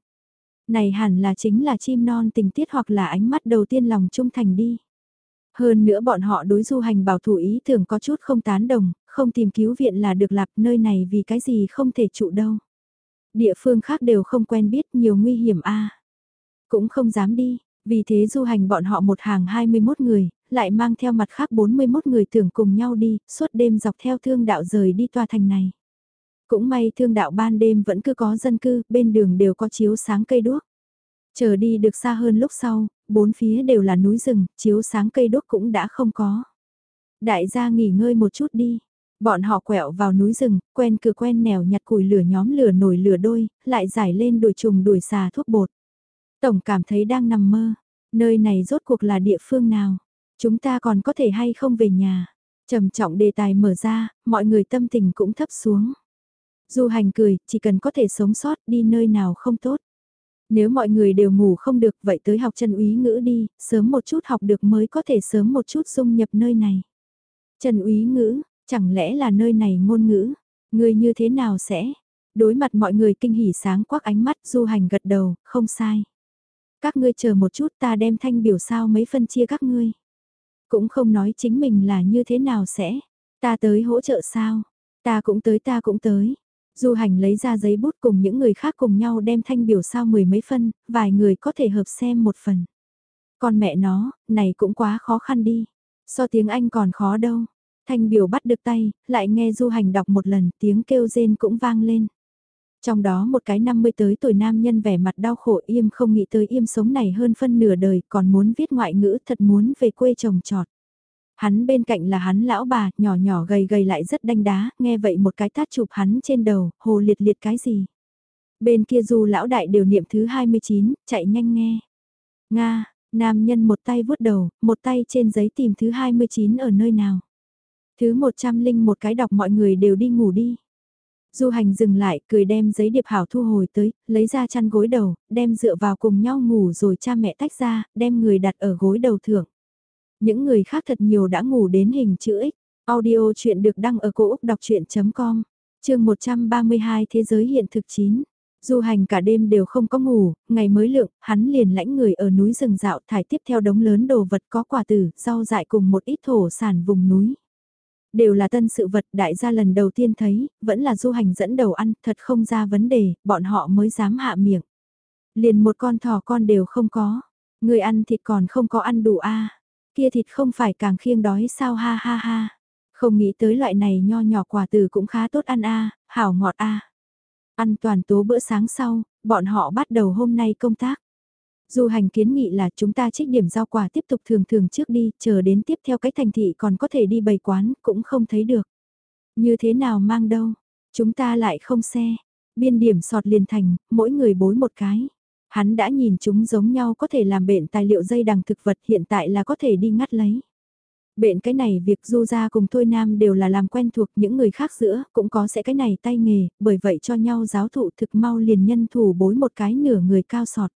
Này hẳn là chính là chim non tình tiết hoặc là ánh mắt đầu tiên lòng trung thành đi. Hơn nữa bọn họ đối du hành bảo thủ ý tưởng có chút không tán đồng, không tìm cứu viện là được lạp nơi này vì cái gì không thể trụ đâu. Địa phương khác đều không quen biết nhiều nguy hiểm a Cũng không dám đi, vì thế du hành bọn họ một hàng 21 người, lại mang theo mặt khác 41 người tưởng cùng nhau đi, suốt đêm dọc theo thương đạo rời đi tòa thành này. Cũng may thương đạo ban đêm vẫn cứ có dân cư, bên đường đều có chiếu sáng cây đuốc. Chờ đi được xa hơn lúc sau, bốn phía đều là núi rừng, chiếu sáng cây đuốc cũng đã không có. Đại gia nghỉ ngơi một chút đi. Bọn họ quẹo vào núi rừng, quen cứ quen nèo nhặt củi lửa nhóm lửa nổi lửa đôi, lại giải lên đuổi trùng đuổi xà thuốc bột. Tổng cảm thấy đang nằm mơ. Nơi này rốt cuộc là địa phương nào? Chúng ta còn có thể hay không về nhà? trầm trọng đề tài mở ra, mọi người tâm tình cũng thấp xuống. Du hành cười, chỉ cần có thể sống sót đi nơi nào không tốt. Nếu mọi người đều ngủ không được vậy tới học chân úy ngữ đi, sớm một chút học được mới có thể sớm một chút dung nhập nơi này. Trần úy ngữ, chẳng lẽ là nơi này ngôn ngữ? Người như thế nào sẽ? Đối mặt mọi người kinh hỉ sáng quắc ánh mắt du hành gật đầu, không sai. Các ngươi chờ một chút ta đem thanh biểu sao mấy phân chia các ngươi. Cũng không nói chính mình là như thế nào sẽ. Ta tới hỗ trợ sao? Ta cũng tới ta cũng tới. Du hành lấy ra giấy bút cùng những người khác cùng nhau đem thanh biểu sao mười mấy phân, vài người có thể hợp xem một phần. Con mẹ nó, này cũng quá khó khăn đi. So tiếng Anh còn khó đâu. Thanh biểu bắt được tay, lại nghe du hành đọc một lần, tiếng kêu rên cũng vang lên. Trong đó một cái 50 tới tuổi nam nhân vẻ mặt đau khổ im không nghĩ tới im sống này hơn phân nửa đời còn muốn viết ngoại ngữ thật muốn về quê trồng trọt. Hắn bên cạnh là hắn lão bà, nhỏ nhỏ gầy gầy lại rất đanh đá, nghe vậy một cái tát chụp hắn trên đầu, hồ liệt liệt cái gì. Bên kia dù lão đại đều niệm thứ 29, chạy nhanh nghe. Nga, nam nhân một tay vuốt đầu, một tay trên giấy tìm thứ 29 ở nơi nào. Thứ 100 linh một cái đọc mọi người đều đi ngủ đi. Du hành dừng lại, cười đem giấy điệp hảo thu hồi tới, lấy ra chăn gối đầu, đem dựa vào cùng nhau ngủ rồi cha mẹ tách ra, đem người đặt ở gối đầu thưởng. Những người khác thật nhiều đã ngủ đến hình chữ X. Audio chuyện được đăng ở cổ Úc đọc chuyện.com, chương 132 Thế giới hiện thực 9. Du hành cả đêm đều không có ngủ, ngày mới lượng, hắn liền lãnh người ở núi rừng dạo thải tiếp theo đống lớn đồ vật có quả tử, rau dại cùng một ít thổ sản vùng núi. Đều là tân sự vật đại gia lần đầu tiên thấy, vẫn là du hành dẫn đầu ăn, thật không ra vấn đề, bọn họ mới dám hạ miệng. Liền một con thỏ con đều không có, người ăn thịt còn không có ăn đủ a Kia thịt không phải càng khiêng đói sao ha ha ha. Không nghĩ tới loại này nho nhỏ quả từ cũng khá tốt ăn a hảo ngọt a Ăn toàn tố bữa sáng sau, bọn họ bắt đầu hôm nay công tác. Dù hành kiến nghị là chúng ta trích điểm giao quả tiếp tục thường thường trước đi, chờ đến tiếp theo cái thành thị còn có thể đi bày quán, cũng không thấy được. Như thế nào mang đâu, chúng ta lại không xe. Biên điểm sọt liền thành, mỗi người bối một cái. Hắn đã nhìn chúng giống nhau có thể làm bệnh tài liệu dây đằng thực vật hiện tại là có thể đi ngắt lấy. Bệnh cái này việc du ra cùng Thôi Nam đều là làm quen thuộc những người khác giữa, cũng có sẽ cái này tay nghề, bởi vậy cho nhau giáo thụ thực mau liền nhân thủ bối một cái nửa người cao sọt.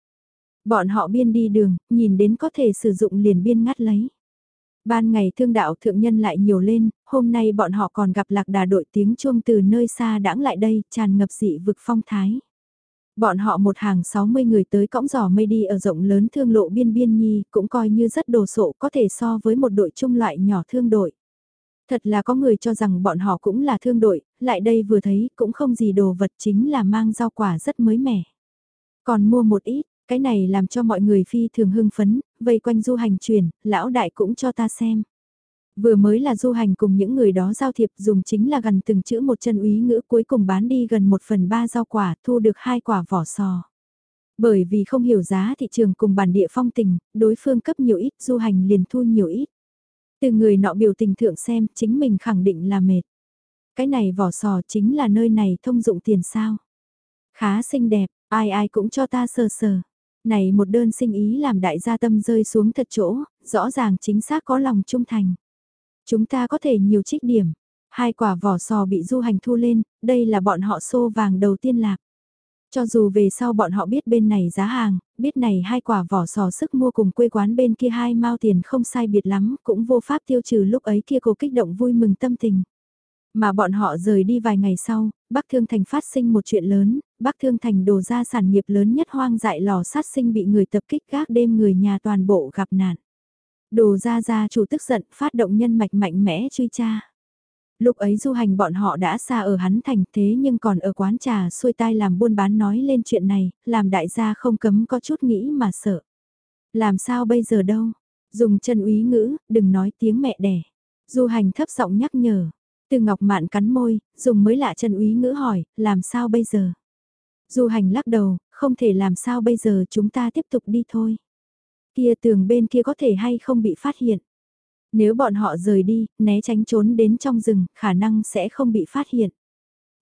Bọn họ biên đi đường, nhìn đến có thể sử dụng liền biên ngắt lấy. Ban ngày thương đạo thượng nhân lại nhiều lên, hôm nay bọn họ còn gặp lạc đà đội tiếng chuông từ nơi xa đãng lại đây, tràn ngập dị vực phong thái. Bọn họ một hàng 60 người tới cõng giò mây đi ở rộng lớn thương lộ biên biên nhi, cũng coi như rất đồ sộ có thể so với một đội trung loại nhỏ thương đội. Thật là có người cho rằng bọn họ cũng là thương đội, lại đây vừa thấy cũng không gì đồ vật chính là mang rau quả rất mới mẻ. Còn mua một ít, cái này làm cho mọi người phi thường hưng phấn, vây quanh du hành truyền, lão đại cũng cho ta xem. Vừa mới là du hành cùng những người đó giao thiệp dùng chính là gần từng chữ một chân úy ngữ cuối cùng bán đi gần một phần ba rau quả thu được hai quả vỏ sò. Bởi vì không hiểu giá thị trường cùng bản địa phong tình, đối phương cấp nhiều ít du hành liền thu nhiều ít. Từ người nọ biểu tình thượng xem chính mình khẳng định là mệt. Cái này vỏ sò chính là nơi này thông dụng tiền sao. Khá xinh đẹp, ai ai cũng cho ta sờ sờ. Này một đơn sinh ý làm đại gia tâm rơi xuống thật chỗ, rõ ràng chính xác có lòng trung thành. Chúng ta có thể nhiều trích điểm. Hai quả vỏ sò bị du hành thu lên, đây là bọn họ xô vàng đầu tiên lạc. Cho dù về sau bọn họ biết bên này giá hàng, biết này hai quả vỏ sò sức mua cùng quê quán bên kia hai mao tiền không sai biệt lắm, cũng vô pháp tiêu trừ lúc ấy kia cô kích động vui mừng tâm tình. Mà bọn họ rời đi vài ngày sau, Bắc Thương Thành phát sinh một chuyện lớn, Bắc Thương Thành đồ ra sản nghiệp lớn nhất hoang dại lò sát sinh bị người tập kích gác đêm người nhà toàn bộ gặp nạn. Đồ ra ra chủ tức giận phát động nhân mạch mạnh mẽ truy tra. Lúc ấy du hành bọn họ đã xa ở hắn thành thế nhưng còn ở quán trà xuôi tai làm buôn bán nói lên chuyện này, làm đại gia không cấm có chút nghĩ mà sợ. Làm sao bây giờ đâu? Dùng chân úy ngữ, đừng nói tiếng mẹ đẻ. Du hành thấp giọng nhắc nhở. Từ Ngọc Mạn cắn môi, dùng mới lạ chân úy ngữ hỏi, làm sao bây giờ? Du hành lắc đầu, không thể làm sao bây giờ chúng ta tiếp tục đi thôi. Kia tường bên kia có thể hay không bị phát hiện. Nếu bọn họ rời đi, né tránh trốn đến trong rừng, khả năng sẽ không bị phát hiện.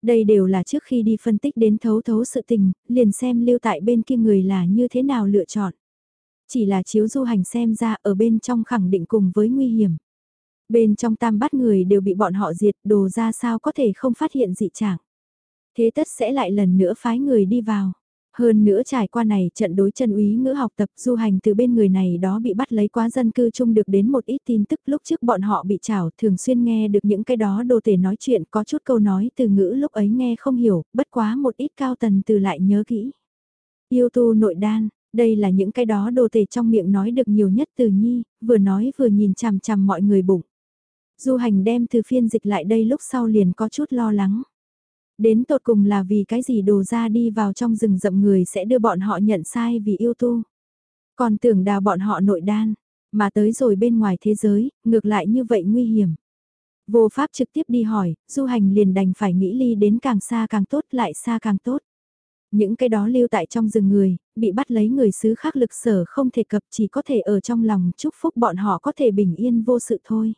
Đây đều là trước khi đi phân tích đến thấu thấu sự tình, liền xem lưu tại bên kia người là như thế nào lựa chọn. Chỉ là chiếu du hành xem ra ở bên trong khẳng định cùng với nguy hiểm. Bên trong tam bắt người đều bị bọn họ diệt đồ ra sao có thể không phát hiện dị trạng. Thế tất sẽ lại lần nữa phái người đi vào. Hơn nữa trải qua này trận đối chân úy ngữ học tập du hành từ bên người này đó bị bắt lấy quá dân cư chung được đến một ít tin tức lúc trước bọn họ bị trảo thường xuyên nghe được những cái đó đồ tể nói chuyện có chút câu nói từ ngữ lúc ấy nghe không hiểu, bất quá một ít cao tần từ lại nhớ kỹ. Yêu tu nội đan, đây là những cái đó đồ tể trong miệng nói được nhiều nhất từ nhi, vừa nói vừa nhìn chằm chằm mọi người bụng. Du hành đem từ phiên dịch lại đây lúc sau liền có chút lo lắng. Đến tột cùng là vì cái gì đồ ra đi vào trong rừng rậm người sẽ đưa bọn họ nhận sai vì yêu tu. Còn tưởng đào bọn họ nội đan, mà tới rồi bên ngoài thế giới, ngược lại như vậy nguy hiểm. Vô pháp trực tiếp đi hỏi, du hành liền đành phải nghĩ ly đến càng xa càng tốt lại xa càng tốt. Những cái đó lưu tại trong rừng người, bị bắt lấy người xứ khác lực sở không thể cập chỉ có thể ở trong lòng chúc phúc bọn họ có thể bình yên vô sự thôi.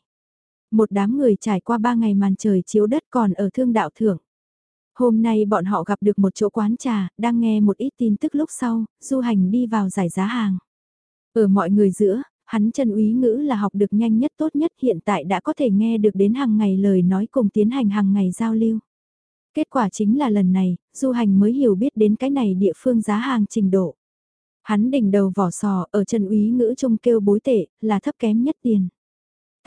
Một đám người trải qua ba ngày màn trời chiếu đất còn ở thương đạo thưởng. Hôm nay bọn họ gặp được một chỗ quán trà, đang nghe một ít tin tức lúc sau, du hành đi vào giải giá hàng. Ở mọi người giữa, hắn chân úy ngữ là học được nhanh nhất tốt nhất hiện tại đã có thể nghe được đến hàng ngày lời nói cùng tiến hành hàng ngày giao lưu. Kết quả chính là lần này, du hành mới hiểu biết đến cái này địa phương giá hàng trình độ. Hắn đỉnh đầu vỏ sò ở chân úy ngữ trông kêu bối tệ, là thấp kém nhất tiền.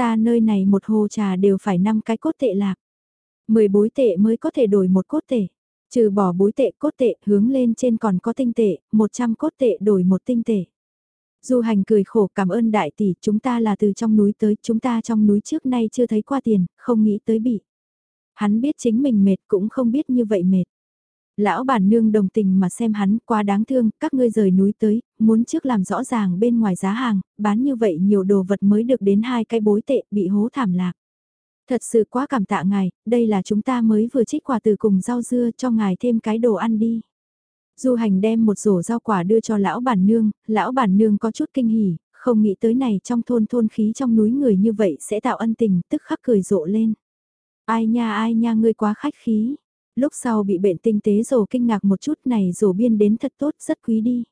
Ta nơi này một hồ trà đều phải năm cái cốt tệ lạc. 10 bối tệ mới có thể đổi một cốt tệ. Trừ bỏ bối tệ cốt tệ hướng lên trên còn có tinh tệ, 100 cốt tệ đổi một tinh tệ. Du hành cười khổ cảm ơn đại tỷ, chúng ta là từ trong núi tới, chúng ta trong núi trước nay chưa thấy qua tiền, không nghĩ tới bị. Hắn biết chính mình mệt cũng không biết như vậy mệt. Lão bản nương đồng tình mà xem hắn quá đáng thương, các ngươi rời núi tới, muốn trước làm rõ ràng bên ngoài giá hàng, bán như vậy nhiều đồ vật mới được đến hai cái bối tệ bị hố thảm lạc. Thật sự quá cảm tạ ngài, đây là chúng ta mới vừa trích quà từ cùng rau dưa cho ngài thêm cái đồ ăn đi. Du hành đem một rổ rau quả đưa cho lão bản nương, lão bản nương có chút kinh hỉ, không nghĩ tới này trong thôn thôn khí trong núi người như vậy sẽ tạo ân tình, tức khắc cười rộ lên. Ai nha ai nha ngươi quá khách khí. Lúc sau bị bệnh tinh tế rổ kinh ngạc một chút này rổ biên đến thật tốt rất quý đi.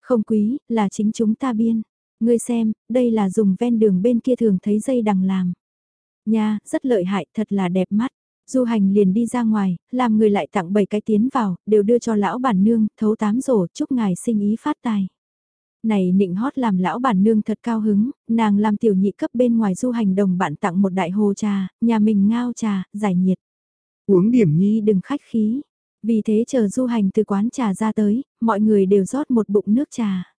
Không quý, là chính chúng ta biên. Ngươi xem, đây là dùng ven đường bên kia thường thấy dây đằng làm. Nha, rất lợi hại, thật là đẹp mắt. Du hành liền đi ra ngoài, làm người lại tặng 7 cái tiến vào, đều đưa cho lão bản nương, thấu tám rổ, chúc ngài sinh ý phát tài. Này nịnh hót làm lão bản nương thật cao hứng, nàng làm tiểu nhị cấp bên ngoài du hành đồng bạn tặng một đại hồ trà, nhà mình ngao trà, giải nhiệt. Uống điểm nhi đừng khách khí. Vì thế chờ du hành từ quán trà ra tới, mọi người đều rót một bụng nước trà.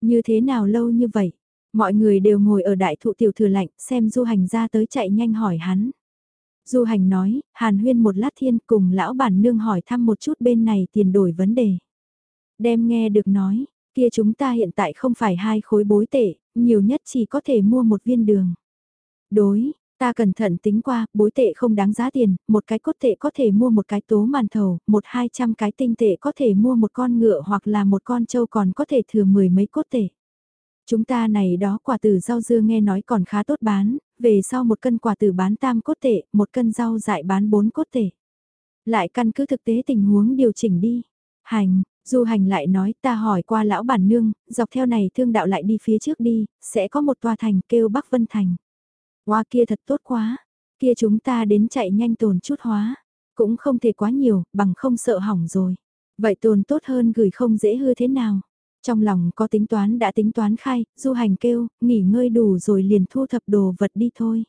Như thế nào lâu như vậy? Mọi người đều ngồi ở đại thụ tiểu thừa lạnh xem du hành ra tới chạy nhanh hỏi hắn. Du hành nói, hàn huyên một lát thiên cùng lão bản nương hỏi thăm một chút bên này tiền đổi vấn đề. Đem nghe được nói, kia chúng ta hiện tại không phải hai khối bối tệ, nhiều nhất chỉ có thể mua một viên đường. Đối, ta cẩn thận tính qua, bối tệ không đáng giá tiền, một cái cốt tệ có thể mua một cái tố màn thầu, một hai trăm cái tinh tệ có thể mua một con ngựa hoặc là một con trâu còn có thể thừa mười mấy cốt tệ. Chúng ta này đó quả từ rau dưa nghe nói còn khá tốt bán, về sau một cân quả từ bán tam cốt tệ, một cân rau dại bán bốn cốt tệ. Lại căn cứ thực tế tình huống điều chỉnh đi. Hành, du hành lại nói ta hỏi qua lão bản nương, dọc theo này thương đạo lại đi phía trước đi, sẽ có một tòa thành kêu Bắc Vân Thành. Hoa kia thật tốt quá, kia chúng ta đến chạy nhanh tồn chút hóa, cũng không thể quá nhiều, bằng không sợ hỏng rồi. Vậy tồn tốt hơn gửi không dễ hư thế nào? Trong lòng có tính toán đã tính toán khai, du hành kêu, nghỉ ngơi đủ rồi liền thu thập đồ vật đi thôi.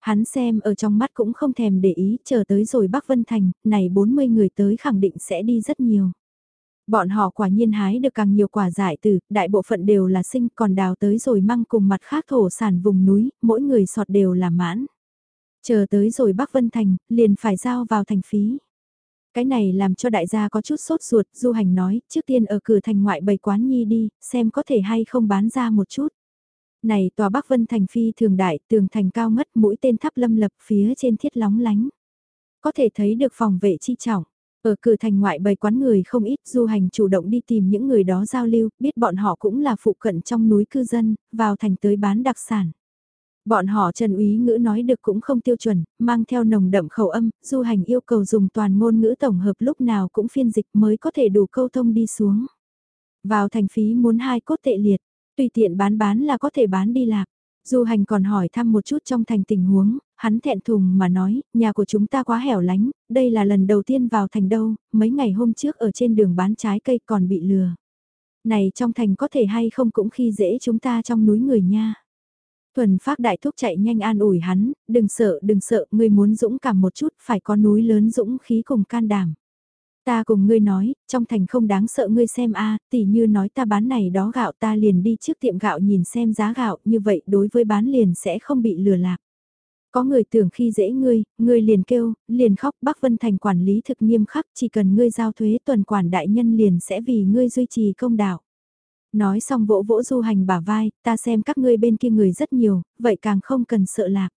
Hắn xem ở trong mắt cũng không thèm để ý, chờ tới rồi Bắc Vân Thành, này 40 người tới khẳng định sẽ đi rất nhiều. Bọn họ quả nhiên hái được càng nhiều quả giải từ, đại bộ phận đều là sinh còn đào tới rồi măng cùng mặt khác thổ sản vùng núi, mỗi người sọt đều là mãn. Chờ tới rồi Bắc Vân Thành, liền phải giao vào thành phí. Cái này làm cho đại gia có chút sốt ruột, du hành nói, trước tiên ở cửa thành ngoại bày quán nhi đi, xem có thể hay không bán ra một chút. Này tòa Bắc Vân Thành phi thường đại, tường thành cao ngất mũi tên thắp lâm lập phía trên thiết lóng lánh. Có thể thấy được phòng vệ chi trọng. Ở cửa thành ngoại bày quán người không ít du hành chủ động đi tìm những người đó giao lưu, biết bọn họ cũng là phụ cận trong núi cư dân, vào thành tới bán đặc sản. Bọn họ Trần Úy ngữ nói được cũng không tiêu chuẩn, mang theo nồng đậm khẩu âm, du hành yêu cầu dùng toàn ngôn ngữ tổng hợp lúc nào cũng phiên dịch mới có thể đủ câu thông đi xuống. Vào thành phí muốn hai cốt tệ liệt, tùy tiện bán bán là có thể bán đi lạc. Du hành còn hỏi thăm một chút trong thành tình huống, hắn thẹn thùng mà nói, nhà của chúng ta quá hẻo lánh, đây là lần đầu tiên vào thành đâu, mấy ngày hôm trước ở trên đường bán trái cây còn bị lừa. Này trong thành có thể hay không cũng khi dễ chúng ta trong núi người nha. Thuần phát đại thúc chạy nhanh an ủi hắn, đừng sợ đừng sợ, ngươi muốn dũng cảm một chút, phải có núi lớn dũng khí cùng can đảm. Ta cùng ngươi nói, trong thành không đáng sợ ngươi xem a, tỷ như nói ta bán này đó gạo ta liền đi trước tiệm gạo nhìn xem giá gạo, như vậy đối với bán liền sẽ không bị lừa lạc. Có người tưởng khi dễ ngươi, ngươi liền kêu, liền khóc, Bắc Vân Thành quản lý thực nghiêm khắc, chỉ cần ngươi giao thuế tuần quản đại nhân liền sẽ vì ngươi duy trì công đạo. Nói xong vỗ vỗ du hành bả vai, ta xem các ngươi bên kia người rất nhiều, vậy càng không cần sợ lạc.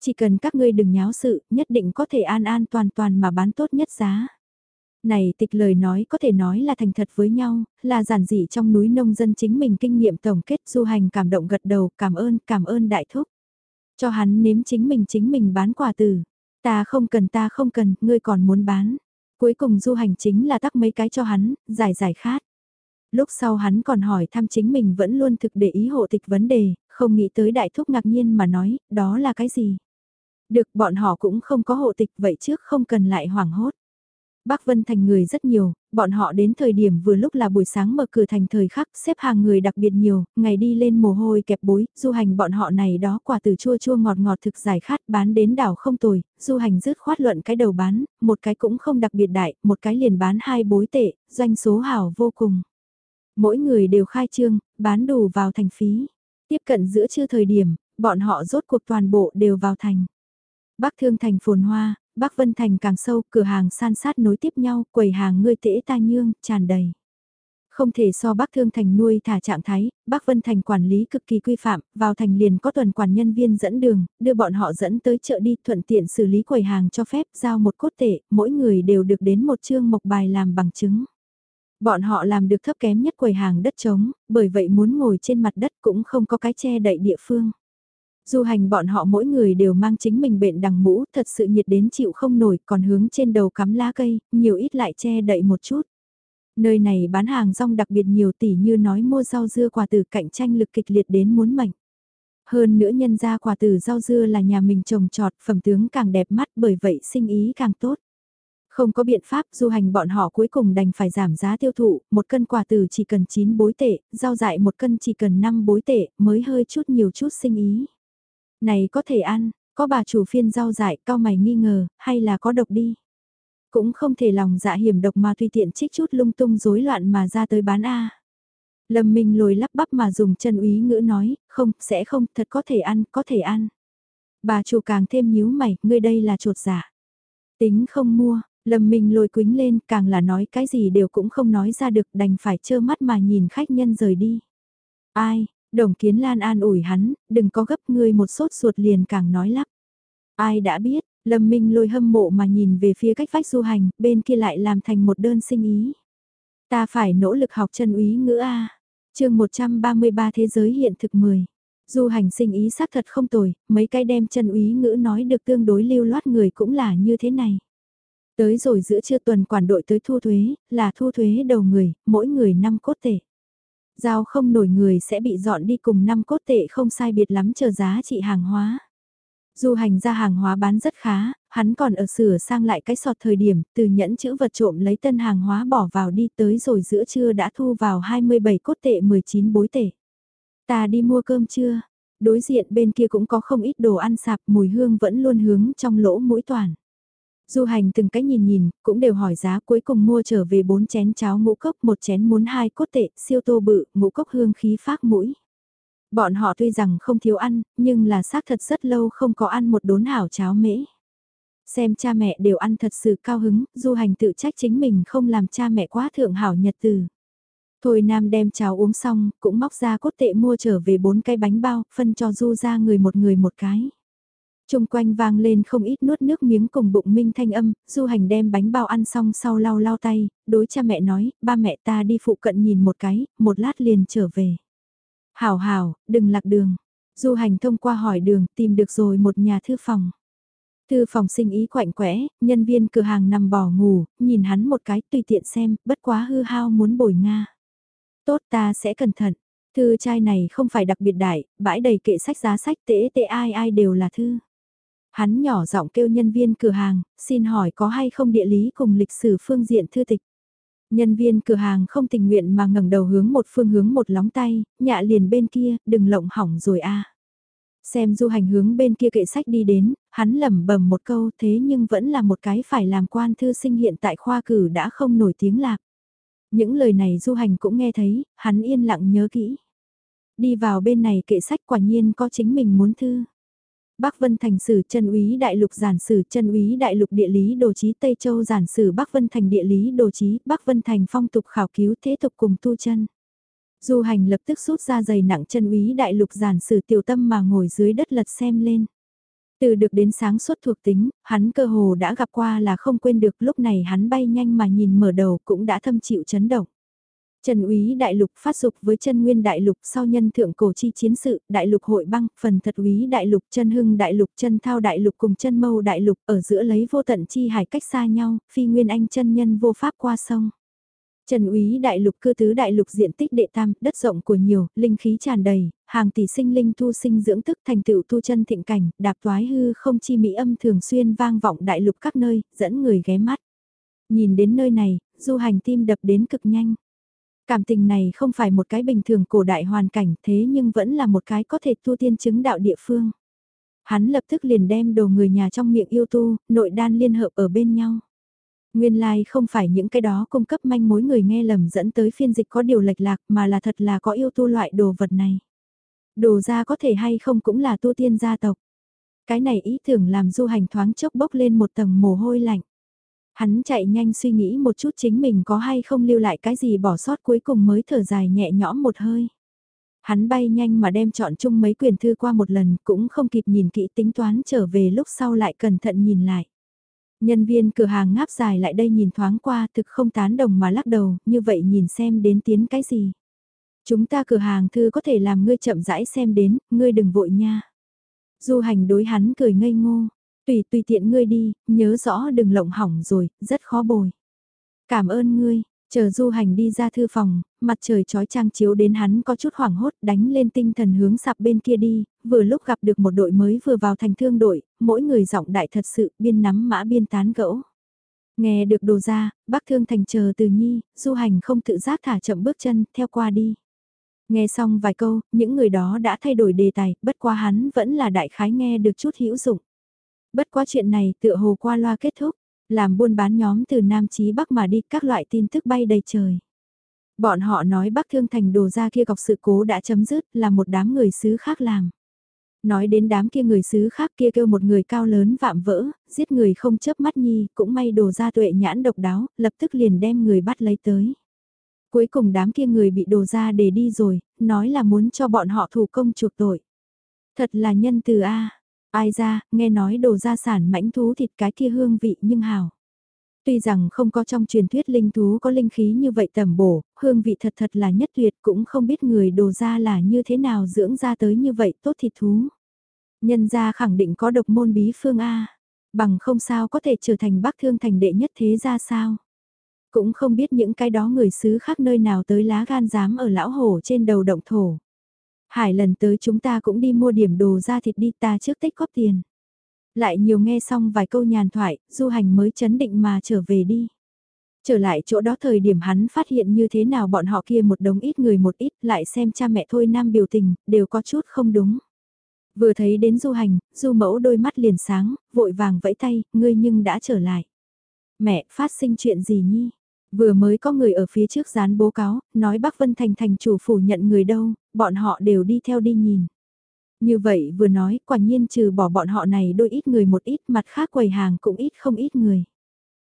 Chỉ cần các ngươi đừng nháo sự, nhất định có thể an an toàn toàn mà bán tốt nhất giá. Này tịch lời nói có thể nói là thành thật với nhau, là giản dị trong núi nông dân chính mình kinh nghiệm tổng kết du hành cảm động gật đầu, cảm ơn, cảm ơn đại thúc. Cho hắn nếm chính mình chính mình bán quà từ. Ta không cần ta không cần, ngươi còn muốn bán. Cuối cùng du hành chính là tắc mấy cái cho hắn, giải giải khát. Lúc sau hắn còn hỏi thăm chính mình vẫn luôn thực để ý hộ tịch vấn đề, không nghĩ tới đại thúc ngạc nhiên mà nói, đó là cái gì? Được bọn họ cũng không có hộ tịch vậy trước không cần lại hoảng hốt. Bắc Vân Thành người rất nhiều, bọn họ đến thời điểm vừa lúc là buổi sáng mở cửa thành thời khắc xếp hàng người đặc biệt nhiều, ngày đi lên mồ hôi kẹp bối, du hành bọn họ này đó quả từ chua chua ngọt ngọt thực giải khát bán đến đảo không tồi, du hành rứt khoát luận cái đầu bán, một cái cũng không đặc biệt đại, một cái liền bán hai bối tệ, doanh số hảo vô cùng. Mỗi người đều khai trương, bán đủ vào thành phí. Tiếp cận giữa trưa thời điểm, bọn họ rốt cuộc toàn bộ đều vào thành. Bắc Thương Thành phồn hoa, Bắc Vân Thành càng sâu, cửa hàng san sát nối tiếp nhau, quầy hàng ngươi tễ ta nhương, tràn đầy. Không thể so Bắc Thương Thành nuôi thả trạng thái, Bắc Vân Thành quản lý cực kỳ quy phạm, vào thành liền có tuần quản nhân viên dẫn đường, đưa bọn họ dẫn tới chợ đi thuận tiện xử lý quầy hàng cho phép giao một cốt tệ, mỗi người đều được đến một chương mộc bài làm bằng chứng. Bọn họ làm được thấp kém nhất quầy hàng đất trống, bởi vậy muốn ngồi trên mặt đất cũng không có cái che đậy địa phương. Du hành bọn họ mỗi người đều mang chính mình bệnh đằng mũ, thật sự nhiệt đến chịu không nổi, còn hướng trên đầu cắm lá cây, nhiều ít lại che đậy một chút. Nơi này bán hàng rong đặc biệt nhiều tỷ như nói mua rau dưa quà từ cạnh tranh lực kịch liệt đến muốn mạnh. Hơn nữa nhân ra quà từ rau dưa là nhà mình trồng trọt, phẩm tướng càng đẹp mắt bởi vậy sinh ý càng tốt. Không có biện pháp du hành bọn họ cuối cùng đành phải giảm giá tiêu thụ, một cân quả từ chỉ cần 9 bối tệ, rau dại một cân chỉ cần 5 bối tệ, mới hơi chút nhiều chút sinh ý. Này có thể ăn, có bà chủ phiên rau dại cao mày nghi ngờ, hay là có độc đi. Cũng không thể lòng dạ hiểm độc mà tùy tiện trích chút lung tung rối loạn mà ra tới bán A. Lâm Minh lồi lắp bắp mà dùng chân úy ngữ nói, không, sẽ không, thật có thể ăn, có thể ăn. Bà chủ càng thêm nhíu mày, ngươi đây là chuột giả. Tính không mua, Lâm Minh lôi quính lên, càng là nói cái gì đều cũng không nói ra được, đành phải trơ mắt mà nhìn khách nhân rời đi. Ai, đồng kiến lan an ủi hắn, đừng có gấp ngươi một sốt ruột liền càng nói lắp. Ai đã biết, Lâm Minh lôi hâm mộ mà nhìn về phía cách vách du hành, bên kia lại làm thành một đơn sinh ý. Ta phải nỗ lực học chân úy ngữ A. chương 133 Thế giới hiện thực 10. Du hành sinh ý xác thật không tồi, mấy cái đem chân úy ngữ nói được tương đối lưu loát người cũng là như thế này. Tới rồi giữa trưa tuần quản đội tới thu thuế, là thu thuế đầu người, mỗi người 5 cốt tệ. Giao không nổi người sẽ bị dọn đi cùng năm cốt tệ không sai biệt lắm chờ giá trị hàng hóa. Du hành ra hàng hóa bán rất khá, hắn còn ở sửa sang lại cái sọt thời điểm, từ nhẫn chữ vật trộm lấy tân hàng hóa bỏ vào đi tới rồi giữa trưa đã thu vào 27 cốt tệ 19 bối tệ. Ta đi mua cơm chưa? Đối diện bên kia cũng có không ít đồ ăn sạp, mùi hương vẫn luôn hướng trong lỗ mũi toàn. Du hành từng cái nhìn nhìn, cũng đều hỏi giá cuối cùng mua trở về 4 chén cháo ngũ cốc, một chén muốn hai cốt tệ, siêu tô bự, ngũ cốc hương khí phát mũi. Bọn họ tuy rằng không thiếu ăn, nhưng là xác thật rất lâu không có ăn một đốn hảo cháo mễ. Xem cha mẹ đều ăn thật sự cao hứng, du hành tự trách chính mình không làm cha mẹ quá thượng hảo nhật từ. Thôi Nam đem cháo uống xong, cũng móc ra cốt tệ mua trở về bốn cái bánh bao, phân cho du ra người một người một cái. Trung quanh vang lên không ít nuốt nước miếng cùng bụng minh thanh âm, du hành đem bánh bao ăn xong sau lau lau tay, đối cha mẹ nói, ba mẹ ta đi phụ cận nhìn một cái, một lát liền trở về. Hảo hảo, đừng lạc đường. Du hành thông qua hỏi đường tìm được rồi một nhà thư phòng. Thư phòng sinh ý quạnh quẽ, nhân viên cửa hàng nằm bỏ ngủ, nhìn hắn một cái tùy tiện xem, bất quá hư hao muốn bồi Nga. Tốt ta sẽ cẩn thận. Thư trai này không phải đặc biệt đại, bãi đầy kệ sách giá sách tế tệ ai ai đều là thư. Hắn nhỏ giọng kêu nhân viên cửa hàng, xin hỏi có hay không địa lý cùng lịch sử phương diện thư tịch. Nhân viên cửa hàng không tình nguyện mà ngẩng đầu hướng một phương hướng một lóng tay, nhạ liền bên kia, đừng lộng hỏng rồi a. Xem du hành hướng bên kia kệ sách đi đến, hắn lẩm bẩm một câu thế nhưng vẫn là một cái phải làm quan thư sinh hiện tại khoa cử đã không nổi tiếng lạc. Những lời này du hành cũng nghe thấy, hắn yên lặng nhớ kỹ. Đi vào bên này kệ sách quả nhiên có chính mình muốn thư. Bắc Vân Thành sử chân úy đại lục giản sử chân úy đại lục địa lý đồ chí Tây Châu giản sử Bắc Vân Thành địa lý đồ chí Bắc Vân Thành phong tục khảo cứu thế tục cùng tu chân. Du hành lập tức rút ra giày nặng chân úy đại lục giản sử tiểu tâm mà ngồi dưới đất lật xem lên. Từ được đến sáng suốt thuộc tính, hắn cơ hồ đã gặp qua là không quên được lúc này hắn bay nhanh mà nhìn mở đầu cũng đã thâm chịu chấn động. Trần úy đại lục phát dục với chân nguyên đại lục sau nhân thượng cổ chi chiến sự, đại lục hội băng, phần thật úy đại lục, chân hưng đại lục, chân thao đại lục cùng chân mâu đại lục ở giữa lấy vô tận chi hải cách xa nhau, phi nguyên anh chân nhân vô pháp qua sông. Trần úy đại lục cư tứ đại lục diện tích đệ tam, đất rộng của nhiều, linh khí tràn đầy, hàng tỷ sinh linh thu sinh dưỡng tức thành tựu tu chân thịnh cảnh, đạp toái hư không chi mỹ âm thường xuyên vang vọng đại lục các nơi, dẫn người ghé mắt. Nhìn đến nơi này, du hành tim đập đến cực nhanh. Cảm tình này không phải một cái bình thường cổ đại hoàn cảnh thế nhưng vẫn là một cái có thể tu tiên chứng đạo địa phương. Hắn lập tức liền đem đồ người nhà trong miệng yêu tu, nội đan liên hợp ở bên nhau. Nguyên lai like không phải những cái đó cung cấp manh mối người nghe lầm dẫn tới phiên dịch có điều lệch lạc mà là thật là có yêu tu loại đồ vật này. Đồ ra có thể hay không cũng là tu tiên gia tộc. Cái này ý tưởng làm du hành thoáng chốc bốc lên một tầng mồ hôi lạnh. Hắn chạy nhanh suy nghĩ một chút chính mình có hay không lưu lại cái gì bỏ sót cuối cùng mới thở dài nhẹ nhõm một hơi. Hắn bay nhanh mà đem chọn chung mấy quyển thư qua một lần cũng không kịp nhìn kỹ tính toán trở về lúc sau lại cẩn thận nhìn lại. Nhân viên cửa hàng ngáp dài lại đây nhìn thoáng qua thực không tán đồng mà lắc đầu, như vậy nhìn xem đến tiến cái gì. Chúng ta cửa hàng thư có thể làm ngươi chậm rãi xem đến, ngươi đừng vội nha. Du hành đối hắn cười ngây ngô, tùy tùy tiện ngươi đi, nhớ rõ đừng lộng hỏng rồi, rất khó bồi. Cảm ơn ngươi, chờ du hành đi ra thư phòng, mặt trời trói trang chiếu đến hắn có chút hoảng hốt đánh lên tinh thần hướng sạp bên kia đi, vừa lúc gặp được một đội mới vừa vào thành thương đội, mỗi người giọng đại thật sự biên nắm mã biên tán gẫu. Nghe được đồ ra, bác thương thành chờ từ nhi, du hành không tự giác thả chậm bước chân, theo qua đi. Nghe xong vài câu, những người đó đã thay đổi đề tài, bất quá hắn vẫn là đại khái nghe được chút hữu dụng. Bất quá chuyện này tựa hồ qua loa kết thúc, làm buôn bán nhóm từ Nam chí Bắc mà đi các loại tin tức bay đầy trời. Bọn họ nói Bắc Thương Thành đồ ra kia gọc sự cố đã chấm dứt là một đám người xứ khác làm. Nói đến đám kia người xứ khác kia kêu một người cao lớn vạm vỡ, giết người không chớp mắt nhi, cũng may đồ ra tuệ nhãn độc đáo, lập tức liền đem người bắt lấy tới. Cuối cùng đám kia người bị đồ ra để đi rồi, nói là muốn cho bọn họ thủ công chuộc tội. Thật là nhân từ A. Ai ra, nghe nói đồ gia sản mãnh thú thịt cái kia hương vị nhưng hào. Tuy rằng không có trong truyền thuyết linh thú có linh khí như vậy tầm bổ, hương vị thật thật là nhất tuyệt cũng không biết người đồ gia là như thế nào dưỡng ra tới như vậy tốt thịt thú. Nhân gia khẳng định có độc môn bí phương A, bằng không sao có thể trở thành bác thương thành đệ nhất thế ra sao. Cũng không biết những cái đó người xứ khác nơi nào tới lá gan dám ở lão hổ trên đầu động thổ. Hải lần tới chúng ta cũng đi mua điểm đồ ra thịt đi ta trước tích góp tiền. Lại nhiều nghe xong vài câu nhàn thoại, du hành mới chấn định mà trở về đi. Trở lại chỗ đó thời điểm hắn phát hiện như thế nào bọn họ kia một đống ít người một ít lại xem cha mẹ thôi nam biểu tình, đều có chút không đúng. Vừa thấy đến du hành, du mẫu đôi mắt liền sáng, vội vàng vẫy tay, ngươi nhưng đã trở lại. Mẹ, phát sinh chuyện gì nhi? Vừa mới có người ở phía trước dán bố cáo, nói Bắc Vân Thành thành chủ phủ nhận người đâu, bọn họ đều đi theo đi nhìn. Như vậy vừa nói, quả nhiên trừ bỏ bọn họ này đôi ít người một ít, mặt khác quầy hàng cũng ít không ít người.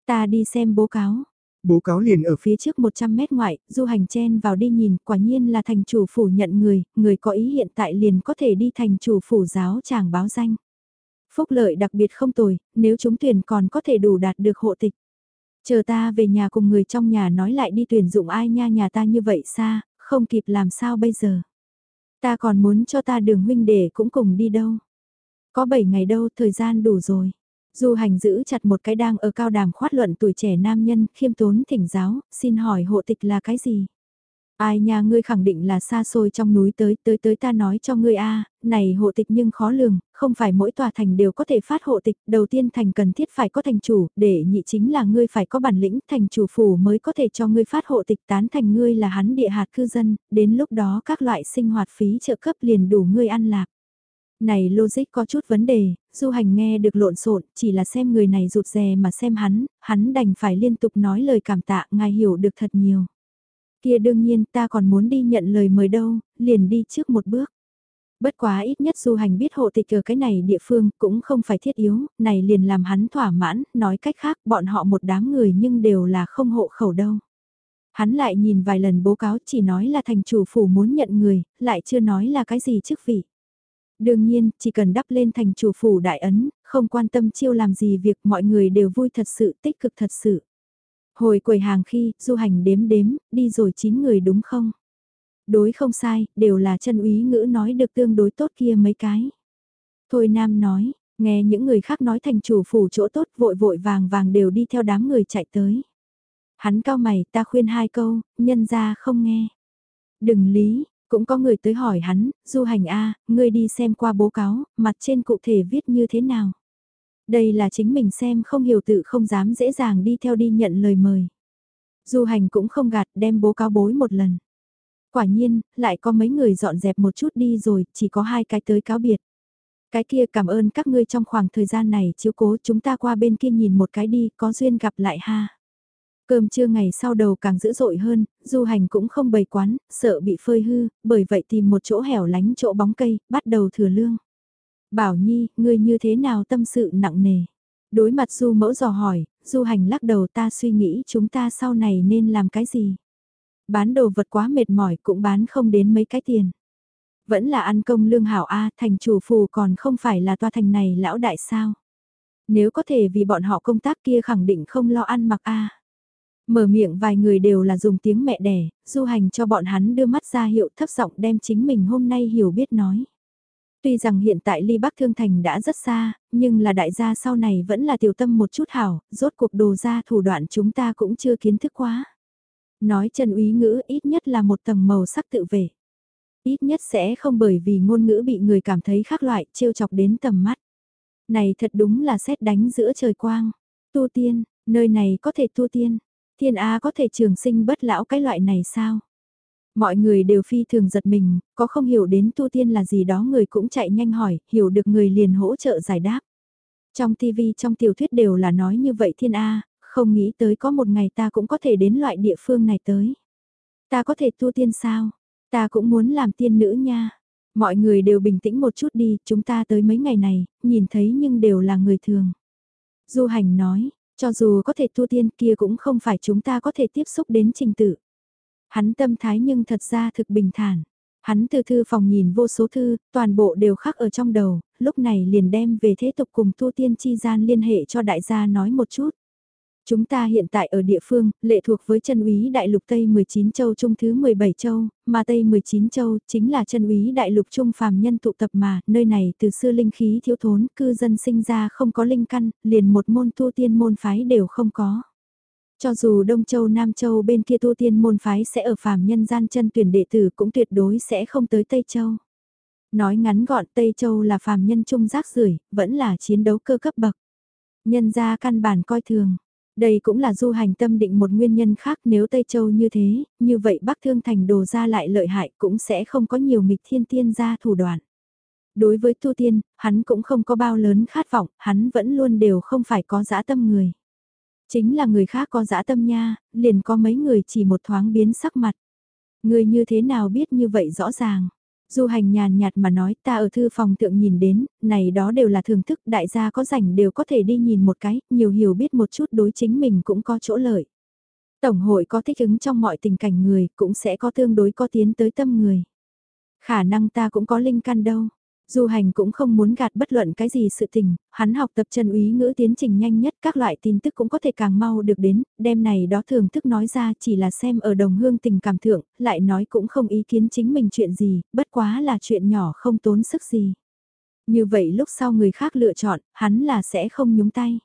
Ta đi xem bố cáo. Bố cáo liền ở phía trước 100 mét ngoại, du hành chen vào đi nhìn, quả nhiên là thành chủ phủ nhận người, người có ý hiện tại liền có thể đi thành chủ phủ giáo chàng báo danh. Phúc lợi đặc biệt không tồi, nếu chúng tuyển còn có thể đủ đạt được hộ tịch. Chờ ta về nhà cùng người trong nhà nói lại đi tuyển dụng ai nha nhà ta như vậy xa, không kịp làm sao bây giờ. Ta còn muốn cho ta đường huynh để cũng cùng đi đâu. Có 7 ngày đâu, thời gian đủ rồi. Du hành giữ chặt một cái đang ở cao đàm khoát luận tuổi trẻ nam nhân, khiêm tốn thỉnh giáo, xin hỏi hộ tịch là cái gì? Ai nha ngươi khẳng định là xa xôi trong núi tới, tới tới ta nói cho ngươi a này hộ tịch nhưng khó lường, không phải mỗi tòa thành đều có thể phát hộ tịch, đầu tiên thành cần thiết phải có thành chủ, để nhị chính là ngươi phải có bản lĩnh, thành chủ phủ mới có thể cho ngươi phát hộ tịch tán thành ngươi là hắn địa hạt cư dân, đến lúc đó các loại sinh hoạt phí trợ cấp liền đủ ngươi ăn lạc. Này logic có chút vấn đề, du hành nghe được lộn xộn, chỉ là xem người này rụt rè mà xem hắn, hắn đành phải liên tục nói lời cảm tạ, ngài hiểu được thật nhiều. Kia đương nhiên ta còn muốn đi nhận lời mời đâu, liền đi trước một bước. Bất quá ít nhất du hành biết hộ tịch ở cái này địa phương cũng không phải thiết yếu, này liền làm hắn thỏa mãn, nói cách khác bọn họ một đám người nhưng đều là không hộ khẩu đâu. Hắn lại nhìn vài lần bố cáo chỉ nói là thành chủ phủ muốn nhận người, lại chưa nói là cái gì chức vị. Đương nhiên, chỉ cần đắp lên thành chủ phủ đại ấn, không quan tâm chiêu làm gì việc mọi người đều vui thật sự tích cực thật sự. Hồi quầy hàng khi, du hành đếm đếm, đi rồi 9 người đúng không? Đối không sai, đều là chân úy ngữ nói được tương đối tốt kia mấy cái. Thôi Nam nói, nghe những người khác nói thành chủ phủ chỗ tốt vội vội vàng vàng đều đi theo đám người chạy tới. Hắn cao mày ta khuyên hai câu, nhân ra không nghe. Đừng lý, cũng có người tới hỏi hắn, du hành A, ngươi đi xem qua bố cáo, mặt trên cụ thể viết như thế nào. Đây là chính mình xem không hiểu tự không dám dễ dàng đi theo đi nhận lời mời. Du hành cũng không gạt đem bố cáo bối một lần. Quả nhiên, lại có mấy người dọn dẹp một chút đi rồi, chỉ có hai cái tới cáo biệt. Cái kia cảm ơn các ngươi trong khoảng thời gian này chiếu cố chúng ta qua bên kia nhìn một cái đi, có duyên gặp lại ha. Cơm trưa ngày sau đầu càng dữ dội hơn, du hành cũng không bày quán, sợ bị phơi hư, bởi vậy tìm một chỗ hẻo lánh chỗ bóng cây, bắt đầu thừa lương. Bảo Nhi, ngươi như thế nào tâm sự nặng nề? Đối mặt du mẫu dò hỏi, du hành lắc đầu ta suy nghĩ chúng ta sau này nên làm cái gì? Bán đồ vật quá mệt mỏi cũng bán không đến mấy cái tiền. Vẫn là ăn công lương hảo A thành chủ phù còn không phải là toa thành này lão đại sao? Nếu có thể vì bọn họ công tác kia khẳng định không lo ăn mặc A. Mở miệng vài người đều là dùng tiếng mẹ đẻ, du hành cho bọn hắn đưa mắt ra hiệu thấp giọng đem chính mình hôm nay hiểu biết nói. Tuy rằng hiện tại ly Bắc Thương Thành đã rất xa, nhưng là đại gia sau này vẫn là tiểu tâm một chút hảo, rốt cuộc đồ ra thủ đoạn chúng ta cũng chưa kiến thức quá. Nói chân úy ngữ ít nhất là một tầng màu sắc tự vệ. Ít nhất sẽ không bởi vì ngôn ngữ bị người cảm thấy khác loại, trêu chọc đến tầm mắt. Này thật đúng là xét đánh giữa trời quang. Tu tiên, nơi này có thể tu tiên. Thiên Á có thể trường sinh bất lão cái loại này sao? Mọi người đều phi thường giật mình, có không hiểu đến tu tiên là gì đó người cũng chạy nhanh hỏi, hiểu được người liền hỗ trợ giải đáp. Trong TV trong tiểu thuyết đều là nói như vậy thiên A, không nghĩ tới có một ngày ta cũng có thể đến loại địa phương này tới. Ta có thể tu tiên sao? Ta cũng muốn làm tiên nữ nha. Mọi người đều bình tĩnh một chút đi, chúng ta tới mấy ngày này, nhìn thấy nhưng đều là người thường. Du hành nói, cho dù có thể tu tiên kia cũng không phải chúng ta có thể tiếp xúc đến trình tự. Hắn tâm thái nhưng thật ra thực bình thản. Hắn từ thư phòng nhìn vô số thư, toàn bộ đều khắc ở trong đầu, lúc này liền đem về thế tục cùng tu tiên chi gian liên hệ cho đại gia nói một chút. Chúng ta hiện tại ở địa phương, lệ thuộc với chân úy đại lục Tây 19 châu trung thứ 17 châu, mà Tây 19 châu chính là chân úy đại lục trung phàm nhân tụ tập mà, nơi này từ xưa linh khí thiếu thốn, cư dân sinh ra không có linh căn, liền một môn tu tiên môn phái đều không có. Cho dù Đông Châu Nam Châu bên kia tu tiên môn phái sẽ ở phàm nhân gian chân tuyển đệ tử cũng tuyệt đối sẽ không tới Tây Châu. Nói ngắn gọn Tây Châu là phàm nhân trung rác rưởi vẫn là chiến đấu cơ cấp bậc. Nhân ra căn bản coi thường. Đây cũng là du hành tâm định một nguyên nhân khác nếu Tây Châu như thế, như vậy Bắc Thương Thành đồ ra lại lợi hại cũng sẽ không có nhiều nghịch thiên tiên ra thủ đoạn. Đối với tu tiên, hắn cũng không có bao lớn khát vọng, hắn vẫn luôn đều không phải có dã tâm người. Chính là người khác có dã tâm nha, liền có mấy người chỉ một thoáng biến sắc mặt. Người như thế nào biết như vậy rõ ràng. Du hành nhàn nhạt mà nói ta ở thư phòng tượng nhìn đến, này đó đều là thưởng thức đại gia có rảnh đều có thể đi nhìn một cái, nhiều hiểu biết một chút đối chính mình cũng có chỗ lợi. Tổng hội có thích ứng trong mọi tình cảnh người, cũng sẽ có tương đối có tiến tới tâm người. Khả năng ta cũng có linh căn đâu. Du hành cũng không muốn gạt bất luận cái gì sự tình, hắn học tập chân úy ngữ tiến trình nhanh nhất các loại tin tức cũng có thể càng mau được đến, đêm này đó thường thức nói ra chỉ là xem ở đồng hương tình cảm thượng, lại nói cũng không ý kiến chính mình chuyện gì, bất quá là chuyện nhỏ không tốn sức gì. Như vậy lúc sau người khác lựa chọn, hắn là sẽ không nhúng tay.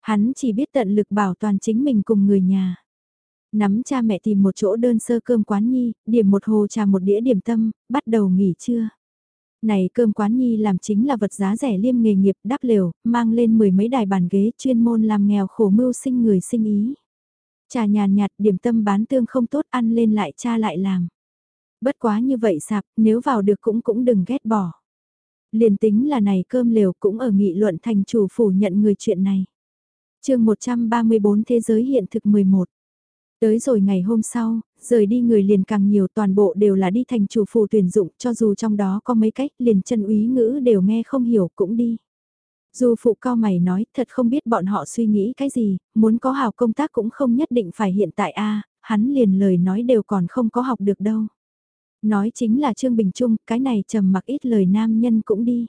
Hắn chỉ biết tận lực bảo toàn chính mình cùng người nhà. Nắm cha mẹ tìm một chỗ đơn sơ cơm quán nhi, điểm một hồ trà một đĩa điểm tâm, bắt đầu nghỉ trưa. Này cơm quán nhi làm chính là vật giá rẻ liêm nghề nghiệp đắp lều, mang lên mười mấy đài bàn ghế chuyên môn làm nghèo khổ mưu sinh người sinh ý. Trà nhàn nhạt điểm tâm bán tương không tốt ăn lên lại cha lại làm. Bất quá như vậy sạp, nếu vào được cũng cũng đừng ghét bỏ. Liền tính là này cơm lều cũng ở nghị luận thành chủ phủ nhận người chuyện này. chương 134 Thế giới hiện thực 11 Tới rồi ngày hôm sau, rời đi người liền càng nhiều toàn bộ đều là đi thành chủ phù tuyển dụng cho dù trong đó có mấy cách liền chân úy ngữ đều nghe không hiểu cũng đi. Dù phụ cao mày nói thật không biết bọn họ suy nghĩ cái gì, muốn có hào công tác cũng không nhất định phải hiện tại a hắn liền lời nói đều còn không có học được đâu. Nói chính là Trương Bình Trung, cái này trầm mặc ít lời nam nhân cũng đi.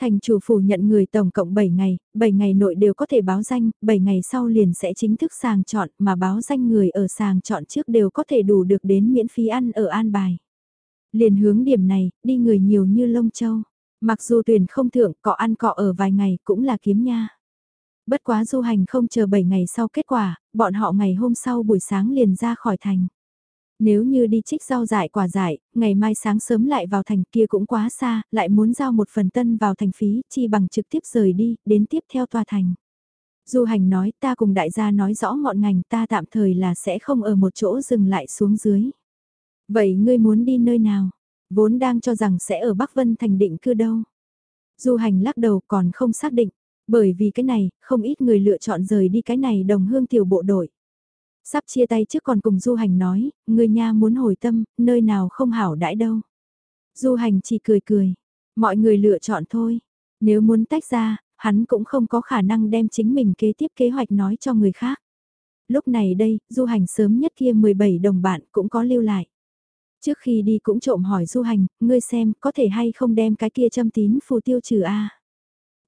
Thành chủ phủ nhận người tổng cộng 7 ngày, 7 ngày nội đều có thể báo danh, 7 ngày sau liền sẽ chính thức sàng chọn mà báo danh người ở sàng chọn trước đều có thể đủ được đến miễn phí ăn ở An Bài. Liền hướng điểm này, đi người nhiều như lông châu. Mặc dù tuyển không thượng cọ ăn cọ ở vài ngày cũng là kiếm nha. Bất quá du hành không chờ 7 ngày sau kết quả, bọn họ ngày hôm sau buổi sáng liền ra khỏi thành. Nếu như đi trích rau dại quả dại, ngày mai sáng sớm lại vào thành kia cũng quá xa, lại muốn giao một phần tân vào thành phí, chi bằng trực tiếp rời đi, đến tiếp theo tòa thành. Du hành nói ta cùng đại gia nói rõ ngọn ngành ta tạm thời là sẽ không ở một chỗ dừng lại xuống dưới. Vậy ngươi muốn đi nơi nào? Vốn đang cho rằng sẽ ở Bắc Vân thành định cư đâu. Du hành lắc đầu còn không xác định, bởi vì cái này, không ít người lựa chọn rời đi cái này đồng hương tiểu bộ đội. Sắp chia tay trước còn cùng Du Hành nói, người nhà muốn hồi tâm, nơi nào không hảo đãi đâu. Du Hành chỉ cười cười, mọi người lựa chọn thôi. Nếu muốn tách ra, hắn cũng không có khả năng đem chính mình kế tiếp kế hoạch nói cho người khác. Lúc này đây, Du Hành sớm nhất kia 17 đồng bạn cũng có lưu lại. Trước khi đi cũng trộm hỏi Du Hành, ngươi xem có thể hay không đem cái kia châm tín phù tiêu trừ a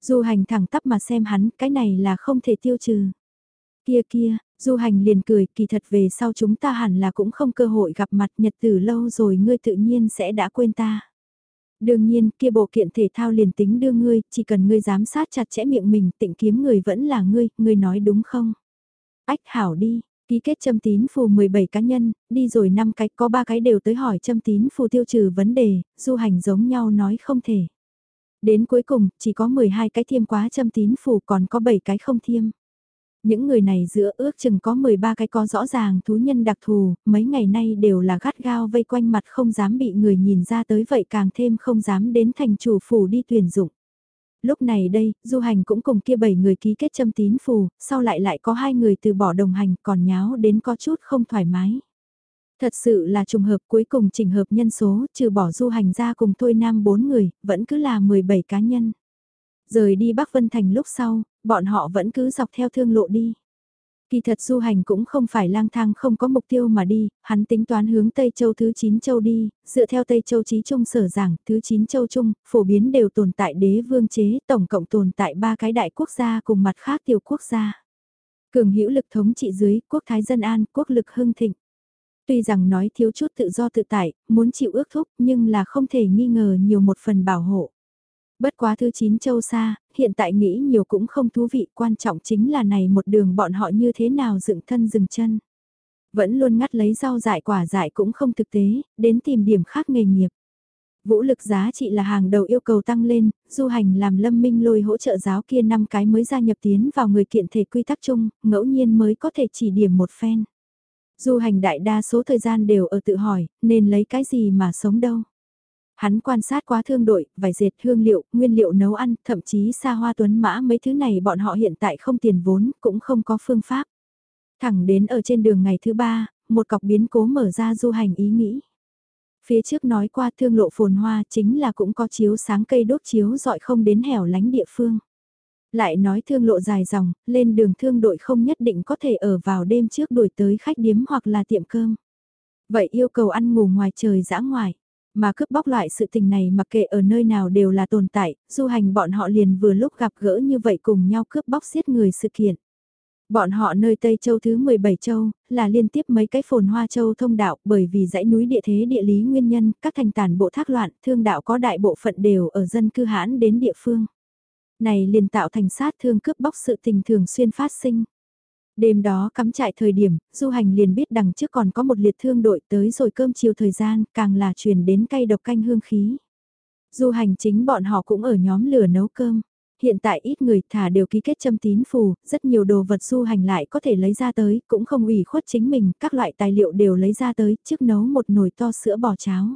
Du Hành thẳng tắp mà xem hắn, cái này là không thể tiêu trừ. Kia kia, Du hành liền cười, kỳ thật về sau chúng ta hẳn là cũng không cơ hội gặp mặt nhật tử lâu rồi ngươi tự nhiên sẽ đã quên ta. Đương nhiên, kia bộ kiện thể thao liền tính đưa ngươi, chỉ cần ngươi giám sát chặt chẽ miệng mình, tịnh kiếm người vẫn là ngươi, ngươi nói đúng không? Ách hảo đi, ký kết châm tín phù 17 cá nhân, đi rồi 5 cái, có 3 cái đều tới hỏi châm tín phù tiêu trừ vấn đề, du hành giống nhau nói không thể. Đến cuối cùng, chỉ có 12 cái thiêm quá châm tín phù còn có 7 cái không thiêm. Những người này giữa ước chừng có 13 cái có rõ ràng thú nhân đặc thù, mấy ngày nay đều là gắt gao vây quanh mặt không dám bị người nhìn ra tới vậy càng thêm không dám đến thành chủ phủ đi tuyển dụng. Lúc này đây, du hành cũng cùng kia bảy người ký kết châm tín phù, sau lại lại có hai người từ bỏ đồng hành còn nháo đến có chút không thoải mái. Thật sự là trùng hợp cuối cùng trình hợp nhân số, trừ bỏ du hành ra cùng thôi nam bốn người, vẫn cứ là 17 cá nhân. Rời đi Bắc Vân Thành lúc sau, bọn họ vẫn cứ dọc theo thương lộ đi. Kỳ thật du hành cũng không phải lang thang không có mục tiêu mà đi, hắn tính toán hướng Tây Châu thứ 9 châu đi, dựa theo Tây Châu trí trung sở giảng, thứ 9 châu trung, phổ biến đều tồn tại đế vương chế, tổng cộng tồn tại ba cái đại quốc gia cùng mặt khác tiểu quốc gia. Cường hữu lực thống trị dưới, quốc thái dân an, quốc lực hưng thịnh. Tuy rằng nói thiếu chút tự do tự tại, muốn chịu ước thúc nhưng là không thể nghi ngờ nhiều một phần bảo hộ. Bất quá thứ chín châu xa, hiện tại nghĩ nhiều cũng không thú vị, quan trọng chính là này một đường bọn họ như thế nào dựng thân dừng chân. Vẫn luôn ngắt lấy rau dại quả dại cũng không thực tế, đến tìm điểm khác nghề nghiệp. Vũ lực giá trị là hàng đầu yêu cầu tăng lên, du hành làm lâm minh lôi hỗ trợ giáo kia năm cái mới gia nhập tiến vào người kiện thể quy tắc chung, ngẫu nhiên mới có thể chỉ điểm một phen. Du hành đại đa số thời gian đều ở tự hỏi, nên lấy cái gì mà sống đâu. Hắn quan sát quá thương đội, vải dệt hương liệu, nguyên liệu nấu ăn, thậm chí xa hoa tuấn mã mấy thứ này bọn họ hiện tại không tiền vốn, cũng không có phương pháp. Thẳng đến ở trên đường ngày thứ ba, một cọc biến cố mở ra du hành ý nghĩ. Phía trước nói qua thương lộ phồn hoa chính là cũng có chiếu sáng cây đốt chiếu dọi không đến hẻo lánh địa phương. Lại nói thương lộ dài dòng, lên đường thương đội không nhất định có thể ở vào đêm trước đuổi tới khách điếm hoặc là tiệm cơm. Vậy yêu cầu ăn ngủ ngoài trời dã ngoài. Mà cướp bóc loại sự tình này mặc kệ ở nơi nào đều là tồn tại, du hành bọn họ liền vừa lúc gặp gỡ như vậy cùng nhau cướp bóc giết người sự kiện. Bọn họ nơi Tây Châu thứ 17 châu, là liên tiếp mấy cái phồn hoa châu thông đạo bởi vì dãy núi địa thế địa lý nguyên nhân, các thành tản bộ thác loạn, thương đạo có đại bộ phận đều ở dân cư hãn đến địa phương. Này liền tạo thành sát thương cướp bóc sự tình thường xuyên phát sinh. Đêm đó cắm trại thời điểm, du hành liền biết đằng trước còn có một liệt thương đội tới rồi cơm chiều thời gian, càng là truyền đến cay độc canh hương khí. Du hành chính bọn họ cũng ở nhóm lửa nấu cơm. Hiện tại ít người thả đều ký kết châm tín phù, rất nhiều đồ vật du hành lại có thể lấy ra tới, cũng không ủy khuất chính mình, các loại tài liệu đều lấy ra tới, trước nấu một nồi to sữa bò cháo.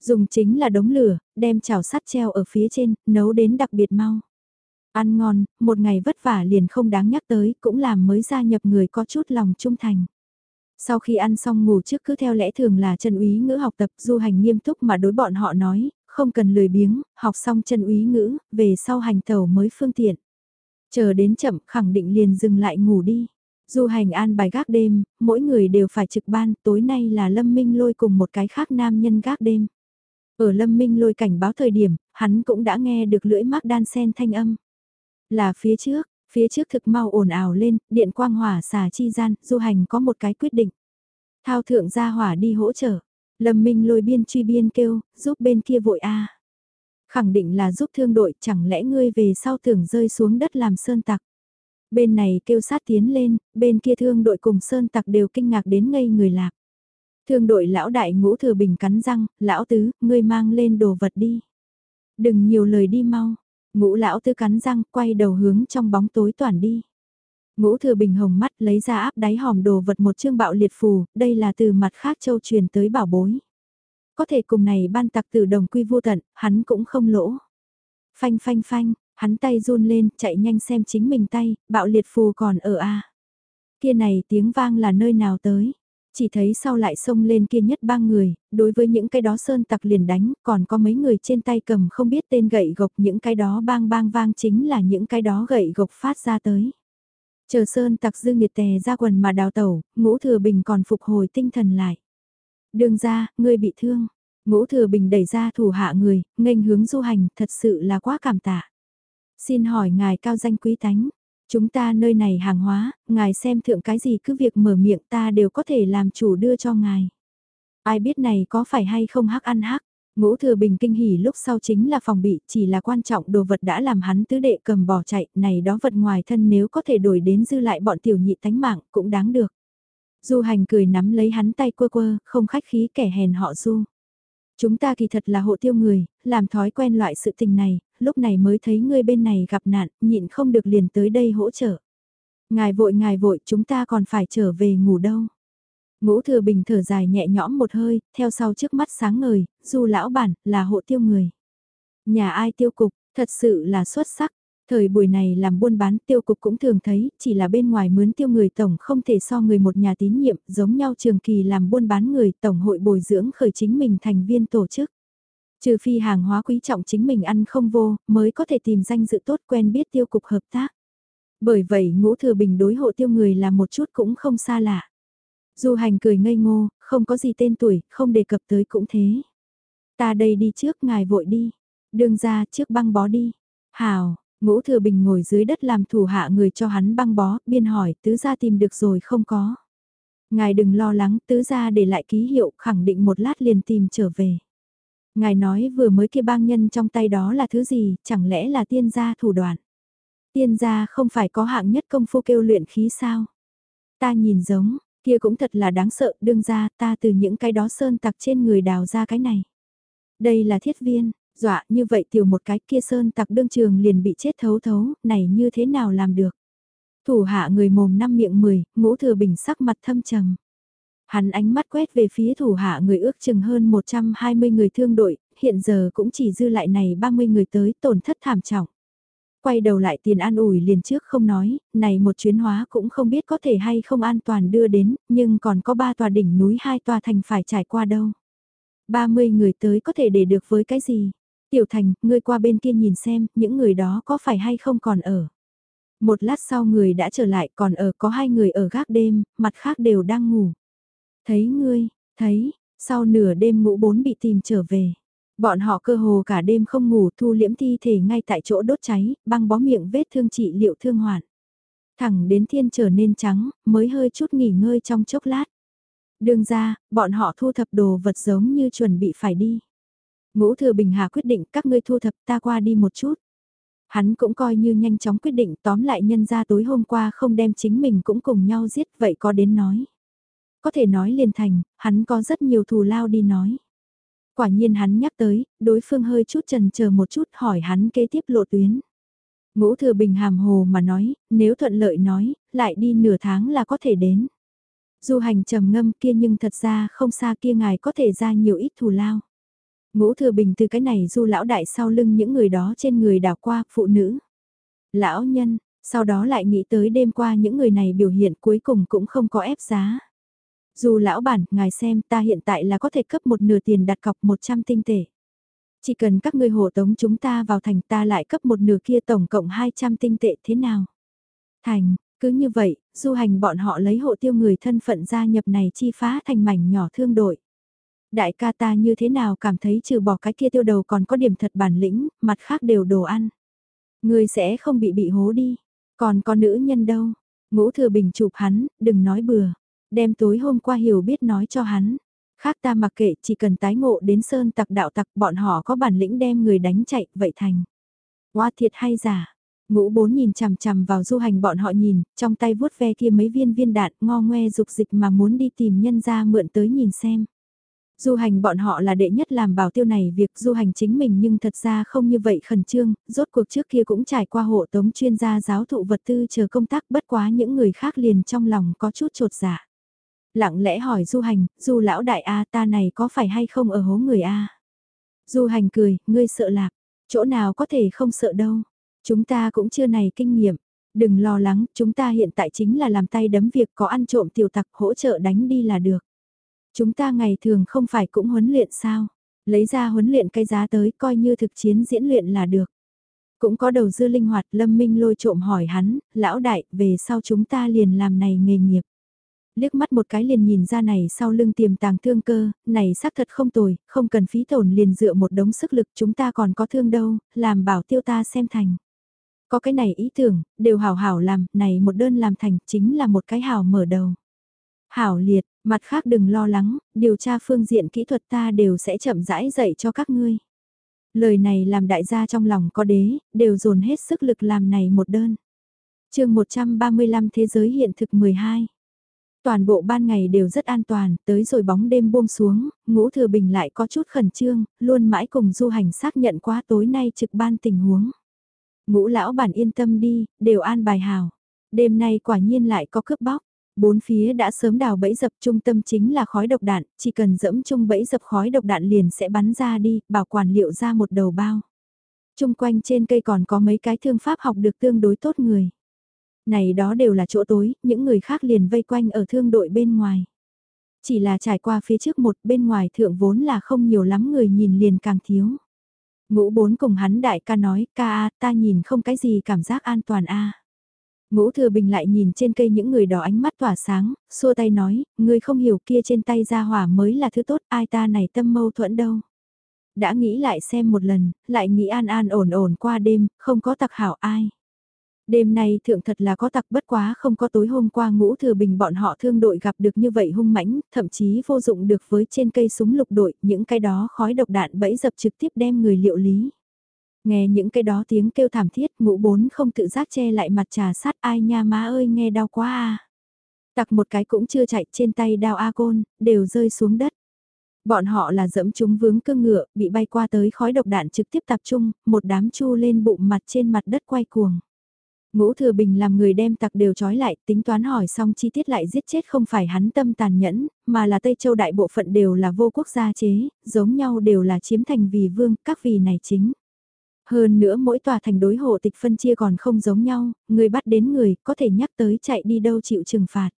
Dùng chính là đống lửa, đem chảo sắt treo ở phía trên, nấu đến đặc biệt mau. Ăn ngon, một ngày vất vả liền không đáng nhắc tới, cũng làm mới gia nhập người có chút lòng trung thành. Sau khi ăn xong ngủ trước cứ theo lẽ thường là chân úy ngữ học tập du hành nghiêm túc mà đối bọn họ nói, không cần lười biếng, học xong chân úy ngữ, về sau hành tàu mới phương tiện. Chờ đến chậm khẳng định liền dừng lại ngủ đi. Du hành an bài gác đêm, mỗi người đều phải trực ban, tối nay là Lâm Minh lôi cùng một cái khác nam nhân gác đêm. Ở Lâm Minh lôi cảnh báo thời điểm, hắn cũng đã nghe được lưỡi mác đan sen thanh âm. Là phía trước, phía trước thực mau ồn ào lên, điện quang hỏa xà chi gian, du hành có một cái quyết định. Thao thượng ra hỏa đi hỗ trợ. Lâm Minh lôi biên truy biên kêu, giúp bên kia vội a. Khẳng định là giúp thương đội, chẳng lẽ ngươi về sau tưởng rơi xuống đất làm sơn tặc. Bên này kêu sát tiến lên, bên kia thương đội cùng sơn tặc đều kinh ngạc đến ngây người lạc. Thương đội lão đại ngũ thừa bình cắn răng, lão tứ, ngươi mang lên đồ vật đi. Đừng nhiều lời đi mau, Ngũ lão tư cắn răng, quay đầu hướng trong bóng tối toàn đi. Ngũ thừa bình hồng mắt lấy ra áp đáy hòm đồ vật một chương bạo liệt phù, đây là từ mặt khác châu truyền tới bảo bối. Có thể cùng này ban tặc tử đồng quy vô tận, hắn cũng không lỗ. Phanh phanh phanh, hắn tay run lên, chạy nhanh xem chính mình tay, bạo liệt phù còn ở a. Kia này tiếng vang là nơi nào tới? Chỉ thấy sau lại xông lên kia nhất ba người, đối với những cái đó sơn tặc liền đánh, còn có mấy người trên tay cầm không biết tên gậy gộc những cái đó bang bang vang chính là những cái đó gậy gộc phát ra tới. Chờ sơn tặc dư nghiệt tè ra quần mà đào tẩu, ngũ thừa bình còn phục hồi tinh thần lại. Đường ra, ngươi bị thương. Ngũ thừa bình đẩy ra thủ hạ người, nghênh hướng du hành, thật sự là quá cảm tạ. Xin hỏi ngài cao danh quý tánh, Chúng ta nơi này hàng hóa, ngài xem thượng cái gì cứ việc mở miệng ta đều có thể làm chủ đưa cho ngài. Ai biết này có phải hay không hắc ăn hắc. Ngũ thừa bình kinh hỉ lúc sau chính là phòng bị, chỉ là quan trọng đồ vật đã làm hắn tứ đệ cầm bỏ chạy, này đó vật ngoài thân nếu có thể đổi đến dư lại bọn tiểu nhị tánh mạng cũng đáng được. Du hành cười nắm lấy hắn tay quơ quơ, không khách khí kẻ hèn họ du. Chúng ta kỳ thật là hộ tiêu người, làm thói quen loại sự tình này, lúc này mới thấy ngươi bên này gặp nạn, nhịn không được liền tới đây hỗ trợ. Ngài vội ngài vội, chúng ta còn phải trở về ngủ đâu. Ngũ thừa bình thở dài nhẹ nhõm một hơi, theo sau trước mắt sáng ngời, du lão bản, là hộ tiêu người. Nhà ai tiêu cục, thật sự là xuất sắc. Thời buổi này làm buôn bán tiêu cục cũng thường thấy, chỉ là bên ngoài mướn tiêu người tổng không thể so người một nhà tín nhiệm, giống nhau trường kỳ làm buôn bán người tổng hội bồi dưỡng khởi chính mình thành viên tổ chức. Trừ phi hàng hóa quý trọng chính mình ăn không vô, mới có thể tìm danh dự tốt quen biết tiêu cục hợp tác. Bởi vậy ngũ thừa bình đối hộ tiêu người là một chút cũng không xa lạ. Du hành cười ngây ngô, không có gì tên tuổi, không đề cập tới cũng thế. Ta đây đi trước, ngài vội đi. Đường ra trước băng bó đi. Hào, ngũ thừa bình ngồi dưới đất làm thủ hạ người cho hắn băng bó, biên hỏi tứ gia tìm được rồi không có. Ngài đừng lo lắng, tứ gia để lại ký hiệu, khẳng định một lát liền tìm trở về. Ngài nói vừa mới kia bang nhân trong tay đó là thứ gì, chẳng lẽ là tiên gia thủ đoạn. Tiên gia không phải có hạng nhất công phu kêu luyện khí sao? Ta nhìn giống, kia cũng thật là đáng sợ, đương ra ta từ những cái đó sơn tặc trên người đào ra cái này. Đây là thiết viên, dọa như vậy tiểu một cái kia sơn tặc đương trường liền bị chết thấu thấu, này như thế nào làm được. Thủ hạ người mồm năm miệng mười, ngũ thừa bình sắc mặt thâm trầm. Hắn ánh mắt quét về phía thủ hạ người ước chừng hơn 120 người thương đội, hiện giờ cũng chỉ dư lại này 30 người tới tổn thất thảm trọng. Quay đầu lại tiền an ủi liền trước không nói, này một chuyến hóa cũng không biết có thể hay không an toàn đưa đến, nhưng còn có ba tòa đỉnh núi hai tòa thành phải trải qua đâu. 30 người tới có thể để được với cái gì? Tiểu thành, ngươi qua bên kia nhìn xem, những người đó có phải hay không còn ở. Một lát sau người đã trở lại còn ở có hai người ở gác đêm, mặt khác đều đang ngủ. Thấy ngươi, thấy, sau nửa đêm ngũ bốn bị tìm trở về. Bọn họ cơ hồ cả đêm không ngủ thu liễm thi thể ngay tại chỗ đốt cháy, băng bó miệng vết thương trị liệu thương hoạn. Thẳng đến thiên trở nên trắng, mới hơi chút nghỉ ngơi trong chốc lát. Đường ra, bọn họ thu thập đồ vật giống như chuẩn bị phải đi. Ngũ thừa bình hà quyết định các ngươi thu thập ta qua đi một chút. Hắn cũng coi như nhanh chóng quyết định tóm lại nhân ra tối hôm qua không đem chính mình cũng cùng nhau giết vậy có đến nói. Có thể nói liền thành, hắn có rất nhiều thù lao đi nói. Quả nhiên hắn nhắc tới, đối phương hơi chút trần chờ một chút hỏi hắn kế tiếp lộ tuyến. Ngũ thừa bình hàm hồ mà nói, nếu thuận lợi nói, lại đi nửa tháng là có thể đến. Du hành trầm ngâm kia nhưng thật ra không xa kia ngài có thể ra nhiều ít thù lao. Ngũ thừa bình từ cái này du lão đại sau lưng những người đó trên người đảo qua, phụ nữ. Lão nhân, sau đó lại nghĩ tới đêm qua những người này biểu hiện cuối cùng cũng không có ép giá. Dù lão bản, ngài xem ta hiện tại là có thể cấp một nửa tiền đặt cọc 100 tinh tệ. Chỉ cần các ngươi hộ tống chúng ta vào thành ta lại cấp một nửa kia tổng cộng 200 tinh tệ thế nào? Thành, cứ như vậy, du hành bọn họ lấy hộ tiêu người thân phận gia nhập này chi phá thành mảnh nhỏ thương đội. Đại ca ta như thế nào cảm thấy trừ bỏ cái kia tiêu đầu còn có điểm thật bản lĩnh, mặt khác đều đồ ăn. Người sẽ không bị bị hố đi, còn có nữ nhân đâu. Ngũ thừa bình chụp hắn, đừng nói bừa. Đem tối hôm qua hiểu biết nói cho hắn. Khác ta mặc kệ chỉ cần tái ngộ đến sơn tặc đạo tặc bọn họ có bản lĩnh đem người đánh chạy, vậy thành. Hoa thiệt hay giả, Ngũ bốn nhìn chằm chằm vào du hành bọn họ nhìn, trong tay vuốt ve kia mấy viên viên đạn ngo ngoe dục dịch mà muốn đi tìm nhân ra mượn tới nhìn xem. Du hành bọn họ là đệ nhất làm bảo tiêu này việc du hành chính mình nhưng thật ra không như vậy khẩn trương, rốt cuộc trước kia cũng trải qua hộ tống chuyên gia giáo thụ vật tư chờ công tác bất quá những người khác liền trong lòng có chút trột dạ. Lặng lẽ hỏi du hành, du lão đại A ta này có phải hay không ở hố người A? Du hành cười, ngươi sợ lạc, chỗ nào có thể không sợ đâu, chúng ta cũng chưa này kinh nghiệm. Đừng lo lắng, chúng ta hiện tại chính là làm tay đấm việc có ăn trộm tiểu tặc hỗ trợ đánh đi là được. Chúng ta ngày thường không phải cũng huấn luyện sao? Lấy ra huấn luyện cái giá tới coi như thực chiến diễn luyện là được. Cũng có đầu dư linh hoạt lâm minh lôi trộm hỏi hắn, lão đại, về sau chúng ta liền làm này nghề nghiệp. Liếc mắt một cái liền nhìn ra này sau lưng tiềm tàng thương cơ, này xác thật không tồi, không cần phí tổn liền dựa một đống sức lực chúng ta còn có thương đâu, làm bảo tiêu ta xem thành. Có cái này ý tưởng, đều hảo hảo làm, này một đơn làm thành chính là một cái hảo mở đầu. Hảo liệt, mặt khác đừng lo lắng, điều tra phương diện kỹ thuật ta đều sẽ chậm rãi dạy cho các ngươi. Lời này làm đại gia trong lòng có đế, đều dồn hết sức lực làm này một đơn. chương 135 Thế giới hiện thực 12 Toàn bộ ban ngày đều rất an toàn, tới rồi bóng đêm buông xuống, ngũ thừa bình lại có chút khẩn trương, luôn mãi cùng du hành xác nhận quá tối nay trực ban tình huống. Ngũ lão bản yên tâm đi, đều an bài hào. Đêm nay quả nhiên lại có cướp bóc. Bốn phía đã sớm đào bẫy dập trung tâm chính là khói độc đạn, chỉ cần dẫm chung bẫy dập khói độc đạn liền sẽ bắn ra đi, bảo quản liệu ra một đầu bao. Trung quanh trên cây còn có mấy cái thương pháp học được tương đối tốt người. Này đó đều là chỗ tối, những người khác liền vây quanh ở thương đội bên ngoài. Chỉ là trải qua phía trước một bên ngoài thượng vốn là không nhiều lắm người nhìn liền càng thiếu. Ngũ bốn cùng hắn đại ca nói, ca a ta nhìn không cái gì cảm giác an toàn a Ngũ thừa bình lại nhìn trên cây những người đó ánh mắt tỏa sáng, xua tay nói, người không hiểu kia trên tay ra hỏa mới là thứ tốt, ai ta này tâm mâu thuẫn đâu. Đã nghĩ lại xem một lần, lại nghĩ an an ổn ổn qua đêm, không có tặc hảo ai. Đêm nay thượng thật là có tặc bất quá không có tối hôm qua ngũ thừa bình bọn họ thương đội gặp được như vậy hung mãnh, thậm chí vô dụng được với trên cây súng lục đội, những cái đó khói độc đạn bẫy dập trực tiếp đem người liệu lý. Nghe những cái đó tiếng kêu thảm thiết ngũ bốn không tự giác che lại mặt trà sát ai nha má ơi nghe đau quá à. Tặc một cái cũng chưa chạy trên tay đao A côn, đều rơi xuống đất. Bọn họ là dẫm chúng vướng cương ngựa, bị bay qua tới khói độc đạn trực tiếp tập trung, một đám chu lên bụng mặt trên mặt đất quay cuồng. Ngũ Thừa Bình làm người đem tặc đều trói lại, tính toán hỏi xong chi tiết lại giết chết không phải hắn tâm tàn nhẫn, mà là Tây Châu đại bộ phận đều là vô quốc gia chế, giống nhau đều là chiếm thành vì vương, các vì này chính. Hơn nữa mỗi tòa thành đối hộ tịch phân chia còn không giống nhau, người bắt đến người có thể nhắc tới chạy đi đâu chịu trừng phạt.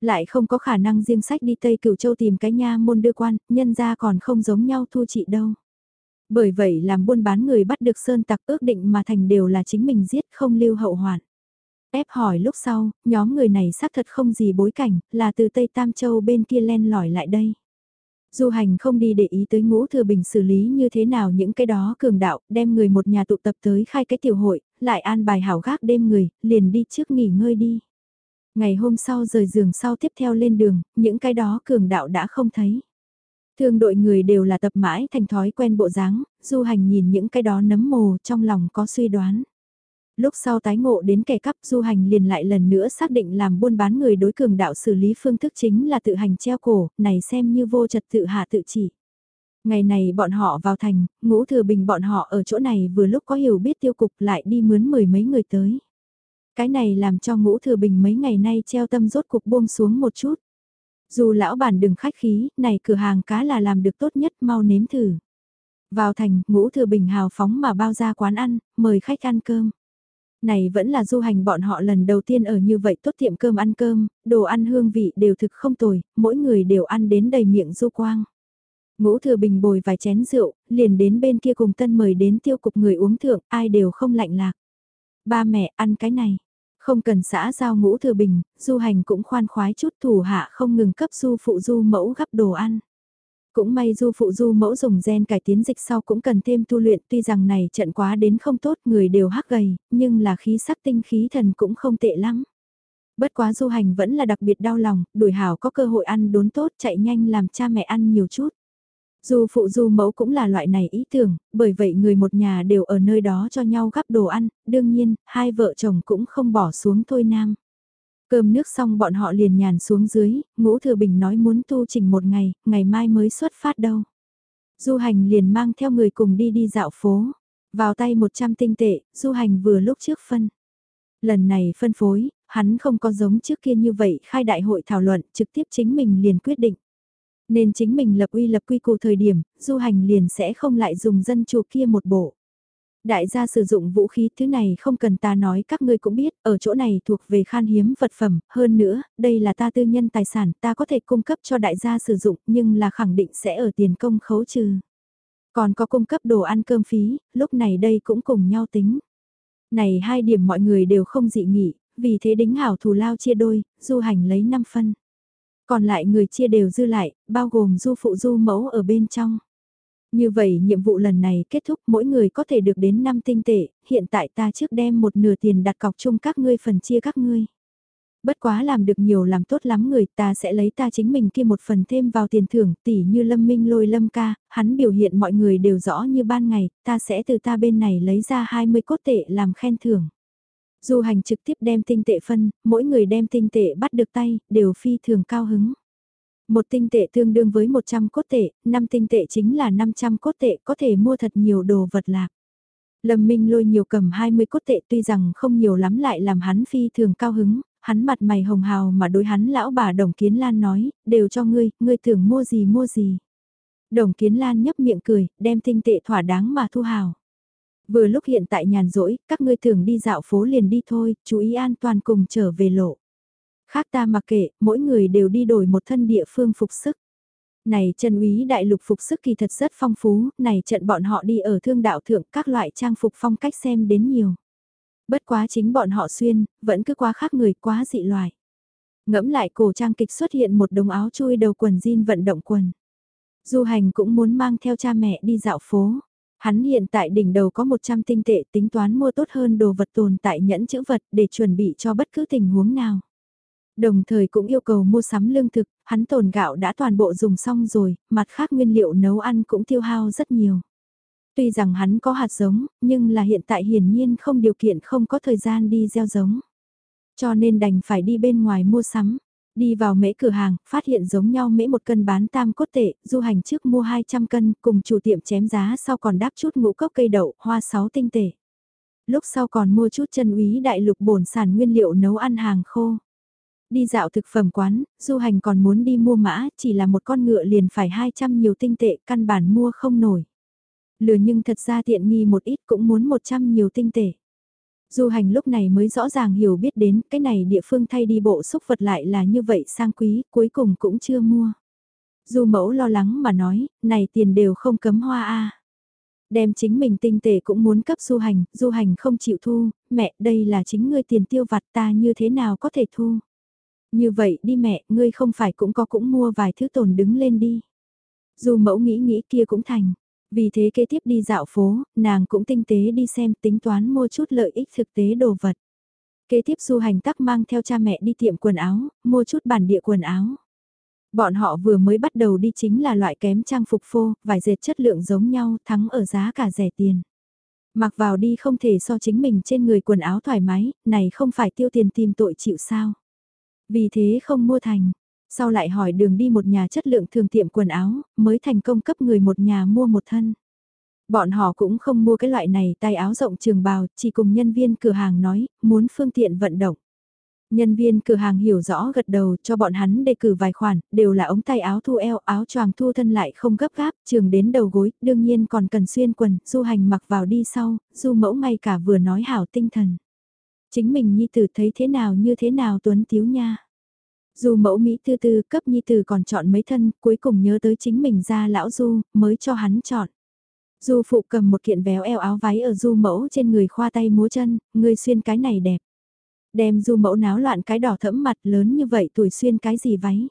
Lại không có khả năng riêng sách đi Tây Cửu Châu tìm cái nha môn đưa quan, nhân ra còn không giống nhau thu trị đâu. Bởi vậy làm buôn bán người bắt được sơn tặc ước định mà thành đều là chính mình giết không lưu hậu hoạn. Ép hỏi lúc sau, nhóm người này xác thật không gì bối cảnh, là từ Tây Tam Châu bên kia len lỏi lại đây. Du hành không đi để ý tới ngũ thừa bình xử lý như thế nào những cái đó cường đạo, đem người một nhà tụ tập tới khai cái tiểu hội, lại an bài hảo gác đêm người, liền đi trước nghỉ ngơi đi. Ngày hôm sau rời giường sau tiếp theo lên đường, những cái đó cường đạo đã không thấy thương đội người đều là tập mãi thành thói quen bộ dáng, du hành nhìn những cái đó nấm mồ trong lòng có suy đoán. Lúc sau tái ngộ đến kẻ cắp du hành liền lại lần nữa xác định làm buôn bán người đối cường đạo xử lý phương thức chính là tự hành treo cổ, này xem như vô trật tự hạ tự chỉ. Ngày này bọn họ vào thành, ngũ thừa bình bọn họ ở chỗ này vừa lúc có hiểu biết tiêu cục lại đi mướn mười mấy người tới. Cái này làm cho ngũ thừa bình mấy ngày nay treo tâm rốt cục buông xuống một chút. Dù lão bản đừng khách khí, này cửa hàng cá là làm được tốt nhất mau nếm thử. Vào thành, ngũ thừa bình hào phóng mà bao ra quán ăn, mời khách ăn cơm. Này vẫn là du hành bọn họ lần đầu tiên ở như vậy tốt tiệm cơm ăn cơm, đồ ăn hương vị đều thực không tồi, mỗi người đều ăn đến đầy miệng du quang. Ngũ thừa bình bồi vài chén rượu, liền đến bên kia cùng tân mời đến tiêu cục người uống thượng, ai đều không lạnh lạc. Ba mẹ ăn cái này, không cần xã giao ngũ thừa bình, du hành cũng khoan khoái chút thủ hạ không ngừng cấp du phụ du mẫu gấp đồ ăn. Cũng may du phụ du mẫu dùng gen cải tiến dịch sau cũng cần thêm tu luyện tuy rằng này trận quá đến không tốt người đều hắc gầy, nhưng là khí sắc tinh khí thần cũng không tệ lắm. Bất quá du hành vẫn là đặc biệt đau lòng, đuổi hảo có cơ hội ăn đốn tốt chạy nhanh làm cha mẹ ăn nhiều chút. Dù phụ du mẫu cũng là loại này ý tưởng, bởi vậy người một nhà đều ở nơi đó cho nhau gắp đồ ăn, đương nhiên, hai vợ chồng cũng không bỏ xuống thôi nam. Cơm nước xong bọn họ liền nhàn xuống dưới, ngũ thừa bình nói muốn tu trình một ngày, ngày mai mới xuất phát đâu. Du hành liền mang theo người cùng đi đi dạo phố, vào tay 100 tinh tệ, du hành vừa lúc trước phân. Lần này phân phối, hắn không có giống trước kia như vậy khai đại hội thảo luận trực tiếp chính mình liền quyết định. Nên chính mình lập uy lập quy cụ thời điểm, du hành liền sẽ không lại dùng dân chủ kia một bộ. Đại gia sử dụng vũ khí thứ này không cần ta nói các ngươi cũng biết, ở chỗ này thuộc về khan hiếm vật phẩm, hơn nữa, đây là ta tư nhân tài sản, ta có thể cung cấp cho đại gia sử dụng, nhưng là khẳng định sẽ ở tiền công khấu trừ. Còn có cung cấp đồ ăn cơm phí, lúc này đây cũng cùng nhau tính. Này hai điểm mọi người đều không dị nghị, vì thế đính hảo thù lao chia đôi, du hành lấy 5 phân. Còn lại người chia đều dư lại, bao gồm du phụ du mẫu ở bên trong. Như vậy nhiệm vụ lần này kết thúc mỗi người có thể được đến 5 tinh tệ, hiện tại ta trước đem một nửa tiền đặt cọc chung các ngươi phần chia các ngươi. Bất quá làm được nhiều làm tốt lắm người ta sẽ lấy ta chính mình kia một phần thêm vào tiền thưởng tỷ như lâm minh lôi lâm ca, hắn biểu hiện mọi người đều rõ như ban ngày, ta sẽ từ ta bên này lấy ra 20 cốt tệ làm khen thưởng. Du hành trực tiếp đem tinh tệ phân, mỗi người đem tinh tệ bắt được tay, đều phi thường cao hứng. Một tinh tệ tương đương với 100 cốt tệ, 5 tinh tệ chính là 500 cốt tệ, có thể mua thật nhiều đồ vật lạc. Lâm Minh lôi nhiều cầm 20 cốt tệ tuy rằng không nhiều lắm lại làm hắn phi thường cao hứng, hắn mặt mày hồng hào mà đối hắn lão bà Đồng Kiến Lan nói, đều cho ngươi, ngươi tưởng mua gì mua gì. Đồng Kiến Lan nhấp miệng cười, đem tinh tệ thỏa đáng mà thu hào. Vừa lúc hiện tại nhàn rỗi, các ngươi thường đi dạo phố liền đi thôi, chú ý an toàn cùng trở về lộ. Khác ta mặc kệ, mỗi người đều đi đổi một thân địa phương phục sức. Này Trần úy đại lục phục sức kỳ thật rất phong phú, này trận bọn họ đi ở thương đạo thượng các loại trang phục phong cách xem đến nhiều. Bất quá chính bọn họ xuyên, vẫn cứ quá khác người quá dị loài. Ngẫm lại cổ trang kịch xuất hiện một đống áo chui đầu quần jean vận động quần. Du hành cũng muốn mang theo cha mẹ đi dạo phố. Hắn hiện tại đỉnh đầu có 100 tinh tệ tính toán mua tốt hơn đồ vật tồn tại nhẫn chữ vật để chuẩn bị cho bất cứ tình huống nào. Đồng thời cũng yêu cầu mua sắm lương thực, hắn tồn gạo đã toàn bộ dùng xong rồi, mặt khác nguyên liệu nấu ăn cũng tiêu hao rất nhiều. Tuy rằng hắn có hạt giống, nhưng là hiện tại hiển nhiên không điều kiện không có thời gian đi gieo giống. Cho nên đành phải đi bên ngoài mua sắm. Đi vào mễ cửa hàng, phát hiện giống nhau mễ một cân bán tam cốt tệ, du hành trước mua 200 cân, cùng chủ tiệm chém giá sau còn đáp chút ngũ cốc cây đậu, hoa 6 tinh tệ. Lúc sau còn mua chút chân úy đại lục bổn sản nguyên liệu nấu ăn hàng khô. Đi dạo thực phẩm quán, du hành còn muốn đi mua mã, chỉ là một con ngựa liền phải 200 nhiều tinh tệ, căn bản mua không nổi. Lừa nhưng thật ra tiện nghi một ít cũng muốn 100 nhiều tinh tệ. Du hành lúc này mới rõ ràng hiểu biết đến cái này địa phương thay đi bộ xúc vật lại là như vậy sang quý, cuối cùng cũng chưa mua. Du mẫu lo lắng mà nói, này tiền đều không cấm hoa a Đem chính mình tinh tệ cũng muốn cấp du hành, du hành không chịu thu, mẹ đây là chính ngươi tiền tiêu vặt ta như thế nào có thể thu. Như vậy đi mẹ, ngươi không phải cũng có cũng mua vài thứ tồn đứng lên đi. Du mẫu nghĩ nghĩ kia cũng thành. Vì thế kế tiếp đi dạo phố, nàng cũng tinh tế đi xem tính toán mua chút lợi ích thực tế đồ vật. Kế tiếp du hành tắc mang theo cha mẹ đi tiệm quần áo, mua chút bản địa quần áo. Bọn họ vừa mới bắt đầu đi chính là loại kém trang phục phô, vải dệt chất lượng giống nhau, thắng ở giá cả rẻ tiền. Mặc vào đi không thể so chính mình trên người quần áo thoải mái, này không phải tiêu tiền tìm tội chịu sao. Vì thế không mua thành, sau lại hỏi đường đi một nhà chất lượng thường tiệm quần áo, mới thành công cấp người một nhà mua một thân. Bọn họ cũng không mua cái loại này tay áo rộng trường bào, chỉ cùng nhân viên cửa hàng nói, muốn phương tiện vận động. Nhân viên cửa hàng hiểu rõ gật đầu cho bọn hắn đề cử vài khoản, đều là ống tay áo thu eo, áo choàng thu thân lại không gấp gáp, trường đến đầu gối, đương nhiên còn cần xuyên quần, du hành mặc vào đi sau, du mẫu ngay cả vừa nói hảo tinh thần. Chính mình nhi tử thấy thế nào như thế nào tuấn tiếu nha. Dù mẫu Mỹ tư tư cấp nhi tử còn chọn mấy thân, cuối cùng nhớ tới chính mình ra lão du, mới cho hắn chọn. Du phụ cầm một kiện véo eo áo váy ở du mẫu trên người khoa tay múa chân, người xuyên cái này đẹp. Đem du mẫu náo loạn cái đỏ thẫm mặt lớn như vậy tuổi xuyên cái gì váy.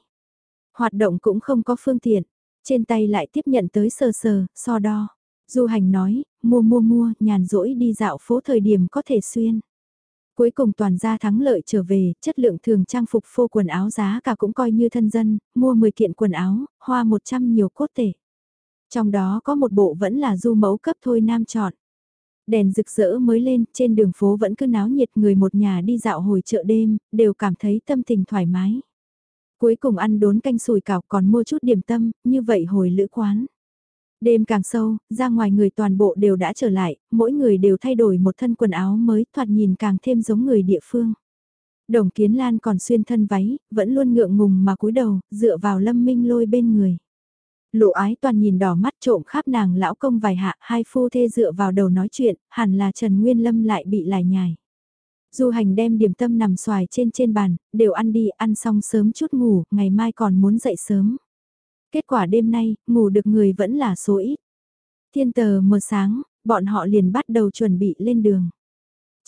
Hoạt động cũng không có phương tiện, trên tay lại tiếp nhận tới sờ sờ, so đo. Du hành nói, mua mua mua, nhàn rỗi đi dạo phố thời điểm có thể xuyên. Cuối cùng toàn gia thắng lợi trở về, chất lượng thường trang phục phô quần áo giá cả cũng coi như thân dân, mua 10 kiện quần áo, hoa 100 nhiều cốt tể. Trong đó có một bộ vẫn là du mẫu cấp thôi nam chọn. Đèn rực rỡ mới lên, trên đường phố vẫn cứ náo nhiệt người một nhà đi dạo hồi chợ đêm, đều cảm thấy tâm tình thoải mái. Cuối cùng ăn đốn canh sùi cảo còn mua chút điểm tâm, như vậy hồi lữ quán. Đêm càng sâu, ra ngoài người toàn bộ đều đã trở lại, mỗi người đều thay đổi một thân quần áo mới thoạt nhìn càng thêm giống người địa phương. Đồng kiến lan còn xuyên thân váy, vẫn luôn ngượng ngùng mà cúi đầu, dựa vào lâm minh lôi bên người. Lộ ái toàn nhìn đỏ mắt trộm khắp nàng lão công vài hạ, hai phu thê dựa vào đầu nói chuyện, hẳn là Trần Nguyên Lâm lại bị lải nhài. Du hành đem điểm tâm nằm xoài trên trên bàn, đều ăn đi, ăn xong sớm chút ngủ, ngày mai còn muốn dậy sớm. Kết quả đêm nay, ngủ được người vẫn là số ít. Thiên tờ mờ sáng, bọn họ liền bắt đầu chuẩn bị lên đường.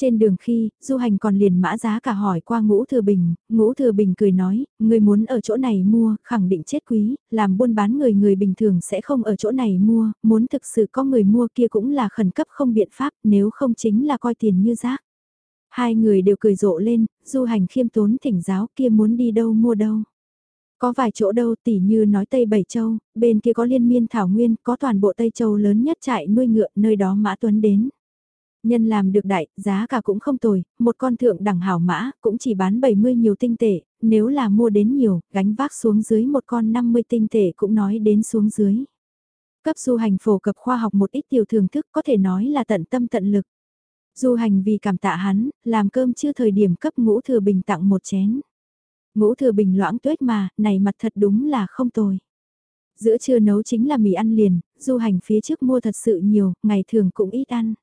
Trên đường khi, du hành còn liền mã giá cả hỏi qua ngũ thừa bình, ngũ thừa bình cười nói, người muốn ở chỗ này mua, khẳng định chết quý, làm buôn bán người người bình thường sẽ không ở chỗ này mua, muốn thực sự có người mua kia cũng là khẩn cấp không biện pháp, nếu không chính là coi tiền như rác. Hai người đều cười rộ lên, du hành khiêm tốn thỉnh giáo kia muốn đi đâu mua đâu. Có vài chỗ đâu tỉ như nói Tây Bảy Châu, bên kia có liên miên thảo nguyên, có toàn bộ Tây Châu lớn nhất trại nuôi ngựa, nơi đó Mã Tuấn đến. Nhân làm được đại, giá cả cũng không tồi, một con thượng đẳng hảo mã, cũng chỉ bán 70 nhiều tinh tệ, nếu là mua đến nhiều, gánh vác xuống dưới một con 50 tinh tệ cũng nói đến xuống dưới. Cấp du hành phổ cập khoa học một ít tiểu thưởng thức có thể nói là tận tâm tận lực. Du hành vì cảm tạ hắn, làm cơm chưa thời điểm cấp ngũ thừa bình tặng một chén. Ngũ thừa bình loãng tuyết mà, này mặt thật đúng là không tồi. Giữa trưa nấu chính là mì ăn liền, du hành phía trước mua thật sự nhiều, ngày thường cũng ít ăn.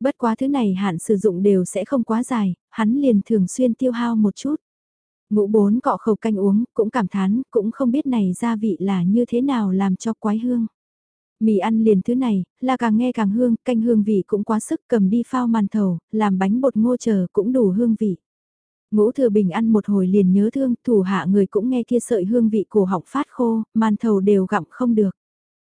Bất quá thứ này hạn sử dụng đều sẽ không quá dài, hắn liền thường xuyên tiêu hao một chút. Ngũ bốn cọ khẩu canh uống, cũng cảm thán, cũng không biết này gia vị là như thế nào làm cho quái hương. Mì ăn liền thứ này, là càng nghe càng hương, canh hương vị cũng quá sức cầm đi phao màn thầu, làm bánh bột ngô chờ cũng đủ hương vị. Ngũ thừa bình ăn một hồi liền nhớ thương, thủ hạ người cũng nghe kia sợi hương vị cổ họng phát khô, màn thầu đều gặm không được.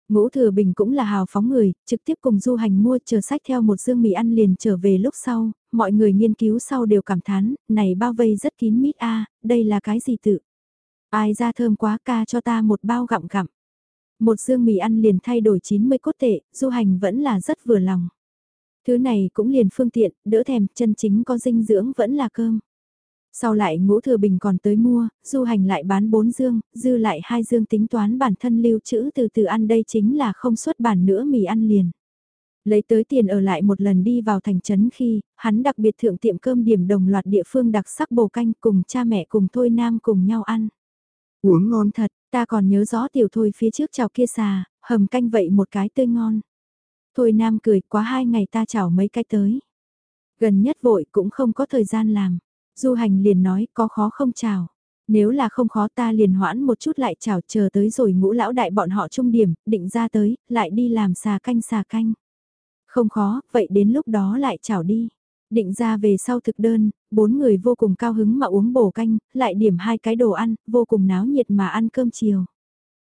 Ngũ thừa bình cũng là hào phóng người, trực tiếp cùng du hành mua chờ sách theo một dương mì ăn liền trở về lúc sau, mọi người nghiên cứu sau đều cảm thán, này bao vây rất kín mít a đây là cái gì tự. Ai ra thơm quá ca cho ta một bao gặm gặm. Một dương mì ăn liền thay đổi 90 cốt tệ, du hành vẫn là rất vừa lòng. Thứ này cũng liền phương tiện, đỡ thèm, chân chính có dinh dưỡng vẫn là cơm. Sau lại ngũ thừa bình còn tới mua, du hành lại bán 4 dương, dư lại hai dương tính toán bản thân lưu trữ từ từ ăn đây chính là không xuất bản nữa mì ăn liền. Lấy tới tiền ở lại một lần đi vào thành trấn khi, hắn đặc biệt thượng tiệm cơm điểm đồng loạt địa phương đặc sắc bồ canh cùng cha mẹ cùng Thôi Nam cùng nhau ăn. Uống ngon thật, ta còn nhớ rõ tiểu thôi phía trước chào kia xà, hầm canh vậy một cái tươi ngon. Thôi Nam cười quá hai ngày ta chào mấy cái tới. Gần nhất vội cũng không có thời gian làm. Du hành liền nói có khó không chào. Nếu là không khó ta liền hoãn một chút lại chào chờ tới rồi ngũ lão đại bọn họ trung điểm, định ra tới, lại đi làm xà canh xà canh. Không khó, vậy đến lúc đó lại chào đi. Định ra về sau thực đơn, bốn người vô cùng cao hứng mà uống bổ canh, lại điểm hai cái đồ ăn, vô cùng náo nhiệt mà ăn cơm chiều.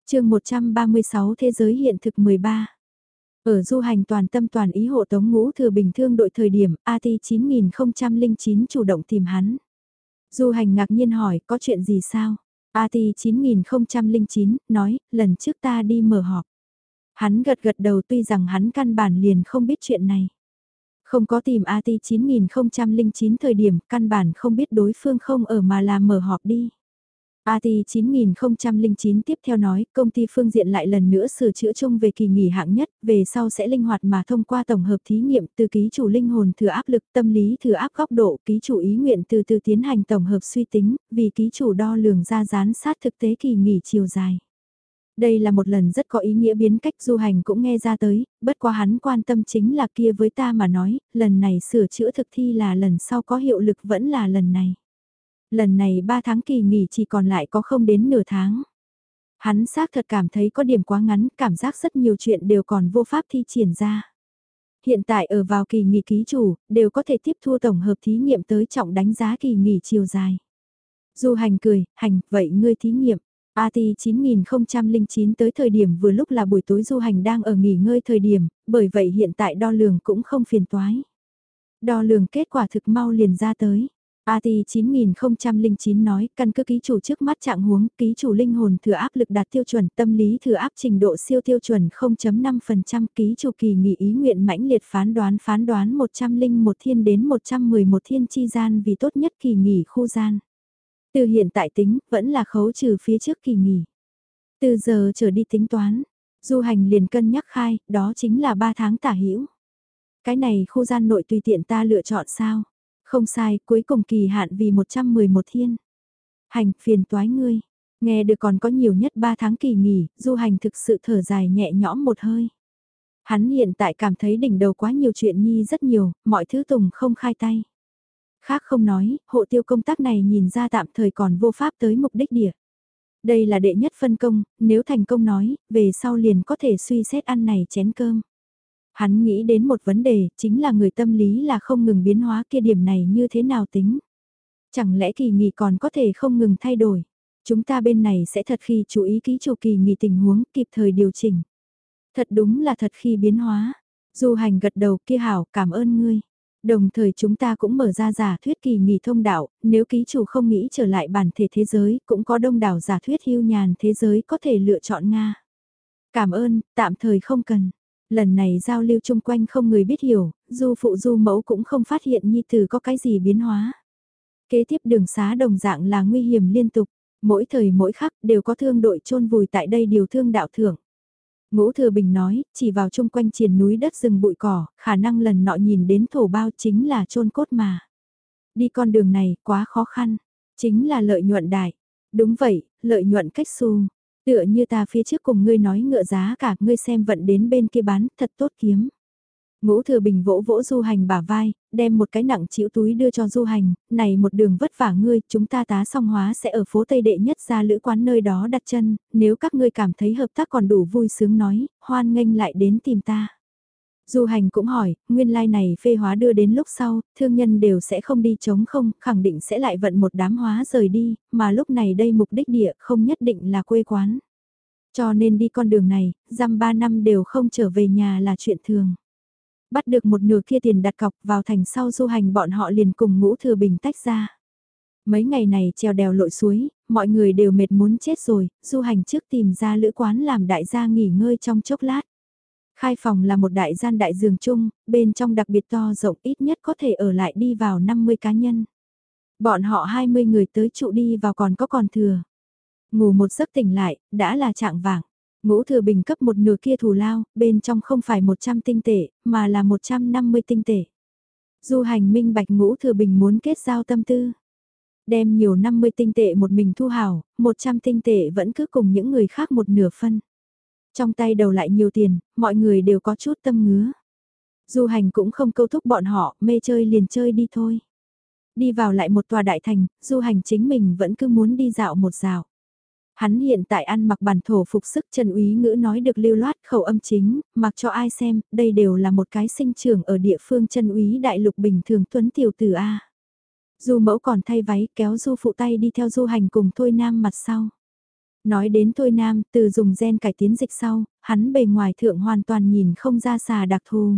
chương 136 Thế giới hiện thực 13 ở du hành toàn tâm toàn ý hộ tống ngũ thừa bình thương đội thời điểm, AT 9009 chủ động tìm hắn. Du hành ngạc nhiên hỏi, có chuyện gì sao? AT 9009 nói, lần trước ta đi mở họp. Hắn gật gật đầu tuy rằng hắn căn bản liền không biết chuyện này. Không có tìm AT 9009 thời điểm, căn bản không biết đối phương không ở mà là mở họp đi. AT 9009 tiếp theo nói, công ty phương diện lại lần nữa sửa chữa chung về kỳ nghỉ hạng nhất, về sau sẽ linh hoạt mà thông qua tổng hợp thí nghiệm từ ký chủ linh hồn thừa áp lực tâm lý thừa áp góc độ, ký chủ ý nguyện từ từ tiến hành tổng hợp suy tính, vì ký chủ đo lường ra gián sát thực tế kỳ nghỉ chiều dài. Đây là một lần rất có ý nghĩa biến cách du hành cũng nghe ra tới, bất quá hắn quan tâm chính là kia với ta mà nói, lần này sửa chữa thực thi là lần sau có hiệu lực vẫn là lần này. Lần này 3 tháng kỳ nghỉ chỉ còn lại có không đến nửa tháng. Hắn xác thật cảm thấy có điểm quá ngắn, cảm giác rất nhiều chuyện đều còn vô pháp thi triển ra. Hiện tại ở vào kỳ nghỉ ký chủ, đều có thể tiếp thu tổng hợp thí nghiệm tới trọng đánh giá kỳ nghỉ chiều dài. Du hành cười, hành, vậy ngươi thí nghiệm. AT 9009 tới thời điểm vừa lúc là buổi tối du hành đang ở nghỉ ngơi thời điểm, bởi vậy hiện tại đo lường cũng không phiền toái. Đo lường kết quả thực mau liền ra tới. AT 9009 nói, căn cứ ký chủ trước mắt trạng huống, ký chủ linh hồn thừa áp lực đạt tiêu chuẩn, tâm lý thừa áp trình độ siêu tiêu chuẩn 0.5%, ký chủ kỳ nghỉ ý nguyện mãnh liệt phán đoán phán đoán 101 thiên đến 111 thiên chi gian vì tốt nhất kỳ nghỉ khu gian. Từ hiện tại tính, vẫn là khấu trừ phía trước kỳ nghỉ. Từ giờ trở đi tính toán, du hành liền cân nhắc khai, đó chính là 3 tháng tả hữu Cái này khu gian nội tùy tiện ta lựa chọn sao? Không sai, cuối cùng kỳ hạn vì 111 thiên. Hành, phiền toái ngươi. Nghe được còn có nhiều nhất 3 tháng kỳ nghỉ, du hành thực sự thở dài nhẹ nhõm một hơi. Hắn hiện tại cảm thấy đỉnh đầu quá nhiều chuyện nhi rất nhiều, mọi thứ tùng không khai tay. Khác không nói, hộ tiêu công tác này nhìn ra tạm thời còn vô pháp tới mục đích địa. Đây là đệ nhất phân công, nếu thành công nói, về sau liền có thể suy xét ăn này chén cơm. Hắn nghĩ đến một vấn đề, chính là người tâm lý là không ngừng biến hóa kia điểm này như thế nào tính. Chẳng lẽ kỳ nghỉ còn có thể không ngừng thay đổi. Chúng ta bên này sẽ thật khi chú ý ký chủ kỳ nghỉ tình huống kịp thời điều chỉnh. Thật đúng là thật khi biến hóa. Du hành gật đầu kia hảo cảm ơn ngươi. Đồng thời chúng ta cũng mở ra giả thuyết kỳ nghỉ thông đạo, nếu ký chủ không nghĩ trở lại bản thể thế giới, cũng có đông đảo giả thuyết hưu nhàn thế giới có thể lựa chọn Nga. Cảm ơn, tạm thời không cần. Lần này giao lưu chung quanh không người biết hiểu, du phụ du mẫu cũng không phát hiện nhi tử có cái gì biến hóa. Kế tiếp đường xá đồng dạng là nguy hiểm liên tục, mỗi thời mỗi khắc đều có thương đội chôn vùi tại đây điều thương đạo thưởng. Ngũ Thừa Bình nói, chỉ vào chung quanh triền núi đất rừng bụi cỏ, khả năng lần nọ nhìn đến thổ bao chính là chôn cốt mà. Đi con đường này quá khó khăn, chính là lợi nhuận đại. Đúng vậy, lợi nhuận cách xu. Tựa như ta phía trước cùng ngươi nói ngựa giá cả, ngươi xem vận đến bên kia bán, thật tốt kiếm. Ngũ thừa bình vỗ vỗ du hành bả vai, đem một cái nặng chịu túi đưa cho du hành, này một đường vất vả ngươi, chúng ta tá song hóa sẽ ở phố Tây Đệ nhất ra lữ quán nơi đó đặt chân, nếu các ngươi cảm thấy hợp tác còn đủ vui sướng nói, hoan nghênh lại đến tìm ta. Du hành cũng hỏi, nguyên lai like này phê hóa đưa đến lúc sau, thương nhân đều sẽ không đi chống không, khẳng định sẽ lại vận một đám hóa rời đi, mà lúc này đây mục đích địa không nhất định là quê quán. Cho nên đi con đường này, dăm ba năm đều không trở về nhà là chuyện thường. Bắt được một nửa kia tiền đặt cọc vào thành sau du hành bọn họ liền cùng ngũ thừa bình tách ra. Mấy ngày này treo đèo lội suối, mọi người đều mệt muốn chết rồi, du hành trước tìm ra lữ quán làm đại gia nghỉ ngơi trong chốc lát. Khai phòng là một đại gian đại giường chung, bên trong đặc biệt to rộng ít nhất có thể ở lại đi vào 50 cá nhân. Bọn họ 20 người tới trụ đi vào còn có còn thừa. Ngủ một giấc tỉnh lại, đã là trạng vàng. Ngũ thừa bình cấp một nửa kia thù lao, bên trong không phải 100 tinh tệ, mà là 150 tinh tệ. Du hành minh bạch ngũ thừa bình muốn kết giao tâm tư. Đem nhiều 50 tinh tệ một mình thu hào, 100 tinh tệ vẫn cứ cùng những người khác một nửa phân. Trong tay đầu lại nhiều tiền, mọi người đều có chút tâm ngứa. Du hành cũng không câu thúc bọn họ, mê chơi liền chơi đi thôi. Đi vào lại một tòa đại thành, du hành chính mình vẫn cứ muốn đi dạo một dạo. Hắn hiện tại ăn mặc bản thổ phục sức Trần Úy ngữ nói được lưu loát khẩu âm chính, mặc cho ai xem, đây đều là một cái sinh trưởng ở địa phương Trần Úy đại lục bình thường tuấn tiểu tử A. Du mẫu còn thay váy kéo du phụ tay đi theo du hành cùng Thôi Nam mặt sau. Nói đến Thôi Nam, từ dùng gen cải tiến dịch sau, hắn bề ngoài thượng hoàn toàn nhìn không ra xà đặc thù.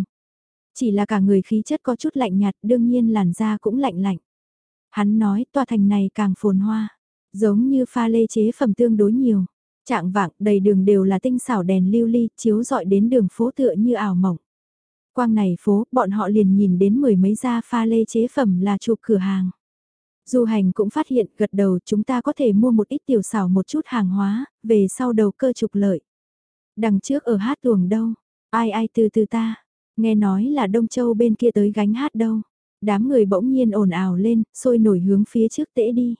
Chỉ là cả người khí chất có chút lạnh nhạt, đương nhiên làn da cũng lạnh lạnh. Hắn nói tòa thành này càng phồn hoa, giống như pha lê chế phẩm tương đối nhiều. Trạng vạng đầy đường đều là tinh xảo đèn lưu ly chiếu dọi đến đường phố tựa như ảo mộng. Quang này phố, bọn họ liền nhìn đến mười mấy gia pha lê chế phẩm là chụp cửa hàng. Du hành cũng phát hiện gật đầu chúng ta có thể mua một ít tiểu xảo một chút hàng hóa, về sau đầu cơ trục lợi. Đằng trước ở hát tuồng đâu, ai ai từ từ ta, nghe nói là Đông Châu bên kia tới gánh hát đâu. Đám người bỗng nhiên ồn ào lên, sôi nổi hướng phía trước tễ đi.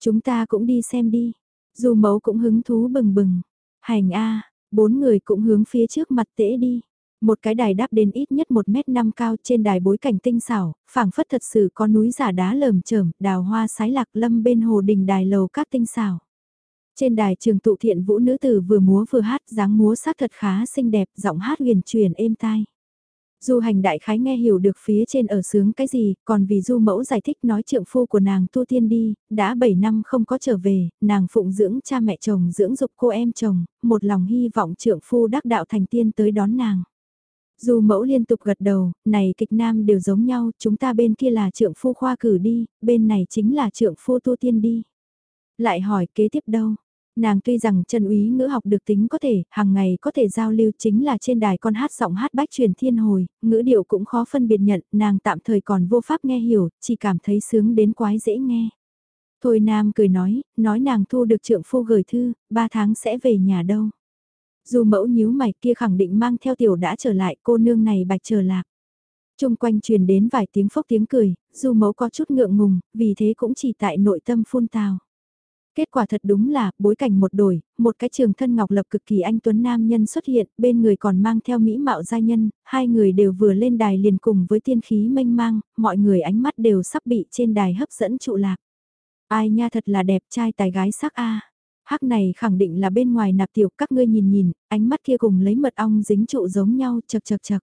Chúng ta cũng đi xem đi. Du mẫu cũng hứng thú bừng bừng. Hành a bốn người cũng hướng phía trước mặt tễ đi. Một cái đài đáp đến ít nhất 1 mét 5 cao trên đài bối cảnh tinh xảo, phảng phất thật sự có núi giả đá lởm chởm, đào hoa sái lạc lâm bên hồ đình đài lầu các tinh xảo. Trên đài trường tụ thiện vũ nữ tử vừa múa vừa hát, dáng múa sắc thật khá xinh đẹp, giọng hát huyền truyền êm tai. Du hành đại khái nghe hiểu được phía trên ở sướng cái gì, còn vì du mẫu giải thích nói trượng phu của nàng tu tiên đi, đã 7 năm không có trở về, nàng phụng dưỡng cha mẹ chồng dưỡng dục cô em chồng, một lòng hy vọng trượng phu đắc đạo thành tiên tới đón nàng. Du mẫu liên tục gật đầu, này kịch nam đều giống nhau, chúng ta bên kia là trượng phu khoa cử đi, bên này chính là trượng phu tu tiên đi. Lại hỏi kế tiếp đâu? Nàng tuy rằng chân úy ngữ học được tính có thể, hàng ngày có thể giao lưu chính là trên đài con hát giọng hát bách truyền thiên hồi, ngữ điệu cũng khó phân biệt nhận, nàng tạm thời còn vô pháp nghe hiểu, chỉ cảm thấy sướng đến quái dễ nghe. Thôi Nam cười nói, nói nàng thu được trượng phu gửi thư, ba tháng sẽ về nhà đâu. Dù mẫu nhíu mày kia khẳng định mang theo tiểu đã trở lại cô nương này bạch trở lạc. Trung quanh truyền đến vài tiếng phốc tiếng cười, dù mẫu có chút ngượng ngùng, vì thế cũng chỉ tại nội tâm phun tào. Kết quả thật đúng là, bối cảnh một đổi, một cái trường thân ngọc lập cực kỳ anh tuấn nam nhân xuất hiện, bên người còn mang theo mỹ mạo gia nhân, hai người đều vừa lên đài liền cùng với tiên khí mênh mang, mọi người ánh mắt đều sắp bị trên đài hấp dẫn trụ lạc. Ai nha thật là đẹp trai tài gái sắc a hắc này khẳng định là bên ngoài nạp tiểu các ngươi nhìn nhìn, ánh mắt kia cùng lấy mật ong dính trụ giống nhau chật chật chật.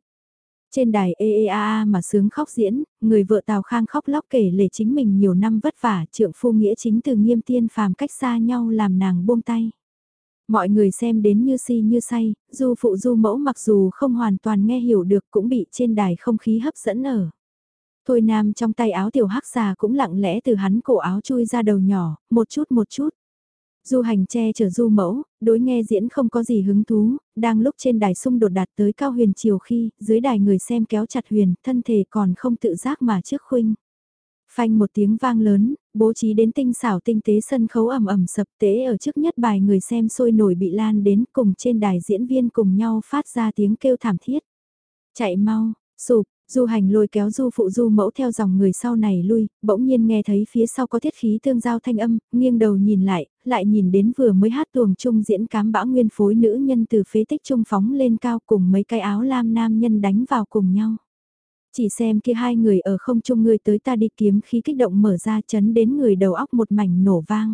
Trên đài EEAA mà sướng khóc diễn, người vợ Tào Khang khóc lóc kể lể chính mình nhiều năm vất vả, trượng phu nghĩa chính từ nghiêm tiên phàm cách xa nhau làm nàng buông tay. Mọi người xem đến như si như say, du phụ du mẫu mặc dù không hoàn toàn nghe hiểu được cũng bị trên đài không khí hấp dẫn ở. Thôi nam trong tay áo tiểu hắc già cũng lặng lẽ từ hắn cổ áo chui ra đầu nhỏ, một chút một chút. Du hành che chở du mẫu, đối nghe diễn không có gì hứng thú, đang lúc trên đài xung đột đạt tới cao huyền chiều khi, dưới đài người xem kéo chặt huyền, thân thể còn không tự giác mà trước khuynh. Phanh một tiếng vang lớn, bố trí đến tinh xảo tinh tế sân khấu ẩm ẩm sập tế ở trước nhất bài người xem sôi nổi bị lan đến cùng trên đài diễn viên cùng nhau phát ra tiếng kêu thảm thiết. Chạy mau, sụp, Du hành lôi kéo du phụ du mẫu theo dòng người sau này lui, bỗng nhiên nghe thấy phía sau có thiết khí tương giao thanh âm, nghiêng đầu nhìn lại, lại nhìn đến vừa mới hát tuồng trung diễn cám bão nguyên phối nữ nhân từ phế tích trung phóng lên cao cùng mấy cái áo lam nam nhân đánh vào cùng nhau. Chỉ xem kia hai người ở không trung người tới ta đi kiếm khí kích động mở ra chấn đến người đầu óc một mảnh nổ vang.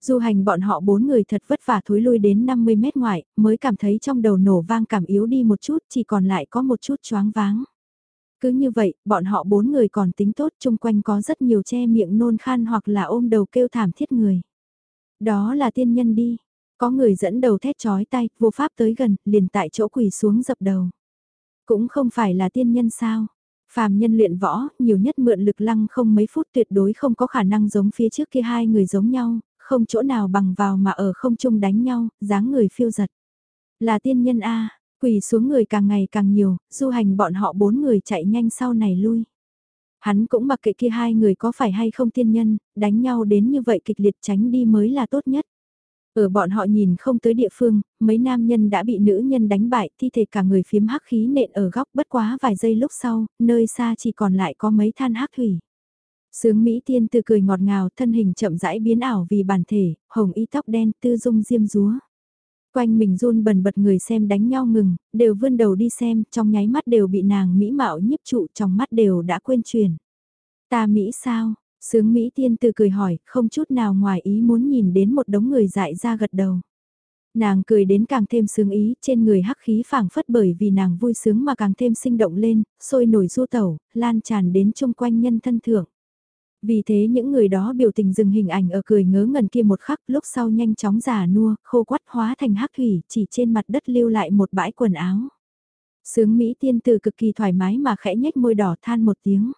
Du hành bọn họ bốn người thật vất vả thối lui đến 50 mét ngoại, mới cảm thấy trong đầu nổ vang cảm yếu đi một chút, chỉ còn lại có một chút choáng váng. Cứ như vậy, bọn họ bốn người còn tính tốt chung quanh có rất nhiều che miệng nôn khan hoặc là ôm đầu kêu thảm thiết người. Đó là tiên nhân đi. Có người dẫn đầu thét chói tay, vô pháp tới gần, liền tại chỗ quỳ xuống dập đầu. Cũng không phải là tiên nhân sao. Phàm nhân luyện võ, nhiều nhất mượn lực lăng không mấy phút tuyệt đối không có khả năng giống phía trước kia hai người giống nhau, không chỗ nào bằng vào mà ở không chung đánh nhau, dáng người phiêu giật. Là tiên nhân A, Quỳ xuống người càng ngày càng nhiều, du hành bọn họ bốn người chạy nhanh sau này lui. Hắn cũng mặc kệ kia hai người có phải hay không tiên nhân, đánh nhau đến như vậy kịch liệt tránh đi mới là tốt nhất. Ở bọn họ nhìn không tới địa phương, mấy nam nhân đã bị nữ nhân đánh bại, thi thể cả người phiếm hắc khí nện ở góc bất quá vài giây lúc sau, nơi xa chỉ còn lại có mấy than hắc thủy. Sướng Mỹ tiên từ cười ngọt ngào, thân hình chậm rãi biến ảo vì bản thể, hồng y tóc đen tư dung diêm rúa. Quanh mình run bần bật người xem đánh nhau ngừng, đều vươn đầu đi xem, trong nháy mắt đều bị nàng mỹ mạo nhiếp trụ trong mắt đều đã quên truyền. Ta Mỹ sao? Sướng Mỹ tiên từ cười hỏi, không chút nào ngoài ý muốn nhìn đến một đống người dại ra gật đầu. Nàng cười đến càng thêm sướng ý, trên người hắc khí phảng phất bởi vì nàng vui sướng mà càng thêm sinh động lên, sôi nổi du tẩu, lan tràn đến chung quanh nhân thân thượng. Vì thế những người đó biểu tình dừng hình ảnh ở cười ngớ ngẩn kia một khắc lúc sau nhanh chóng giả nua, khô quắt hóa thành hắc thủy, chỉ trên mặt đất lưu lại một bãi quần áo. Sướng Mỹ tiên tử cực kỳ thoải mái mà khẽ nhếch môi đỏ than một tiếng.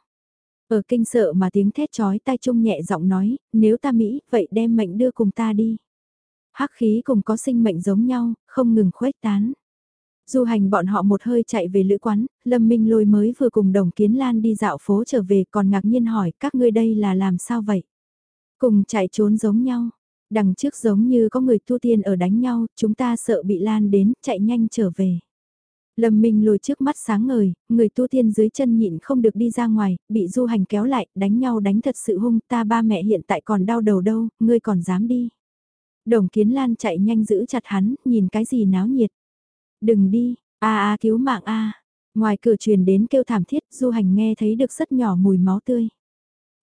Ở kinh sợ mà tiếng thét chói tai trung nhẹ giọng nói, nếu ta Mỹ, vậy đem mệnh đưa cùng ta đi. hắc khí cùng có sinh mệnh giống nhau, không ngừng khuếch tán. Du hành bọn họ một hơi chạy về lữ quán, Lâm Minh lôi mới vừa cùng đồng kiến lan đi dạo phố trở về còn ngạc nhiên hỏi các ngươi đây là làm sao vậy? Cùng chạy trốn giống nhau, đằng trước giống như có người tu tiên ở đánh nhau, chúng ta sợ bị lan đến, chạy nhanh trở về. Lâm Minh lôi trước mắt sáng ngời, người tu tiên dưới chân nhịn không được đi ra ngoài, bị du hành kéo lại, đánh nhau đánh thật sự hung, ta ba mẹ hiện tại còn đau đầu đâu, ngươi còn dám đi. Đồng kiến lan chạy nhanh giữ chặt hắn, nhìn cái gì náo nhiệt. Đừng đi, a a cứu mạng a. Ngoài cửa truyền đến kêu thảm thiết, du hành nghe thấy được rất nhỏ mùi máu tươi.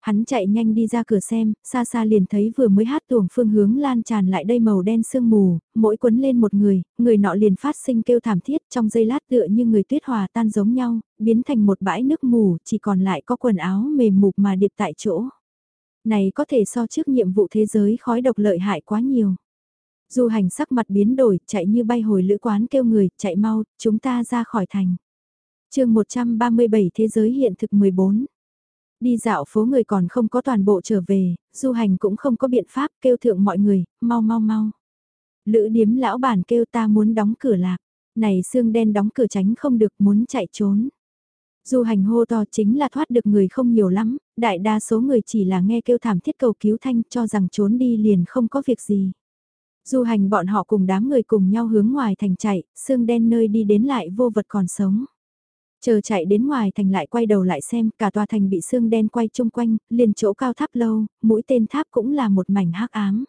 Hắn chạy nhanh đi ra cửa xem, xa xa liền thấy vừa mới hát tuồng phương hướng lan tràn lại đây màu đen sương mù, mỗi quấn lên một người, người nọ liền phát sinh kêu thảm thiết trong giây lát tựa như người tuyết hòa tan giống nhau, biến thành một bãi nước mù, chỉ còn lại có quần áo mềm mục mà điệp tại chỗ. Này có thể so trước nhiệm vụ thế giới khói độc lợi hại quá nhiều. Du hành sắc mặt biến đổi, chạy như bay hồi lữ quán kêu người, chạy mau, chúng ta ra khỏi thành. chương 137 Thế giới hiện thực 14 Đi dạo phố người còn không có toàn bộ trở về, du hành cũng không có biện pháp kêu thượng mọi người, mau mau mau. Lữ điếm lão bản kêu ta muốn đóng cửa lạc, này xương đen đóng cửa tránh không được muốn chạy trốn. Du hành hô to chính là thoát được người không nhiều lắm, đại đa số người chỉ là nghe kêu thảm thiết cầu cứu thanh cho rằng trốn đi liền không có việc gì. Du hành bọn họ cùng đám người cùng nhau hướng ngoài thành chạy, xương đen nơi đi đến lại vô vật còn sống. Chờ chạy đến ngoài thành lại quay đầu lại xem, cả tòa thành bị xương đen quay chung quanh, liền chỗ cao tháp lâu, mũi tên tháp cũng là một mảnh hắc ám.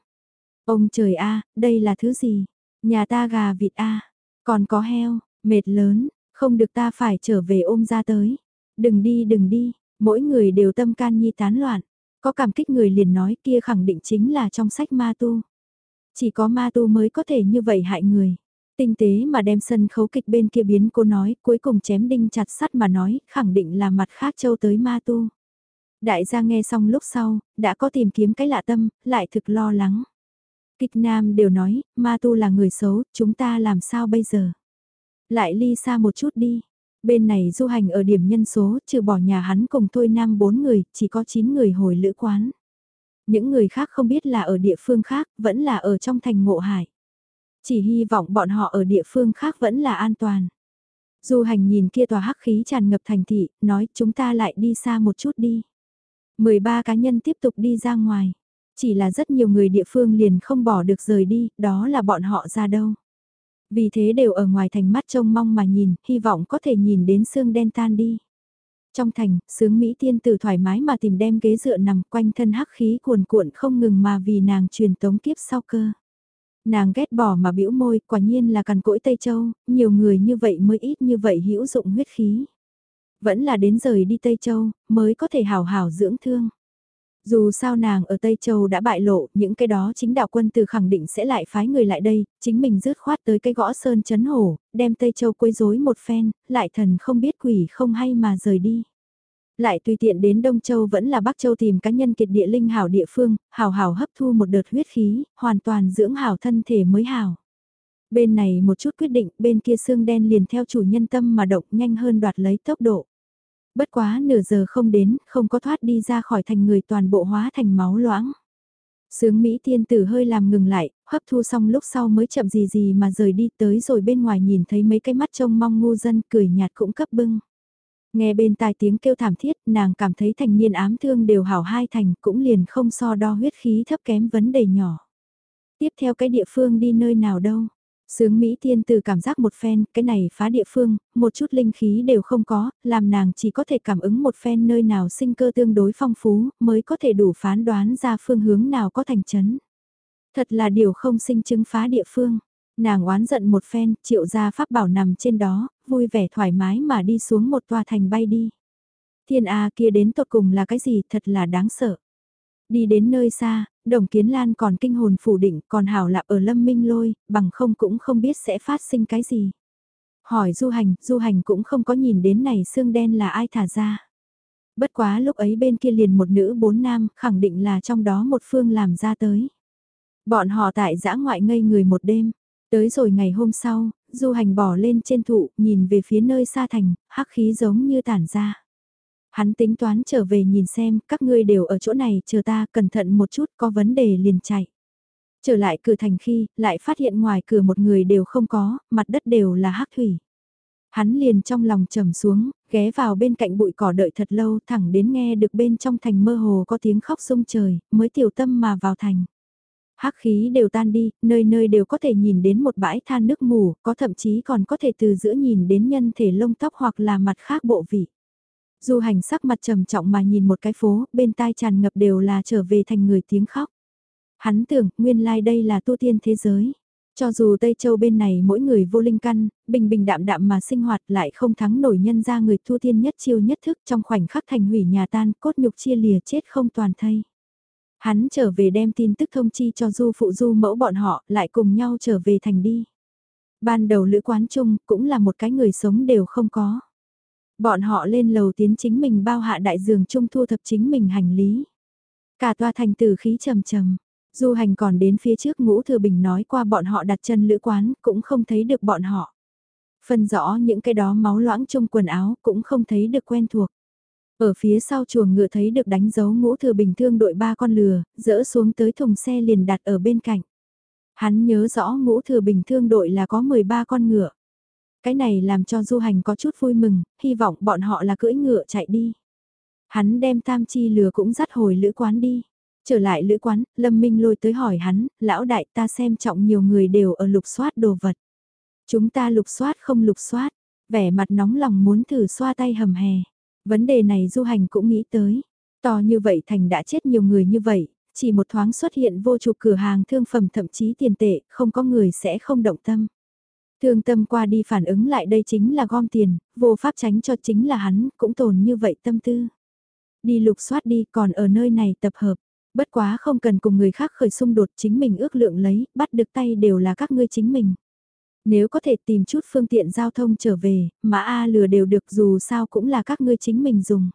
Ông trời a, đây là thứ gì? Nhà ta gà vịt a, còn có heo, mệt lớn, không được ta phải trở về ôm ra tới. Đừng đi đừng đi, mỗi người đều tâm can nhi tán loạn. Có cảm kích người liền nói kia khẳng định chính là trong sách ma tu. Chỉ có ma tu mới có thể như vậy hại người. Tinh tế mà đem sân khấu kịch bên kia biến cô nói, cuối cùng chém đinh chặt sắt mà nói, khẳng định là mặt khác châu tới ma tu. Đại gia nghe xong lúc sau, đã có tìm kiếm cái lạ tâm, lại thực lo lắng. Kịch nam đều nói, ma tu là người xấu, chúng ta làm sao bây giờ? Lại ly xa một chút đi. Bên này du hành ở điểm nhân số, trừ bỏ nhà hắn cùng thôi nam bốn người, chỉ có 9 người hồi lữ quán. Những người khác không biết là ở địa phương khác, vẫn là ở trong thành ngộ hải. Chỉ hy vọng bọn họ ở địa phương khác vẫn là an toàn. Du hành nhìn kia tòa hắc khí tràn ngập thành thị, nói chúng ta lại đi xa một chút đi. 13 cá nhân tiếp tục đi ra ngoài. Chỉ là rất nhiều người địa phương liền không bỏ được rời đi, đó là bọn họ ra đâu. Vì thế đều ở ngoài thành mắt trông mong mà nhìn, hy vọng có thể nhìn đến xương đen tan đi. Trong thành, sướng Mỹ tiên tử thoải mái mà tìm đem ghế dựa nằm quanh thân hắc khí cuồn cuộn không ngừng mà vì nàng truyền tống kiếp sau cơ. Nàng ghét bỏ mà bĩu môi, quả nhiên là cằn cỗi Tây Châu, nhiều người như vậy mới ít như vậy hữu dụng huyết khí. Vẫn là đến rời đi Tây Châu, mới có thể hào hào dưỡng thương. Dù sao nàng ở Tây Châu đã bại lộ, những cái đó chính đạo quân từ khẳng định sẽ lại phái người lại đây, chính mình rớt khoát tới cái gõ sơn chấn hổ, đem Tây Châu quấy rối một phen, lại thần không biết quỷ không hay mà rời đi. Lại tùy tiện đến Đông Châu vẫn là Bắc Châu tìm cá nhân kiệt địa linh hảo địa phương, hảo hảo hấp thu một đợt huyết khí, hoàn toàn dưỡng hảo thân thể mới hảo. Bên này một chút quyết định, bên kia xương đen liền theo chủ nhân tâm mà động nhanh hơn đoạt lấy tốc độ. Bất quá nửa giờ không đến, không có thoát đi ra khỏi thành người toàn bộ hóa thành máu loãng. Sướng Mỹ tiên tử hơi làm ngừng lại, hấp thu xong lúc sau mới chậm gì gì mà rời đi tới rồi bên ngoài nhìn thấy mấy cái mắt trông mong ngu dân cười nhạt cũng cấp bưng. Nghe bên tai tiếng kêu thảm thiết, nàng cảm thấy thành niên ám thương đều hảo hai thành, cũng liền không so đo huyết khí thấp kém vấn đề nhỏ. Tiếp theo cái địa phương đi nơi nào đâu? Sướng Mỹ tiên từ cảm giác một phen, cái này phá địa phương, một chút linh khí đều không có, làm nàng chỉ có thể cảm ứng một phen nơi nào sinh cơ tương đối phong phú, mới có thể đủ phán đoán ra phương hướng nào có thành chấn. Thật là điều không sinh chứng phá địa phương. Nàng oán giận một phen, triệu gia pháp bảo nằm trên đó, vui vẻ thoải mái mà đi xuống một tòa thành bay đi. Thiên A kia đến tột cùng là cái gì thật là đáng sợ. Đi đến nơi xa, đồng kiến lan còn kinh hồn phủ định còn hảo lạp ở lâm minh lôi, bằng không cũng không biết sẽ phát sinh cái gì. Hỏi du hành, du hành cũng không có nhìn đến này xương đen là ai thả ra. Bất quá lúc ấy bên kia liền một nữ bốn nam, khẳng định là trong đó một phương làm ra tới. Bọn họ tại giã ngoại ngây người một đêm, tới rồi ngày hôm sau, du hành bỏ lên trên thụ, nhìn về phía nơi xa thành, hắc khí giống như tản ra. Hắn tính toán trở về nhìn xem, các ngươi đều ở chỗ này chờ ta, cẩn thận một chút, có vấn đề liền chạy. Trở lại cửa thành khi, lại phát hiện ngoài cửa một người đều không có, mặt đất đều là hắc thủy. Hắn liền trong lòng trầm xuống, ghé vào bên cạnh bụi cỏ đợi thật lâu thẳng đến nghe được bên trong thành mơ hồ có tiếng khóc sung trời, mới tiểu tâm mà vào thành. Hắc khí đều tan đi, nơi nơi đều có thể nhìn đến một bãi than nước mù, có thậm chí còn có thể từ giữa nhìn đến nhân thể lông tóc hoặc là mặt khác bộ vị. Du hành sắc mặt trầm trọng mà nhìn một cái phố, bên tai tràn ngập đều là trở về thành người tiếng khóc. Hắn tưởng, nguyên lai like đây là tu tiên thế giới. Cho dù Tây Châu bên này mỗi người vô linh căn, bình bình đạm đạm mà sinh hoạt lại không thắng nổi nhân ra người tu tiên nhất chiêu nhất thức trong khoảnh khắc thành hủy nhà tan, cốt nhục chia lìa chết không toàn thây. Hắn trở về đem tin tức thông chi cho du phụ du mẫu bọn họ lại cùng nhau trở về thành đi. Ban đầu lữ quán chung cũng là một cái người sống đều không có. Bọn họ lên lầu tiến chính mình bao hạ đại giường chung thu thập chính mình hành lý. Cả tòa thành tử khí trầm trầm. Du hành còn đến phía trước ngũ thừa bình nói qua bọn họ đặt chân lữ quán cũng không thấy được bọn họ. Phân rõ những cái đó máu loãng trong quần áo cũng không thấy được quen thuộc. Ở phía sau chuồng ngựa thấy được đánh dấu ngũ thừa bình thương đội ba con lừa, dỡ xuống tới thùng xe liền đặt ở bên cạnh. Hắn nhớ rõ ngũ thừa bình thương đội là có 13 con ngựa. Cái này làm cho du hành có chút vui mừng, hy vọng bọn họ là cưỡi ngựa chạy đi. Hắn đem tam chi lừa cũng dắt hồi lữ quán đi. Trở lại lữ quán, Lâm Minh lôi tới hỏi hắn, lão đại ta xem trọng nhiều người đều ở lục soát đồ vật. Chúng ta lục soát không lục soát, vẻ mặt nóng lòng muốn thử xoa tay hầm hè. Vấn đề này du hành cũng nghĩ tới. To như vậy thành đã chết nhiều người như vậy, chỉ một thoáng xuất hiện vô chục cửa hàng thương phẩm thậm chí tiền tệ, không có người sẽ không động tâm. Thương tâm qua đi phản ứng lại đây chính là gom tiền, vô pháp tránh cho chính là hắn, cũng tồn như vậy tâm tư. Đi lục soát đi còn ở nơi này tập hợp, bất quá không cần cùng người khác khởi xung đột chính mình ước lượng lấy, bắt được tay đều là các ngươi chính mình. Nếu có thể tìm chút phương tiện giao thông trở về, mã A lừa đều được dù sao cũng là các ngươi chính mình dùng.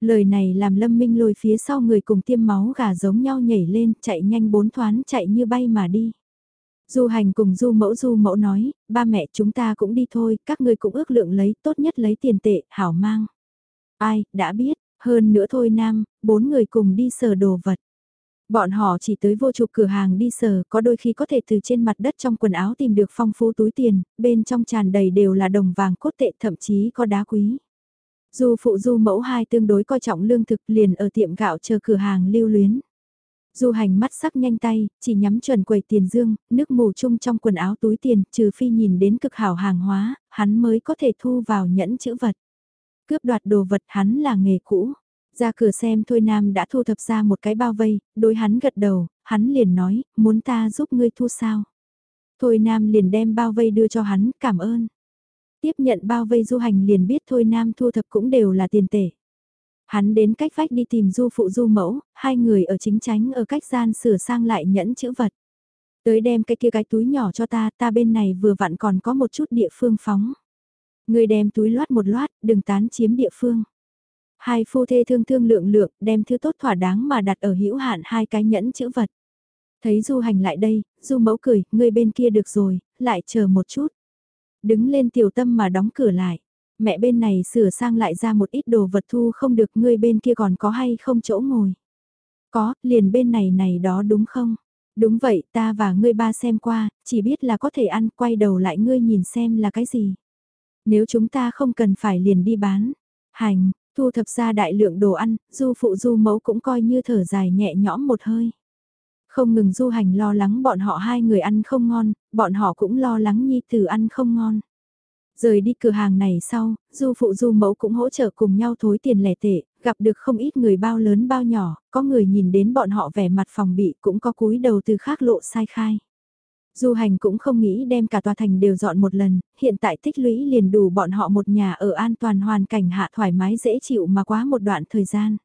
Lời này làm lâm minh lôi phía sau người cùng tiêm máu gà giống nhau nhảy lên, chạy nhanh bốn thoán chạy như bay mà đi. Du hành cùng du mẫu du mẫu nói, ba mẹ chúng ta cũng đi thôi, các ngươi cũng ước lượng lấy, tốt nhất lấy tiền tệ, hảo mang. Ai, đã biết, hơn nữa thôi nam, bốn người cùng đi sờ đồ vật. Bọn họ chỉ tới vô chục cửa hàng đi sờ, có đôi khi có thể từ trên mặt đất trong quần áo tìm được phong phú túi tiền, bên trong tràn đầy đều là đồng vàng cốt tệ thậm chí có đá quý. Du phụ du mẫu hai tương đối coi trọng lương thực liền ở tiệm gạo chờ cửa hàng lưu luyến. Du hành mắt sắc nhanh tay, chỉ nhắm chuẩn quầy tiền dương, nước mù chung trong quần áo túi tiền, trừ phi nhìn đến cực hảo hàng hóa, hắn mới có thể thu vào nhẫn chữ vật. Cướp đoạt đồ vật hắn là nghề cũ. Ra cửa xem Thôi Nam đã thu thập ra một cái bao vây, đối hắn gật đầu, hắn liền nói, muốn ta giúp ngươi thu sao. Thôi Nam liền đem bao vây đưa cho hắn, cảm ơn. Tiếp nhận bao vây du hành liền biết Thôi Nam thu thập cũng đều là tiền tể. Hắn đến cách vách đi tìm du phụ du mẫu, hai người ở chính tránh ở cách gian sửa sang lại nhẫn chữ vật. Tới đem cái kia cái túi nhỏ cho ta, ta bên này vừa vặn còn có một chút địa phương phóng. Người đem túi loát một loát, đừng tán chiếm địa phương. Hai phu thê thương thương lượng lượng, đem thứ tốt thỏa đáng mà đặt ở hữu hạn hai cái nhẫn chữ vật. Thấy du hành lại đây, du mẫu cười, người bên kia được rồi, lại chờ một chút. Đứng lên tiểu tâm mà đóng cửa lại. Mẹ bên này sửa sang lại ra một ít đồ vật thu không được ngươi bên kia còn có hay không chỗ ngồi. Có, liền bên này này đó đúng không? Đúng vậy, ta và ngươi ba xem qua, chỉ biết là có thể ăn, quay đầu lại ngươi nhìn xem là cái gì. Nếu chúng ta không cần phải liền đi bán, Hành, thu thập ra đại lượng đồ ăn, du phụ du mẫu cũng coi như thở dài nhẹ nhõm một hơi. Không ngừng du hành lo lắng bọn họ hai người ăn không ngon, bọn họ cũng lo lắng nhi tử ăn không ngon. Rời đi cửa hàng này sau, du phụ du mẫu cũng hỗ trợ cùng nhau thối tiền lẻ tệ, gặp được không ít người bao lớn bao nhỏ, có người nhìn đến bọn họ vẻ mặt phòng bị cũng có cúi đầu từ khác lộ sai khai. Du hành cũng không nghĩ đem cả tòa thành đều dọn một lần, hiện tại tích lũy liền đủ bọn họ một nhà ở an toàn hoàn cảnh hạ thoải mái dễ chịu mà quá một đoạn thời gian.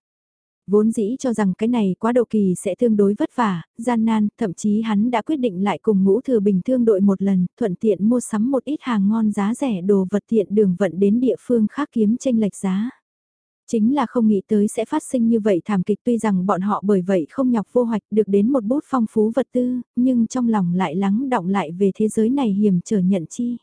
Vốn dĩ cho rằng cái này quá độ kỳ sẽ tương đối vất vả, gian nan, thậm chí hắn đã quyết định lại cùng ngũ thừa bình thương đội một lần, thuận tiện mua sắm một ít hàng ngon giá rẻ đồ vật tiện đường vận đến địa phương khác kiếm tranh lệch giá. Chính là không nghĩ tới sẽ phát sinh như vậy thảm kịch tuy rằng bọn họ bởi vậy không nhọc vô hoạch được đến một bút phong phú vật tư, nhưng trong lòng lại lắng động lại về thế giới này hiểm trở nhận chi.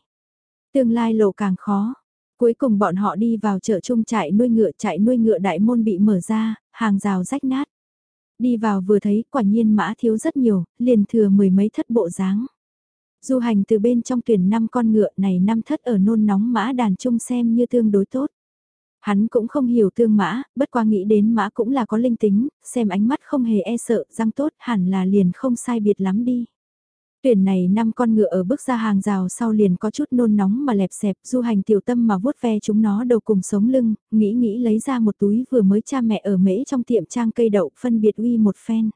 Tương lai lộ càng khó. Cuối cùng bọn họ đi vào chợ trung trại nuôi ngựa trại nuôi ngựa đại môn bị mở ra, hàng rào rách nát. Đi vào vừa thấy quả nhiên mã thiếu rất nhiều, liền thừa mười mấy thất bộ dáng. Du hành từ bên trong tuyển năm con ngựa này năm thất ở nôn nóng mã đàn trung xem như tương đối tốt. Hắn cũng không hiểu tương mã, bất qua nghĩ đến mã cũng là có linh tính, xem ánh mắt không hề e sợ, răng tốt hẳn là liền không sai biệt lắm đi. Tuyển này năm con ngựa ở bước ra hàng rào sau liền có chút nôn nóng mà lẹp xẹp, du hành tiểu tâm mà vuốt ve chúng nó đầu cùng sống lưng, nghĩ nghĩ lấy ra một túi vừa mới cha mẹ ở mễ trong tiệm trang cây đậu phân biệt uy một phen.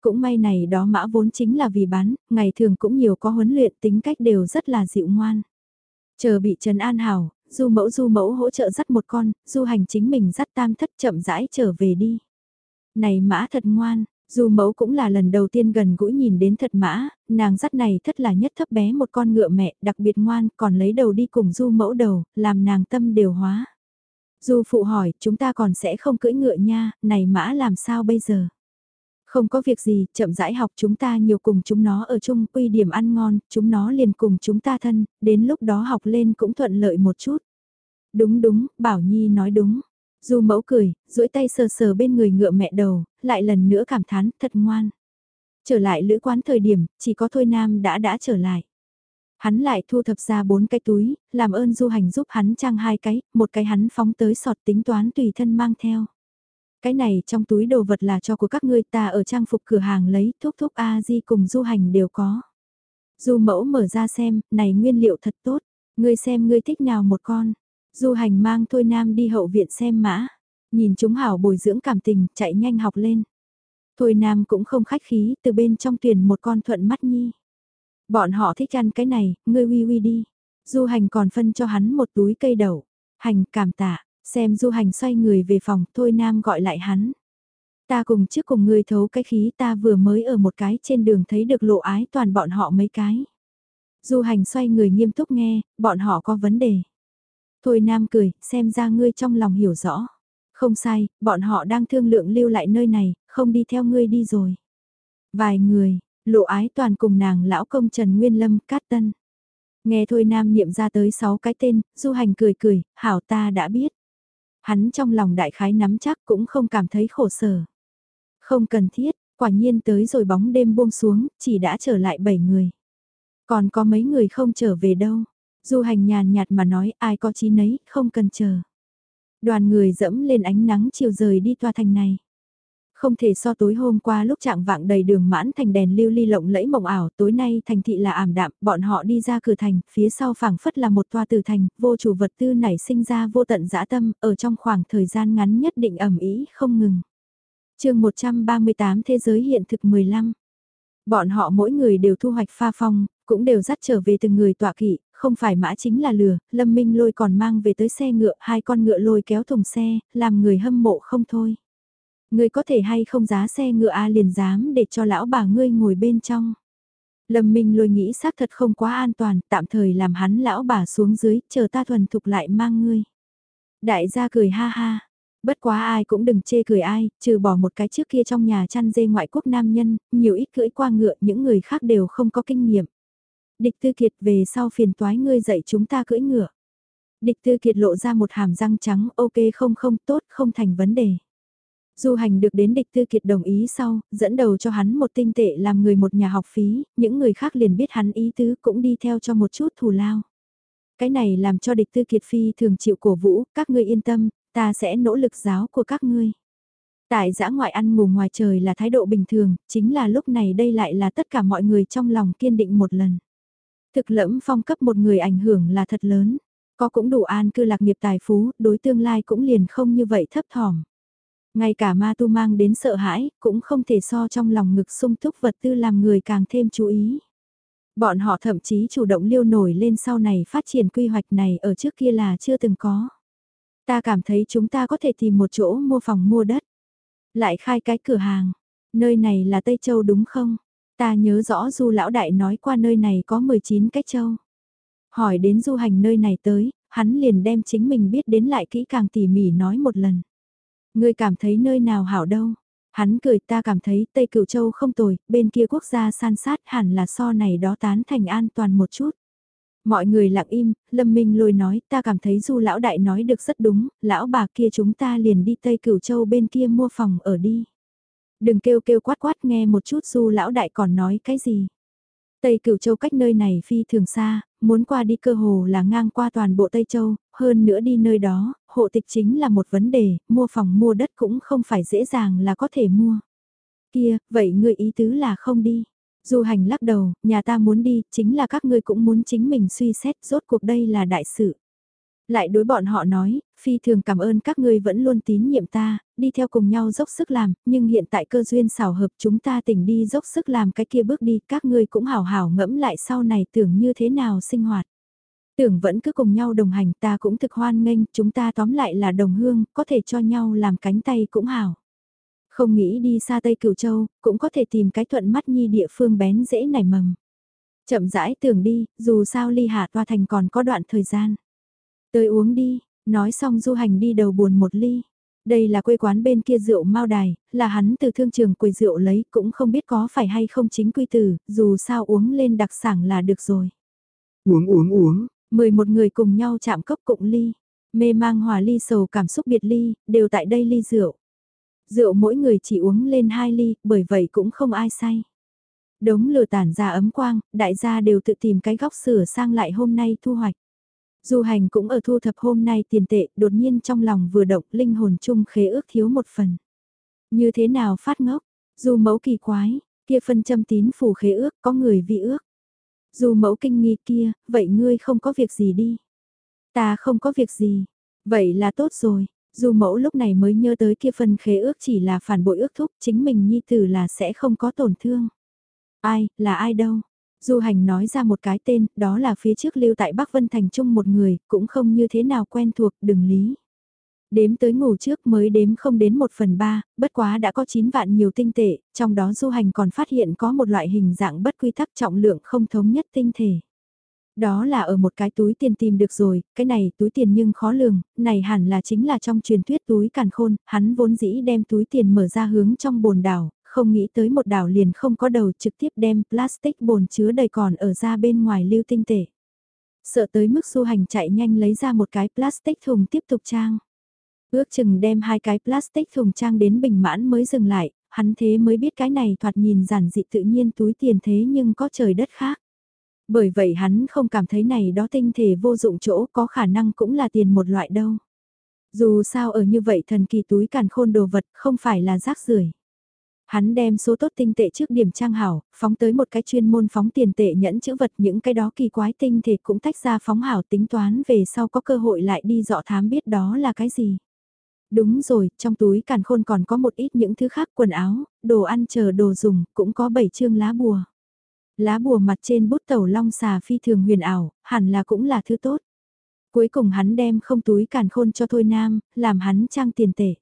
Cũng may này đó mã vốn chính là vì bán, ngày thường cũng nhiều có huấn luyện tính cách đều rất là dịu ngoan. Chờ bị Trần An Hảo, du mẫu du mẫu hỗ trợ dắt một con, du hành chính mình dắt tam thất chậm rãi trở về đi. Này mã thật ngoan, dù mẫu cũng là lần đầu tiên gần gũi nhìn đến thật mã, nàng dắt này thất là nhất thấp bé một con ngựa mẹ, đặc biệt ngoan, còn lấy đầu đi cùng du mẫu đầu, làm nàng tâm đều hóa. Du phụ hỏi, chúng ta còn sẽ không cưỡi ngựa nha, này mã làm sao bây giờ? Không có việc gì, chậm rãi học chúng ta nhiều cùng chúng nó ở chung, uy điểm ăn ngon, chúng nó liền cùng chúng ta thân, đến lúc đó học lên cũng thuận lợi một chút. Đúng đúng, Bảo Nhi nói đúng. Du mẫu cười, duỗi tay sờ sờ bên người ngựa mẹ đầu, lại lần nữa cảm thán, thật ngoan. Trở lại lữ quán thời điểm, chỉ có Thôi Nam đã đã trở lại. Hắn lại thu thập ra bốn cái túi, làm ơn du hành giúp hắn trang hai cái, một cái hắn phóng tới sọt tính toán tùy thân mang theo. Cái này trong túi đồ vật là cho của các ngươi ta ở trang phục cửa hàng lấy, thuốc thuốc A-di cùng du hành đều có. Du mẫu mở ra xem, này nguyên liệu thật tốt, ngươi xem ngươi thích nào một con. Du hành mang Thôi Nam đi hậu viện xem mã, nhìn chúng hảo bồi dưỡng cảm tình, chạy nhanh học lên. Thôi Nam cũng không khách khí, từ bên trong tuyển một con thuận mắt nhi. Bọn họ thích ăn cái này, ngươi uy uy đi. Du hành còn phân cho hắn một túi cây đậu. Hành cảm tạ, xem du hành xoay người về phòng, Thôi Nam gọi lại hắn. Ta cùng trước cùng ngươi thấu cái khí ta vừa mới ở một cái trên đường thấy được lộ ái toàn bọn họ mấy cái. Du hành xoay người nghiêm túc nghe, bọn họ có vấn đề. Thôi Nam cười, xem ra ngươi trong lòng hiểu rõ. Không sai, bọn họ đang thương lượng lưu lại nơi này, không đi theo ngươi đi rồi. Vài người, lộ ái toàn cùng nàng lão công Trần Nguyên Lâm, Cát Tân. Nghe Thôi Nam niệm ra tới 6 cái tên, du hành cười cười, hảo ta đã biết. Hắn trong lòng đại khái nắm chắc cũng không cảm thấy khổ sở. Không cần thiết, quả nhiên tới rồi bóng đêm buông xuống, chỉ đã trở lại 7 người. Còn có mấy người không trở về đâu. Du hành nhàn nhạt mà nói ai có chí nấy, không cần chờ. Đoàn người dẫm lên ánh nắng chiều rời đi toa thành này. Không thể so tối hôm qua lúc trạng vạng đầy đường mãn thành đèn lưu ly lộng lẫy mộng ảo, tối nay thành thị là ảm đạm, bọn họ đi ra cửa thành, phía sau phảng phất là một toa từ thành, vô chủ vật tư nảy sinh ra vô tận dã tâm, ở trong khoảng thời gian ngắn nhất định ẩm ý không ngừng. chương 138 Thế giới hiện thực 15 Bọn họ mỗi người đều thu hoạch pha phong, cũng đều dắt trở về từng người tọa kỵ, không phải mã chính là lừa, Lâm Minh lôi còn mang về tới xe ngựa, hai con ngựa lôi kéo thùng xe, làm người hâm mộ không thôi. Ngươi có thể hay không giá xe ngựa A liền dám để cho lão bà ngươi ngồi bên trong. Lâm Minh lôi nghĩ xác thật không quá an toàn, tạm thời làm hắn lão bà xuống dưới, chờ ta thuần thục lại mang ngươi. Đại gia cười ha ha, bất quá ai cũng đừng chê cười ai, trừ bỏ một cái trước kia trong nhà chăn dê ngoại quốc nam nhân, nhiều ít cưỡi qua ngựa, những người khác đều không có kinh nghiệm. Địch tư kiệt về sau phiền toái ngươi dạy chúng ta cưỡi ngựa. Địch tư kiệt lộ ra một hàm răng trắng, ok không không tốt, không thành vấn đề. Du hành được đến địch tư kiệt đồng ý sau, dẫn đầu cho hắn một tinh tệ làm người một nhà học phí, những người khác liền biết hắn ý tứ cũng đi theo cho một chút thù lao. Cái này làm cho địch tư kiệt phi thường chịu cổ vũ, các ngươi yên tâm, ta sẽ nỗ lực giáo của các ngươi. Tại giã ngoại ăn ngủ ngoài trời là thái độ bình thường, chính là lúc này đây lại là tất cả mọi người trong lòng kiên định một lần. Thực lẫm phong cấp một người ảnh hưởng là thật lớn, có cũng đủ an cư lạc nghiệp tài phú, đối tương lai cũng liền không như vậy thấp thỏm. Ngay cả ma tu mang đến sợ hãi, cũng không thể so trong lòng ngực sung túc vật tư làm người càng thêm chú ý. Bọn họ thậm chí chủ động liêu nổi lên sau này phát triển quy hoạch này ở trước kia là chưa từng có. Ta cảm thấy chúng ta có thể tìm một chỗ mua phòng mua đất. Lại khai cái cửa hàng. Nơi này là Tây Châu đúng không? Ta nhớ rõ du lão đại nói qua nơi này có 19 cái châu. Hỏi đến du hành nơi này tới, hắn liền đem chính mình biết đến lại kỹ càng tỉ mỉ nói một lần. Ngươi cảm thấy nơi nào hảo đâu? Hắn cười ta cảm thấy Tây Cửu Châu không tồi, bên kia quốc gia san sát hẳn là so này đó tán thành an toàn một chút. Mọi người lặng im, Lâm Minh lôi nói ta cảm thấy du lão đại nói được rất đúng, lão bà kia chúng ta liền đi Tây Cửu Châu bên kia mua phòng ở đi. Đừng kêu kêu quát quát nghe một chút du lão đại còn nói cái gì. Tây Cửu Châu cách nơi này phi thường xa, muốn qua đi cơ hồ là ngang qua toàn bộ Tây Châu, hơn nữa đi nơi đó, hộ tịch chính là một vấn đề, mua phòng mua đất cũng không phải dễ dàng là có thể mua. Kia, vậy người ý tứ là không đi. Du hành lắc đầu, nhà ta muốn đi, chính là các ngươi cũng muốn chính mình suy xét, rốt cuộc đây là đại sự. Lại đối bọn họ nói, phi thường cảm ơn các ngươi vẫn luôn tín nhiệm ta, đi theo cùng nhau dốc sức làm, nhưng hiện tại cơ duyên xảo hợp chúng ta tỉnh đi dốc sức làm cái kia bước đi, các ngươi cũng hảo hảo ngẫm lại sau này tưởng như thế nào sinh hoạt. Tưởng vẫn cứ cùng nhau đồng hành ta cũng thực hoan nghênh, chúng ta tóm lại là đồng hương, có thể cho nhau làm cánh tay cũng hảo. Không nghĩ đi xa Tây Cửu Châu, cũng có thể tìm cái thuận mắt nhi địa phương bén dễ nảy mầm. Chậm rãi tưởng đi, dù sao ly hạ toa thành còn có đoạn thời gian. Tới uống đi, nói xong du hành đi đầu buồn một ly. Đây là quê quán bên kia rượu mao đài, là hắn từ thương trường quầy rượu lấy cũng không biết có phải hay không chính quy tử, dù sao uống lên đặc sản là được rồi. Uống uống uống, mười một người cùng nhau chạm cốc cụng ly, mê mang hòa ly sầu cảm xúc biệt ly, đều tại đây ly rượu. Rượu mỗi người chỉ uống lên hai ly, bởi vậy cũng không ai say. Đống lửa tản ra ấm quang, đại gia đều tự tìm cái góc sửa sang lại hôm nay thu hoạch. Du hành cũng ở thu thập hôm nay tiền tệ, đột nhiên trong lòng vừa động linh hồn chung khế ước thiếu một phần. Như thế nào phát ngốc, du mẫu kỳ quái, kia phân châm tín phủ khế ước có người vi ước. Du mẫu kinh nghi kia, vậy ngươi không có việc gì đi. Ta không có việc gì, vậy là tốt rồi. Du mẫu lúc này mới nhớ tới kia phân khế ước chỉ là phản bội ước thúc chính mình nhi tử là sẽ không có tổn thương. Ai, là ai đâu? Du hành nói ra một cái tên, đó là phía trước lưu tại Bắc Vân Thành chung một người, cũng không như thế nào quen thuộc, đừng lý. Đếm tới ngủ trước mới đếm không đến một phần ba, bất quá đã có 9 vạn nhiều tinh tệ, trong đó du hành còn phát hiện có một loại hình dạng bất quy tắc trọng lượng không thống nhất tinh thể. Đó là ở một cái túi tiền tìm được rồi, cái này túi tiền nhưng khó lường, này hẳn là chính là trong truyền thuyết túi càn khôn, hắn vốn dĩ đem túi tiền mở ra hướng trong bồn đảo, không nghĩ tới một đảo liền không có đầu trực tiếp đem plastic bồn chứa đầy còn ở ra bên ngoài lưu tinh tể. Sợ tới mức du hành chạy nhanh lấy ra một cái plastic thùng tiếp tục trang. Ước chừng đem hai cái plastic thùng trang đến bình mãn mới dừng lại, hắn thế mới biết cái này thoạt nhìn giản dị tự nhiên túi tiền thế nhưng có trời đất khác. Bởi vậy hắn không cảm thấy này đó tinh thể vô dụng chỗ có khả năng cũng là tiền một loại đâu. Dù sao ở như vậy thần kỳ túi càn khôn đồ vật không phải là rác rưởi Hắn đem số tốt tinh tệ trước điểm trang hảo, phóng tới một cái chuyên môn phóng tiền tệ nhẫn chữ vật những cái đó kỳ quái tinh thể cũng tách ra phóng hảo tính toán về sau có cơ hội lại đi dọ thám biết đó là cái gì. Đúng rồi, trong túi càn khôn còn có một ít những thứ khác quần áo, đồ ăn chờ đồ dùng, cũng có bảy chương lá bùa. Lá bùa mặt trên bút tẩu long xà phi thường huyền ảo, hẳn là cũng là thứ tốt. Cuối cùng hắn đem không túi càn khôn cho Thôi Nam, làm hắn trang tiền tệ.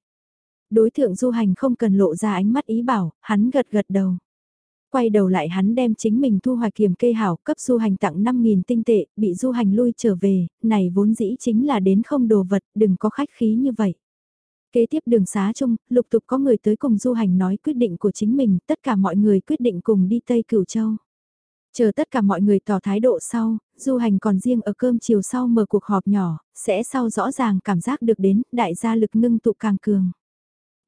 Đối tượng du hành không cần lộ ra ánh mắt ý bảo, hắn gật gật đầu. Quay đầu lại hắn đem chính mình thu hoạch kiểm kê hảo cấp du hành tặng 5.000 tinh tệ, bị du hành lui trở về, này vốn dĩ chính là đến không đồ vật, đừng có khách khí như vậy. Kế tiếp đường xá chung, lục tục có người tới cùng du hành nói quyết định của chính mình, tất cả mọi người quyết định cùng đi Tây Cửu Châu. Chờ tất cả mọi người tỏ thái độ sau, du hành còn riêng ở cơm chiều sau mở cuộc họp nhỏ, sẽ sau rõ ràng cảm giác được đến đại gia lực ngưng tụ càng cường.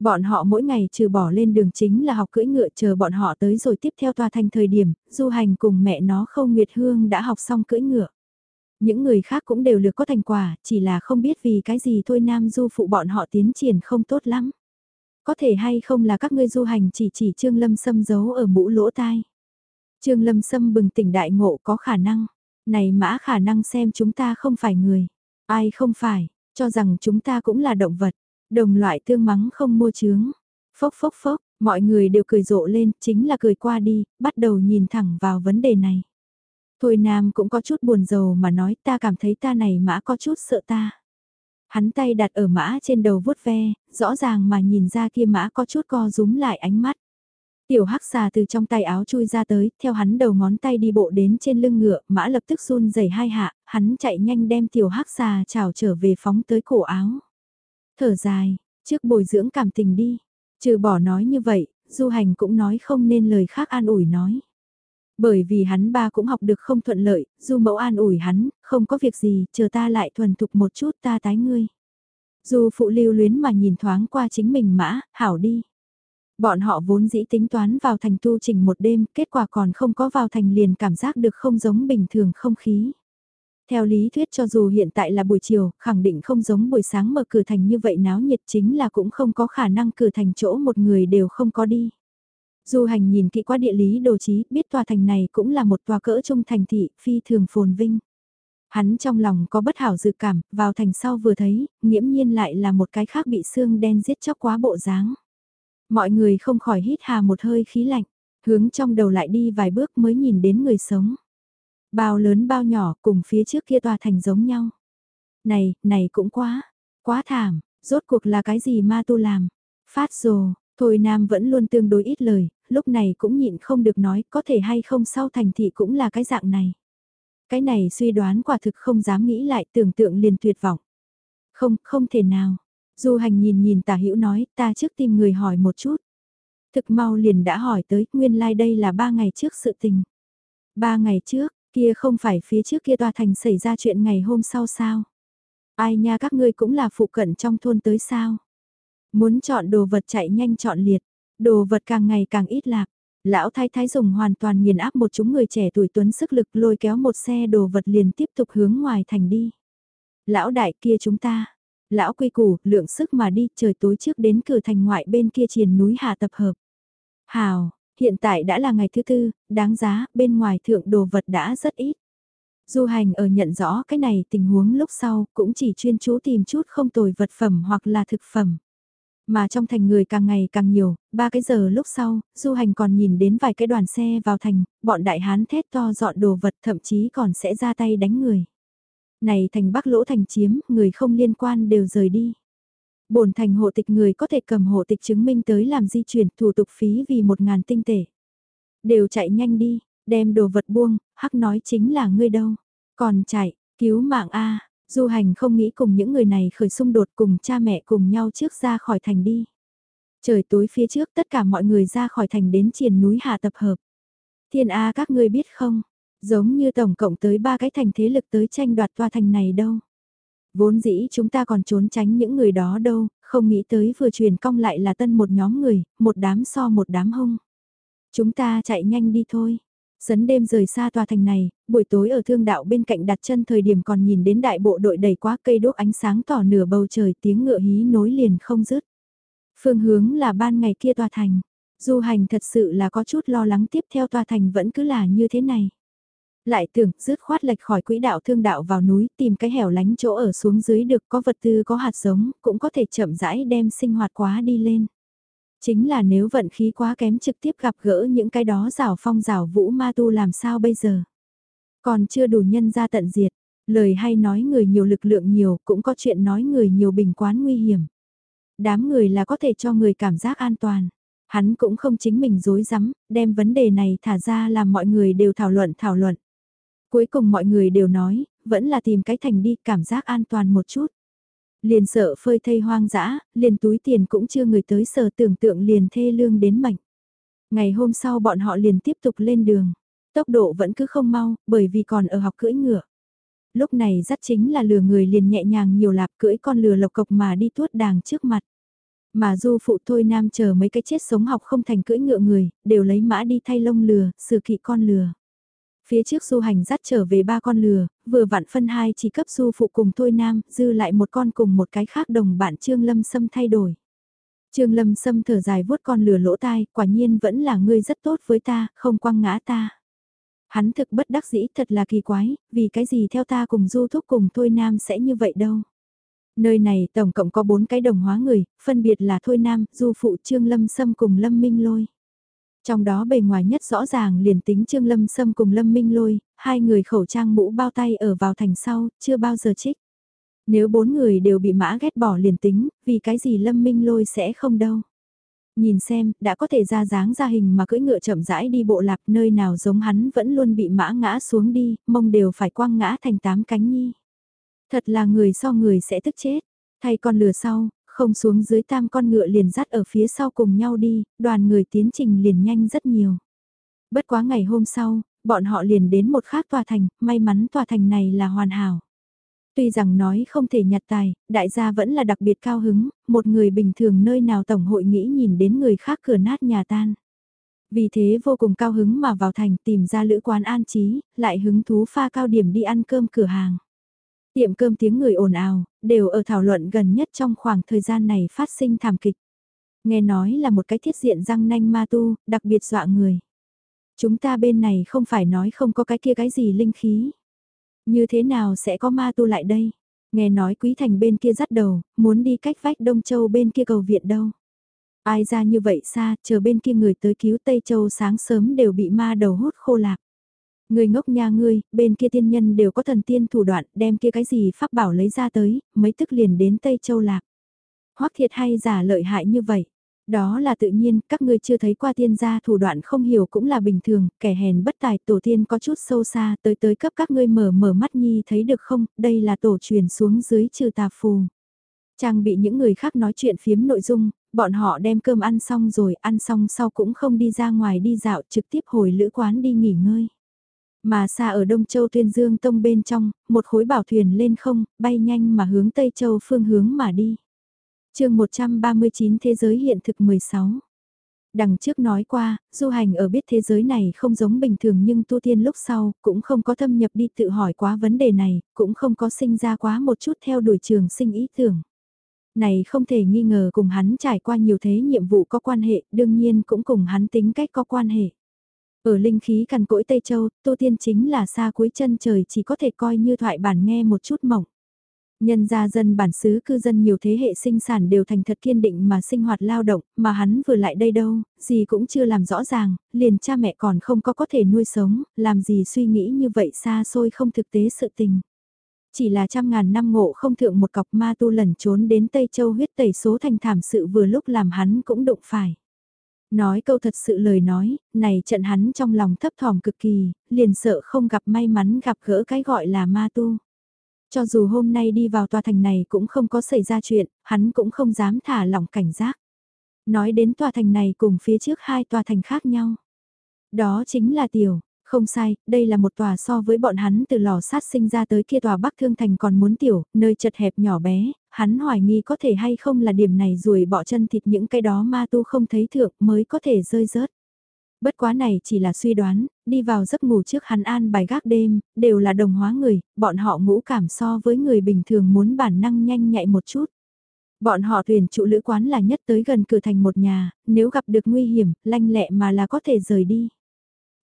Bọn họ mỗi ngày trừ bỏ lên đường chính là học cưỡi ngựa chờ bọn họ tới rồi tiếp theo tòa thành thời điểm, du hành cùng mẹ nó không Nguyệt Hương đã học xong cưỡi ngựa. Những người khác cũng đều được có thành quả, chỉ là không biết vì cái gì thôi nam du phụ bọn họ tiến triển không tốt lắm. Có thể hay không là các ngươi du hành chỉ chỉ Trương Lâm Sâm giấu ở mũ lỗ tai. Trương Lâm Sâm bừng tỉnh đại ngộ có khả năng. Này mã khả năng xem chúng ta không phải người. Ai không phải, cho rằng chúng ta cũng là động vật. Đồng loại tương mắng không mua chướng. Phốc phốc phốc, mọi người đều cười rộ lên, chính là cười qua đi, bắt đầu nhìn thẳng vào vấn đề này. Thôi Nam cũng có chút buồn rầu mà nói ta cảm thấy ta này mã có chút sợ ta. Hắn tay đặt ở mã trên đầu vuốt ve, rõ ràng mà nhìn ra kia mã có chút co rúm lại ánh mắt. Tiểu hắc xà từ trong tay áo chui ra tới, theo hắn đầu ngón tay đi bộ đến trên lưng ngựa, mã lập tức run rẩy hai hạ, hắn chạy nhanh đem tiểu hắc xà chào trở về phóng tới cổ áo. Thở dài, trước bồi dưỡng cảm tình đi, trừ bỏ nói như vậy, du hành cũng nói không nên lời khác an ủi nói. Bởi vì hắn ba cũng học được không thuận lợi, du mẫu an ủi hắn, không có việc gì, chờ ta lại thuần thục một chút ta tái ngươi. Du phụ lưu luyến mà nhìn thoáng qua chính mình mã, hảo đi. Bọn họ vốn dĩ tính toán vào thành tu trình một đêm, kết quả còn không có vào thành liền cảm giác được không giống bình thường không khí. Theo lý thuyết cho dù hiện tại là buổi chiều, khẳng định không giống buổi sáng mở cửa thành như vậy náo nhiệt chính là cũng không có khả năng cửa thành chỗ một người đều không có đi. Du hành nhìn kỹ qua địa lý đồ chí, biết tòa thành này cũng là một tòa cỡ trung thành thị, phi thường phồn vinh. Hắn trong lòng có bất hảo dự cảm, vào thành sau vừa thấy, nghiễm nhiên lại là một cái khác bị xương đen giết chóc quá bộ dáng. Mọi người không khỏi hít hà một hơi khí lạnh, hướng trong đầu lại đi vài bước mới nhìn đến người sống. Bao lớn bao nhỏ cùng phía trước kia tòa thành giống nhau. Này, này cũng quá, quá thảm, rốt cuộc là cái gì ma tu làm. Phát rồ, thôi nam vẫn luôn tương đối ít lời, lúc này cũng nhịn không được nói có thể hay không sau thành thị cũng là cái dạng này. Cái này suy đoán quả thực không dám nghĩ lại tưởng tượng liền tuyệt vọng. Không, không thể nào. Du hành nhìn nhìn tả hữu nói ta trước tìm người hỏi một chút. Thực mau liền đã hỏi tới nguyên lai like đây là ba ngày trước sự tình. Ba ngày trước, kia không phải phía trước kia tòa thành xảy ra chuyện ngày hôm sau sao? Ai nha các ngươi cũng là phụ cận trong thôn tới sao? Muốn chọn đồ vật chạy nhanh chọn liệt, đồ vật càng ngày càng ít lạc. Lão thái thái dùng hoàn toàn nghiền áp một chúng người trẻ tuổi tuấn sức lực lôi kéo một xe đồ vật liền tiếp tục hướng ngoài thành đi. Lão đại kia chúng ta, lão quy củ, lượng sức mà đi, trời tối trước đến cửa thành ngoại bên kia triền núi hạ tập hợp. Hào, hiện tại đã là ngày thứ tư, đáng giá, bên ngoài thượng đồ vật đã rất ít. Du hành ở nhận rõ cái này tình huống lúc sau, cũng chỉ chuyên chú tìm chút không tồi vật phẩm hoặc là thực phẩm. Mà trong thành người càng ngày càng nhiều, ba cái giờ lúc sau, du hành còn nhìn đến vài cái đoàn xe vào thành, bọn đại hán thét to dọn đồ vật thậm chí còn sẽ ra tay đánh người. Này thành bắc lỗ thành chiếm, người không liên quan đều rời đi bổn thành hộ tịch người có thể cầm hộ tịch chứng minh tới làm di chuyển thủ tục phí vì một ngàn tinh tể. Đều chạy nhanh đi, đem đồ vật buông, hắc nói chính là ngươi đâu. Còn chạy, cứu mạng A, Du hành không nghĩ cùng những người này khởi xung đột cùng cha mẹ cùng nhau trước ra khỏi thành đi. Trời tối phía trước tất cả mọi người ra khỏi thành đến triền núi hạ tập hợp. Thiên A các ngươi biết không, giống như tổng cộng tới ba cái thành thế lực tới tranh đoạt tòa thành này đâu. Vốn dĩ chúng ta còn trốn tránh những người đó đâu, không nghĩ tới vừa truyền cong lại là tân một nhóm người, một đám so một đám hung. Chúng ta chạy nhanh đi thôi. Sấn đêm rời xa tòa thành này, buổi tối ở thương đạo bên cạnh đặt chân thời điểm còn nhìn đến đại bộ đội đầy quá cây đốt ánh sáng tỏ nửa bầu trời tiếng ngựa hí nối liền không dứt. Phương hướng là ban ngày kia tòa thành. Du hành thật sự là có chút lo lắng tiếp theo tòa thành vẫn cứ là như thế này. Lại tưởng rứt khoát lệch khỏi quỹ đạo thương đạo vào núi tìm cái hẻo lánh chỗ ở xuống dưới được có vật tư có hạt giống cũng có thể chậm rãi đem sinh hoạt quá đi lên. Chính là nếu vận khí quá kém trực tiếp gặp gỡ những cái đó rào phong rào vũ ma tu làm sao bây giờ. Còn chưa đủ nhân ra tận diệt, lời hay nói người nhiều lực lượng nhiều cũng có chuyện nói người nhiều bình quán nguy hiểm. Đám người là có thể cho người cảm giác an toàn. Hắn cũng không chính mình dối rắm đem vấn đề này thả ra làm mọi người đều thảo luận thảo luận. Cuối cùng mọi người đều nói, vẫn là tìm cái thành đi cảm giác an toàn một chút. Liền sợ phơi thây hoang dã, liền túi tiền cũng chưa người tới sở tưởng tượng liền thê lương đến mạnh. Ngày hôm sau bọn họ liền tiếp tục lên đường. Tốc độ vẫn cứ không mau, bởi vì còn ở học cưỡi ngựa. Lúc này dắt chính là lừa người liền nhẹ nhàng nhiều lạp cưỡi con lừa lộc cộc mà đi tuốt đàng trước mặt. Mà du phụ thôi nam chờ mấy cái chết sống học không thành cưỡi ngựa người, đều lấy mã đi thay lông lừa, sự kỵ con lừa. Phía trước du hành dắt trở về ba con lừa, vừa vặn phân hai chỉ cấp du phụ cùng thôi nam, dư lại một con cùng một cái khác đồng bạn Trương Lâm Sâm thay đổi. Trương Lâm Sâm thở dài vuốt con lừa lỗ tai, quả nhiên vẫn là ngươi rất tốt với ta, không quăng ngã ta. Hắn thực bất đắc dĩ thật là kỳ quái, vì cái gì theo ta cùng du thúc cùng thôi nam sẽ như vậy đâu. Nơi này tổng cộng có bốn cái đồng hóa người, phân biệt là Thôi Nam, Du Phụ Trương Lâm Sâm cùng Lâm Minh Lôi. Trong đó bề ngoài nhất rõ ràng liền tính Trương Lâm Sâm cùng Lâm Minh Lôi, hai người khẩu trang mũ bao tay ở vào thành sau, chưa bao giờ trích. Nếu bốn người đều bị mã ghét bỏ liền tính, vì cái gì Lâm Minh Lôi sẽ không đâu. Nhìn xem, đã có thể ra dáng ra hình mà cưỡi ngựa chậm rãi đi bộ lạc nơi nào giống hắn vẫn luôn bị mã ngã xuống đi, mông đều phải quăng ngã thành tám cánh nhi. Thật là người so người sẽ tức chết. Thay con lừa sau, không xuống dưới tam con ngựa liền dắt ở phía sau cùng nhau đi, đoàn người tiến trình liền nhanh rất nhiều. Bất quá ngày hôm sau, bọn họ liền đến một khác tòa thành, may mắn tòa thành này là hoàn hảo. Tuy rằng nói không thể nhặt tài, đại gia vẫn là đặc biệt cao hứng, một người bình thường nơi nào tổng hội nghĩ nhìn đến người khác cửa nát nhà tan. Vì thế vô cùng cao hứng mà vào thành tìm ra lữ quán an trí, lại hứng thú pha cao điểm đi ăn cơm cửa hàng. Tiệm cơm tiếng người ồn ào, đều ở thảo luận gần nhất trong khoảng thời gian này phát sinh thảm kịch. Nghe nói là một cái thiết diện răng nanh ma tu, đặc biệt dọa người. Chúng ta bên này không phải nói không có cái kia cái gì linh khí. Như thế nào sẽ có ma tu lại đây? Nghe nói quý thành bên kia dắt đầu, muốn đi cách vách Đông Châu bên kia cầu viện đâu. Ai ra như vậy xa, chờ bên kia người tới cứu Tây Châu sáng sớm đều bị ma đầu hút khô lạc. Người ngốc nha ngươi, bên kia tiên nhân đều có thần tiên thủ đoạn, đem kia cái gì pháp bảo lấy ra tới, mấy tức liền đến Tây Châu Lạc. Hoắc thiệt hay giả lợi hại như vậy. Đó là tự nhiên, các ngươi chưa thấy qua tiên gia thủ đoạn không hiểu cũng là bình thường, kẻ hèn bất tài tổ tiên có chút sâu xa, tới tới cấp các ngươi mở mở mắt nhi thấy được không, đây là tổ truyền xuống dưới trừ tà phù. Trang bị những người khác nói chuyện phiếm nội dung, bọn họ đem cơm ăn xong rồi, ăn xong sau cũng không đi ra ngoài đi dạo trực tiếp hồi lữ quán đi nghỉ ngơi. Mà xa ở Đông Châu Tuyên Dương Tông bên trong, một khối bảo thuyền lên không, bay nhanh mà hướng Tây Châu phương hướng mà đi. chương 139 Thế giới hiện thực 16 Đằng trước nói qua, du hành ở biết thế giới này không giống bình thường nhưng tu tiên lúc sau cũng không có thâm nhập đi tự hỏi quá vấn đề này, cũng không có sinh ra quá một chút theo đuổi trường sinh ý tưởng. Này không thể nghi ngờ cùng hắn trải qua nhiều thế nhiệm vụ có quan hệ, đương nhiên cũng cùng hắn tính cách có quan hệ. Ở linh khí cằn cỗi Tây Châu, Tô Tiên chính là xa cuối chân trời chỉ có thể coi như thoại bản nghe một chút mỏng. Nhân gia dân bản xứ cư dân nhiều thế hệ sinh sản đều thành thật kiên định mà sinh hoạt lao động, mà hắn vừa lại đây đâu, gì cũng chưa làm rõ ràng, liền cha mẹ còn không có có thể nuôi sống, làm gì suy nghĩ như vậy xa xôi không thực tế sự tình. Chỉ là trăm ngàn năm ngộ không thượng một cọc ma tu lẩn trốn đến Tây Châu huyết tẩy số thành thảm sự vừa lúc làm hắn cũng đụng phải. Nói câu thật sự lời nói, này trận hắn trong lòng thấp thỏm cực kỳ, liền sợ không gặp may mắn gặp gỡ cái gọi là ma tu. Cho dù hôm nay đi vào tòa thành này cũng không có xảy ra chuyện, hắn cũng không dám thả lỏng cảnh giác. Nói đến tòa thành này cùng phía trước hai tòa thành khác nhau. Đó chính là tiểu, không sai, đây là một tòa so với bọn hắn từ lò sát sinh ra tới kia tòa Bắc Thương Thành còn muốn tiểu, nơi chật hẹp nhỏ bé, hắn hoài nghi có thể hay không là điểm này rồi bỏ chân thịt những cái đó ma tu không thấy thượng mới có thể rơi rớt. Bất quá này chỉ là suy đoán, đi vào giấc ngủ trước hắn an bài gác đêm, đều là đồng hóa người, bọn họ ngũ cảm so với người bình thường muốn bản năng nhanh nhạy một chút. Bọn họ tuyển trụ lữ quán là nhất tới gần cửa thành một nhà, nếu gặp được nguy hiểm, lanh lẹ mà là có thể rời đi.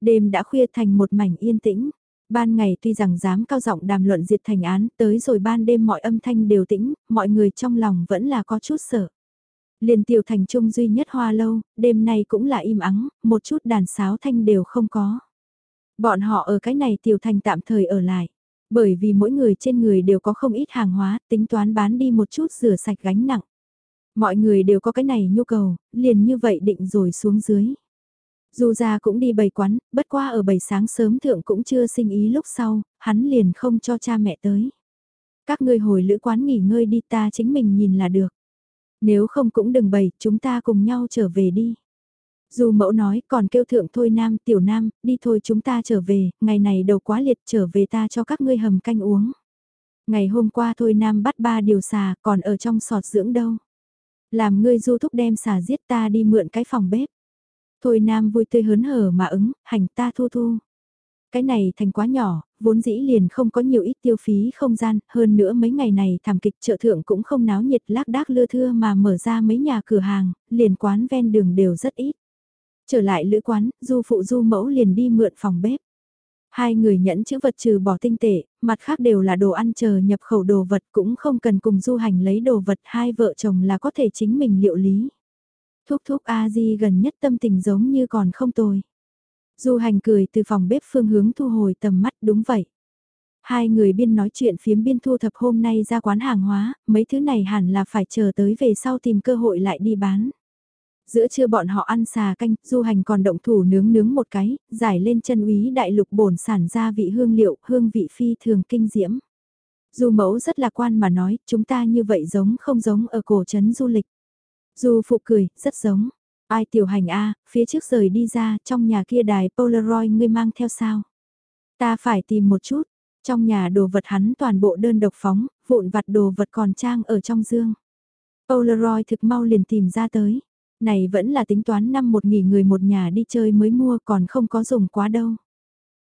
Đêm đã khuya thành một mảnh yên tĩnh. Ban ngày tuy rằng dám cao giọng đàm luận diệt thành án, tới rồi ban đêm mọi âm thanh đều tĩnh, mọi người trong lòng vẫn là có chút sợ. Liền tiểu thành trung duy nhất hoa lâu, đêm nay cũng là im ắng, một chút đàn sáo thanh đều không có. Bọn họ ở cái này tiểu thành tạm thời ở lại. Bởi vì mỗi người trên người đều có không ít hàng hóa, tính toán bán đi một chút rửa sạch gánh nặng. Mọi người đều có cái này nhu cầu, liền như vậy định rồi xuống dưới. Dù ra cũng đi bày quán, bất qua ở bày sáng sớm thượng cũng chưa sinh ý lúc sau, hắn liền không cho cha mẹ tới. Các ngươi hồi lữ quán nghỉ ngơi đi ta chính mình nhìn là được. Nếu không cũng đừng bày, chúng ta cùng nhau trở về đi. Dù mẫu nói còn kêu thượng thôi nam tiểu nam, đi thôi chúng ta trở về, ngày này đầu quá liệt trở về ta cho các ngươi hầm canh uống. Ngày hôm qua thôi nam bắt ba điều xà còn ở trong sọt dưỡng đâu. Làm ngươi du thúc đem xà giết ta đi mượn cái phòng bếp. Thôi Nam vui tươi hớn hở mà ứng, hành ta thu thu. Cái này thành quá nhỏ, vốn dĩ liền không có nhiều ít tiêu phí không gian, hơn nữa mấy ngày này thảm kịch chợ thượng cũng không náo nhiệt lác đác lưa thưa mà mở ra mấy nhà cửa hàng, liền quán ven đường đều rất ít. Trở lại lữ quán, du phụ du mẫu liền đi mượn phòng bếp. Hai người nhẫn chữ vật trừ bỏ tinh tệ, mặt khác đều là đồ ăn chờ nhập khẩu đồ vật cũng không cần cùng du hành lấy đồ vật hai vợ chồng là có thể chính mình liệu lý. Thúc thúc A-di gần nhất tâm tình giống như còn không tồi. Du hành cười từ phòng bếp phương hướng thu hồi tầm mắt đúng vậy. Hai người biên nói chuyện phiếm biên thu thập hôm nay ra quán hàng hóa, mấy thứ này hẳn là phải chờ tới về sau tìm cơ hội lại đi bán. Giữa trưa bọn họ ăn xà canh, du hành còn động thủ nướng nướng một cái, giải lên chân úy đại lục bổn sản ra vị hương liệu, hương vị phi thường kinh diễm. Du mẫu rất lạc quan mà nói, chúng ta như vậy giống không giống ở cổ trấn du lịch. Du phụ cười, rất giống. Ai tiểu hành A, phía trước rời đi ra, trong nhà kia đài Polaroid ngươi mang theo sao? Ta phải tìm một chút, trong nhà đồ vật hắn toàn bộ đơn độc phóng, vụn vặt đồ vật còn trang ở trong dương. Polaroid thực mau liền tìm ra tới. Này vẫn là tính toán năm một nghỉ người một nhà đi chơi mới mua còn không có dùng quá đâu.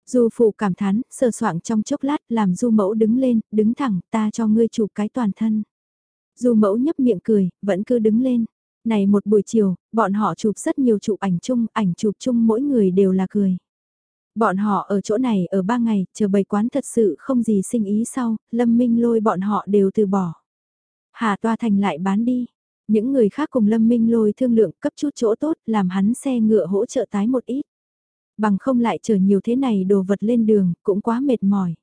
Du phụ cảm thán, sờ soạng trong chốc lát làm du mẫu đứng lên, đứng thẳng, ta cho ngươi chụp cái toàn thân. Du mẫu nhấp miệng cười, vẫn cứ đứng lên. Này một buổi chiều, bọn họ chụp rất nhiều chụp ảnh chung, ảnh chụp chung mỗi người đều là cười. Bọn họ ở chỗ này ở ba ngày, chờ bày quán thật sự không gì sinh ý sau, Lâm Minh lôi bọn họ đều từ bỏ. Hà toa thành lại bán đi. Những người khác cùng Lâm Minh lôi thương lượng cấp chút chỗ tốt làm hắn xe ngựa hỗ trợ tái một ít. Bằng không lại chờ nhiều thế này đồ vật lên đường, cũng quá mệt mỏi.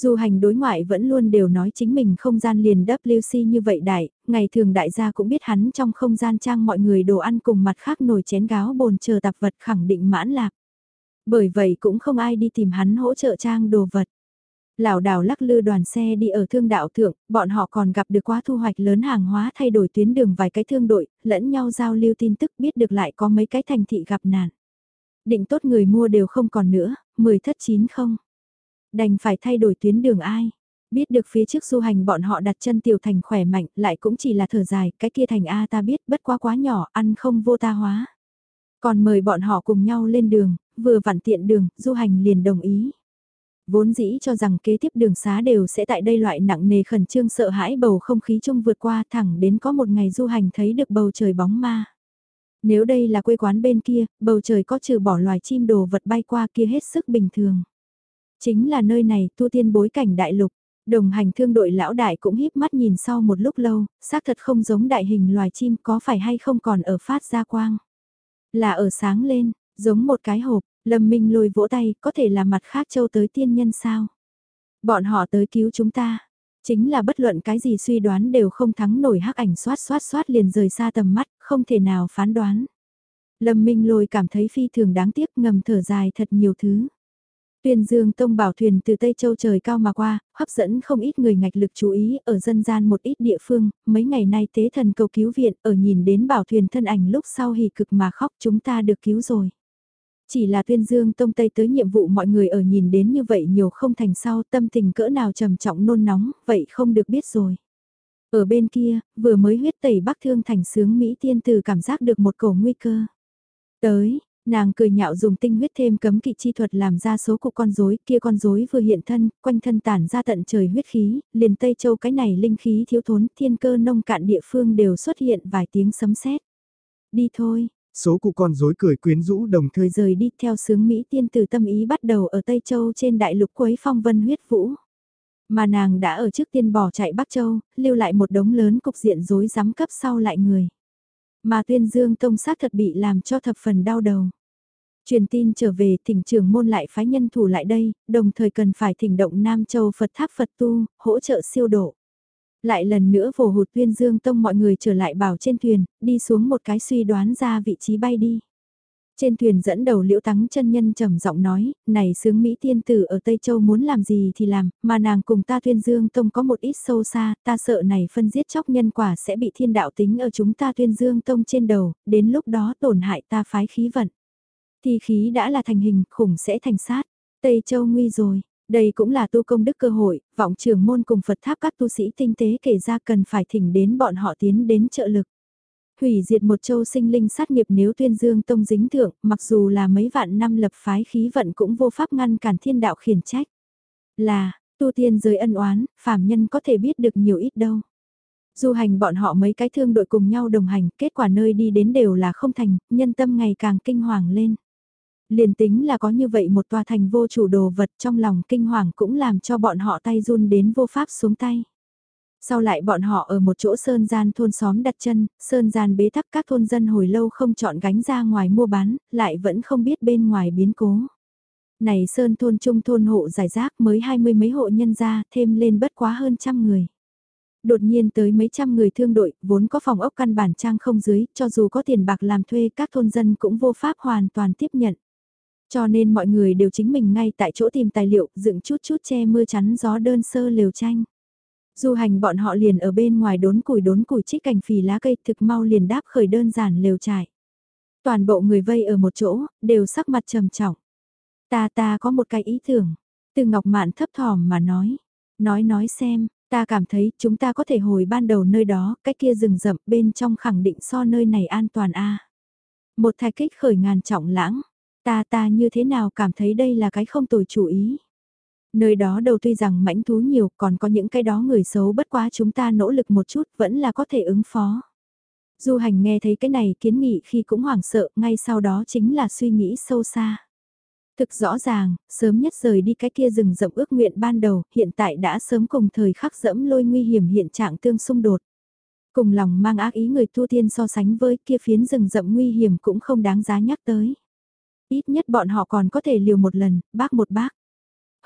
Dù hành đối ngoại vẫn luôn đều nói chính mình không gian liền WC như vậy đại, ngày thường đại gia cũng biết hắn trong không gian trang mọi người đồ ăn cùng mặt khác nồi chén gáo bồn chờ tạp vật khẳng định mãn lạc. Bởi vậy cũng không ai đi tìm hắn hỗ trợ trang đồ vật. lão đảo lắc lư đoàn xe đi ở thương đạo thượng, bọn họ còn gặp được quá thu hoạch lớn hàng hóa thay đổi tuyến đường vài cái thương đội, lẫn nhau giao lưu tin tức biết được lại có mấy cái thành thị gặp nạn. Định tốt người mua đều không còn nữa, 10 thất 9 không. Đành phải thay đổi tuyến đường ai. Biết được phía trước du hành bọn họ đặt chân tiểu thành khỏe mạnh lại cũng chỉ là thở dài, cái kia thành A ta biết bất quá quá nhỏ, ăn không vô ta hóa. Còn mời bọn họ cùng nhau lên đường, vừa vặn tiện đường, du hành liền đồng ý. Vốn dĩ cho rằng kế tiếp đường xá đều sẽ tại đây loại nặng nề khẩn trương sợ hãi bầu không khí chung vượt qua thẳng đến có một ngày du hành thấy được bầu trời bóng ma. Nếu đây là quê quán bên kia, bầu trời có trừ bỏ loài chim đồ vật bay qua kia hết sức bình thường. Chính là nơi này tu tiên bối cảnh đại lục. Đồng hành thương đội lão đại cũng híp mắt nhìn sau một lúc lâu, xác thật không giống đại hình loài chim có phải hay không còn ở phát ra quang. Là ở sáng lên, giống một cái hộp, Lâm Minh lôi vỗ tay, có thể là mặt khác châu tới tiên nhân sao? Bọn họ tới cứu chúng ta. Chính là bất luận cái gì suy đoán đều không thắng nổi hắc ảnh xoát xoát xoát liền rời xa tầm mắt, không thể nào phán đoán. Lâm Minh lôi cảm thấy phi thường đáng tiếc ngầm thở dài thật nhiều thứ. Tuyên Dương Tông bảo thuyền từ Tây Châu trời cao mà qua, hấp dẫn không ít người ngạch lực chú ý ở dân gian một ít địa phương, mấy ngày nay tế thần cầu cứu viện ở nhìn đến bảo thuyền thân ảnh lúc sau hì cực mà khóc chúng ta được cứu rồi. Chỉ là tuyên dương tông tây tới nhiệm vụ mọi người ở nhìn đến như vậy nhiều không thành sau tâm tình cỡ nào trầm trọng nôn nóng, vậy không được biết rồi. Ở bên kia, vừa mới huyết tẩy bắc thương thành sướng Mỹ tiên từ cảm giác được một cổ nguy cơ. Tới, nàng cười nhạo dùng tinh huyết thêm cấm kỵ chi thuật làm ra số cụ con rối kia con rối vừa hiện thân, quanh thân tản ra tận trời huyết khí, liền Tây Châu cái này linh khí thiếu thốn, thiên cơ nông cạn địa phương đều xuất hiện vài tiếng sấm sét. Đi thôi, Số cụ con rối cười quyến rũ đồng thời rời đi theo sướng Mỹ tiên tử tâm ý bắt đầu ở Tây Châu trên đại lục quấy phong vân huyết vũ. Mà nàng đã ở trước tiên bỏ chạy Bắc Châu, lưu lại một đống lớn cục diện rối rắm cấp sau lại người. Mà tuyên dương tông sát thật bị làm cho thập phần đau đầu. Truyền tin trở về thỉnh trưởng môn lại phái nhân thủ lại đây, đồng thời cần phải thỉnh động Nam Châu Phật tháp Phật tu, hỗ trợ siêu độ. Lại lần nữa vồ hụt tuyên dương tông mọi người trở lại bảo trên thuyền, đi xuống một cái suy đoán ra vị trí bay đi. Trên thuyền dẫn đầu liễu tắng chân nhân trầm giọng nói, này sướng Mỹ tiên tử ở Tây Châu muốn làm gì thì làm, mà nàng cùng ta tuyên dương tông có một ít sâu xa, ta sợ này phân giết chóc nhân quả sẽ bị thiên đạo tính ở chúng ta tuyên dương tông trên đầu, đến lúc đó tổn hại ta phái khí vận thi khí đã là thành hình, khủng sẽ thành sát, Tây Châu nguy rồi, đây cũng là tu công đức cơ hội, vọng trưởng môn cùng Phật tháp các tu sĩ tinh tế kể ra cần phải thỉnh đến bọn họ tiến đến trợ lực. Hủy diệt một châu sinh linh sát nghiệp nếu tuyên dương tông dính thượng, mặc dù là mấy vạn năm lập phái khí vận cũng vô pháp ngăn cản thiên đạo khiển trách. Là, tu tiên giới ân oán, phàm nhân có thể biết được nhiều ít đâu. Du hành bọn họ mấy cái thương đội cùng nhau đồng hành, kết quả nơi đi đến đều là không thành, nhân tâm ngày càng kinh hoàng lên. Liền tính là có như vậy một tòa thành vô chủ đồ vật trong lòng kinh hoàng cũng làm cho bọn họ tay run đến vô pháp xuống tay. Sau lại bọn họ ở một chỗ sơn gian thôn xóm đặt chân, sơn gian bế tắc các thôn dân hồi lâu không chọn gánh ra ngoài mua bán, lại vẫn không biết bên ngoài biến cố. Này sơn thôn trung thôn hộ giải rác mới hai mươi mấy hộ nhân ra, thêm lên bất quá hơn trăm người. Đột nhiên tới mấy trăm người thương đội, vốn có phòng ốc căn bản trang không dưới, cho dù có tiền bạc làm thuê các thôn dân cũng vô pháp hoàn toàn tiếp nhận. Cho nên mọi người đều chính mình ngay tại chỗ tìm tài liệu, dựng chút chút che mưa chắn gió đơn sơ lều tranh. Du hành bọn họ liền ở bên ngoài đốn củi đốn củi trích cành phì lá cây thực mau liền đáp khởi đơn giản lều trải. Toàn bộ người vây ở một chỗ, đều sắc mặt trầm trọng. Ta ta có một cái ý tưởng. Từ Ngọc Mạn thấp thỏm mà nói. Nói nói xem, ta cảm thấy chúng ta có thể hồi ban đầu nơi đó, cái kia rừng rậm bên trong khẳng định so nơi này an toàn a. Một thai kích khởi ngàn trọng lãng. Ta ta như thế nào cảm thấy đây là cái không tồi chủ ý. Nơi đó đầu tuy rằng mãnh thú nhiều còn có những cái đó người xấu bất quá chúng ta nỗ lực một chút vẫn là có thể ứng phó. Du hành nghe thấy cái này kiến nghị khi cũng hoảng sợ, ngay sau đó chính là suy nghĩ sâu xa. Thực rõ ràng, sớm nhất rời đi cái kia rừng rậm ước nguyện ban đầu, hiện tại đã sớm cùng thời khắc dẫm lôi nguy hiểm hiện trạng tương xung đột. Cùng lòng mang ác ý người tu tiên so sánh với kia phiến rừng rậm nguy hiểm cũng không đáng giá nhắc tới. Ít nhất bọn họ còn có thể liều một lần, bác một bác.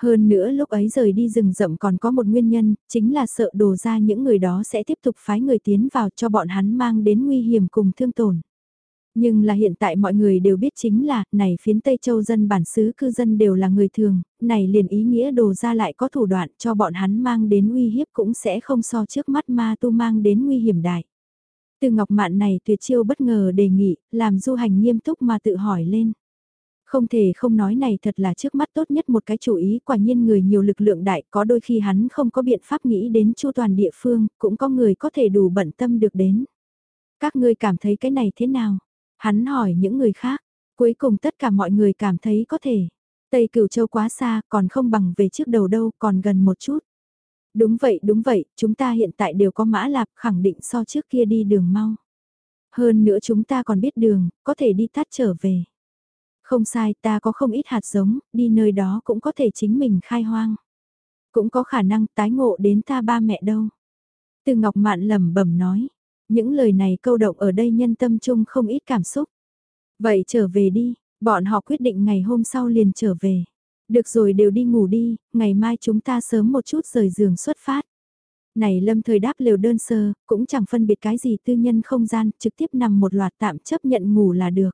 Hơn nữa lúc ấy rời đi rừng rậm còn có một nguyên nhân, chính là sợ đồ ra những người đó sẽ tiếp tục phái người tiến vào cho bọn hắn mang đến nguy hiểm cùng thương tổn. Nhưng là hiện tại mọi người đều biết chính là, này phiến Tây Châu dân bản xứ cư dân đều là người thường, này liền ý nghĩa đồ ra lại có thủ đoạn cho bọn hắn mang đến uy hiếp cũng sẽ không so trước mắt ma tu mang đến nguy hiểm đại. Từ ngọc mạn này tuyệt chiêu bất ngờ đề nghị, làm du hành nghiêm túc mà tự hỏi lên. Không thể không nói này thật là trước mắt tốt nhất một cái chủ ý quả nhiên người nhiều lực lượng đại có đôi khi hắn không có biện pháp nghĩ đến chu toàn địa phương, cũng có người có thể đủ bận tâm được đến. Các ngươi cảm thấy cái này thế nào? Hắn hỏi những người khác, cuối cùng tất cả mọi người cảm thấy có thể. Tây Cửu Châu quá xa, còn không bằng về trước đầu đâu, còn gần một chút. Đúng vậy, đúng vậy, chúng ta hiện tại đều có mã lạp khẳng định so trước kia đi đường mau. Hơn nữa chúng ta còn biết đường, có thể đi tắt trở về. Không sai, ta có không ít hạt giống, đi nơi đó cũng có thể chính mình khai hoang. Cũng có khả năng tái ngộ đến ta ba mẹ đâu. Từ Ngọc Mạn lẩm bẩm nói, những lời này câu động ở đây nhân tâm chung không ít cảm xúc. Vậy trở về đi, bọn họ quyết định ngày hôm sau liền trở về. Được rồi đều đi ngủ đi, ngày mai chúng ta sớm một chút rời giường xuất phát. Này lâm thời đáp liều đơn sơ, cũng chẳng phân biệt cái gì tư nhân không gian, trực tiếp nằm một loạt tạm chấp nhận ngủ là được.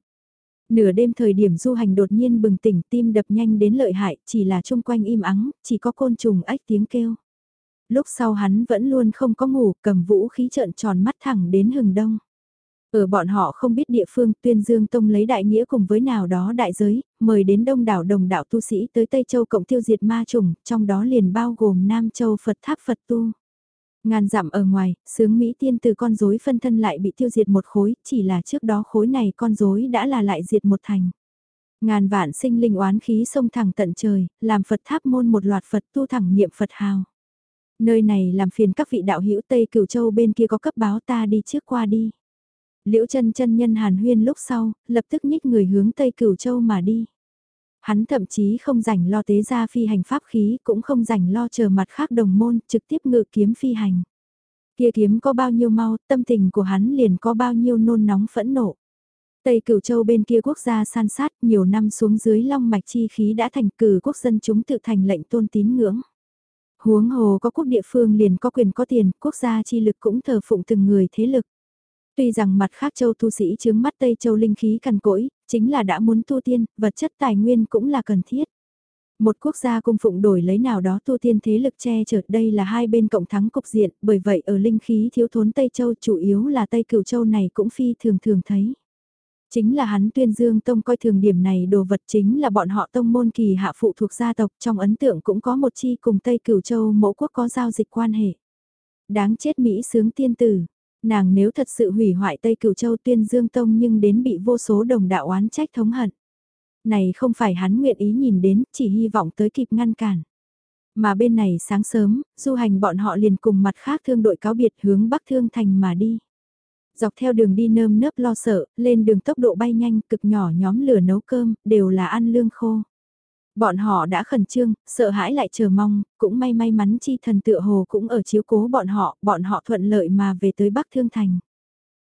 Nửa đêm thời điểm du hành đột nhiên bừng tỉnh tim đập nhanh đến lợi hại, chỉ là chung quanh im ắng, chỉ có côn trùng ếch tiếng kêu. Lúc sau hắn vẫn luôn không có ngủ, cầm vũ khí trợn tròn mắt thẳng đến hừng đông. Ở bọn họ không biết địa phương tuyên dương tông lấy đại nghĩa cùng với nào đó đại giới, mời đến đông đảo đồng đạo tu sĩ tới Tây Châu cộng tiêu diệt ma trùng, trong đó liền bao gồm Nam Châu Phật tháp Phật tu. Ngàn dặm ở ngoài, sướng Mỹ tiên từ con rối phân thân lại bị tiêu diệt một khối, chỉ là trước đó khối này con rối đã là lại diệt một thành. Ngàn vạn sinh linh oán khí sông thẳng tận trời, làm Phật tháp môn một loạt Phật tu thẳng niệm Phật hào. Nơi này làm phiền các vị đạo hữu Tây Cửu Châu bên kia có cấp báo ta đi trước qua đi. Liễu chân chân nhân hàn huyên lúc sau, lập tức nhích người hướng Tây Cửu Châu mà đi. Hắn thậm chí không rảnh lo tế ra phi hành pháp khí, cũng không rảnh lo chờ mặt khác đồng môn, trực tiếp ngự kiếm phi hành. Kia kiếm có bao nhiêu mau, tâm tình của hắn liền có bao nhiêu nôn nóng phẫn nộ. Tây Cửu Châu bên kia quốc gia san sát nhiều năm xuống dưới long mạch chi khí đã thành cử quốc dân chúng tự thành lệnh tôn tín ngưỡng. Huống hồ có quốc địa phương liền có quyền có tiền, quốc gia chi lực cũng thờ phụng từng người thế lực. Tuy rằng mặt khác châu tu sĩ chướng mắt Tây Châu linh khí cằn cỗi, chính là đã muốn tu tiên, vật chất tài nguyên cũng là cần thiết. Một quốc gia cung phụng đổi lấy nào đó tu tiên thế lực che chở đây là hai bên cộng thắng cục diện, bởi vậy ở linh khí thiếu thốn Tây Châu chủ yếu là Tây Cửu Châu này cũng phi thường thường thấy. Chính là hắn tuyên dương tông coi thường điểm này đồ vật chính là bọn họ tông môn kỳ hạ phụ thuộc gia tộc trong ấn tượng cũng có một chi cùng Tây Cửu Châu mẫu quốc có giao dịch quan hệ. Đáng chết Mỹ sướng tiên tử, Nàng nếu thật sự hủy hoại Tây Cửu Châu Tuyên Dương Tông nhưng đến bị vô số đồng đạo oán trách thống hận. Này không phải hắn nguyện ý nhìn đến, chỉ hy vọng tới kịp ngăn cản. Mà bên này sáng sớm, du hành bọn họ liền cùng mặt khác thương đội cáo biệt hướng Bắc Thương Thành mà đi. Dọc theo đường đi nơm nớp lo sợ, lên đường tốc độ bay nhanh, cực nhỏ nhóm lửa nấu cơm, đều là ăn lương khô. Bọn họ đã khẩn trương, sợ hãi lại chờ mong, cũng may may mắn chi thần tựa hồ cũng ở chiếu cố bọn họ, bọn họ thuận lợi mà về tới Bắc Thương Thành.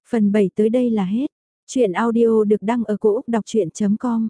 Phần 7 tới đây là hết. Chuyện audio được đăng ở cổ Úc đọc chuyện.com